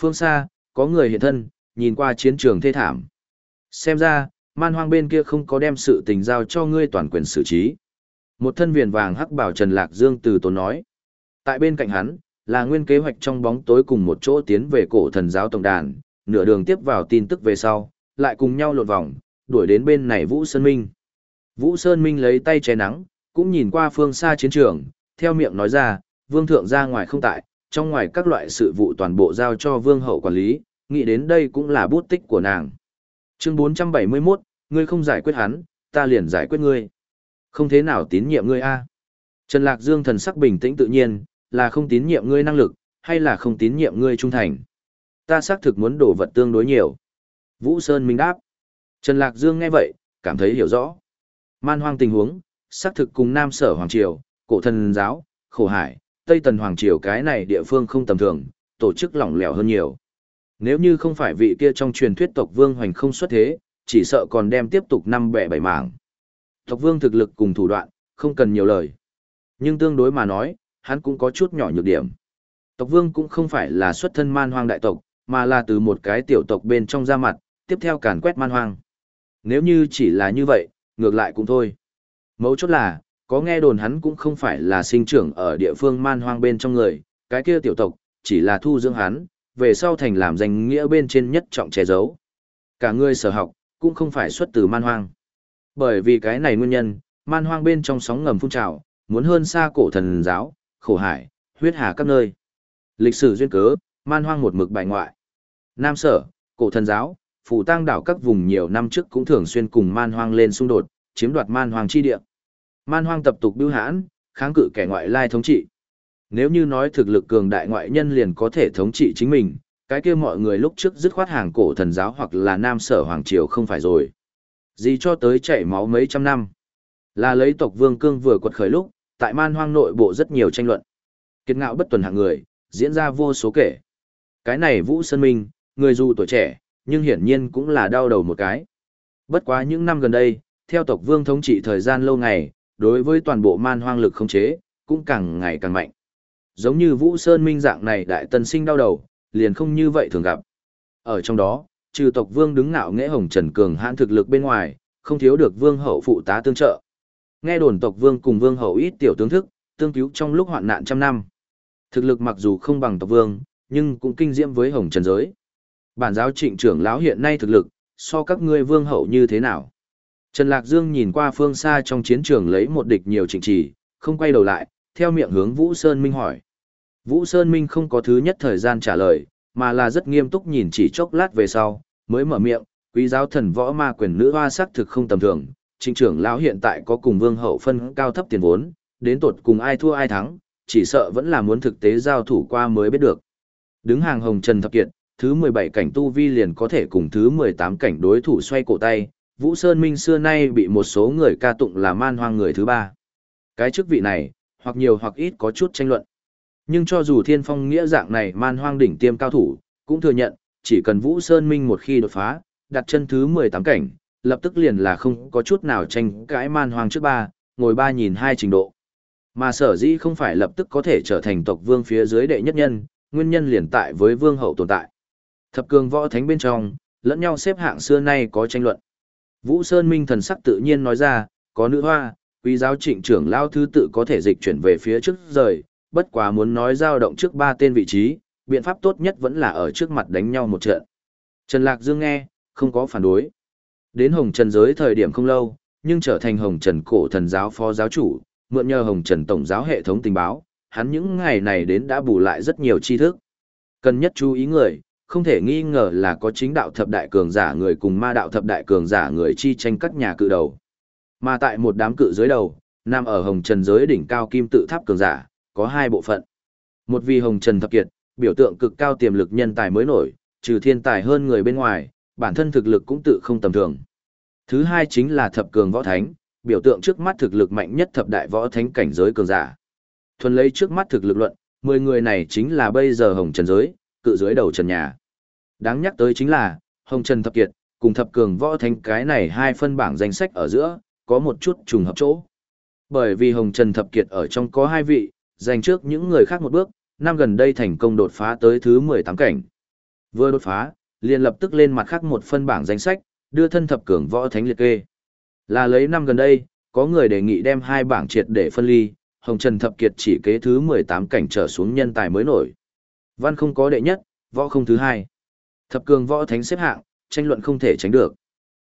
Phương xa, có người hiện thân, nhìn qua chiến trường thê thảm. Xem ra, man hoang bên kia không có đem sự tình giao cho ngươi toàn quyền xử trí. Một thân viền vàng hắc bảo Trần Lạc Dương từ tốn nói. Tại bên cạnh hắn, là nguyên kế hoạch trong bóng tối cùng một chỗ tiến về cổ thần giáo tổng đàn, nửa đường tiếp vào tin tức về sau, lại cùng nhau lột vòng, đuổi đến bên này Vũ Sơn Minh. Vũ Sơn Minh lấy tay che nắng, cũng nhìn qua phương xa chiến trường, theo miệng nói ra, vương thượng ra ngoài không tại, trong ngoài các loại sự vụ toàn bộ giao cho vương hậu quản lý, nghĩ đến đây cũng là bút tích của nàng. Chương 471, ngươi không giải quyết hắn, ta liền giải quyết ngươi. Không thế nào tín nhiệm ngươi a. Trần Lạc Dương thần sắc bình tĩnh tự nhiên, là không tín nhiệm ngươi năng lực, hay là không tín nhiệm ngươi trung thành. Ta xác thực muốn đổ vật tương đối nhiều. Vũ Sơn Minh đáp. Trần Lạc Dương nghe vậy, cảm thấy hiểu rõ. Man hoang tình huống, xác thực cùng Nam Sở Hoàng Triều, Cổ Thần Giáo, Khổ Hải, Tây Tần Hoàng Triều cái này địa phương không tầm thường, tổ chức lỏng lẻo hơn nhiều. Nếu như không phải vị kia trong truyền thuyết tộc Vương Hoành không xuất thế, chỉ sợ còn đem tiếp tục năm bẻ bảy mảng. Tộc Vương thực lực cùng thủ đoạn, không cần nhiều lời. Nhưng tương đối mà nói, hắn cũng có chút nhỏ nhược điểm. Tộc Vương cũng không phải là xuất thân man hoang đại tộc, mà là từ một cái tiểu tộc bên trong ra mặt, tiếp theo càn quét man hoang. Nếu như chỉ là như vậy, ngược lại cũng thôi. Mấu chốt là, có nghe đồn hắn cũng không phải là sinh trưởng ở địa phương man hoang bên trong người, cái kia tiểu tộc, chỉ là thu dưỡng hắn, về sau thành làm danh nghĩa bên trên nhất trọng che giấu. Cả người sở học, cũng không phải xuất từ man hoang. Bởi vì cái này nguyên nhân, man hoang bên trong sóng ngầm phun trào, muốn hơn xa cổ thần giáo, khổ hải, huyết hà các nơi. Lịch sử duyên cớ, man hoang một mực bại ngoại. Nam sở, cổ thần giáo, phủ tăng đảo các vùng nhiều năm trước cũng thường xuyên cùng man hoang lên xung đột, chiếm đoạt man hoang chi địa. Man hoang tập tục bưu hãn, kháng cự kẻ ngoại lai thống trị. Nếu như nói thực lực cường đại ngoại nhân liền có thể thống trị chính mình, cái kia mọi người lúc trước dứt khoát hàng cổ thần giáo hoặc là nam sở hoàng triều không phải rồi. Gì cho tới chảy máu mấy trăm năm. Là lấy tộc vương cương vừa quật khởi lúc, tại man hoang nội bộ rất nhiều tranh luận. Kiệt ngạo bất tuần hạng người, diễn ra vô số kể. Cái này Vũ Sơn Minh, người dù tuổi trẻ, nhưng hiển nhiên cũng là đau đầu một cái. Bất quá những năm gần đây, theo tộc vương thống trị thời gian lâu ngày, đối với toàn bộ man hoang lực không chế, cũng càng ngày càng mạnh. giống như Vũ Sơn Minh dạng này đại tân sinh đau đầu, liền không như vậy thường gặp. Ở trong đó, trừ tộc vương đứng ngạo nghễ hồng trần cường hãn thực lực bên ngoài, không thiếu được vương hậu phụ tá tương trợ. Nghe đồn tộc vương cùng vương hậu ít tiểu tướng thức, tương cứu trong lúc hoạn nạn trăm năm. Thực lực mặc dù không bằng tộc vương, nhưng cũng kinh diễm với hồng trần giới. Bản giáo trịnh trưởng lão hiện nay thực lực, so các ngươi vương hậu như thế nào? Trần Lạc Dương nhìn qua phương xa trong chiến trường lấy một địch nhiều trịnh trì, không quay đầu lại, theo miệng hướng Vũ Sơn Minh hỏi. Vũ Sơn Minh không có thứ nhất thời gian trả lời, mà là rất nghiêm túc nhìn chỉ chốc lát về sau, mới mở miệng, quý giáo thần võ ma quyền nữ hoa sắc thực không tầm thường, trịnh trưởng lão hiện tại có cùng vương hậu phân cao thấp tiền vốn, đến tột cùng ai thua ai thắng, chỉ sợ vẫn là muốn thực tế giao thủ qua mới biết được. Đứng hàng hồng trần thập kiệt, thứ 17 cảnh tu vi liền có thể cùng thứ 18 cảnh đối thủ xoay cổ tay, Vũ Sơn Minh xưa nay bị một số người ca tụng là man hoang người thứ ba. Cái chức vị này, hoặc nhiều hoặc ít có chút tranh luận. Nhưng cho dù thiên phong nghĩa dạng này man hoang đỉnh tiêm cao thủ, cũng thừa nhận, chỉ cần Vũ Sơn Minh một khi đột phá, đặt chân thứ 18 cảnh, lập tức liền là không có chút nào tranh cãi man hoang trước ba, ngồi ba nhìn hai trình độ. Mà sở dĩ không phải lập tức có thể trở thành tộc vương phía dưới đệ nhất nhân, nguyên nhân liền tại với vương hậu tồn tại. Thập cường võ thánh bên trong, lẫn nhau xếp hạng xưa nay có tranh luận. Vũ Sơn Minh thần sắc tự nhiên nói ra, có nữ hoa, quý giáo trịnh trưởng lao thứ tự có thể dịch chuyển về phía trước rời, bất quá muốn nói dao động trước ba tên vị trí, biện pháp tốt nhất vẫn là ở trước mặt đánh nhau một trận. Trần Lạc Dương nghe, không có phản đối. Đến Hồng Trần giới thời điểm không lâu, nhưng trở thành Hồng Trần cổ thần giáo phó giáo chủ, mượn nhờ Hồng Trần tổng giáo hệ thống tình báo, hắn những ngày này đến đã bù lại rất nhiều tri thức. Cần nhất chú ý người, không thể nghi ngờ là có chính đạo thập đại cường giả người cùng ma đạo thập đại cường giả người chi tranh các nhà cự đầu. Mà tại một đám cự dưới đầu, nằm ở hồng trần giới đỉnh cao kim tự tháp cường giả, có hai bộ phận. Một vì hồng trần thập kiệt, biểu tượng cực cao tiềm lực nhân tài mới nổi, trừ thiên tài hơn người bên ngoài, bản thân thực lực cũng tự không tầm thường. Thứ hai chính là thập cường võ thánh, biểu tượng trước mắt thực lực mạnh nhất thập đại võ thánh cảnh giới cường giả. Thuần lấy trước mắt thực lực luận, 10 người này chính là bây giờ hồng trần giới, cự dưới đầu trần nhà. Đáng nhắc tới chính là, Hồng Trần Thập Kiệt, cùng Thập Cường Võ Thánh cái này hai phân bảng danh sách ở giữa, có một chút trùng hợp chỗ. Bởi vì Hồng Trần Thập Kiệt ở trong có hai vị, giành trước những người khác một bước, năm gần đây thành công đột phá tới thứ 18 cảnh. Vừa đột phá, liền lập tức lên mặt khác một phân bảng danh sách, đưa thân Thập Cường Võ Thánh liệt kê. Là lấy năm gần đây, có người đề nghị đem hai bảng triệt để phân ly, Hồng Trần Thập Kiệt chỉ kế thứ 18 cảnh trở xuống nhân tài mới nổi. Văn không có đệ nhất, võ không thứ hai. Thập cường võ thánh xếp hạng, tranh luận không thể tránh được.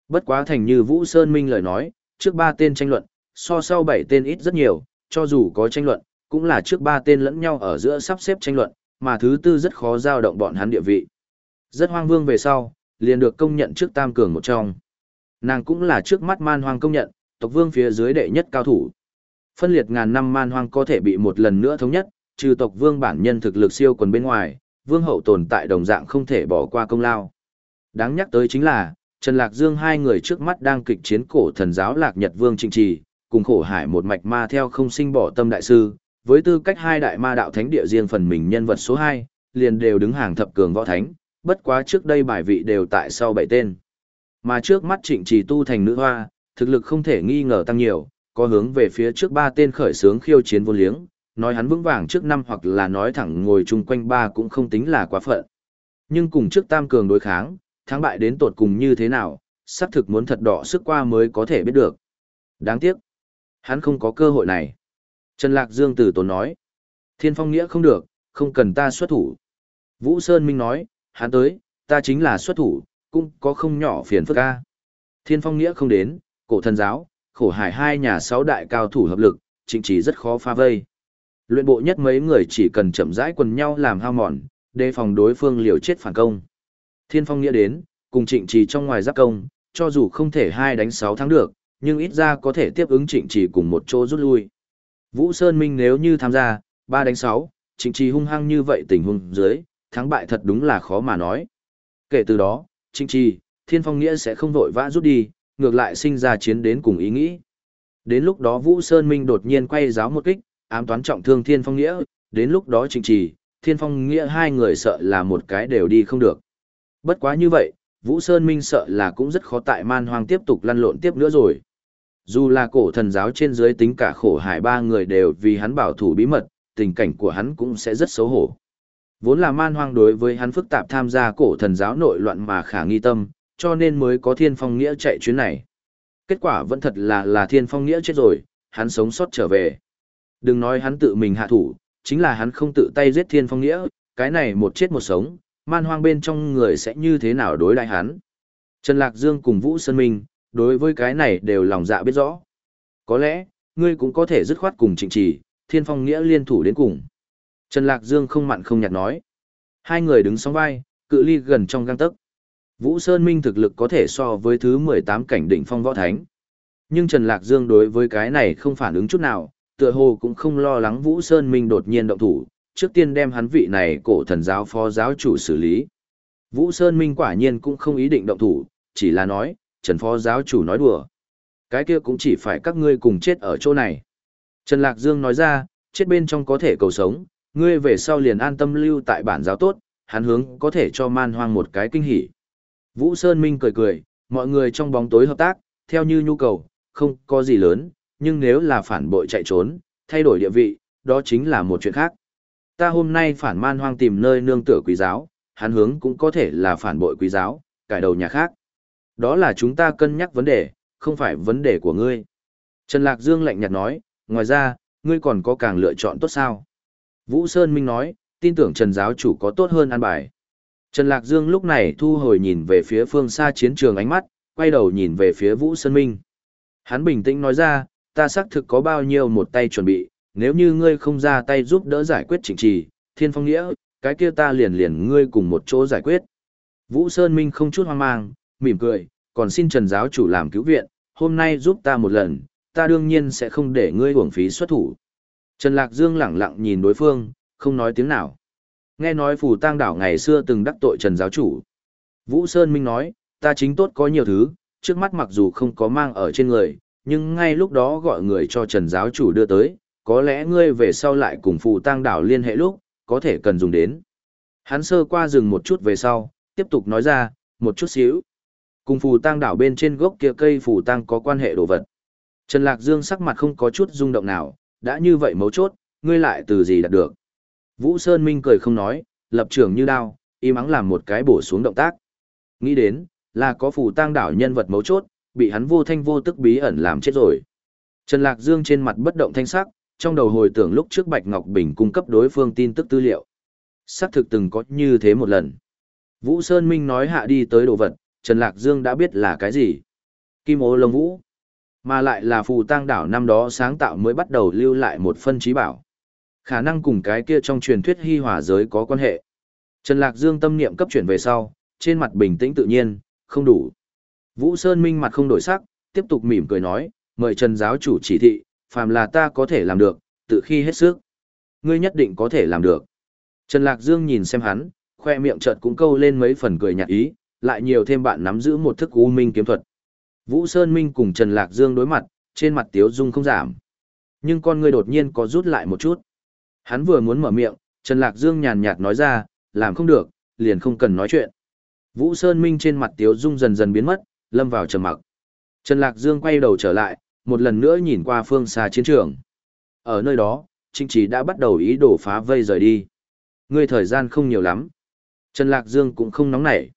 Bất quá thành như Vũ Sơn Minh lời nói, trước ba tên tranh luận, so sau bảy tên ít rất nhiều, cho dù có tranh luận, cũng là trước ba tên lẫn nhau ở giữa sắp xếp tranh luận, mà thứ tư rất khó giao động bọn hắn địa vị. Rất hoang vương về sau, liền được công nhận trước tam cường một trong. Nàng cũng là trước mắt man hoang công nhận, tộc vương phía dưới đệ nhất cao thủ. Phân liệt ngàn năm man hoang có thể bị một lần nữa thống nhất, trừ tộc vương bản nhân thực lực siêu quần bên ngoài, vương hậu tồn tại đồng dạng không thể bỏ qua công lao. Đáng nhắc tới chính là, Trần Lạc Dương hai người trước mắt đang kịch chiến cổ thần giáo Lạc Nhật Vương Trịnh Trì, cùng khổ hải một mạch ma theo không sinh bỏ tâm đại sư, với tư cách hai đại ma đạo thánh địa riêng phần mình nhân vật số 2, liền đều đứng hàng thập cường võ thánh, bất quá trước đây bài vị đều tại sau bảy tên. Mà trước mắt Trịnh Trì tu thành nữ hoa, thực lực không thể nghi ngờ tăng nhiều, có hướng về phía trước ba tên khởi sướng khiêu chiến vô liếng, nói hắn vững vàng trước năm hoặc là nói thẳng ngồi chung quanh ba cũng không tính là quá phận. Nhưng cùng trước tam cường đối kháng, thắng bại đến tột cùng như thế nào, sắp thực muốn thật đỏ sức qua mới có thể biết được. Đáng tiếc, hắn không có cơ hội này. Trần Lạc Dương tử tốn nói, thiên phong nghĩa không được, không cần ta xuất thủ. Vũ Sơn Minh nói, hắn tới, ta chính là xuất thủ, cũng có không nhỏ phiền phức ca. Thiên phong nghĩa không đến, cổ thần giáo, khổ hải hai nhà sáu đại cao thủ hợp lực, chính chỉ rất khó pha vây. Luyện bộ nhất mấy người chỉ cần chậm rãi quần nhau làm hao mòn, đề phòng đối phương liều chết phản công. Thiên Phong nghĩa đến, cùng trịnh trì trong ngoài giáp công, cho dù không thể hai đánh sáu thắng được, nhưng ít ra có thể tiếp ứng trịnh trì cùng một chỗ rút lui. Vũ Sơn Minh nếu như tham gia, ba đánh sáu, trịnh trì hung hăng như vậy tình huống dưới, thắng bại thật đúng là khó mà nói. Kể từ đó, trịnh trì, Thiên Phong nghĩa sẽ không vội vã rút đi, ngược lại sinh ra chiến đến cùng ý nghĩ. Đến lúc đó Vũ Sơn Minh đột nhiên quay giáo một kích, ám toán trọng thương Thiên Phong Nghĩa, đến lúc đó trình trì, Thiên Phong Nghĩa hai người sợ là một cái đều đi không được. Bất quá như vậy, Vũ Sơn Minh sợ là cũng rất khó tại man hoang tiếp tục lăn lộn tiếp nữa rồi. Dù là cổ thần giáo trên dưới tính cả khổ hải ba người đều vì hắn bảo thủ bí mật, tình cảnh của hắn cũng sẽ rất xấu hổ. Vốn là man hoang đối với hắn phức tạp tham gia cổ thần giáo nội loạn mà khả nghi tâm, cho nên mới có thiên phong nghĩa chạy chuyến này. Kết quả vẫn thật là là thiên phong nghĩa chết rồi, hắn sống sót trở về. Đừng nói hắn tự mình hạ thủ, chính là hắn không tự tay giết thiên phong nghĩa, cái này một chết một sống, man hoang bên trong người sẽ như thế nào đối đại hắn. Trần Lạc Dương cùng Vũ Sơn Minh, đối với cái này đều lòng dạ biết rõ. Có lẽ, ngươi cũng có thể dứt khoát cùng trịnh trì, thiên phong nghĩa liên thủ đến cùng. Trần Lạc Dương không mặn không nhạt nói. Hai người đứng song vai, cự ly gần trong găng tấc. Vũ Sơn Minh thực lực có thể so với thứ 18 cảnh đỉnh phong võ thánh. Nhưng Trần Lạc Dương đối với cái này không phản ứng chút nào, tựa hồ cũng không lo lắng Vũ Sơn Minh đột nhiên động thủ, trước tiên đem hắn vị này cổ thần giáo phó giáo chủ xử lý. Vũ Sơn Minh quả nhiên cũng không ý định động thủ, chỉ là nói, Trần phó giáo chủ nói đùa. Cái kia cũng chỉ phải các ngươi cùng chết ở chỗ này. Trần Lạc Dương nói ra, chết bên trong có thể cầu sống, ngươi về sau liền an tâm lưu tại bản giáo tốt, hắn hướng có thể cho man hoang một cái kinh hỉ. Vũ Sơn Minh cười cười, mọi người trong bóng tối hợp tác, theo như nhu cầu, không có gì lớn, nhưng nếu là phản bội chạy trốn, thay đổi địa vị, đó chính là một chuyện khác. Ta hôm nay phản man hoang tìm nơi nương tựa quý giáo, hắn hướng cũng có thể là phản bội quý giáo, cải đầu nhà khác. Đó là chúng ta cân nhắc vấn đề, không phải vấn đề của ngươi. Trần Lạc Dương lạnh nhạt nói, ngoài ra, ngươi còn có càng lựa chọn tốt sao? Vũ Sơn Minh nói, tin tưởng Trần giáo chủ có tốt hơn an bài. Trần Lạc Dương lúc này thu hồi nhìn về phía phương xa chiến trường ánh mắt, quay đầu nhìn về phía Vũ Sơn Minh. Hắn bình tĩnh nói ra, ta xác thực có bao nhiêu một tay chuẩn bị, nếu như ngươi không ra tay giúp đỡ giải quyết chỉnh trì, thiên phong nghĩa, cái kia ta liền liền ngươi cùng một chỗ giải quyết. Vũ Sơn Minh không chút hoang mang, mỉm cười, còn xin Trần giáo chủ làm cứu viện, hôm nay giúp ta một lần, ta đương nhiên sẽ không để ngươi uổng phí xuất thủ. Trần Lạc Dương lẳng lặng nhìn đối phương, không nói tiếng nào. Nghe nói phù tang đảo ngày xưa từng đắc tội Trần giáo chủ. Vũ Sơn Minh nói, ta chính tốt có nhiều thứ, trước mắt mặc dù không có mang ở trên người, nhưng ngay lúc đó gọi người cho Trần giáo chủ đưa tới, có lẽ ngươi về sau lại cùng phù tang đảo liên hệ lúc, có thể cần dùng đến. Hắn sơ qua dừng một chút về sau, tiếp tục nói ra, một chút xíu. Cùng phù tang đảo bên trên gốc kia cây phù tang có quan hệ đồ vật. Trần Lạc Dương sắc mặt không có chút rung động nào, đã như vậy mấu chốt, ngươi lại từ gì đạt được. Vũ Sơn Minh cười không nói, lập trường như đao, im ắng làm một cái bổ xuống động tác. Nghĩ đến, là có phù tang đảo nhân vật mấu chốt, bị hắn vô thanh vô tức bí ẩn làm chết rồi. Trần Lạc Dương trên mặt bất động thanh sắc, trong đầu hồi tưởng lúc trước Bạch Ngọc Bình cung cấp đối phương tin tức tư liệu. Xác thực từng có như thế một lần. Vũ Sơn Minh nói hạ đi tới đồ vật, Trần Lạc Dương đã biết là cái gì. Kim ô lông vũ. Mà lại là phù tang đảo năm đó sáng tạo mới bắt đầu lưu lại một phân trí bảo. Khả năng cùng cái kia trong truyền thuyết hy hòa giới có quan hệ. Trần Lạc Dương tâm niệm cấp chuyển về sau, trên mặt bình tĩnh tự nhiên, không đủ. Vũ Sơn Minh mặt không đổi sắc, tiếp tục mỉm cười nói, mời Trần giáo chủ chỉ thị, phàm là ta có thể làm được, tự khi hết sức. Ngươi nhất định có thể làm được. Trần Lạc Dương nhìn xem hắn, khoe miệng chợt cũng câu lên mấy phần cười nhạt ý, lại nhiều thêm bạn nắm giữ một thức u minh kiếm thuật. Vũ Sơn Minh cùng Trần Lạc Dương đối mặt, trên mặt tiếu dung không giảm. Nhưng con ngươi đột nhiên có rút lại một chút. Hắn vừa muốn mở miệng, Trần Lạc Dương nhàn nhạt nói ra, làm không được, liền không cần nói chuyện. Vũ Sơn Minh trên mặt tiếu dung dần dần biến mất, lâm vào trầm mặc. Trần Lạc Dương quay đầu trở lại, một lần nữa nhìn qua phương xa chiến trường. Ở nơi đó, Trịnh Chỉ đã bắt đầu ý đồ phá vây rời đi. Ngươi thời gian không nhiều lắm. Trần Lạc Dương cũng không nóng nảy.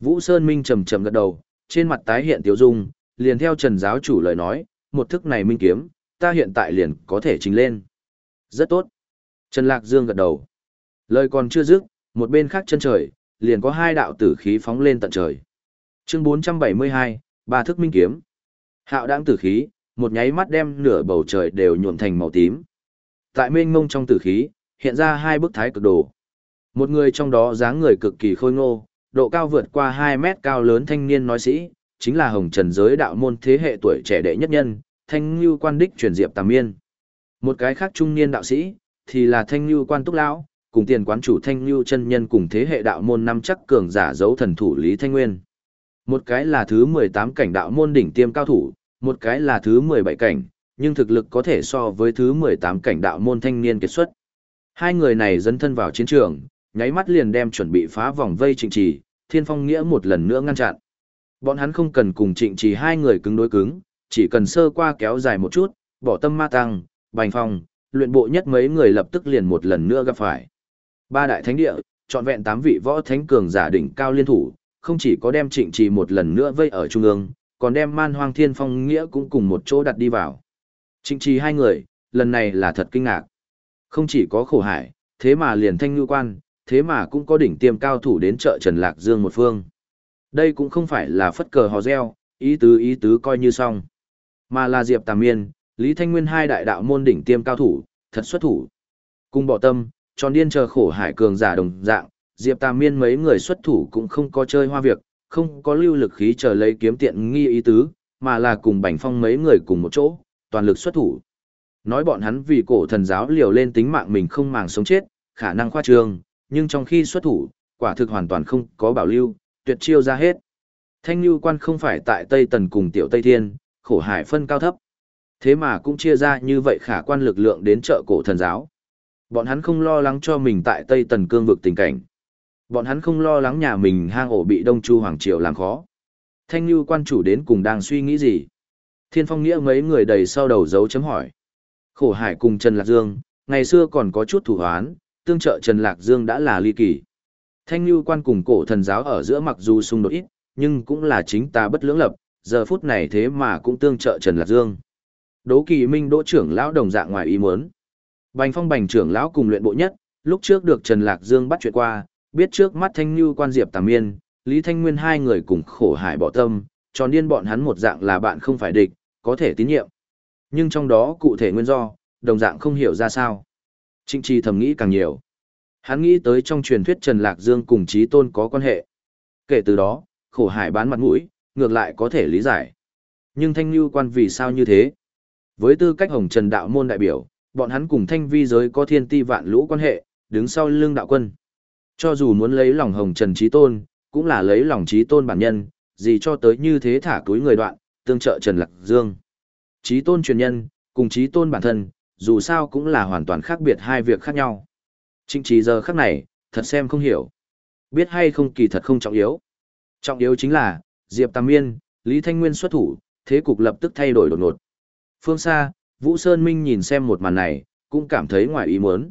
Vũ Sơn Minh trầm trầm gật đầu, trên mặt tái hiện tiếu dung, liền theo Trần giáo chủ lời nói, một thức này minh kiếm, ta hiện tại liền có thể trình lên. Rất tốt. Trần Lạc Dương gật đầu. Lời còn chưa dứt, một bên khác chân trời, liền có hai đạo tử khí phóng lên tận trời. Chương 472, ba thức minh kiếm. Hạo đãng tử khí, một nháy mắt đem nửa bầu trời đều nhuộm thành màu tím. Tại mênh mông trong tử khí, hiện ra hai bức thái cực đồ. Một người trong đó dáng người cực kỳ khôi ngô, độ cao vượt qua 2 mét cao lớn thanh niên nói sĩ, chính là hồng trần giới đạo môn thế hệ tuổi trẻ đệ nhất nhân, thanh lưu quan đích truyền diệp tàm miên. Một cái khác trung niên đạo sĩ, thì là thanh lưu quan túc lão, cùng tiền quán chủ thanh lưu chân nhân cùng thế hệ đạo môn năm chắc cường giả dấu thần thủ Lý Thanh Nguyên. Một cái là thứ 18 cảnh đạo môn đỉnh tiêm cao thủ, một cái là thứ 17 cảnh, nhưng thực lực có thể so với thứ 18 cảnh đạo môn thanh niên kết xuất. Hai người này dấn thân vào chiến trường, nháy mắt liền đem chuẩn bị phá vòng vây trịnh trì, thiên phong nghĩa một lần nữa ngăn chặn. Bọn hắn không cần cùng trịnh trì hai người cứng đối cứng, chỉ cần sơ qua kéo dài một chút, bỏ tâm ma tăng, bành phong, luyện bộ nhất mấy người lập tức liền một lần nữa gặp phải. Ba đại thánh địa, trọn vẹn tám vị võ thánh cường giả đỉnh cao liên thủ, không chỉ có đem trịnh trì một lần nữa vây ở trung ương, còn đem man hoang thiên phong nghĩa cũng cùng một chỗ đặt đi vào. Trịnh trì hai người, lần này là thật kinh ngạc. Không chỉ có khổ hải, thế mà liền thanh ngư quan, thế mà cũng có đỉnh tiêm cao thủ đến chợ Trần Lạc Dương một phương. Đây cũng không phải là phất cờ hò reo, ý tứ ý tứ coi như xong. Mà là Diệp Tàm Miên, Lý Thanh Nguyên hai đại đạo môn đỉnh tiêm cao thủ, thật xuất thủ. Cùng bỏ tâm, tròn điên chờ khổ hải cường giả đồng dạng, Diệp Tàm Miên mấy người xuất thủ cũng không có chơi hoa việc, không có lưu lực khí chờ lấy kiếm tiện nghi ý tứ, mà là cùng Bành Phong mấy người cùng một chỗ, toàn lực xuất thủ. Nói bọn hắn vì cổ thần giáo liều lên tính mạng mình không màng sống chết, khả năng khoa trương, nhưng trong khi xuất thủ, quả thực hoàn toàn không có bảo lưu, tuyệt chiêu ra hết. Thanh Nhu quan không phải tại Tây Tần cùng Tiểu Tây Thiên, khổ hải phân cao thấp. Thế mà cũng chia ra như vậy khả quan lực lượng đến trợ cổ thần giáo. Bọn hắn không lo lắng cho mình tại Tây Tần cương vực tình cảnh. Bọn hắn không lo lắng nhà mình hang ổ bị Đông Chu Hoàng Triều làm khó. Thanh Nhu quan chủ đến cùng đang suy nghĩ gì? Thiên Phong Nghĩa mấy người đầy sau đầu dấu chấm hỏi. Khổ hải cùng Trần Lạc Dương, ngày xưa còn có chút thủ hoán, tương trợ Trần Lạc Dương đã là ly kỳ. Thanh Nhu quan cùng cổ thần giáo ở giữa mặc dù xung đột ít, nhưng cũng là chính ta bất lưỡng lập, giờ phút này thế mà cũng tương trợ Trần Lạc Dương. Đỗ Kỳ Minh đỗ trưởng lão đồng dạng ngoài ý muốn. Bành Phong Bành trưởng lão cùng luyện bộ nhất, lúc trước được Trần Lạc Dương bắt chuyện qua, biết trước mắt Thanh Nhu quan Diệp Tàm Miên, Lý Thanh Nguyên hai người cùng khổ hải bỏ tâm, tròn điên bọn hắn một dạng là bạn không phải địch, có thể tín nhiệm. Nhưng trong đó cụ thể nguyên do, đồng dạng không hiểu ra sao. Trịnh Trì thầm nghĩ càng nhiều. Hắn nghĩ tới trong truyền thuyết Trần Lạc Dương cùng Trí Tôn có quan hệ. Kể từ đó, khổ hải bán mặt mũi, ngược lại có thể lý giải. Nhưng Thanh Nhu quan vì sao như thế? Với tư cách Hồng Trần đạo môn đại biểu, bọn hắn cùng Thanh Vi giới có thiên ti vạn lũ quan hệ, đứng sau lưng đạo quân. Cho dù muốn lấy lòng Hồng Trần Trí Tôn, cũng là lấy lòng Trí Tôn bản nhân, gì cho tới như thế thả túi người đoạn, tương trợ Trần Lạc Dương. Trí Tôn truyền nhân, cùng Trí Tôn bản thân, dù sao cũng là hoàn toàn khác biệt hai việc khác nhau. Trịnh trí giờ khắc này, thật xem không hiểu. Biết hay không kỳ thật không trọng yếu. Trọng yếu chính là, Diệp Tam Miên, Lý Thanh Nguyên xuất thủ, thế cục lập tức thay đổi đột ngột. Phương xa, Vũ Sơn Minh nhìn xem một màn này, cũng cảm thấy ngoài ý muốn.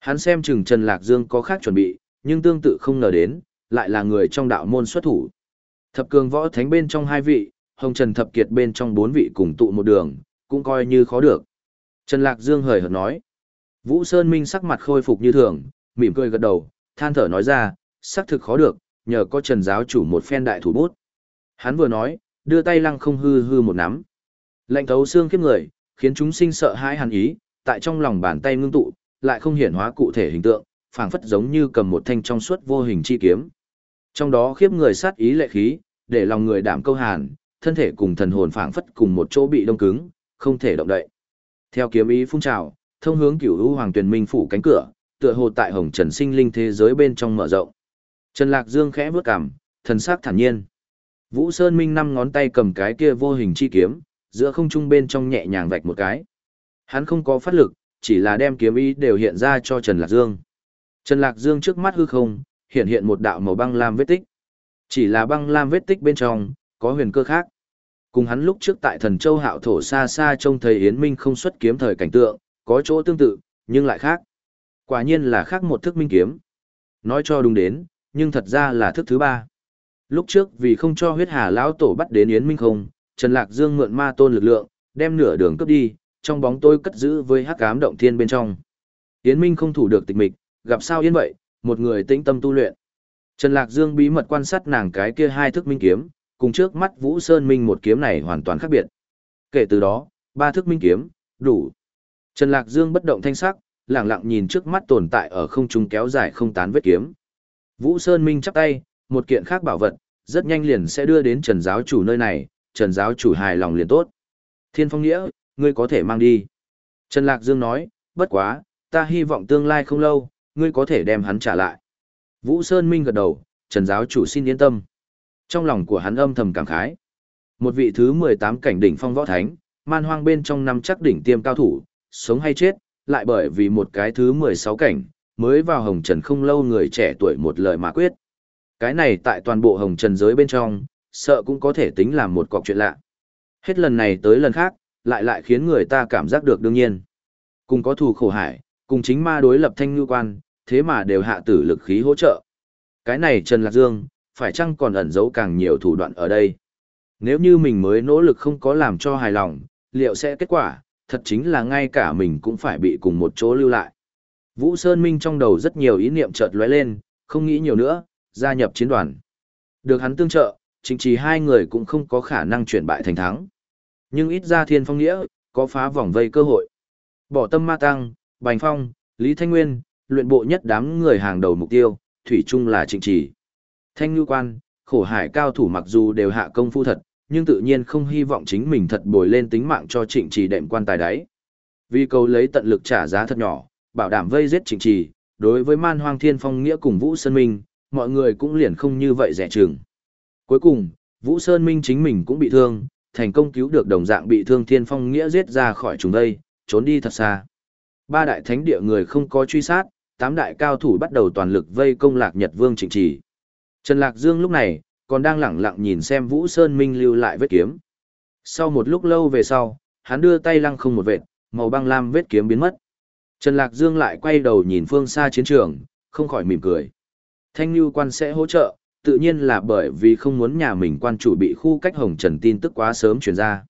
Hắn xem chừng Trần Lạc Dương có khác chuẩn bị, nhưng tương tự không ngờ đến, lại là người trong đạo môn xuất thủ. Thập cường võ thánh bên trong hai vị, Hồng Trần Thập Kiệt bên trong bốn vị cùng tụ một đường, cũng coi như khó được. Trần Lạc Dương hời hợt nói. Vũ Sơn Minh sắc mặt khôi phục như thường, mỉm cười gật đầu, than thở nói ra, xác thực khó được, nhờ có Trần giáo chủ một phen đại thủ bút. Hắn vừa nói, đưa tay lăng không hư hư một nắm. Lệnh thấu xương khiếp người, khiến chúng sinh sợ hãi hàn ý, tại trong lòng bàn tay ngưng tụ, lại không hiển hóa cụ thể hình tượng, phảng phất giống như cầm một thanh trong suốt vô hình chi kiếm. Trong đó khiếp người sát ý lệ khí, để lòng người đảm câu hàn, thân thể cùng thần hồn phảng phất cùng một chỗ bị đông cứng, không thể động đậy. Theo kiếm ý phun trào, thông hướng cửu u hoàng tuyển minh phủ cánh cửa, tựa hồ tại hồng trần sinh linh thế giới bên trong mở rộng. Trần Lạc Dương khẽ bước cằm, thần sắc thản nhiên. Vũ Sơn Minh năm ngón tay cầm cái kia vô hình chi kiếm, giữa không trung bên trong nhẹ nhàng vạch một cái. Hắn không có phát lực, chỉ là đem kiếm ý đều hiện ra cho Trần Lạc Dương. Trần Lạc Dương trước mắt hư không, hiện hiện một đạo màu băng lam vết tích. Chỉ là băng lam vết tích bên trong, có huyền cơ khác. Cùng hắn lúc trước tại thần châu hạo thổ xa xa trông thấy Yến Minh không xuất kiếm thời cảnh tượng, có chỗ tương tự, nhưng lại khác. Quả nhiên là khác một thức minh kiếm. Nói cho đúng đến, nhưng thật ra là thức thứ ba. Lúc trước vì không cho huyết hà lão tổ bắt đến Yến Minh không, Trần Lạc Dương mượn ma tôn lực lượng, đem nửa đường cướp đi, trong bóng tôi cất giữ với hắc ám động thiên bên trong. Yến Minh không thủ được tịch mịch, gặp sao yên vậy, một người tĩnh tâm tu luyện. Trần Lạc Dương bí mật quan sát nàng cái kia hai thức minh kiếm, cùng trước mắt Vũ Sơn Minh một kiếm này hoàn toàn khác biệt. Kể từ đó, ba thức minh kiếm, đủ. Trần Lạc Dương bất động thanh sắc, lặng lặng nhìn trước mắt tồn tại ở không trung kéo dài không tán vết kiếm. Vũ Sơn Minh chắp tay, một kiện khác bảo vật, rất nhanh liền sẽ đưa đến Trần giáo chủ nơi này, Trần giáo chủ hài lòng liền tốt. Thiên Phong Nghĩa, ngươi có thể mang đi. Trần Lạc Dương nói, bất quá, ta hy vọng tương lai không lâu, ngươi có thể đem hắn trả lại. Vũ Sơn Minh gật đầu, Trần giáo chủ xin yên tâm. Trong lòng của hắn âm thầm cảm khái. Một vị thứ 18 cảnh đỉnh phong võ thánh, man hoang bên trong năm chắc đỉnh tiêm cao thủ, sống hay chết, lại bởi vì một cái thứ 16 cảnh, mới vào hồng trần không lâu người trẻ tuổi một lời mà quyết. Cái này tại toàn bộ hồng trần giới bên trong, sợ cũng có thể tính là một cọc chuyện lạ. Hết lần này tới lần khác, lại lại khiến người ta cảm giác được đương nhiên. Cùng có thù khổ hải, cùng chính ma đối lập thanh ngư quan, thế mà đều hạ tử lực khí hỗ trợ. Cái này Trần Lạc Dương, phải chăng còn ẩn giấu càng nhiều thủ đoạn ở đây? Nếu như mình mới nỗ lực không có làm cho hài lòng, liệu sẽ kết quả, thật chính là ngay cả mình cũng phải bị cùng một chỗ lưu lại. Vũ Sơn Minh trong đầu rất nhiều ý niệm chợt lóe lên, không nghĩ nhiều nữa, gia nhập chiến đoàn. Được hắn tương trợ, chính chỉ hai người cũng không có khả năng chuyển bại thành thắng. Nhưng ít ra thiên phong nghĩa, có phá vòng vây cơ hội. Bỏ tâm ma tăng, Bành Phong, Lý Thanh Nguyên, luyện bộ nhất đám người hàng đầu mục tiêu, thủy chung là trịnh trì. Thanh ngư quan, khổ hải cao thủ mặc dù đều hạ công phu thật, nhưng tự nhiên không hy vọng chính mình thật bồi lên tính mạng cho trịnh trì đệm quan tài đáy. Vì cầu lấy tận lực trả giá thật nhỏ, bảo đảm vây giết trịnh trì, đối với man hoang thiên phong nghĩa cùng Vũ Sơn Minh, mọi người cũng liền không như vậy rẻ chừng. Cuối cùng, Vũ Sơn Minh chính mình cũng bị thương, thành công cứu được đồng dạng bị thương thiên phong nghĩa giết ra khỏi chúng đây, trốn đi thật xa. Ba đại thánh địa người không có truy sát, tám đại cao thủ bắt đầu toàn lực vây công Lạc Nhật Vương Trịnh Trì. Trần Lạc Dương lúc này, còn đang lẳng lặng nhìn xem Vũ Sơn Minh lưu lại vết kiếm. Sau một lúc lâu về sau, hắn đưa tay lăng không một vệt, màu băng lam vết kiếm biến mất. Trần Lạc Dương lại quay đầu nhìn phương xa chiến trường, không khỏi mỉm cười. Thanh Nhu quan sẽ hỗ trợ, tự nhiên là bởi vì không muốn nhà mình quan chủ bị khu cách hồng trần tin tức quá sớm truyền ra.